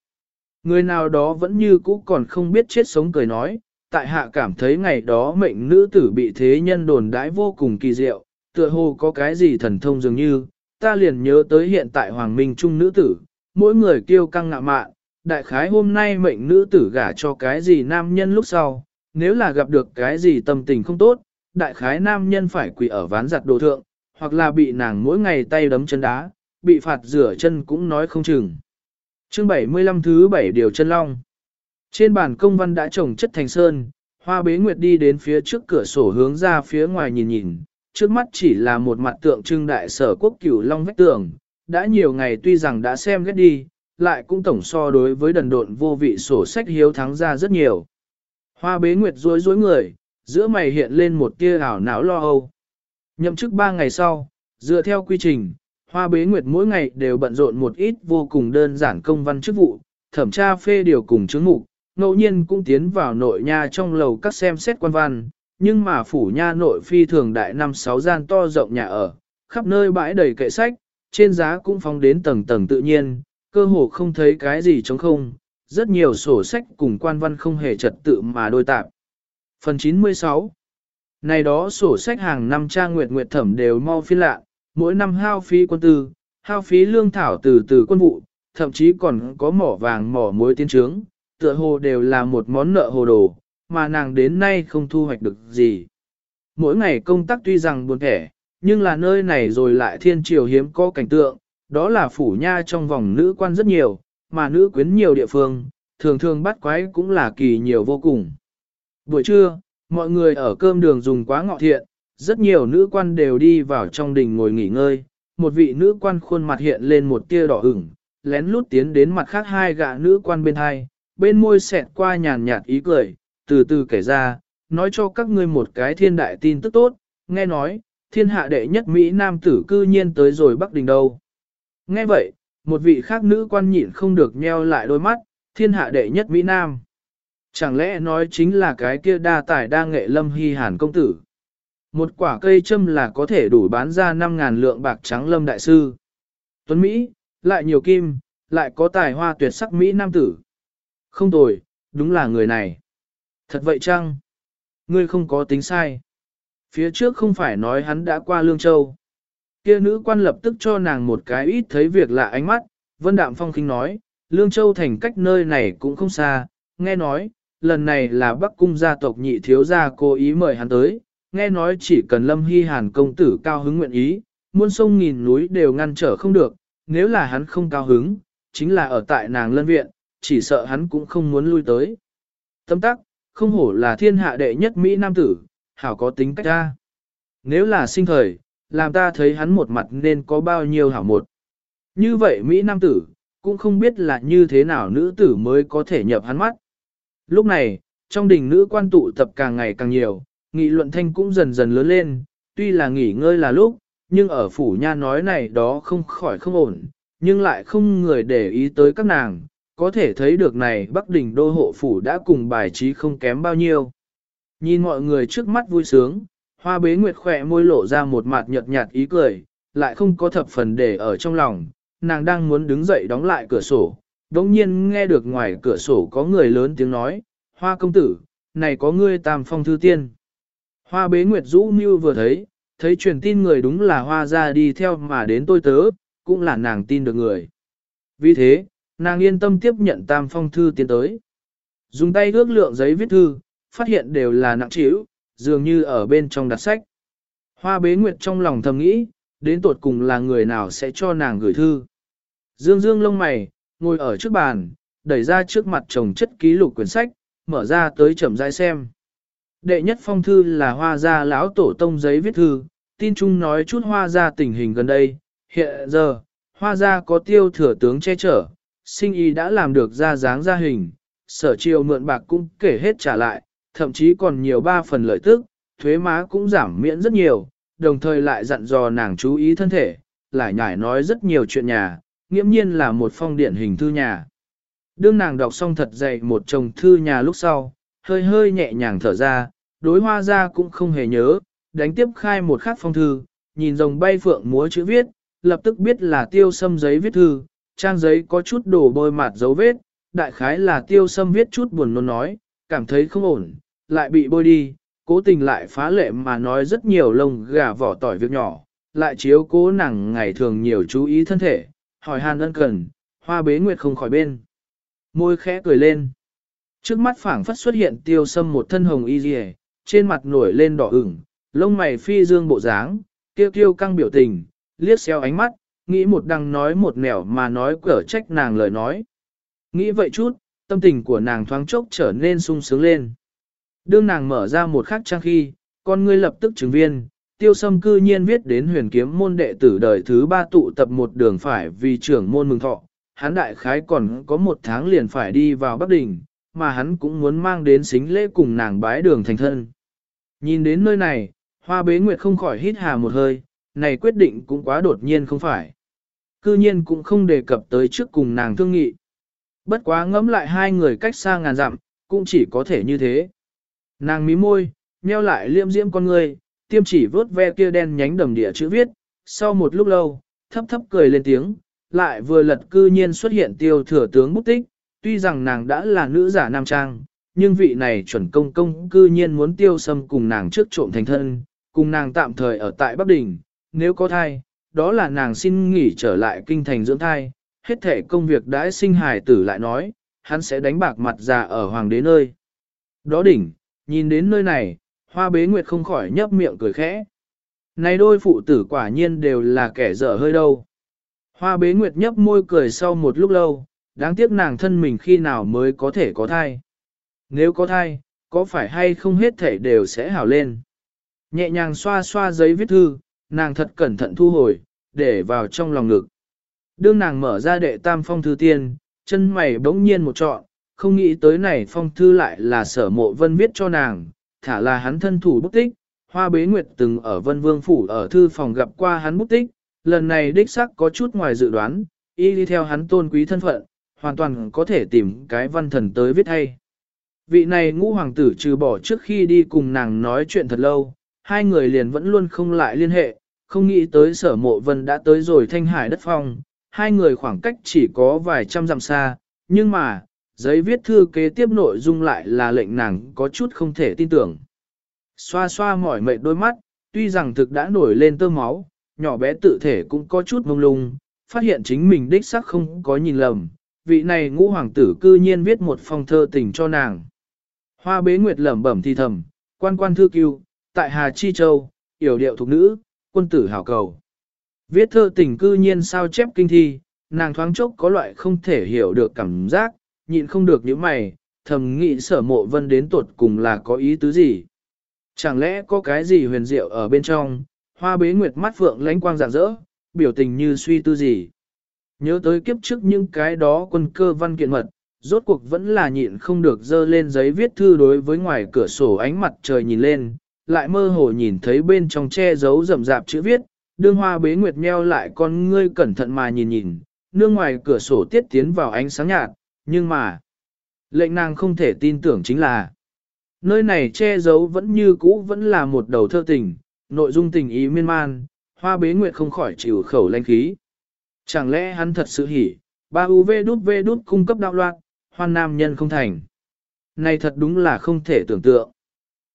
Người nào đó vẫn như cũ còn không biết chết sống cười nói, tại hạ cảm thấy ngày đó mệnh nữ tử bị thế nhân đồn đãi vô cùng kỳ diệu, tựa hồ có cái gì thần thông dường như, ta liền nhớ tới hiện tại hoàng minh trung nữ tử, mỗi người kêu căng ngạ mạn, đại khái hôm nay mệnh nữ tử gả cho cái gì nam nhân lúc sau, nếu là gặp được cái gì tâm tình không tốt, đại khái nam nhân phải quỳ ở ván giặt đồ thượng, hoặc là bị nàng mỗi ngày tay đấm chân đá, bị phạt rửa chân cũng nói không chừng. Chương 75 thứ 7 điều chân long. Trên bàn công văn đã trồng chất thành sơn, hoa bế nguyệt đi đến phía trước cửa sổ hướng ra phía ngoài nhìn nhìn, trước mắt chỉ là một mặt tượng trưng đại sở quốc cửu long vách tường, đã nhiều ngày tuy rằng đã xem ghét đi, lại cũng tổng so đối với đần độn vô vị sổ sách hiếu thắng ra rất nhiều. Hoa bế nguyệt rối rối người, giữa mày hiện lên một tia ảo não lo âu. Nhậm chức ba ngày sau, dựa theo quy trình, Hoa Bế Nguyệt mỗi ngày đều bận rộn một ít vô cùng đơn giản công văn chức vụ, thẩm tra phê điều cùng chứng mục, ngẫu nhiên cũng tiến vào nội nha trong lầu các xem xét quan văn, nhưng mà phủ nha nội phi thường đại năm sáu gian to rộng nhà ở, khắp nơi bãi đầy kệ sách, trên giá cũng phóng đến tầng tầng tự nhiên, cơ hồ không thấy cái gì trống không, rất nhiều sổ sách cùng quan văn không hề trật tự mà đôi tạp. Phần 96 Này đó sổ sách hàng năm trang nguyệt nguyệt thẩm đều mau phiên lạ, mỗi năm hao phí quân tư, hao phí lương thảo từ từ quân vụ, thậm chí còn có mỏ vàng mỏ muối tiên trướng, tựa hồ đều là một món nợ hồ đồ, mà nàng đến nay không thu hoạch được gì. Mỗi ngày công tác tuy rằng buồn thẻ, nhưng là nơi này rồi lại thiên triều hiếm có cảnh tượng, đó là phủ nha trong vòng nữ quan rất nhiều, mà nữ quyến nhiều địa phương, thường thường bắt quái cũng là kỳ nhiều vô cùng. Buổi trưa, mọi người ở cơm đường dùng quá ngọ thiện, rất nhiều nữ quan đều đi vào trong đình ngồi nghỉ ngơi. Một vị nữ quan khuôn mặt hiện lên một tia đỏ ửng, lén lút tiến đến mặt khác hai gã nữ quan bên hai, bên môi xẹt qua nhàn nhạt ý cười, từ từ kể ra, nói cho các ngươi một cái thiên đại tin tức tốt, nghe nói, thiên hạ đệ nhất Mỹ Nam tử cư nhiên tới rồi Bắc Đình đâu. Nghe vậy, một vị khác nữ quan nhịn không được nheo lại đôi mắt, thiên hạ đệ nhất Mỹ Nam. Chẳng lẽ nói chính là cái kia đa tài đa nghệ lâm hy hàn công tử. Một quả cây châm là có thể đủ bán ra 5.000 lượng bạc trắng lâm đại sư. Tuấn Mỹ, lại nhiều kim, lại có tài hoa tuyệt sắc Mỹ nam tử. Không tồi, đúng là người này. Thật vậy chăng? Ngươi không có tính sai. Phía trước không phải nói hắn đã qua Lương Châu. Kia nữ quan lập tức cho nàng một cái ít thấy việc lạ ánh mắt, Vân Đạm Phong khinh nói, Lương Châu thành cách nơi này cũng không xa, nghe nói, lần này là Bắc Cung gia tộc nhị thiếu gia cố ý mời hắn tới, nghe nói chỉ cần Lâm Hy Hàn công tử cao hứng nguyện ý, muôn sông nghìn núi đều ngăn trở không được, nếu là hắn không cao hứng, chính là ở tại nàng lân viện, chỉ sợ hắn cũng không muốn lui tới. Tâm tắc, không hổ là thiên hạ đệ nhất Mỹ Nam tử, hảo có tính cách ra. Nếu là sinh thời, làm ta thấy hắn một mặt nên có bao nhiêu hảo một. Như vậy Mỹ Nam tử, cũng không biết là như thế nào nữ tử mới có thể nhập hắn mắt. Lúc này, trong đình nữ quan tụ tập càng ngày càng nhiều, nghị luận thanh cũng dần dần lớn lên, tuy là nghỉ ngơi là lúc, nhưng ở phủ nha nói này đó không khỏi không ổn, nhưng lại không người để ý tới các nàng, có thể thấy được này Bắc Đình đô hộ phủ đã cùng bài trí không kém bao nhiêu. Nhìn mọi người trước mắt vui sướng, hoa bế nguyệt khỏe môi lộ ra một mặt nhợt nhạt ý cười, lại không có thập phần để ở trong lòng, nàng đang muốn đứng dậy đóng lại cửa sổ, đồng nhiên nghe được ngoài cửa sổ có người lớn tiếng nói, hoa công tử, này có ngươi tam phong thư tiên. Hoa bế nguyệt rũ mưu vừa thấy, thấy truyền tin người đúng là hoa ra đi theo mà đến tôi tớ, cũng là nàng tin được người. Vì thế, nàng yên tâm tiếp nhận tam phong thư tiến tới. Dùng tay ước lượng giấy viết thư, phát hiện đều là nặng trĩu, dường như ở bên trong đặt sách. Hoa bế nguyệt trong lòng thầm nghĩ, đến tột cùng là người nào sẽ cho nàng gửi thư. Dương dương lông mày, ngồi ở trước bàn, đẩy ra trước mặt chồng chất ký lục quyển sách, mở ra tới chậm rãi xem. Đệ nhất phong thư là hoa gia lão tổ tông giấy viết thư, tin chung nói chút hoa gia tình hình gần đây. Hiện giờ, hoa gia có tiêu thừa tướng che chở, sinh y đã làm được ra dáng ra hình, sở triều mượn bạc cũng kể hết trả lại, thậm chí còn nhiều ba phần lợi tức, thuế má cũng giảm miễn rất nhiều, đồng thời lại dặn dò nàng chú ý thân thể, lại nhải nói rất nhiều chuyện nhà, nghiễm nhiên là một phong điển hình thư nhà. Đương nàng đọc xong thật dày một chồng thư nhà lúc sau, hơi hơi nhẹ nhàng thở ra, đối hoa ra cũng không hề nhớ, đánh tiếp khai một khắc phong thư, nhìn rồng bay phượng múa chữ viết, lập tức biết là tiêu sâm giấy viết thư, trang giấy có chút đổ bôi mặt dấu vết, đại khái là tiêu sâm viết chút buồn nôn nói, cảm thấy không ổn, lại bị bôi đi, cố tình lại phá lệ mà nói rất nhiều lông gà vỏ tỏi việc nhỏ, lại chiếu cố nàng ngày thường nhiều chú ý thân thể, hỏi hàn ân cần, hoa bế nguyệt không khỏi bên. Môi khẽ cười lên. Trước mắt phảng phất xuất hiện tiêu sâm một thân hồng y dì trên mặt nổi lên đỏ ửng, lông mày phi dương bộ dáng, kêu kêu căng biểu tình, liếc xéo ánh mắt, nghĩ một đằng nói một nẻo mà nói cở trách nàng lời nói. Nghĩ vậy chút, tâm tình của nàng thoáng chốc trở nên sung sướng lên. Đương nàng mở ra một khắc trang khi, con ngươi lập tức chứng viên, tiêu sâm cư nhiên viết đến huyền kiếm môn đệ tử đời thứ ba tụ tập một đường phải vì trưởng môn mừng thọ. Hắn đại khái còn có một tháng liền phải đi vào Bắc Đình, mà hắn cũng muốn mang đến xính lễ cùng nàng bái đường thành thân. Nhìn đến nơi này, hoa bế nguyệt không khỏi hít hà một hơi, này quyết định cũng quá đột nhiên không phải. Cư nhiên cũng không đề cập tới trước cùng nàng thương nghị. Bất quá ngẫm lại hai người cách xa ngàn dặm, cũng chỉ có thể như thế. Nàng mí môi, nheo lại liêm diễm con người, tiêm chỉ vớt ve kia đen nhánh đầm địa chữ viết, sau một lúc lâu, thấp thấp cười lên tiếng, lại vừa lật cư nhiên xuất hiện tiêu thừa tướng bút tích, tuy rằng nàng đã là nữ giả nam trang, nhưng vị này chuẩn công công cư nhiên muốn tiêu xâm cùng nàng trước trộm thành thân, cùng nàng tạm thời ở tại Bắc Đình, nếu có thai, đó là nàng xin nghỉ trở lại kinh thành dưỡng thai, hết thể công việc đãi sinh hài tử lại nói, hắn sẽ đánh bạc mặt già ở hoàng đế nơi. Đó đỉnh, nhìn đến nơi này, hoa bế nguyệt không khỏi nhấp miệng cười khẽ. Này đôi phụ tử quả nhiên đều là kẻ dở hơi đâu. Hoa bế nguyệt nhấp môi cười sau một lúc lâu, đáng tiếc nàng thân mình khi nào mới có thể có thai. Nếu có thai, có phải hay không hết thể đều sẽ hảo lên. Nhẹ nhàng xoa xoa giấy viết thư, nàng thật cẩn thận thu hồi, để vào trong lòng ngực. Đương nàng mở ra đệ tam phong thư tiên, chân mày bỗng nhiên một trọn, không nghĩ tới này phong thư lại là sở mộ vân viết cho nàng, thả là hắn thân thủ bút tích, hoa bế nguyệt từng ở vân vương phủ ở thư phòng gặp qua hắn bút tích, lần này đích sắc có chút ngoài dự đoán, y đi theo hắn tôn quý thân phận, hoàn toàn có thể tìm cái văn thần tới viết hay. Vị này ngũ hoàng tử trừ bỏ trước khi đi cùng nàng nói chuyện thật lâu, hai người liền vẫn luôn không lại liên hệ, không nghĩ tới sở mộ vân đã tới rồi thanh hải đất phong, hai người khoảng cách chỉ có vài trăm dặm xa, nhưng mà, giấy viết thư kế tiếp nội dung lại là lệnh nàng có chút không thể tin tưởng. Xoa xoa mỏi mệt đôi mắt, tuy rằng thực đã nổi lên tơ máu, nhỏ bé tự thể cũng có chút mông lung, phát hiện chính mình đích xác không có nhìn lầm, vị này ngũ hoàng tử cư nhiên viết một phong thơ tình cho nàng. Hoa bế nguyệt lẩm bẩm thi thầm, quan quan thư cưu, tại Hà Chi Châu, yểu điệu thục nữ, quân tử hảo cầu. Viết thơ tình cư nhiên sao chép kinh thi, nàng thoáng chốc có loại không thể hiểu được cảm giác, nhịn không được những mày, thầm nghĩ sở mộ vân đến tuột cùng là có ý tứ gì. Chẳng lẽ có cái gì huyền diệu ở bên trong, hoa bế nguyệt mắt phượng lánh quang rạng rỡ, biểu tình như suy tư gì. Nhớ tới kiếp trước những cái đó quân cơ văn kiện mật, rốt cuộc vẫn là nhịn không được dơ lên giấy viết thư đối với ngoài cửa sổ ánh mặt trời nhìn lên, lại mơ hồ nhìn thấy bên trong che giấu rậm rạp chữ viết, đương hoa bế nguyệt meo lại con ngươi cẩn thận mà nhìn nhìn, nương ngoài cửa sổ tiết tiến vào ánh sáng nhạt, nhưng mà, lệnh nàng không thể tin tưởng chính là, nơi này che giấu vẫn như cũ vẫn là một đầu thơ tình, nội dung tình ý miên man, hoa bế nguyệt không khỏi chịu khẩu lanh khí. Chẳng lẽ hắn thật sự hỉ, ba UV đút V đút cung cấp đạo loạn, hoan nam nhân không thành. Này thật đúng là không thể tưởng tượng.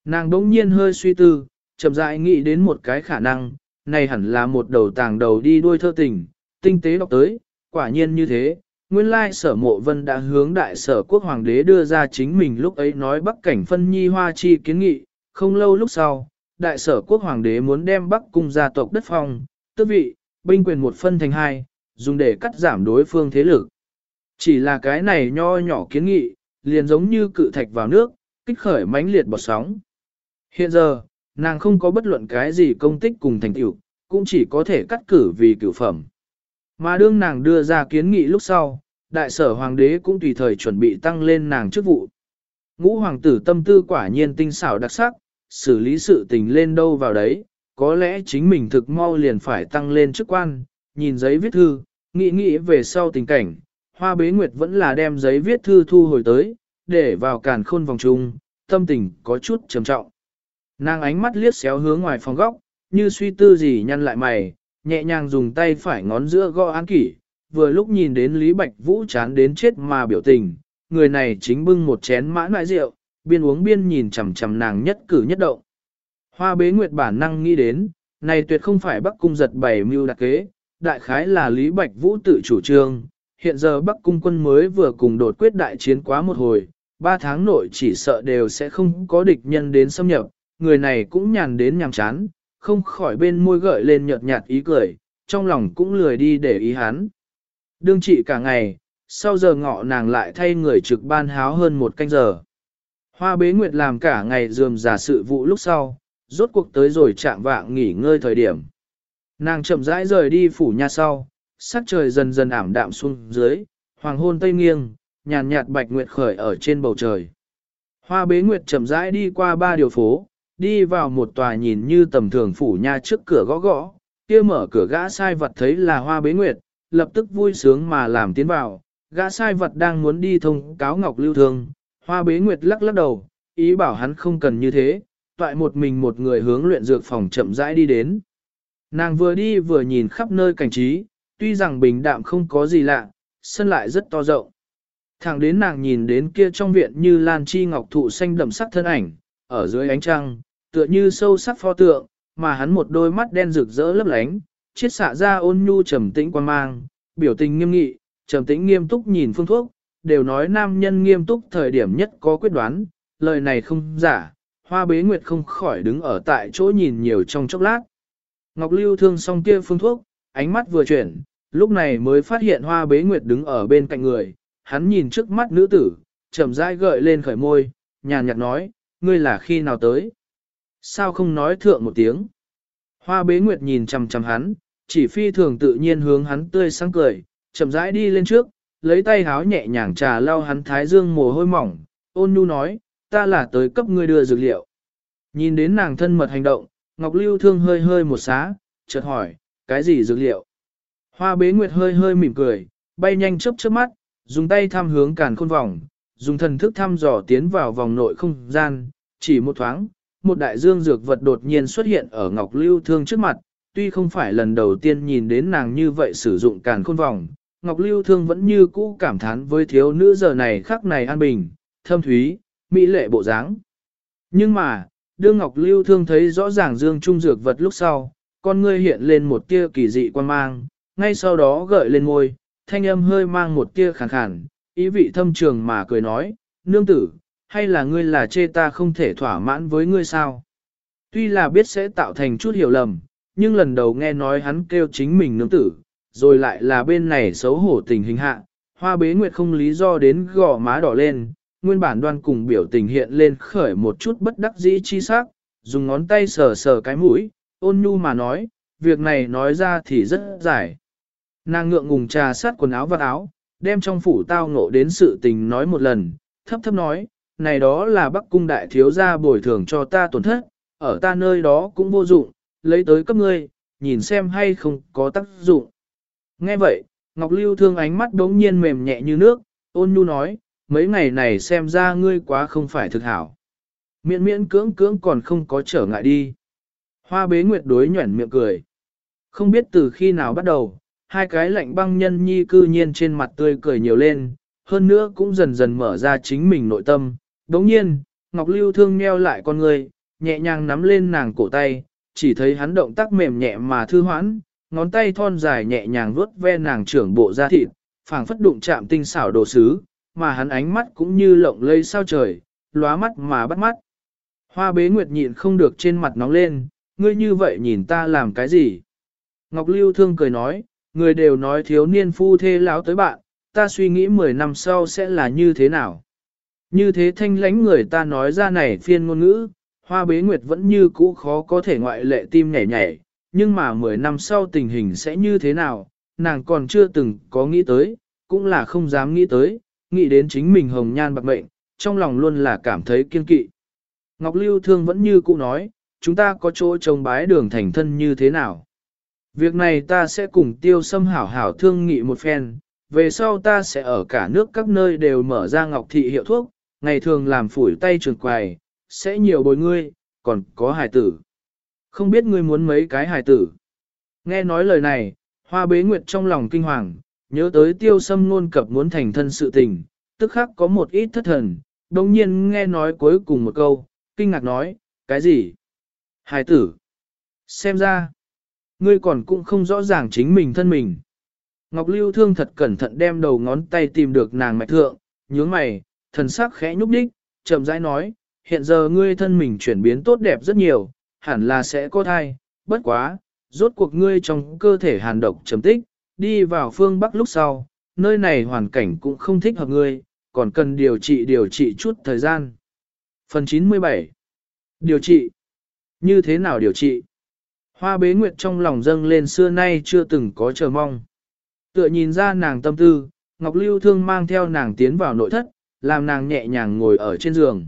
Nàng đỗng nhiên hơi suy tư, chậm rãi nghĩ đến một cái khả năng, này hẳn là một đầu tàng đầu đi đuôi thơ tình, tinh tế đọc tới, quả nhiên như thế. Nguyên lai sở mộ vân đã hướng đại sở quốc hoàng đế đưa ra chính mình lúc ấy nói bắc cảnh phân nhi hoa chi kiến nghị, không lâu lúc sau, đại sở quốc hoàng đế muốn đem bắc cung gia tộc đất phong, tước vị, binh quyền một phân thành hai, dùng để cắt giảm đối phương thế lực. Chỉ là cái này nho nhỏ kiến nghị, liền giống như cự thạch vào nước, kích khởi mãnh liệt bọt sóng. Hiện giờ, nàng không có bất luận cái gì công tích cùng thành tựu, cũng chỉ có thể cắt cử vì cửu phẩm. Mà đương nàng đưa ra kiến nghị lúc sau, đại sở hoàng đế cũng tùy thời chuẩn bị tăng lên nàng chức vụ. Ngũ hoàng tử tâm tư quả nhiên tinh xảo đặc sắc, xử lý sự tình lên đâu vào đấy, có lẽ chính mình thực mau liền phải tăng lên chức quan, nhìn giấy viết thư, nghĩ nghĩ về sau tình cảnh, hoa bế nguyệt vẫn là đem giấy viết thư thu hồi tới, để vào càn khôn vòng trung, tâm tình có chút trầm trọng. Nàng ánh mắt liếc xéo hướng ngoài phòng góc, như suy tư gì nhăn lại mày, nhẹ nhàng dùng tay phải ngón giữa gõ án kỷ, vừa lúc nhìn đến Lý Bạch Vũ chán đến chết mà biểu tình, người này chính bưng một chén mã ngoại rượu, biên uống biên nhìn chằm chằm nàng nhất cử nhất động. Hoa bế nguyệt bản năng nghĩ đến, này tuyệt không phải Bắc Cung giật bảy mưu đặc kế, đại khái là Lý Bạch Vũ tự chủ trương, hiện giờ Bắc Cung quân mới vừa cùng đột quyết đại chiến quá một hồi, ba tháng nội chỉ sợ đều sẽ không có địch nhân đến xâm nhập, người này cũng nhàn đến nhàm chán, không khỏi bên môi gợi lên nhợt nhạt ý cười, trong lòng cũng lười đi để ý hắn. Đương trị cả ngày, sau giờ ngọ nàng lại thay người trực ban háo hơn một canh giờ. Hoa bế nguyệt làm cả ngày dườm giả sự vụ lúc sau, rốt cuộc tới rồi chạm vạng nghỉ ngơi thời điểm. Nàng chậm rãi rời đi phủ nhà sau, sắc trời dần dần ảm đạm xuống dưới, hoàng hôn tây nghiêng, nhàn nhạt bạch nguyệt khởi ở trên bầu trời. Hoa bế nguyệt chậm rãi đi qua ba điều phố, đi vào một tòa nhìn như tầm thường phủ nha trước cửa gõ gõ, kia mở cửa gã sai vật thấy là hoa bế nguyệt, lập tức vui sướng mà làm tiến vào, gã sai vật đang muốn đi thông cáo ngọc lưu thương, hoa bế nguyệt lắc lắc đầu, ý bảo hắn không cần như thế, toại một mình một người hướng luyện dược phòng chậm rãi đi đến. Nàng vừa đi vừa nhìn khắp nơi cảnh trí, tuy rằng bình đạm không có gì lạ, sân lại rất to rộng. Thẳng đến nàng nhìn đến kia trong viện như lan chi ngọc thụ xanh đậm sắc thân ảnh, ở dưới ánh trăng, tựa như sâu sắc pho tượng, mà hắn một đôi mắt đen rực rỡ lấp lánh, chiết xạ ra ôn nhu trầm tĩnh quan mang, biểu tình nghiêm nghị, trầm tĩnh nghiêm túc nhìn phương thuốc, đều nói nam nhân nghiêm túc thời điểm nhất có quyết đoán, lời này không giả, hoa bế nguyệt không khỏi đứng ở tại chỗ nhìn nhiều trong chốc lát. Ngọc Lưu thương xong kia phương thuốc, ánh mắt vừa chuyển, lúc này mới phát hiện hoa bế nguyệt đứng ở bên cạnh người, hắn nhìn trước mắt nữ tử, chậm rãi gợi lên khởi môi, nhàn nhạt nói, ngươi là khi nào tới? Sao không nói thượng một tiếng? Hoa bế nguyệt nhìn chằm chằm hắn, chỉ phi thường tự nhiên hướng hắn tươi sáng cười, chậm rãi đi lên trước, lấy tay háo nhẹ nhàng trà lau hắn thái dương mồ hôi mỏng, ôn nhu nói, ta là tới cấp ngươi đưa dược liệu. Nhìn đến nàng thân mật hành động, Ngọc Lưu Thương hơi hơi một xá, chợt hỏi, cái gì dược liệu? Hoa bế nguyệt hơi hơi mỉm cười, bay nhanh chớp chớp mắt, dùng tay thăm hướng càn khôn vòng, dùng thần thức thăm dò tiến vào vòng nội không gian, chỉ một thoáng, một đại dương dược vật đột nhiên xuất hiện ở Ngọc Lưu Thương trước mặt, tuy không phải lần đầu tiên nhìn đến nàng như vậy sử dụng càn khôn vòng, Ngọc Lưu Thương vẫn như cũ cảm thán với thiếu nữ giờ này khắc này an bình, thâm thúy, mỹ lệ bộ dáng. Nhưng mà, đương Ngọc Lưu Thương thấy rõ ràng dương trung dược vật lúc sau, con ngươi hiện lên một tia kỳ dị quan mang, ngay sau đó gợi lên môi, thanh âm hơi mang một tia khàn khàn, ý vị thâm trường mà cười nói, nương tử, hay là ngươi là chê ta không thể thỏa mãn với ngươi sao? Tuy là biết sẽ tạo thành chút hiểu lầm, nhưng lần đầu nghe nói hắn kêu chính mình nương tử, rồi lại là bên này xấu hổ tình hình hạ, hoa bế nguyệt không lý do đến gò má đỏ lên, nguyên bản đoan cùng biểu tình hiện lên khởi một chút bất đắc dĩ chi sắc, dùng ngón tay sờ sờ cái mũi, ôn nhu mà nói, việc này nói ra thì rất dài. Nàng ngượng ngùng trà sát quần áo và áo, đem trong phủ tao ngộ đến sự tình nói một lần, thấp thấp nói, này đó là bắc cung đại thiếu gia bồi thường cho ta tổn thất, ở ta nơi đó cũng vô dụng, lấy tới cấp ngươi, nhìn xem hay không có tác dụng. Nghe vậy, Ngọc Lưu thương ánh mắt đống nhiên mềm nhẹ như nước, ôn nhu nói, mấy ngày này xem ra ngươi quá không phải thực hảo. Miễn miễn cưỡng cưỡng còn không có trở ngại đi. Hoa bế nguyệt đối nhuẩn miệng cười. Không biết từ khi nào bắt đầu, hai cái lạnh băng nhân nhi cư nhiên trên mặt tươi cười nhiều lên, hơn nữa cũng dần dần mở ra chính mình nội tâm. Đồng nhiên, Ngọc Lưu thương nheo lại con người, nhẹ nhàng nắm lên nàng cổ tay, chỉ thấy hắn động tác mềm nhẹ mà thư hoãn, ngón tay thon dài nhẹ nhàng vuốt ve nàng trưởng bộ da thịt, phảng phất đụng chạm tinh xảo đồ sứ, mà hắn ánh mắt cũng như lộng lây sao trời, lóa mắt mà bắt mắt. Hoa bế nguyệt nhịn không được trên mặt nóng lên, ngươi như vậy nhìn ta làm cái gì? Ngọc Lưu Thương cười nói, người đều nói thiếu niên phu thê láo tới bạn, ta suy nghĩ 10 năm sau sẽ là như thế nào? Như thế thanh lánh người ta nói ra này phiên ngôn ngữ, hoa bế nguyệt vẫn như cũ khó có thể ngoại lệ tim nhảy nhảy, nhưng mà 10 năm sau tình hình sẽ như thế nào, nàng còn chưa từng có nghĩ tới, cũng là không dám nghĩ tới, nghĩ đến chính mình hồng nhan bạc mệnh, trong lòng luôn là cảm thấy kiên kỵ. Ngọc Lưu Thương vẫn như cũ nói, chúng ta có chỗ trông bái đường thành thân như thế nào. Việc này ta sẽ cùng tiêu xâm hảo hảo thương nghị một phen, về sau ta sẽ ở cả nước các nơi đều mở ra ngọc thị hiệu thuốc, ngày thường làm phủi tay trường quài, sẽ nhiều bồi ngươi, còn có hài tử. Không biết ngươi muốn mấy cái hài tử. Nghe nói lời này, hoa bế nguyệt trong lòng kinh hoàng, nhớ tới tiêu sâm luôn cập muốn thành thân sự tình, tức khắc có một ít thất thần, đồng nhiên nghe nói cuối cùng một câu, kinh ngạc nói, cái gì? Hài tử! Xem ra, ngươi còn cũng không rõ ràng chính mình thân mình. Ngọc Lưu Thương thật cẩn thận đem đầu ngón tay tìm được nàng mạch thượng, nhướng mày, thần sắc khẽ nhúc đích, chậm rãi nói, hiện giờ ngươi thân mình chuyển biến tốt đẹp rất nhiều, hẳn là sẽ có thai, bất quá, rốt cuộc ngươi trong cơ thể hàn độc chấm tích, đi vào phương Bắc lúc sau, nơi này hoàn cảnh cũng không thích hợp ngươi, còn cần điều trị điều trị chút thời gian. Phần 97 Điều trị Như thế nào điều trị? Hoa bế nguyệt trong lòng dâng lên xưa nay chưa từng có chờ mong. Tựa nhìn ra nàng tâm tư, Ngọc Lưu Thương mang theo nàng tiến vào nội thất, làm nàng nhẹ nhàng ngồi ở trên giường.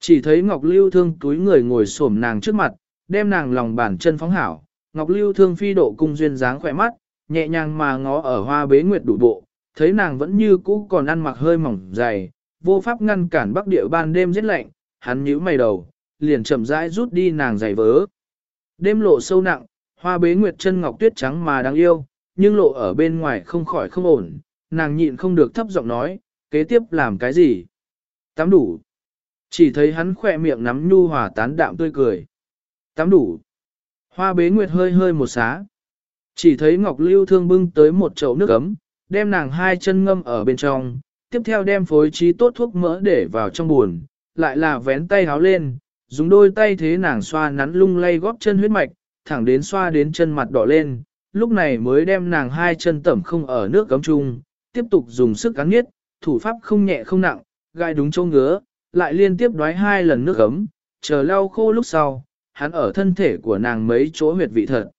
Chỉ thấy Ngọc Lưu Thương túi người ngồi xổm nàng trước mặt, đem nàng lòng bàn chân phóng hảo. Ngọc Lưu Thương phi độ cung duyên dáng khỏe mắt, nhẹ nhàng mà ngó ở hoa bế nguyệt đủ bộ, thấy nàng vẫn như cũ còn ăn mặc hơi mỏng dày, vô pháp ngăn cản bắc địa ban đêm rất lạnh, hắn nhíu mày đầu, liền chậm rãi rút đi nàng giày vớ. Đêm lộ sâu nặng, hoa bế nguyệt chân ngọc tuyết trắng mà đáng yêu, nhưng lộ ở bên ngoài không khỏi không ổn, nàng nhịn không được thấp giọng nói, kế tiếp làm cái gì? Tắm đủ. Chỉ thấy hắn khỏe miệng nắm nhu hòa tán đạm tươi cười. Tắm đủ. Hoa bế nguyệt hơi hơi một xá. Chỉ thấy Ngọc Lưu Thương bưng tới một chậu nước ấm, đem nàng hai chân ngâm ở bên trong, tiếp theo đem phối trí tốt thuốc mỡ để vào trong buồn, lại là vén tay háo lên, dùng đôi tay thế nàng xoa nắn lung lay góp chân huyết mạch, thẳng đến xoa đến chân mặt đỏ lên, lúc này mới đem nàng hai chân tẩm không ở nước cấm chung, tiếp tục dùng sức cắn nghiết, thủ pháp không nhẹ không nặng, gai đúng chỗ ngứa, lại liên tiếp đoái hai lần nước ấm, chờ lau khô lúc sau, hắn ở thân thể của nàng mấy chỗ huyệt vị thật.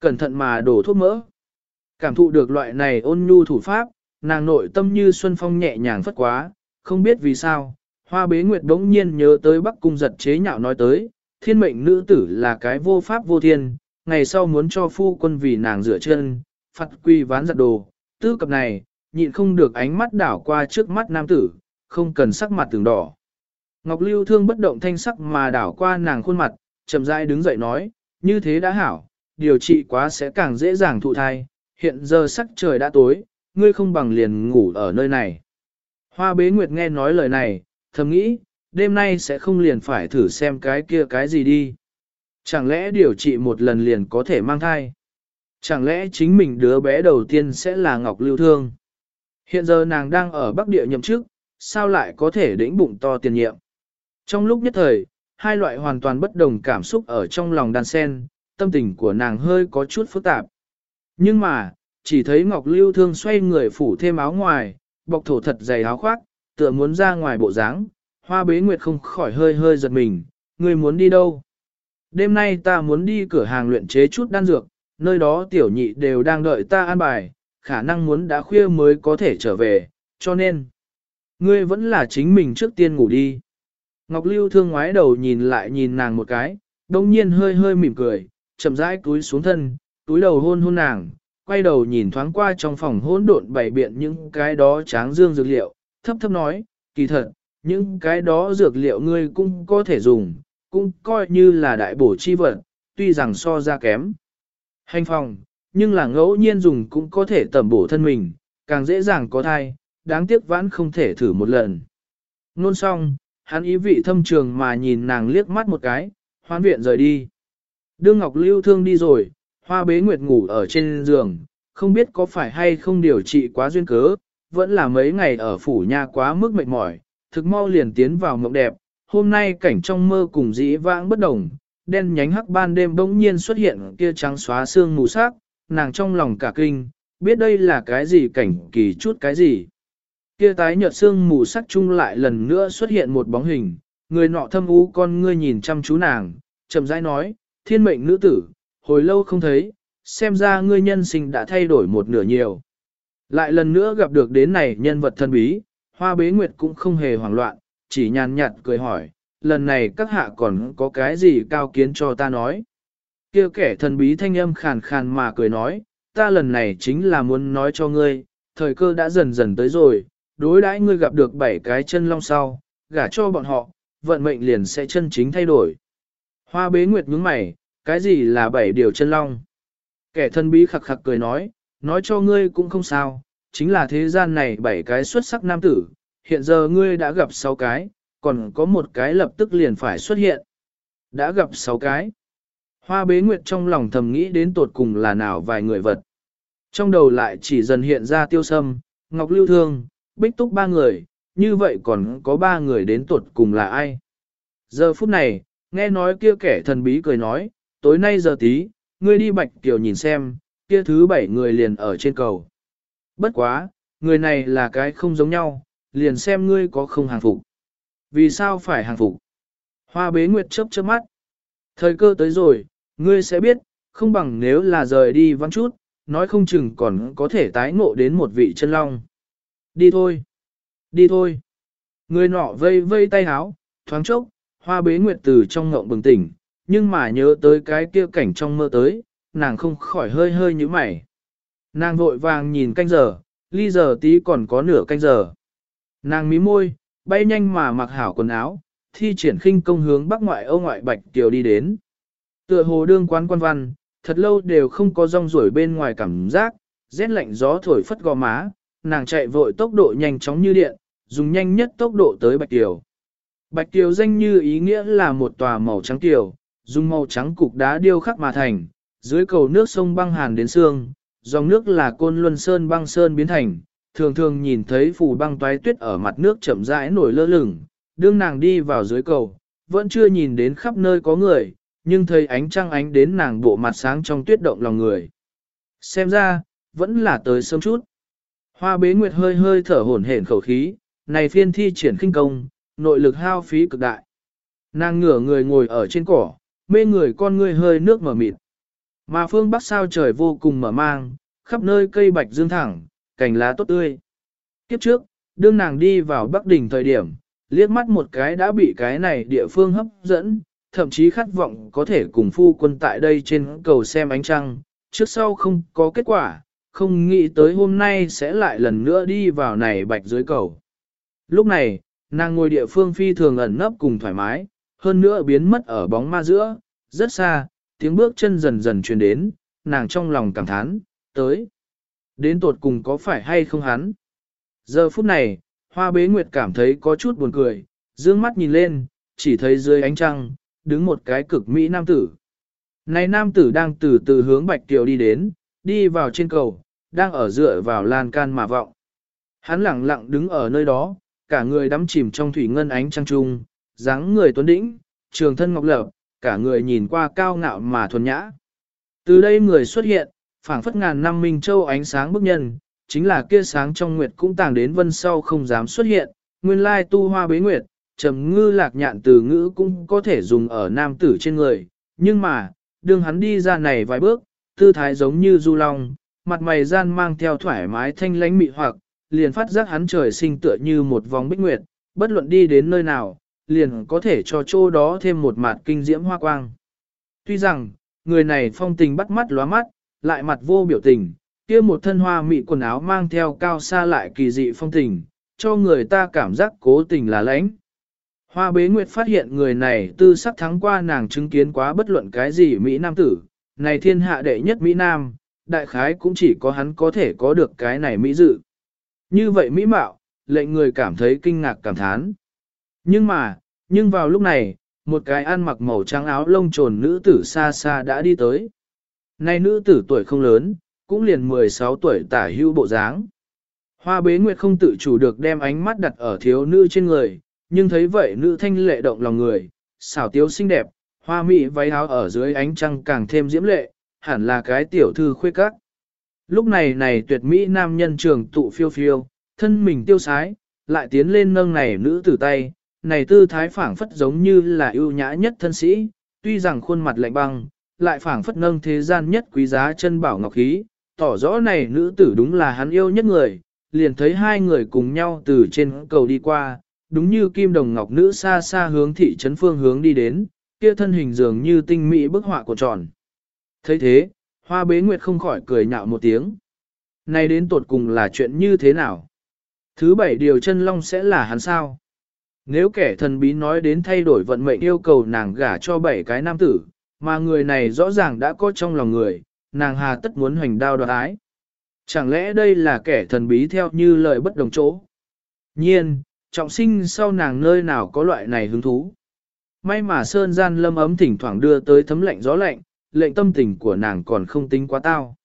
Cẩn thận mà đổ thuốc mỡ. Cảm thụ được loại này ôn nhu thủ pháp, nàng nội tâm như xuân phong nhẹ nhàng phất quá, không biết vì sao, hoa bế nguyệt đống nhiên nhớ tới bắc cung giật chế nhạo nói tới, thiên mệnh nữ tử là cái vô pháp vô thiên, ngày sau muốn cho phu quân vì nàng rửa chân, phạt quy ván giặt đồ, tư cập này, nhịn không được ánh mắt đảo qua trước mắt nam tử, không cần sắc mặt tường đỏ. Ngọc Lưu Thương bất động thanh sắc mà đảo qua nàng khuôn mặt, chậm rãi đứng dậy nói, như thế đã hảo, điều trị quá sẽ càng dễ dàng thụ thai, hiện giờ sắc trời đã tối, ngươi không bằng liền ngủ ở nơi này. Hoa bế nguyệt nghe nói lời này, thầm nghĩ, đêm nay sẽ không liền phải thử xem cái kia cái gì đi. Chẳng lẽ điều trị một lần liền có thể mang thai? Chẳng lẽ chính mình đứa bé đầu tiên sẽ là Ngọc Lưu Thương? Hiện giờ nàng đang ở Bắc Địa nhậm chức, sao lại có thể đĩnh bụng to tiền nhiệm? Trong lúc nhất thời, hai loại hoàn toàn bất đồng cảm xúc ở trong lòng đan sen, tâm tình của nàng hơi có chút phức tạp. Nhưng mà, chỉ thấy Ngọc Lưu Thương xoay người phủ thêm áo ngoài, bọc thổ thật dày áo khoác, tựa muốn ra ngoài bộ dáng, hoa bế nguyệt không khỏi hơi hơi giật mình, người muốn đi đâu? Đêm nay ta muốn đi cửa hàng luyện chế chút đan dược, nơi đó tiểu nhị đều đang đợi ta an bài, khả năng muốn đã khuya mới có thể trở về, cho nên, ngươi vẫn là chính mình trước tiên ngủ đi. Ngọc Lưu thương ngoái đầu nhìn lại nhìn nàng một cái, đồng nhiên hơi hơi mỉm cười, chậm rãi túi xuống thân, túi đầu hôn hôn nàng, quay đầu nhìn thoáng qua trong phòng hỗn độn bày biện những cái đó tráng dương dược liệu, thấp thấp nói, kỳ thật, những cái đó dược liệu ngươi cũng có thể dùng, cũng coi như là đại bổ chi vật, tuy rằng so ra kém. Hành phòng, nhưng là ngẫu nhiên dùng cũng có thể tẩm bổ thân mình, càng dễ dàng có thai, đáng tiếc vãn không thể thử một lần. Nôn xong, hắn ý vị thâm trường mà nhìn nàng liếc mắt một cái, hoán viện rời đi. Đương Ngọc Lưu thương đi rồi, hoa bế nguyệt ngủ ở trên giường, không biết có phải hay không điều trị quá duyên cớ, vẫn là mấy ngày ở phủ nha quá mức mệt mỏi, thực mau liền tiến vào mộng đẹp, hôm nay cảnh trong mơ cùng dĩ vãng bất đồng, đen nhánh hắc ban đêm bỗng nhiên xuất hiện kia trắng xóa xương mù sắc, nàng trong lòng cả kinh, biết đây là cái gì cảnh kỳ chút cái gì. Kia tái nhợt xương mù sắc chung lại lần nữa xuất hiện một bóng hình, người nọ thâm u con ngươi nhìn chăm chú nàng, chậm rãi nói, thiên mệnh nữ tử, hồi lâu không thấy, xem ra ngươi nhân sinh đã thay đổi một nửa nhiều. Lại lần nữa gặp được đến này nhân vật thân bí, hoa bế nguyệt cũng không hề hoảng loạn, chỉ nhàn nhạt cười hỏi, lần này các hạ còn có cái gì cao kiến cho ta nói kia kẻ thần bí thanh âm khàn khàn mà cười nói, ta lần này chính là muốn nói cho ngươi, thời cơ đã dần dần tới rồi, đối đãi ngươi gặp được bảy cái chân long sau, gả cho bọn họ, vận mệnh liền sẽ chân chính thay đổi. Hoa bế nguyệt nhướng mày, cái gì là bảy điều chân long? Kẻ thần bí khặc khặc cười nói, nói cho ngươi cũng không sao, chính là thế gian này bảy cái xuất sắc nam tử, hiện giờ ngươi đã gặp sáu cái, còn có một cái lập tức liền phải xuất hiện. Đã gặp sáu cái. Hoa bế nguyệt trong lòng thầm nghĩ đến tột cùng là nào vài người vật. Trong đầu lại chỉ dần hiện ra tiêu sâm, ngọc lưu thương, bích túc ba người, như vậy còn có ba người đến tột cùng là ai. Giờ phút này, nghe nói kia kẻ thần bí cười nói, tối nay giờ tí, ngươi đi bạch tiểu nhìn xem, kia thứ bảy người liền ở trên cầu. Bất quá, người này là cái không giống nhau, liền xem ngươi có không hàng phục. Vì sao phải hàng phục? Hoa bế nguyệt chớp chớp mắt. Thời cơ tới rồi, ngươi sẽ biết, không bằng nếu là rời đi vắng chút, nói không chừng còn có thể tái ngộ đến một vị chân long. Đi thôi. Đi thôi. Người nọ vây vây tay háo, thoáng chốc, hoa bế nguyệt từ trong ngộng bừng tỉnh, nhưng mà nhớ tới cái kia cảnh trong mơ tới, nàng không khỏi hơi hơi như mày. Nàng vội vàng nhìn canh giờ, ly giờ tí còn có nửa canh giờ. Nàng mí môi, bay nhanh mà mặc hảo quần áo, thi triển khinh công hướng bắc ngoại Âu ngoại Bạch tiểu đi đến. Tựa hồ đương quán quan văn, thật lâu đều không có rong ruổi bên ngoài cảm giác, rét lạnh gió thổi phất gò má, nàng chạy vội tốc độ nhanh chóng như điện, dùng nhanh nhất tốc độ tới Bạch Kiều. Bạch Kiều danh như ý nghĩa là một tòa màu trắng kiều, dùng màu trắng cục đá điêu khắc mà thành, dưới cầu nước sông băng hàn đến xương, dòng nước là côn luân sơn băng sơn biến thành, thường thường nhìn thấy phủ băng toái tuyết ở mặt nước chậm rãi nổi lơ lửng, đương nàng đi vào dưới cầu, vẫn chưa nhìn đến khắp nơi có người, nhưng thấy ánh trăng ánh đến nàng bộ mặt sáng trong tuyết động lòng người. Xem ra, vẫn là tới sớm chút. Hoa bế nguyệt hơi hơi thở hổn hển khẩu khí, này phiên thi triển khinh công, nội lực hao phí cực đại. Nàng ngửa người ngồi ở trên cỏ, mê người con người hơi nước mở mịt. Mà phương bắc sao trời vô cùng mở mang, khắp nơi cây bạch dương thẳng, cành lá tốt tươi. Kiếp trước, đương nàng đi vào Bắc đỉnh thời điểm, liếc mắt một cái đã bị cái này địa phương hấp dẫn, thậm chí khát vọng có thể cùng phu quân tại đây trên cầu xem ánh trăng, trước sau không có kết quả, không nghĩ tới hôm nay sẽ lại lần nữa đi vào này bạch dưới cầu. Lúc này, nàng ngồi địa phương phi thường ẩn nấp cùng thoải mái, hơn nữa biến mất ở bóng ma giữa, rất xa, tiếng bước chân dần dần truyền đến, nàng trong lòng cảm thán, tới. Đến tột cùng có phải hay không hắn? Giờ phút này, hoa bế nguyệt cảm thấy có chút buồn cười, dương mắt nhìn lên, chỉ thấy dưới ánh trăng, đứng một cái cực mỹ nam tử. Này nam tử đang từ từ hướng Bạch Kiều đi đến, đi vào trên cầu, đang ở dựa vào lan can mà vọng. Hắn lặng lặng đứng ở nơi đó, cả người đắm chìm trong thủy ngân ánh trăng trung, dáng người tuấn đĩnh, trường thân ngọc lập, cả người nhìn qua cao ngạo mà thuần nhã. Từ đây người xuất hiện, phảng phất ngàn năm minh châu ánh sáng bức nhân, chính là kia sáng trong nguyệt cũng tàng đến vân sau không dám xuất hiện, nguyên lai tu hoa bế nguyệt, trầm ngư lạc nhạn từ ngữ cũng có thể dùng ở nam tử trên người, nhưng mà, đường hắn đi ra này vài bước, tư thái giống như du long, mặt mày gian mang theo thoải mái thanh lãnh mị hoặc, liền phát giác hắn trời sinh tựa như một vòng bích nguyệt, bất luận đi đến nơi nào, liền có thể cho chỗ đó thêm một mặt kinh diễm hoa quang. Tuy rằng, người này phong tình bắt mắt lóa mắt, lại mặt vô biểu tình, kia một thân hoa mị quần áo mang theo cao xa lại kỳ dị phong tình, cho người ta cảm giác cố tình là lãnh. Hoa bế nguyệt phát hiện người này tư sắc thắng qua nàng chứng kiến quá bất luận cái gì Mỹ Nam tử, này thiên hạ đệ nhất Mỹ Nam, đại khái cũng chỉ có hắn có thể có được cái này Mỹ dự. Như vậy Mỹ mạo, lệnh người cảm thấy kinh ngạc cảm thán. Nhưng mà, nhưng vào lúc này, một cái ăn mặc màu trắng áo lông trồn nữ tử xa xa đã đi tới. Này nữ tử tuổi không lớn, cũng liền 16 tuổi tả hưu bộ dáng. Hoa bế nguyệt không tự chủ được đem ánh mắt đặt ở thiếu nữ trên người, nhưng thấy vậy nữ thanh lệ động lòng người, xảo tiếu xinh đẹp, hoa mỹ váy áo ở dưới ánh trăng càng thêm diễm lệ, hẳn là cái tiểu thư khuê các. Lúc này này tuyệt mỹ nam nhân trường tụ phiêu phiêu, thân mình tiêu sái, lại tiến lên nâng này nữ tử tay, này tư thái phảng phất giống như là ưu nhã nhất thân sĩ, tuy rằng khuôn mặt lạnh băng, lại phảng phất nâng thế gian nhất quý giá chân bảo ngọc khí, tỏ rõ này nữ tử đúng là hắn yêu nhất người, liền thấy hai người cùng nhau từ trên cầu đi qua, đúng như kim đồng ngọc nữ xa xa hướng thị trấn phương hướng đi đến, kia thân hình dường như tinh mỹ bức họa của tròn. thấy thế, hoa bế nguyệt không khỏi cười nhạo một tiếng. Này đến tột cùng là chuyện như thế nào? Thứ bảy điều chân long sẽ là hắn sao? Nếu kẻ thần bí nói đến thay đổi vận mệnh yêu cầu nàng gả cho bảy cái nam tử, mà người này rõ ràng đã có trong lòng người, nàng hà tất muốn hoành đao đoạt ái. Chẳng lẽ đây là kẻ thần bí theo như lời bất đồng chỗ? Nhiên, trọng sinh sau nàng nơi nào có loại này hứng thú. May mà sơn gian lâm ấm thỉnh thoảng đưa tới thấm lạnh gió lạnh, lệnh tâm tình của nàng còn không tính quá tao.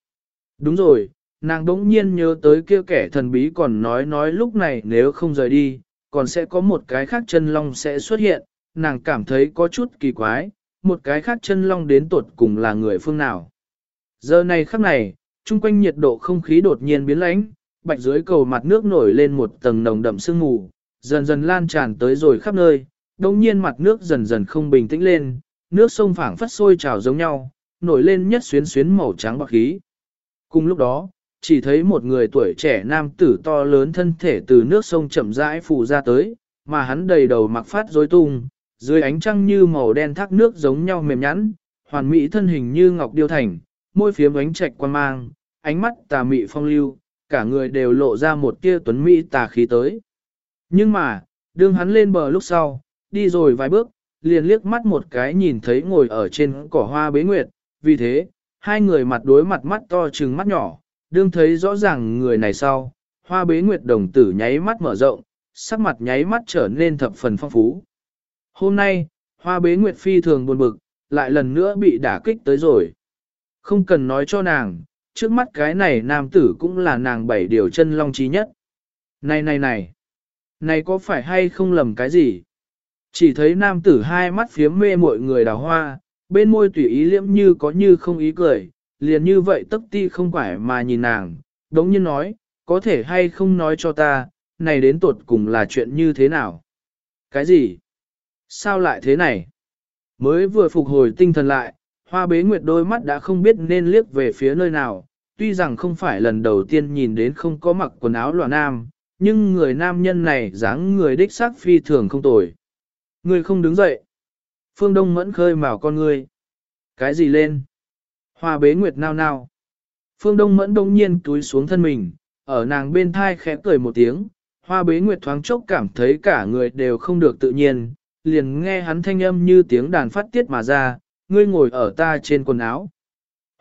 Đúng rồi, nàng đống nhiên nhớ tới kia kẻ thần bí còn nói nói lúc này nếu không rời đi, còn sẽ có một cái khác chân long sẽ xuất hiện, nàng cảm thấy có chút kỳ quái, một cái khác chân long đến tột cùng là người phương nào. Giờ này khắc này, chung quanh nhiệt độ không khí đột nhiên biến lãnh, bạch dưới cầu mặt nước nổi lên một tầng nồng đậm sương mù, dần dần lan tràn tới rồi khắp nơi, đồng nhiên mặt nước dần dần không bình tĩnh lên, nước sông phảng phất sôi trào giống nhau, nổi lên nhất xuyến xuyến màu trắng bạc khí. Cùng lúc đó, chỉ thấy một người tuổi trẻ nam tử to lớn thân thể từ nước sông chậm rãi phù ra tới, mà hắn đầy đầu mặc phát rối tung, dưới ánh trăng như màu đen thác nước giống nhau mềm nhẵn, hoàn mỹ thân hình như ngọc điêu thành, môi phiếm ánh trạch quan mang, ánh mắt tà mị phong lưu, cả người đều lộ ra một tia tuấn mỹ tà khí tới. Nhưng mà, đương hắn lên bờ lúc sau, đi rồi vài bước, liền liếc mắt một cái nhìn thấy ngồi ở trên cỏ hoa bế nguyệt, vì thế, hai người mặt đối mặt mắt to trừng mắt nhỏ, đương thấy rõ ràng người này sau, hoa bế nguyệt đồng tử nháy mắt mở rộng, sắc mặt nháy mắt trở nên thập phần phong phú. Hôm nay, hoa bế nguyệt phi thường buồn bực, lại lần nữa bị đả kích tới rồi. Không cần nói cho nàng, trước mắt cái này nam tử cũng là nàng bảy điều chân long trí nhất. Này này này, này có phải hay không lầm cái gì? Chỉ thấy nam tử hai mắt phiếm mê mọi người đào hoa, bên môi tùy ý liễm như có như không ý cười, liền như vậy tấp ti không phải mà nhìn nàng, đống nhiên nói, có thể hay không nói cho ta, này đến tột cùng là chuyện như thế nào? Cái gì? Sao lại thế này? Mới vừa phục hồi tinh thần lại, hoa bế nguyệt đôi mắt đã không biết nên liếc về phía nơi nào, tuy rằng không phải lần đầu tiên nhìn đến không có mặc quần áo loạn nam, nhưng người nam nhân này dáng người đích xác phi thường không tồi. Người không đứng dậy. Phương Đông mẫn khơi mào con người. Cái gì lên? Hoa bế nguyệt nao nao. Phương Đông mẫn đông nhiên túi xuống thân mình, ở nàng bên thai khẽ cười một tiếng, Hoa bế nguyệt thoáng chốc cảm thấy cả người đều không được tự nhiên, liền nghe hắn thanh âm như tiếng đàn phát tiết mà ra, ngươi ngồi ở ta trên quần áo.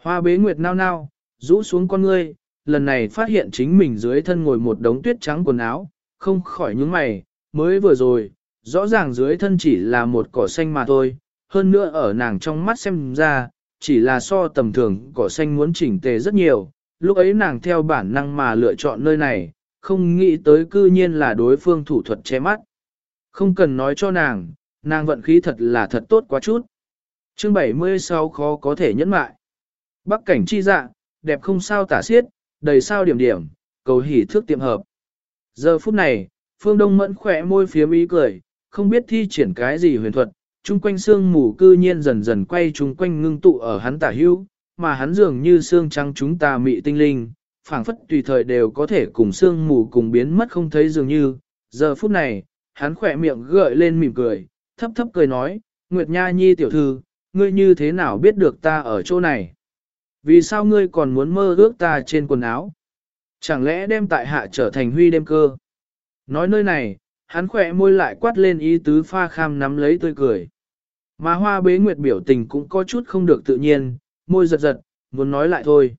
Hoa bế nguyệt nao nao, rũ xuống con ngươi, lần này phát hiện chính mình dưới thân ngồi một đống tuyết trắng quần áo, không khỏi nhướng mày, mới vừa rồi, rõ ràng dưới thân chỉ là một cỏ xanh mà thôi, hơn nữa ở nàng trong mắt xem ra, chỉ là so tầm thường cỏ xanh muốn chỉnh tề rất nhiều, lúc ấy nàng theo bản năng mà lựa chọn nơi này, không nghĩ tới cư nhiên là đối phương thủ thuật che mắt. Không cần nói cho nàng, nàng vận khí thật là thật tốt quá chút. Chương 76 khó có thể nhẫn mại. Bắc cảnh chi dạ, đẹp không sao tả xiết, đầy sao điểm điểm, cầu hỉ thước tiệm hợp. Giờ phút này, Phương Đông Mẫn khỏe môi phía ý cười, không biết thi triển cái gì huyền thuật, chung quanh xương mù cư nhiên dần dần quay chung quanh ngưng tụ ở hắn tả hữu, mà hắn dường như xương trắng chúng ta mị tinh linh, phảng phất tùy thời đều có thể cùng xương mù cùng biến mất không thấy dường như. Giờ phút này, hắn khỏe miệng gợi lên mỉm cười, thấp thấp cười nói, Nguyệt Nha Nhi tiểu thư, ngươi như thế nào biết được ta ở chỗ này? Vì sao ngươi còn muốn mơ ước ta trên quần áo? Chẳng lẽ đem tại hạ trở thành huy đêm cơ? Nói nơi này, hắn khỏe môi lại quát lên ý tứ pha kham nắm lấy tươi cười. Mà hoa bế nguyệt biểu tình cũng có chút không được tự nhiên, môi giật giật, muốn nói lại thôi.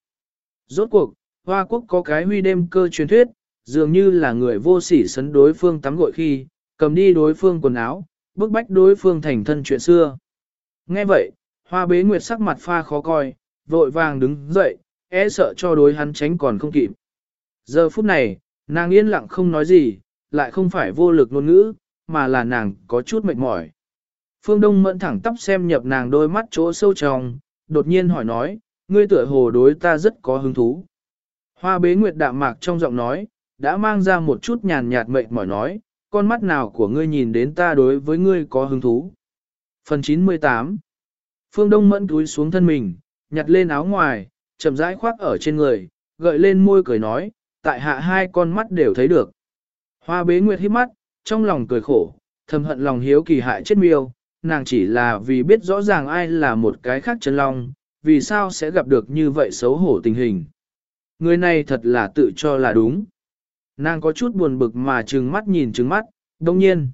Rốt cuộc, hoa quốc có cái huy đêm cơ truyền thuyết, dường như là người vô sỉ sấn đối phương tắm gội khi, cầm đi đối phương quần áo, bức bách đối phương thành thân chuyện xưa. Nghe vậy, hoa bế nguyệt sắc mặt pha khó coi, vội vàng đứng dậy, e sợ cho đối hắn tránh còn không kịp. Giờ phút này, nàng yên lặng không nói gì, lại không phải vô lực ngôn ngữ, mà là nàng có chút mệt mỏi. Phương Đông mẫn thẳng tắp xem nhập nàng đôi mắt chỗ sâu trong, đột nhiên hỏi nói, ngươi tựa hồ đối ta rất có hứng thú. Hoa bế nguyệt đạm mạc trong giọng nói, đã mang ra một chút nhàn nhạt mệt mỏi nói, con mắt nào của ngươi nhìn đến ta đối với ngươi có hứng thú. Phần 98 Phương Đông mẫn túi xuống thân mình, nhặt lên áo ngoài, chậm rãi khoác ở trên người, gợi lên môi cười nói, tại hạ hai con mắt đều thấy được. Hoa bế nguyệt hít mắt, trong lòng cười khổ, thầm hận lòng hiếu kỳ hại chết miêu, nàng chỉ là vì biết rõ ràng ai là một cái khác chân long, vì sao sẽ gặp được như vậy xấu hổ tình hình. Người này thật là tự cho là đúng. Nàng có chút buồn bực mà trừng mắt nhìn trừng mắt, đồng nhiên.